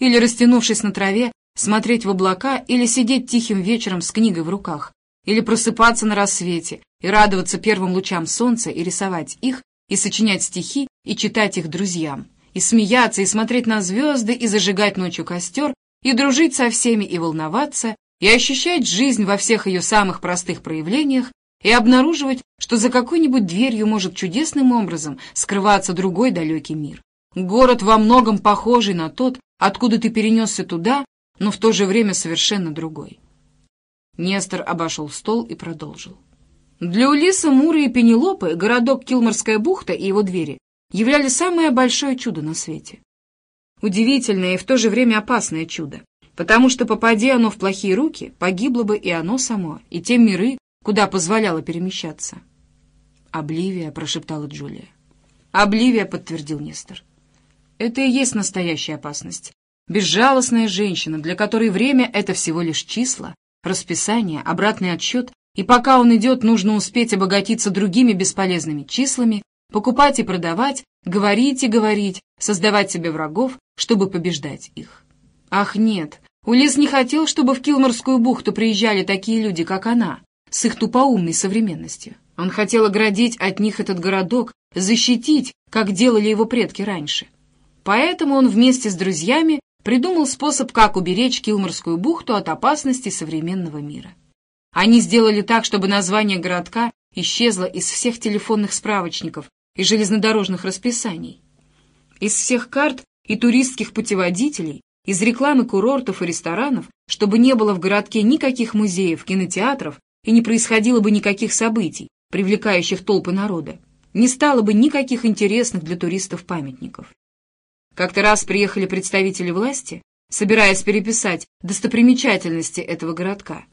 или, растянувшись на траве, смотреть в облака, или сидеть тихим вечером с книгой в руках, или просыпаться на рассвете и радоваться первым лучам солнца и рисовать их, и сочинять стихи, и читать их друзьям, и смеяться, и смотреть на звезды, и зажигать ночью костер, и дружить со всеми, и волноваться, и ощущать жизнь во всех ее самых простых проявлениях, и обнаруживать, что за какой-нибудь дверью может чудесным образом скрываться другой далекий мир. Город во многом похожий на тот, откуда ты перенесся туда, но в то же время совершенно другой. Нестор обошел стол и продолжил. Для Улиса, Муры и Пенелопы городок Килморская бухта и его двери являли самое большое чудо на свете. Удивительное и в то же время опасное чудо, потому что, попади оно в плохие руки, погибло бы и оно само, и те миры, куда позволяло перемещаться. «Обливия», — прошептала Джулия. «Обливия», — подтвердил Нестор. «Это и есть настоящая опасность. Безжалостная женщина, для которой время — это всего лишь числа, расписание, обратный отсчет, и пока он идет, нужно успеть обогатиться другими бесполезными числами, покупать и продавать, говорить и говорить, создавать себе врагов, чтобы побеждать их. Ах, нет, Улис не хотел, чтобы в Килморскую бухту приезжали такие люди, как она, с их тупоумной современностью. Он хотел оградить от них этот городок, защитить, как делали его предки раньше. Поэтому он вместе с друзьями придумал способ, как уберечь Килморскую бухту от опасности современного мира. Они сделали так, чтобы название городка исчезло из всех телефонных справочников, и железнодорожных расписаний. Из всех карт и туристских путеводителей, из рекламы курортов и ресторанов, чтобы не было в городке никаких музеев, кинотеатров и не происходило бы никаких событий, привлекающих толпы народа, не стало бы никаких интересных для туристов памятников. Как-то раз приехали представители власти, собираясь переписать достопримечательности этого городка.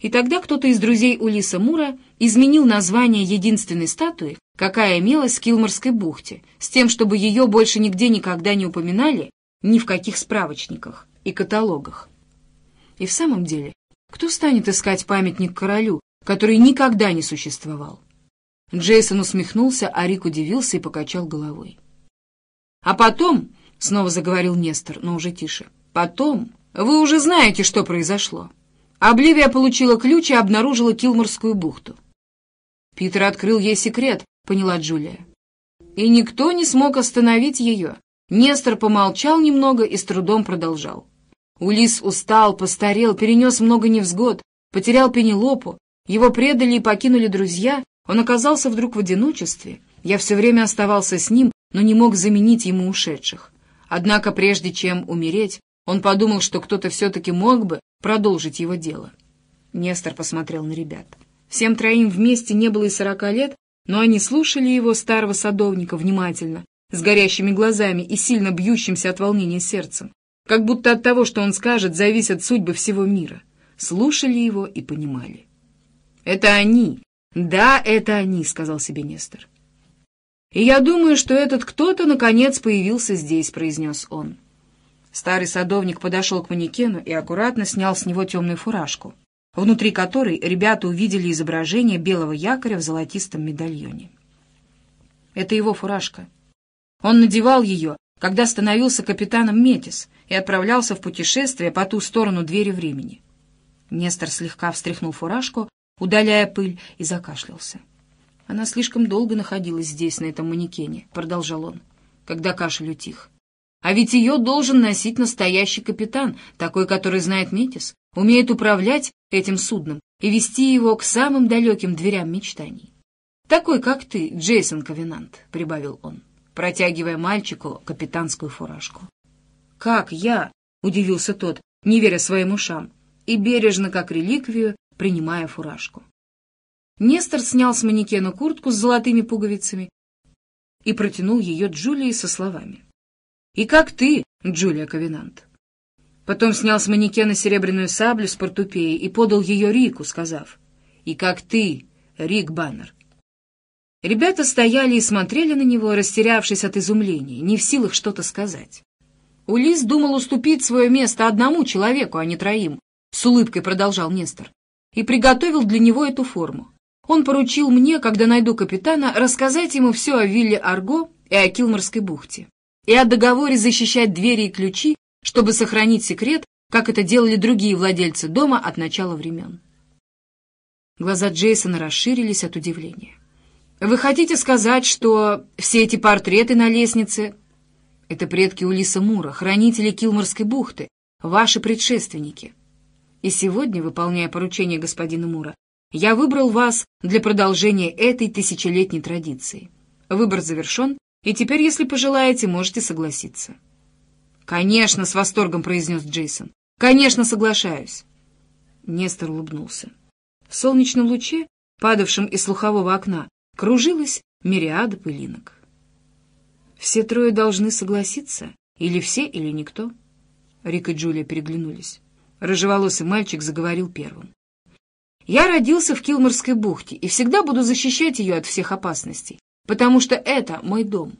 И тогда кто-то из друзей Улиса Мура изменил название единственной статуи, какая имелась в Килморской бухте, с тем, чтобы ее больше нигде никогда не упоминали, ни в каких справочниках и каталогах. И в самом деле, кто станет искать памятник королю, который никогда не существовал? Джейсон усмехнулся, а Рик удивился и покачал головой. «А потом», — снова заговорил Нестор, но уже тише, — «потом вы уже знаете, что произошло. Обливия получила ключ и обнаружила Килморскую бухту. Питер открыл ей секрет, поняла Джулия. И никто не смог остановить ее. Нестор помолчал немного и с трудом продолжал. Улис устал, постарел, перенес много невзгод, потерял Пенелопу, его предали и покинули друзья, он оказался вдруг в одиночестве. Я все время оставался с ним, но не мог заменить ему ушедших. Однако прежде чем умереть, он подумал, что кто-то все-таки мог бы продолжить его дело. Нестор посмотрел на ребят. Всем троим вместе не было и сорока лет, но они слушали его, старого садовника, внимательно, с горящими глазами и сильно бьющимся от волнения сердцем. Как будто от того, что он скажет, зависят судьбы всего мира. Слушали его и понимали. «Это они! Да, это они!» — сказал себе Нестор. «И я думаю, что этот кто-то, наконец, появился здесь», — произнес он. Старый садовник подошел к манекену и аккуратно снял с него темную фуражку — внутри которой ребята увидели изображение белого якоря в золотистом медальоне. Это его фуражка. Он надевал ее, когда становился капитаном Метис и отправлялся в путешествие по ту сторону двери времени. Нестор слегка встряхнул фуражку, удаляя пыль, и закашлялся. «Она слишком долго находилась здесь, на этом манекене», — продолжал он, когда кашель утих. «А ведь ее должен носить настоящий капитан, такой, который знает Метис, умеет управлять этим судном и вести его к самым далеким дверям мечтаний. Такой, как ты, Джейсон Ковенант», — прибавил он, протягивая мальчику капитанскую фуражку. «Как я?» — удивился тот, не веря своим ушам, и бережно, как реликвию, принимая фуражку. Нестор снял с манекена куртку с золотыми пуговицами и протянул ее Джулии со словами. И как ты, Джулия Ковенант. Потом снял с манекена серебряную саблю с портупеей и подал ее Рику, сказав, «И как ты, Рик Баннер». Ребята стояли и смотрели на него, растерявшись от изумления, не в силах что-то сказать. Улис думал уступить свое место одному человеку, а не троим, с улыбкой продолжал Нестор, и приготовил для него эту форму. Он поручил мне, когда найду капитана, рассказать ему все о вилле Арго и о Килморской бухте и о договоре защищать двери и ключи, чтобы сохранить секрет, как это делали другие владельцы дома от начала времен. Глаза Джейсона расширились от удивления. «Вы хотите сказать, что все эти портреты на лестнице — это предки Улиса Мура, хранители Килморской бухты, ваши предшественники? И сегодня, выполняя поручение господина Мура, я выбрал вас для продолжения этой тысячелетней традиции. Выбор завершен, и теперь, если пожелаете, можете согласиться. «Конечно!» — с восторгом произнес Джейсон. «Конечно, соглашаюсь!» Нестор улыбнулся. В солнечном луче, падавшем из слухового окна, кружилась мириада пылинок. «Все трое должны согласиться, или все, или никто». Рик и Джулия переглянулись. Рыжеволосый мальчик заговорил первым. «Я родился в Килморской бухте и всегда буду защищать ее от всех опасностей потому что это мой дом.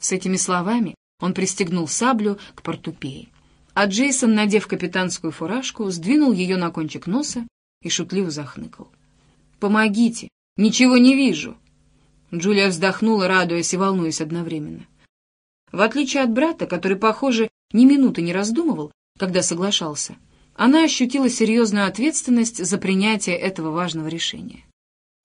С этими словами он пристегнул саблю к портупее, а Джейсон, надев капитанскую фуражку, сдвинул ее на кончик носа и шутливо захныкал. «Помогите! Ничего не вижу!» Джулия вздохнула, радуясь и волнуясь одновременно. В отличие от брата, который, похоже, ни минуты не раздумывал, когда соглашался, она ощутила серьезную ответственность за принятие этого важного решения.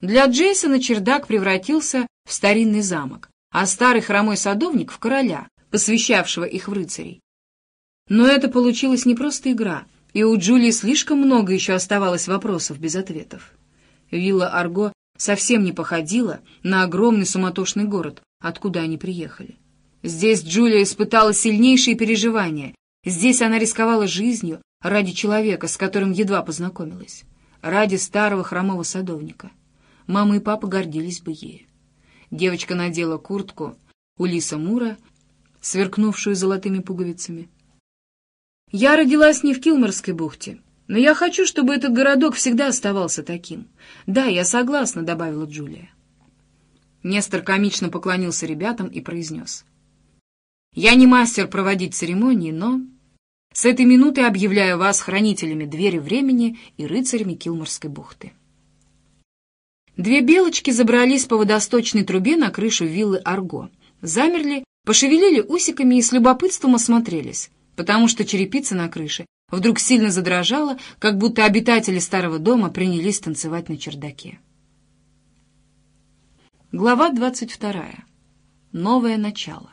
Для Джейсона чердак превратился в старинный замок, а старый хромой садовник — в короля, посвящавшего их в рыцарей. Но это получилась не просто игра, и у Джулии слишком много еще оставалось вопросов без ответов. Вилла Арго совсем не походила на огромный суматошный город, откуда они приехали. Здесь Джулия испытала сильнейшие переживания. Здесь она рисковала жизнью ради человека, с которым едва познакомилась, ради старого хромого садовника. Мама и папа гордились бы ею. Девочка надела куртку Улиса Мура, сверкнувшую золотыми пуговицами. «Я родилась не в Килморской бухте, но я хочу, чтобы этот городок всегда оставался таким. Да, я согласна», — добавила Джулия. Нестор комично поклонился ребятам и произнес. «Я не мастер проводить церемонии, но с этой минуты объявляю вас хранителями двери времени и рыцарями Килморской бухты». Две белочки забрались по водосточной трубе на крышу виллы Арго. Замерли, пошевелили усиками и с любопытством осмотрелись, потому что черепица на крыше вдруг сильно задрожала, как будто обитатели старого дома принялись танцевать на чердаке. Глава двадцать вторая. Новое начало.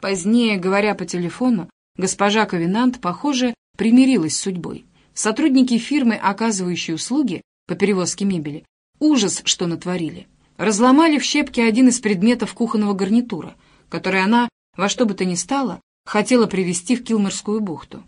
Позднее, говоря по телефону, госпожа Ковенант, похоже, примирилась с судьбой. Сотрудники фирмы, оказывающей услуги по перевозке мебели, ужас, что натворили. Разломали в щепки один из предметов кухонного гарнитура, который она во что бы то ни стало хотела привезти в Килморскую бухту.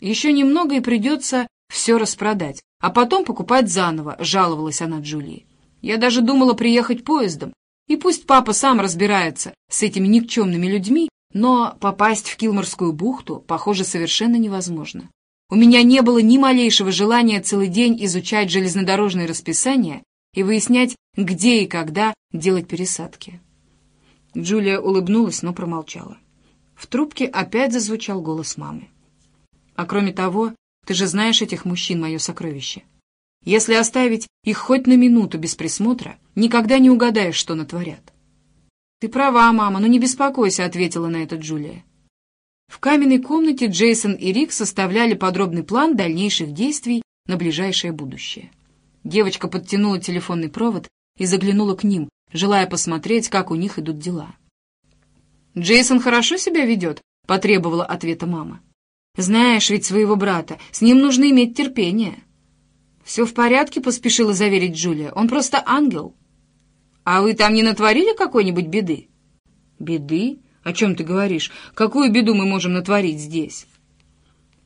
Еще немного и придется все распродать, а потом покупать заново, жаловалась она Джулии. Я даже думала приехать поездом, и пусть папа сам разбирается с этими никчемными людьми, но попасть в Килморскую бухту, похоже, совершенно невозможно. У меня не было ни малейшего желания целый день изучать железнодорожные расписания и выяснять, где и когда делать пересадки. Джулия улыбнулась, но промолчала. В трубке опять зазвучал голос мамы. «А кроме того, ты же знаешь этих мужчин, мое сокровище. Если оставить их хоть на минуту без присмотра, никогда не угадаешь, что натворят». «Ты права, мама, но не беспокойся», — ответила на это Джулия. В каменной комнате Джейсон и Рик составляли подробный план дальнейших действий на ближайшее будущее. Девочка подтянула телефонный провод и заглянула к ним, желая посмотреть, как у них идут дела. «Джейсон хорошо себя ведет?» — потребовала ответа мама. «Знаешь ведь своего брата, с ним нужно иметь терпение». «Все в порядке», — поспешила заверить Джулия, — «он просто ангел». «А вы там не натворили какой-нибудь беды?» «Беды? О чем ты говоришь? Какую беду мы можем натворить здесь?»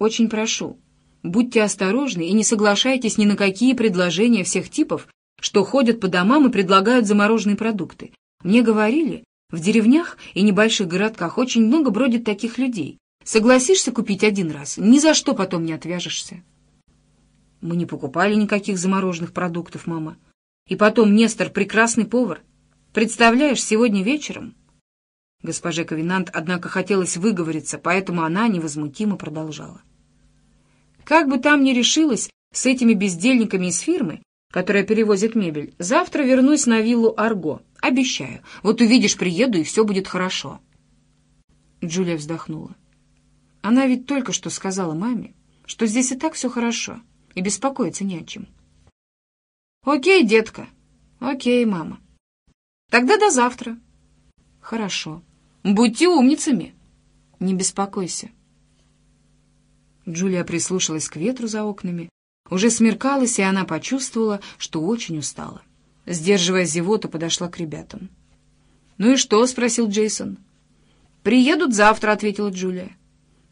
«Очень прошу, будьте осторожны и не соглашайтесь ни на какие предложения всех типов, что ходят по домам и предлагают замороженные продукты. Мне говорили, в деревнях и небольших городках очень много бродит таких людей. Согласишься купить один раз, ни за что потом не отвяжешься. Мы не покупали никаких замороженных продуктов, мама. И потом Нестор прекрасный повар. Представляешь, сегодня вечером... Госпоже Ковенант, однако, хотелось выговориться, поэтому она невозмутимо продолжала. Как бы там ни решилось с этими бездельниками из фирмы, которая перевозит мебель, завтра вернусь на виллу Арго. Обещаю. Вот увидишь, приеду, и все будет хорошо. Джулия вздохнула. Она ведь только что сказала маме, что здесь и так все хорошо, и беспокоиться не о чем. Окей, детка. Окей, мама. Тогда до завтра. Хорошо. Будьте умницами. Не беспокойся. Джулия прислушалась к ветру за окнами. Уже смеркалось, и она почувствовала, что очень устала. Сдерживая зевоту, подошла к ребятам. «Ну и что?» — спросил Джейсон. «Приедут завтра», — ответила Джулия.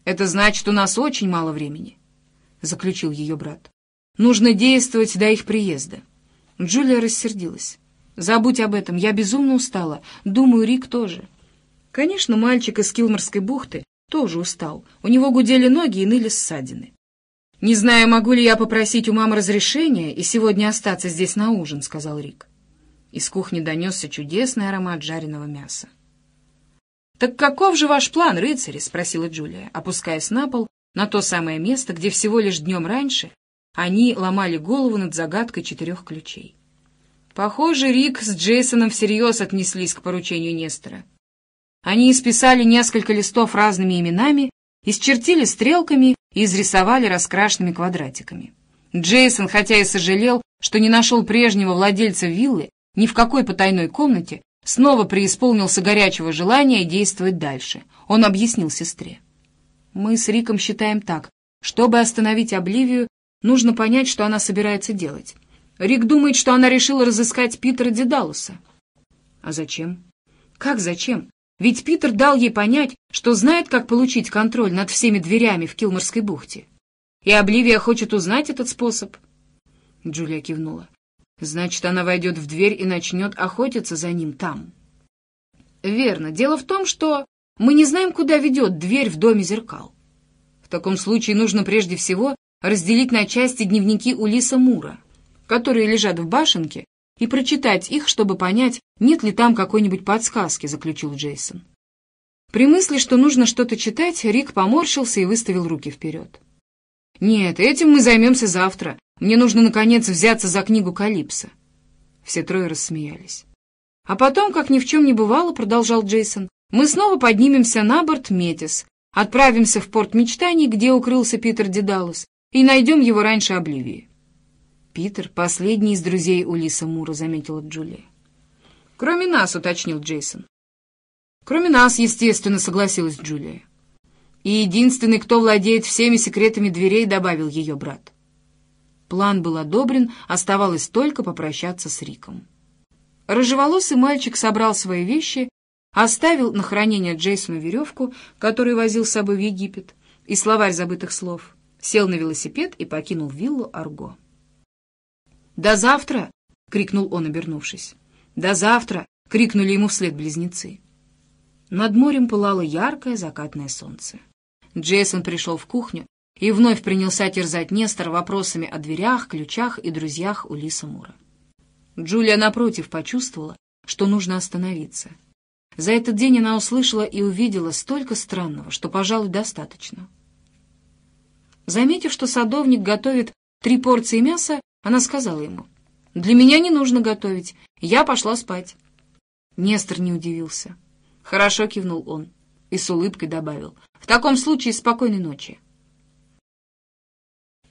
«Это значит, у нас очень мало времени», — заключил ее брат. «Нужно действовать до их приезда». Джулия рассердилась. «Забудь об этом. Я безумно устала. Думаю, Рик тоже». Конечно, мальчик из Килморской бухты тоже устал. У него гудели ноги и ныли ссадины. «Не знаю, могу ли я попросить у мамы разрешения и сегодня остаться здесь на ужин», — сказал Рик. Из кухни донесся чудесный аромат жареного мяса. «Так каков же ваш план, рыцари?» — спросила Джулия, опускаясь на пол на то самое место, где всего лишь днем раньше они ломали голову над загадкой четырех ключей. Похоже, Рик с Джейсоном всерьез отнеслись к поручению Нестора. Они исписали несколько листов разными именами, исчертили стрелками и изрисовали раскрашенными квадратиками. Джейсон, хотя и сожалел, что не нашел прежнего владельца виллы, ни в какой потайной комнате, снова преисполнился горячего желания действовать дальше. Он объяснил сестре. «Мы с Риком считаем так. Чтобы остановить Обливию, нужно понять, что она собирается делать. Рик думает, что она решила разыскать Питера Дедалуса». «А зачем?» «Как зачем? Ведь Питер дал ей понять, что знает, как получить контроль над всеми дверями в Килморской бухте. И Обливия хочет узнать этот способ. Джулия кивнула. Значит, она войдет в дверь и начнет охотиться за ним там. Верно. Дело в том, что мы не знаем, куда ведет дверь в доме зеркал. В таком случае нужно прежде всего разделить на части дневники Улиса Мура, которые лежат в башенке и прочитать их, чтобы понять, нет ли там какой-нибудь подсказки», — заключил Джейсон. При мысли, что нужно что-то читать, Рик поморщился и выставил руки вперед. «Нет, этим мы займемся завтра. Мне нужно, наконец, взяться за книгу Калипса». Все трое рассмеялись. «А потом, как ни в чем не бывало, — продолжал Джейсон, — мы снова поднимемся на борт Метис, отправимся в порт мечтаний, где укрылся Питер Дедалус, и найдем его раньше Обливии. Питер последний из друзей Улиса Мура, заметила Джулия. «Кроме нас», — уточнил Джейсон. «Кроме нас, естественно», — согласилась Джулия. «И единственный, кто владеет всеми секретами дверей», — добавил ее брат. План был одобрен, оставалось только попрощаться с Риком. Рыжеволосый мальчик собрал свои вещи, оставил на хранение Джейсону веревку, которую возил с собой в Египет, и словарь забытых слов, сел на велосипед и покинул виллу Арго. «До завтра!» — крикнул он, обернувшись. «До завтра!» — крикнули ему вслед близнецы. Над морем пылало яркое закатное солнце. Джейсон пришел в кухню и вновь принялся терзать Нестора вопросами о дверях, ключах и друзьях Улиса Мура. Джулия, напротив, почувствовала, что нужно остановиться. За этот день она услышала и увидела столько странного, что, пожалуй, достаточно. Заметив, что садовник готовит три порции мяса, она сказала ему, «Для меня не нужно готовить, я пошла спать». Нестор не удивился. Хорошо кивнул он и с улыбкой добавил, «В таком случае спокойной ночи».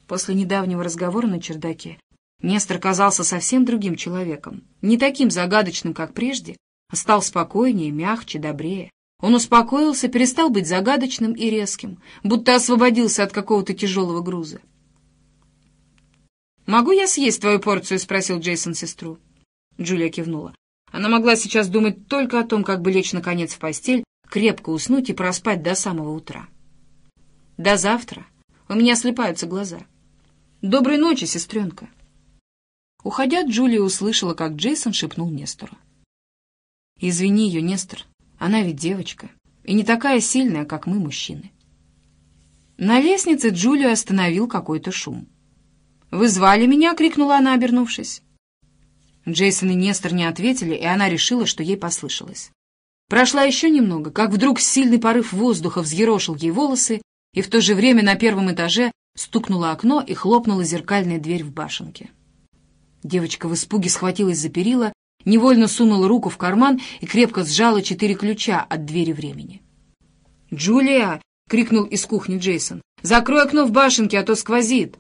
После недавнего разговора на чердаке Нестор казался совсем другим человеком, не таким загадочным, как прежде, а стал спокойнее, мягче, добрее. Он успокоился, перестал быть загадочным и резким, будто освободился от какого-то тяжелого груза. «Могу я съесть твою порцию?» — спросил Джейсон сестру. Джулия кивнула. Она могла сейчас думать только о том, как бы лечь наконец в постель, крепко уснуть и проспать до самого утра. «До завтра. У меня слепаются глаза. Доброй ночи, сестренка». Уходя, Джулия услышала, как Джейсон шепнул Нестору. «Извини ее, Нестор, она ведь девочка, и не такая сильная, как мы, мужчины». На лестнице Джулию остановил какой-то шум. «Вызвали меня?» — крикнула она, обернувшись. Джейсон и Нестор не ответили, и она решила, что ей послышалось. Прошла еще немного, как вдруг сильный порыв воздуха взъерошил ей волосы, и в то же время на первом этаже стукнуло окно и хлопнула зеркальная дверь в башенке. Девочка в испуге схватилась за перила, невольно сунула руку в карман и крепко сжала четыре ключа от двери времени. «Джулия!» — крикнул из кухни Джейсон. «Закрой окно в башенке, а то сквозит!»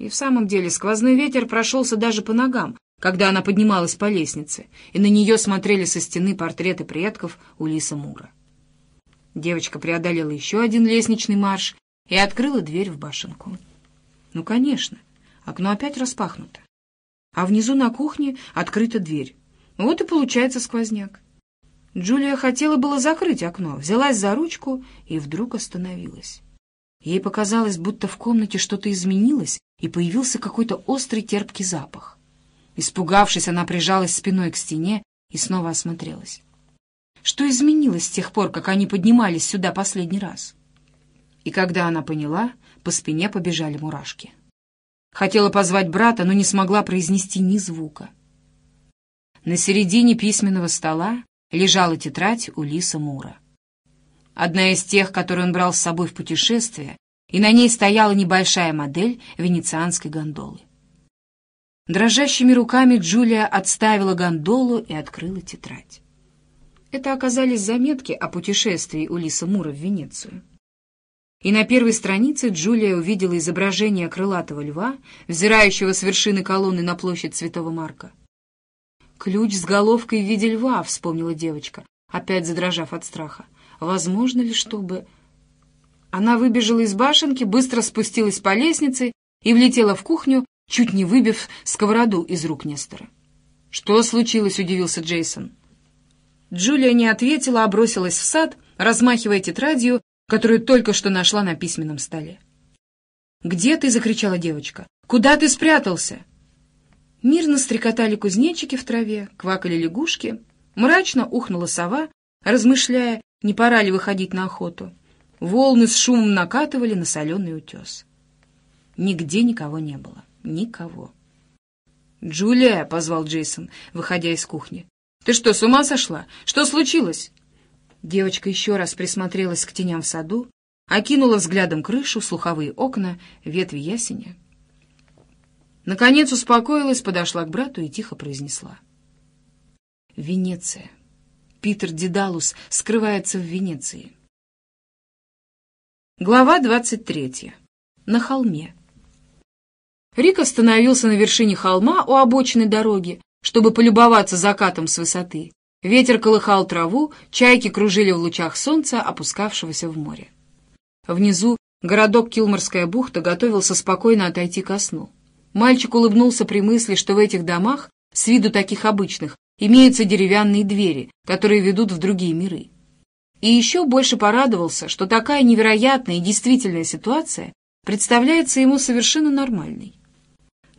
И в самом деле сквозной ветер прошелся даже по ногам, когда она поднималась по лестнице, и на нее смотрели со стены портреты предков Улиса Мура. Девочка преодолела еще один лестничный марш и открыла дверь в башенку. Ну, конечно, окно опять распахнуто. А внизу на кухне открыта дверь. Вот и получается сквозняк. Джулия хотела было закрыть окно, взялась за ручку и вдруг остановилась. Ей показалось, будто в комнате что-то изменилось, и появился какой-то острый терпкий запах. Испугавшись, она прижалась спиной к стене и снова осмотрелась. Что изменилось с тех пор, как они поднимались сюда последний раз? И когда она поняла, по спине побежали мурашки. Хотела позвать брата, но не смогла произнести ни звука. На середине письменного стола лежала тетрадь Улиса Мура одна из тех, которые он брал с собой в путешествие, и на ней стояла небольшая модель венецианской гондолы. Дрожащими руками Джулия отставила гондолу и открыла тетрадь. Это оказались заметки о путешествии Улиса Мура в Венецию. И на первой странице Джулия увидела изображение крылатого льва, взирающего с вершины колонны на площадь Святого Марка. «Ключ с головкой в виде льва», — вспомнила девочка, опять задрожав от страха. Возможно ли, чтобы... Она выбежала из башенки, быстро спустилась по лестнице и влетела в кухню, чуть не выбив сковороду из рук Нестора. «Что случилось?» — удивился Джейсон. Джулия не ответила, а бросилась в сад, размахивая тетрадью, которую только что нашла на письменном столе. «Где ты?» — закричала девочка. «Куда ты спрятался?» Мирно стрекотали кузнечики в траве, квакали лягушки, мрачно ухнула сова, размышляя, не пора ли выходить на охоту. Волны с шумом накатывали на соленый утес. Нигде никого не было. Никого. «Джулия!» — позвал Джейсон, выходя из кухни. «Ты что, с ума сошла? Что случилось?» Девочка еще раз присмотрелась к теням в саду, окинула взглядом крышу, слуховые окна, ветви ясеня. Наконец успокоилась, подошла к брату и тихо произнесла. «Венеция!» Питер Дедалус скрывается в Венеции. Глава 23. На холме. Рик остановился на вершине холма у обочины дороги, чтобы полюбоваться закатом с высоты. Ветер колыхал траву, чайки кружили в лучах солнца, опускавшегося в море. Внизу городок Килморская бухта готовился спокойно отойти ко сну. Мальчик улыбнулся при мысли, что в этих домах, с виду таких обычных, имеются деревянные двери, которые ведут в другие миры. И еще больше порадовался, что такая невероятная и действительная ситуация представляется ему совершенно нормальной.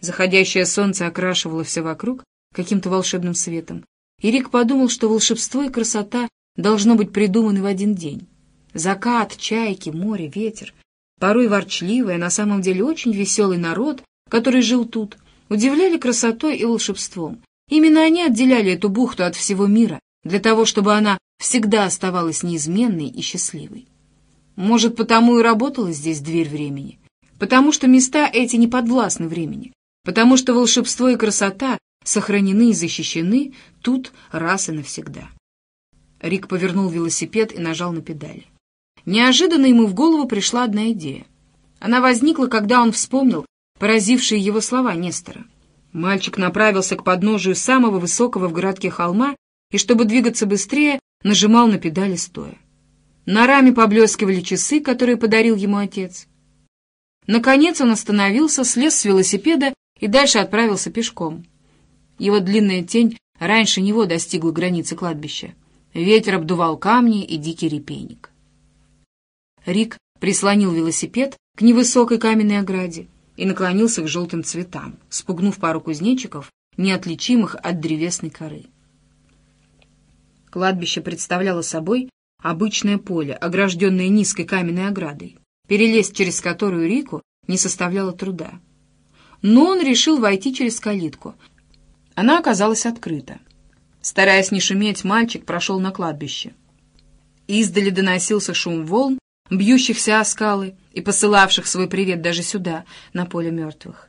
Заходящее солнце окрашивало все вокруг каким-то волшебным светом, и Рик подумал, что волшебство и красота должно быть придуманы в один день. Закат, чайки, море, ветер, порой ворчливый, а на самом деле очень веселый народ, который жил тут, удивляли красотой и волшебством, Именно они отделяли эту бухту от всего мира, для того, чтобы она всегда оставалась неизменной и счастливой. Может, потому и работала здесь дверь времени, потому что места эти не подвластны времени, потому что волшебство и красота сохранены и защищены тут раз и навсегда. Рик повернул велосипед и нажал на педали. Неожиданно ему в голову пришла одна идея. Она возникла, когда он вспомнил поразившие его слова Нестора. Мальчик направился к подножию самого высокого в городке холма и, чтобы двигаться быстрее, нажимал на педали стоя. На раме поблескивали часы, которые подарил ему отец. Наконец он остановился, слез с велосипеда и дальше отправился пешком. Его длинная тень раньше него достигла границы кладбища. Ветер обдувал камни и дикий репейник. Рик прислонил велосипед к невысокой каменной ограде и наклонился к желтым цветам, спугнув пару кузнечиков, неотличимых от древесной коры. Кладбище представляло собой обычное поле, огражденное низкой каменной оградой, перелезть через которую Рику не составляло труда. Но он решил войти через калитку. Она оказалась открыта. Стараясь не шуметь, мальчик прошел на кладбище. Издали доносился шум волн бьющихся о скалы и посылавших свой привет даже сюда, на поле мертвых.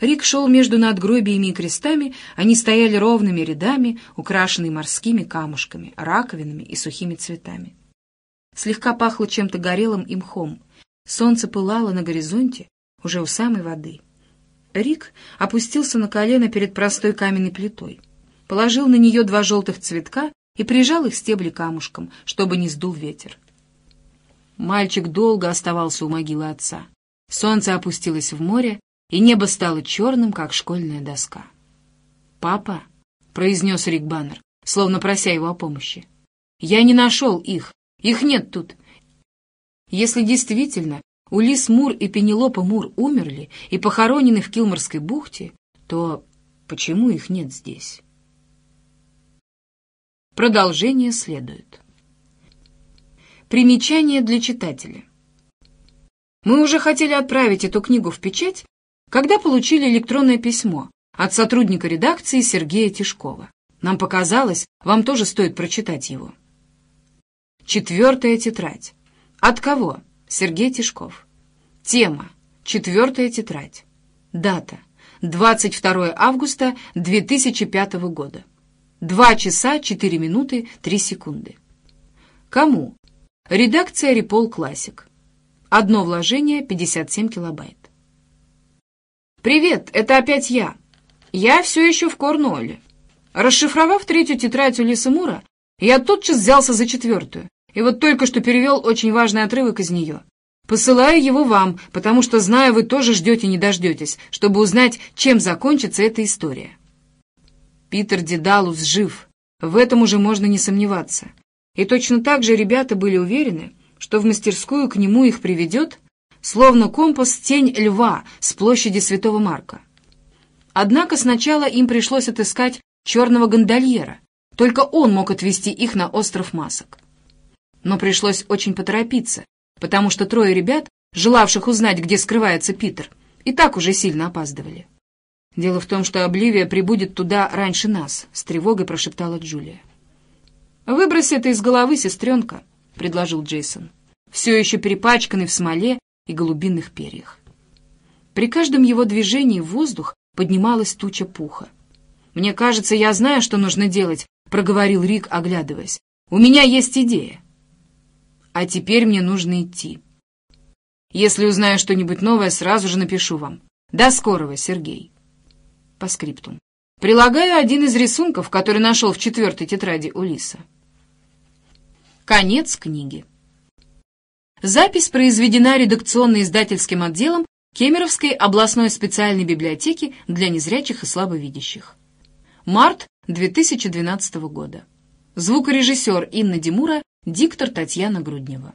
Рик шел между надгробиями и крестами, они стояли ровными рядами, украшенные морскими камушками, раковинами и сухими цветами. Слегка пахло чем-то горелым и мхом. Солнце пылало на горизонте, уже у самой воды. Рик опустился на колено перед простой каменной плитой, положил на нее два желтых цветка и прижал их стебли камушком, чтобы не сдул ветер. Мальчик долго оставался у могилы отца. Солнце опустилось в море, и небо стало черным, как школьная доска. «Папа», — произнес Рик Баннер, словно прося его о помощи, — «я не нашел их, их нет тут. Если действительно Улис Мур и Пенелопа Мур умерли и похоронены в Килморской бухте, то почему их нет здесь?» Продолжение следует. Примечание для читателя. Мы уже хотели отправить эту книгу в печать, когда получили электронное письмо от сотрудника редакции Сергея Тишкова. Нам показалось, вам тоже стоит прочитать его. Четвертая тетрадь. От кого? Сергей Тишков. Тема. Четвертая тетрадь. Дата. 22 августа 2005 года. 2 часа 4 минуты 3 секунды. Кому? Редакция Репол Classic. Одно вложение 57 килобайт. «Привет, это опять я. Я все еще в Корнуолле». Расшифровав третью тетрадь Улиса Мура, я тотчас взялся за четвертую, и вот только что перевел очень важный отрывок из нее. Посылаю его вам, потому что знаю, вы тоже ждете не дождетесь, чтобы узнать, чем закончится эта история. Питер Дедалус жив, в этом уже можно не сомневаться и точно так же ребята были уверены, что в мастерскую к нему их приведет, словно компас тень льва с площади Святого Марка. Однако сначала им пришлось отыскать черного гондольера, только он мог отвезти их на остров масок. Но пришлось очень поторопиться, потому что трое ребят, желавших узнать, где скрывается Питер, и так уже сильно опаздывали. «Дело в том, что Обливия прибудет туда раньше нас», — с тревогой прошептала Джулия. «Выбрось это из головы, сестренка», — предложил Джейсон, все еще перепачканный в смоле и голубиных перьях. При каждом его движении в воздух поднималась туча пуха. «Мне кажется, я знаю, что нужно делать», — проговорил Рик, оглядываясь. «У меня есть идея». «А теперь мне нужно идти. Если узнаю что-нибудь новое, сразу же напишу вам. До скорого, Сергей». По скриптум. Прилагаю один из рисунков, который нашел в четвертой тетради Улиса. Конец книги. Запись произведена редакционно-издательским отделом Кемеровской областной специальной библиотеки для незрячих и слабовидящих. Март 2012 года. Звукорежиссер Инна Демура, диктор Татьяна Груднева.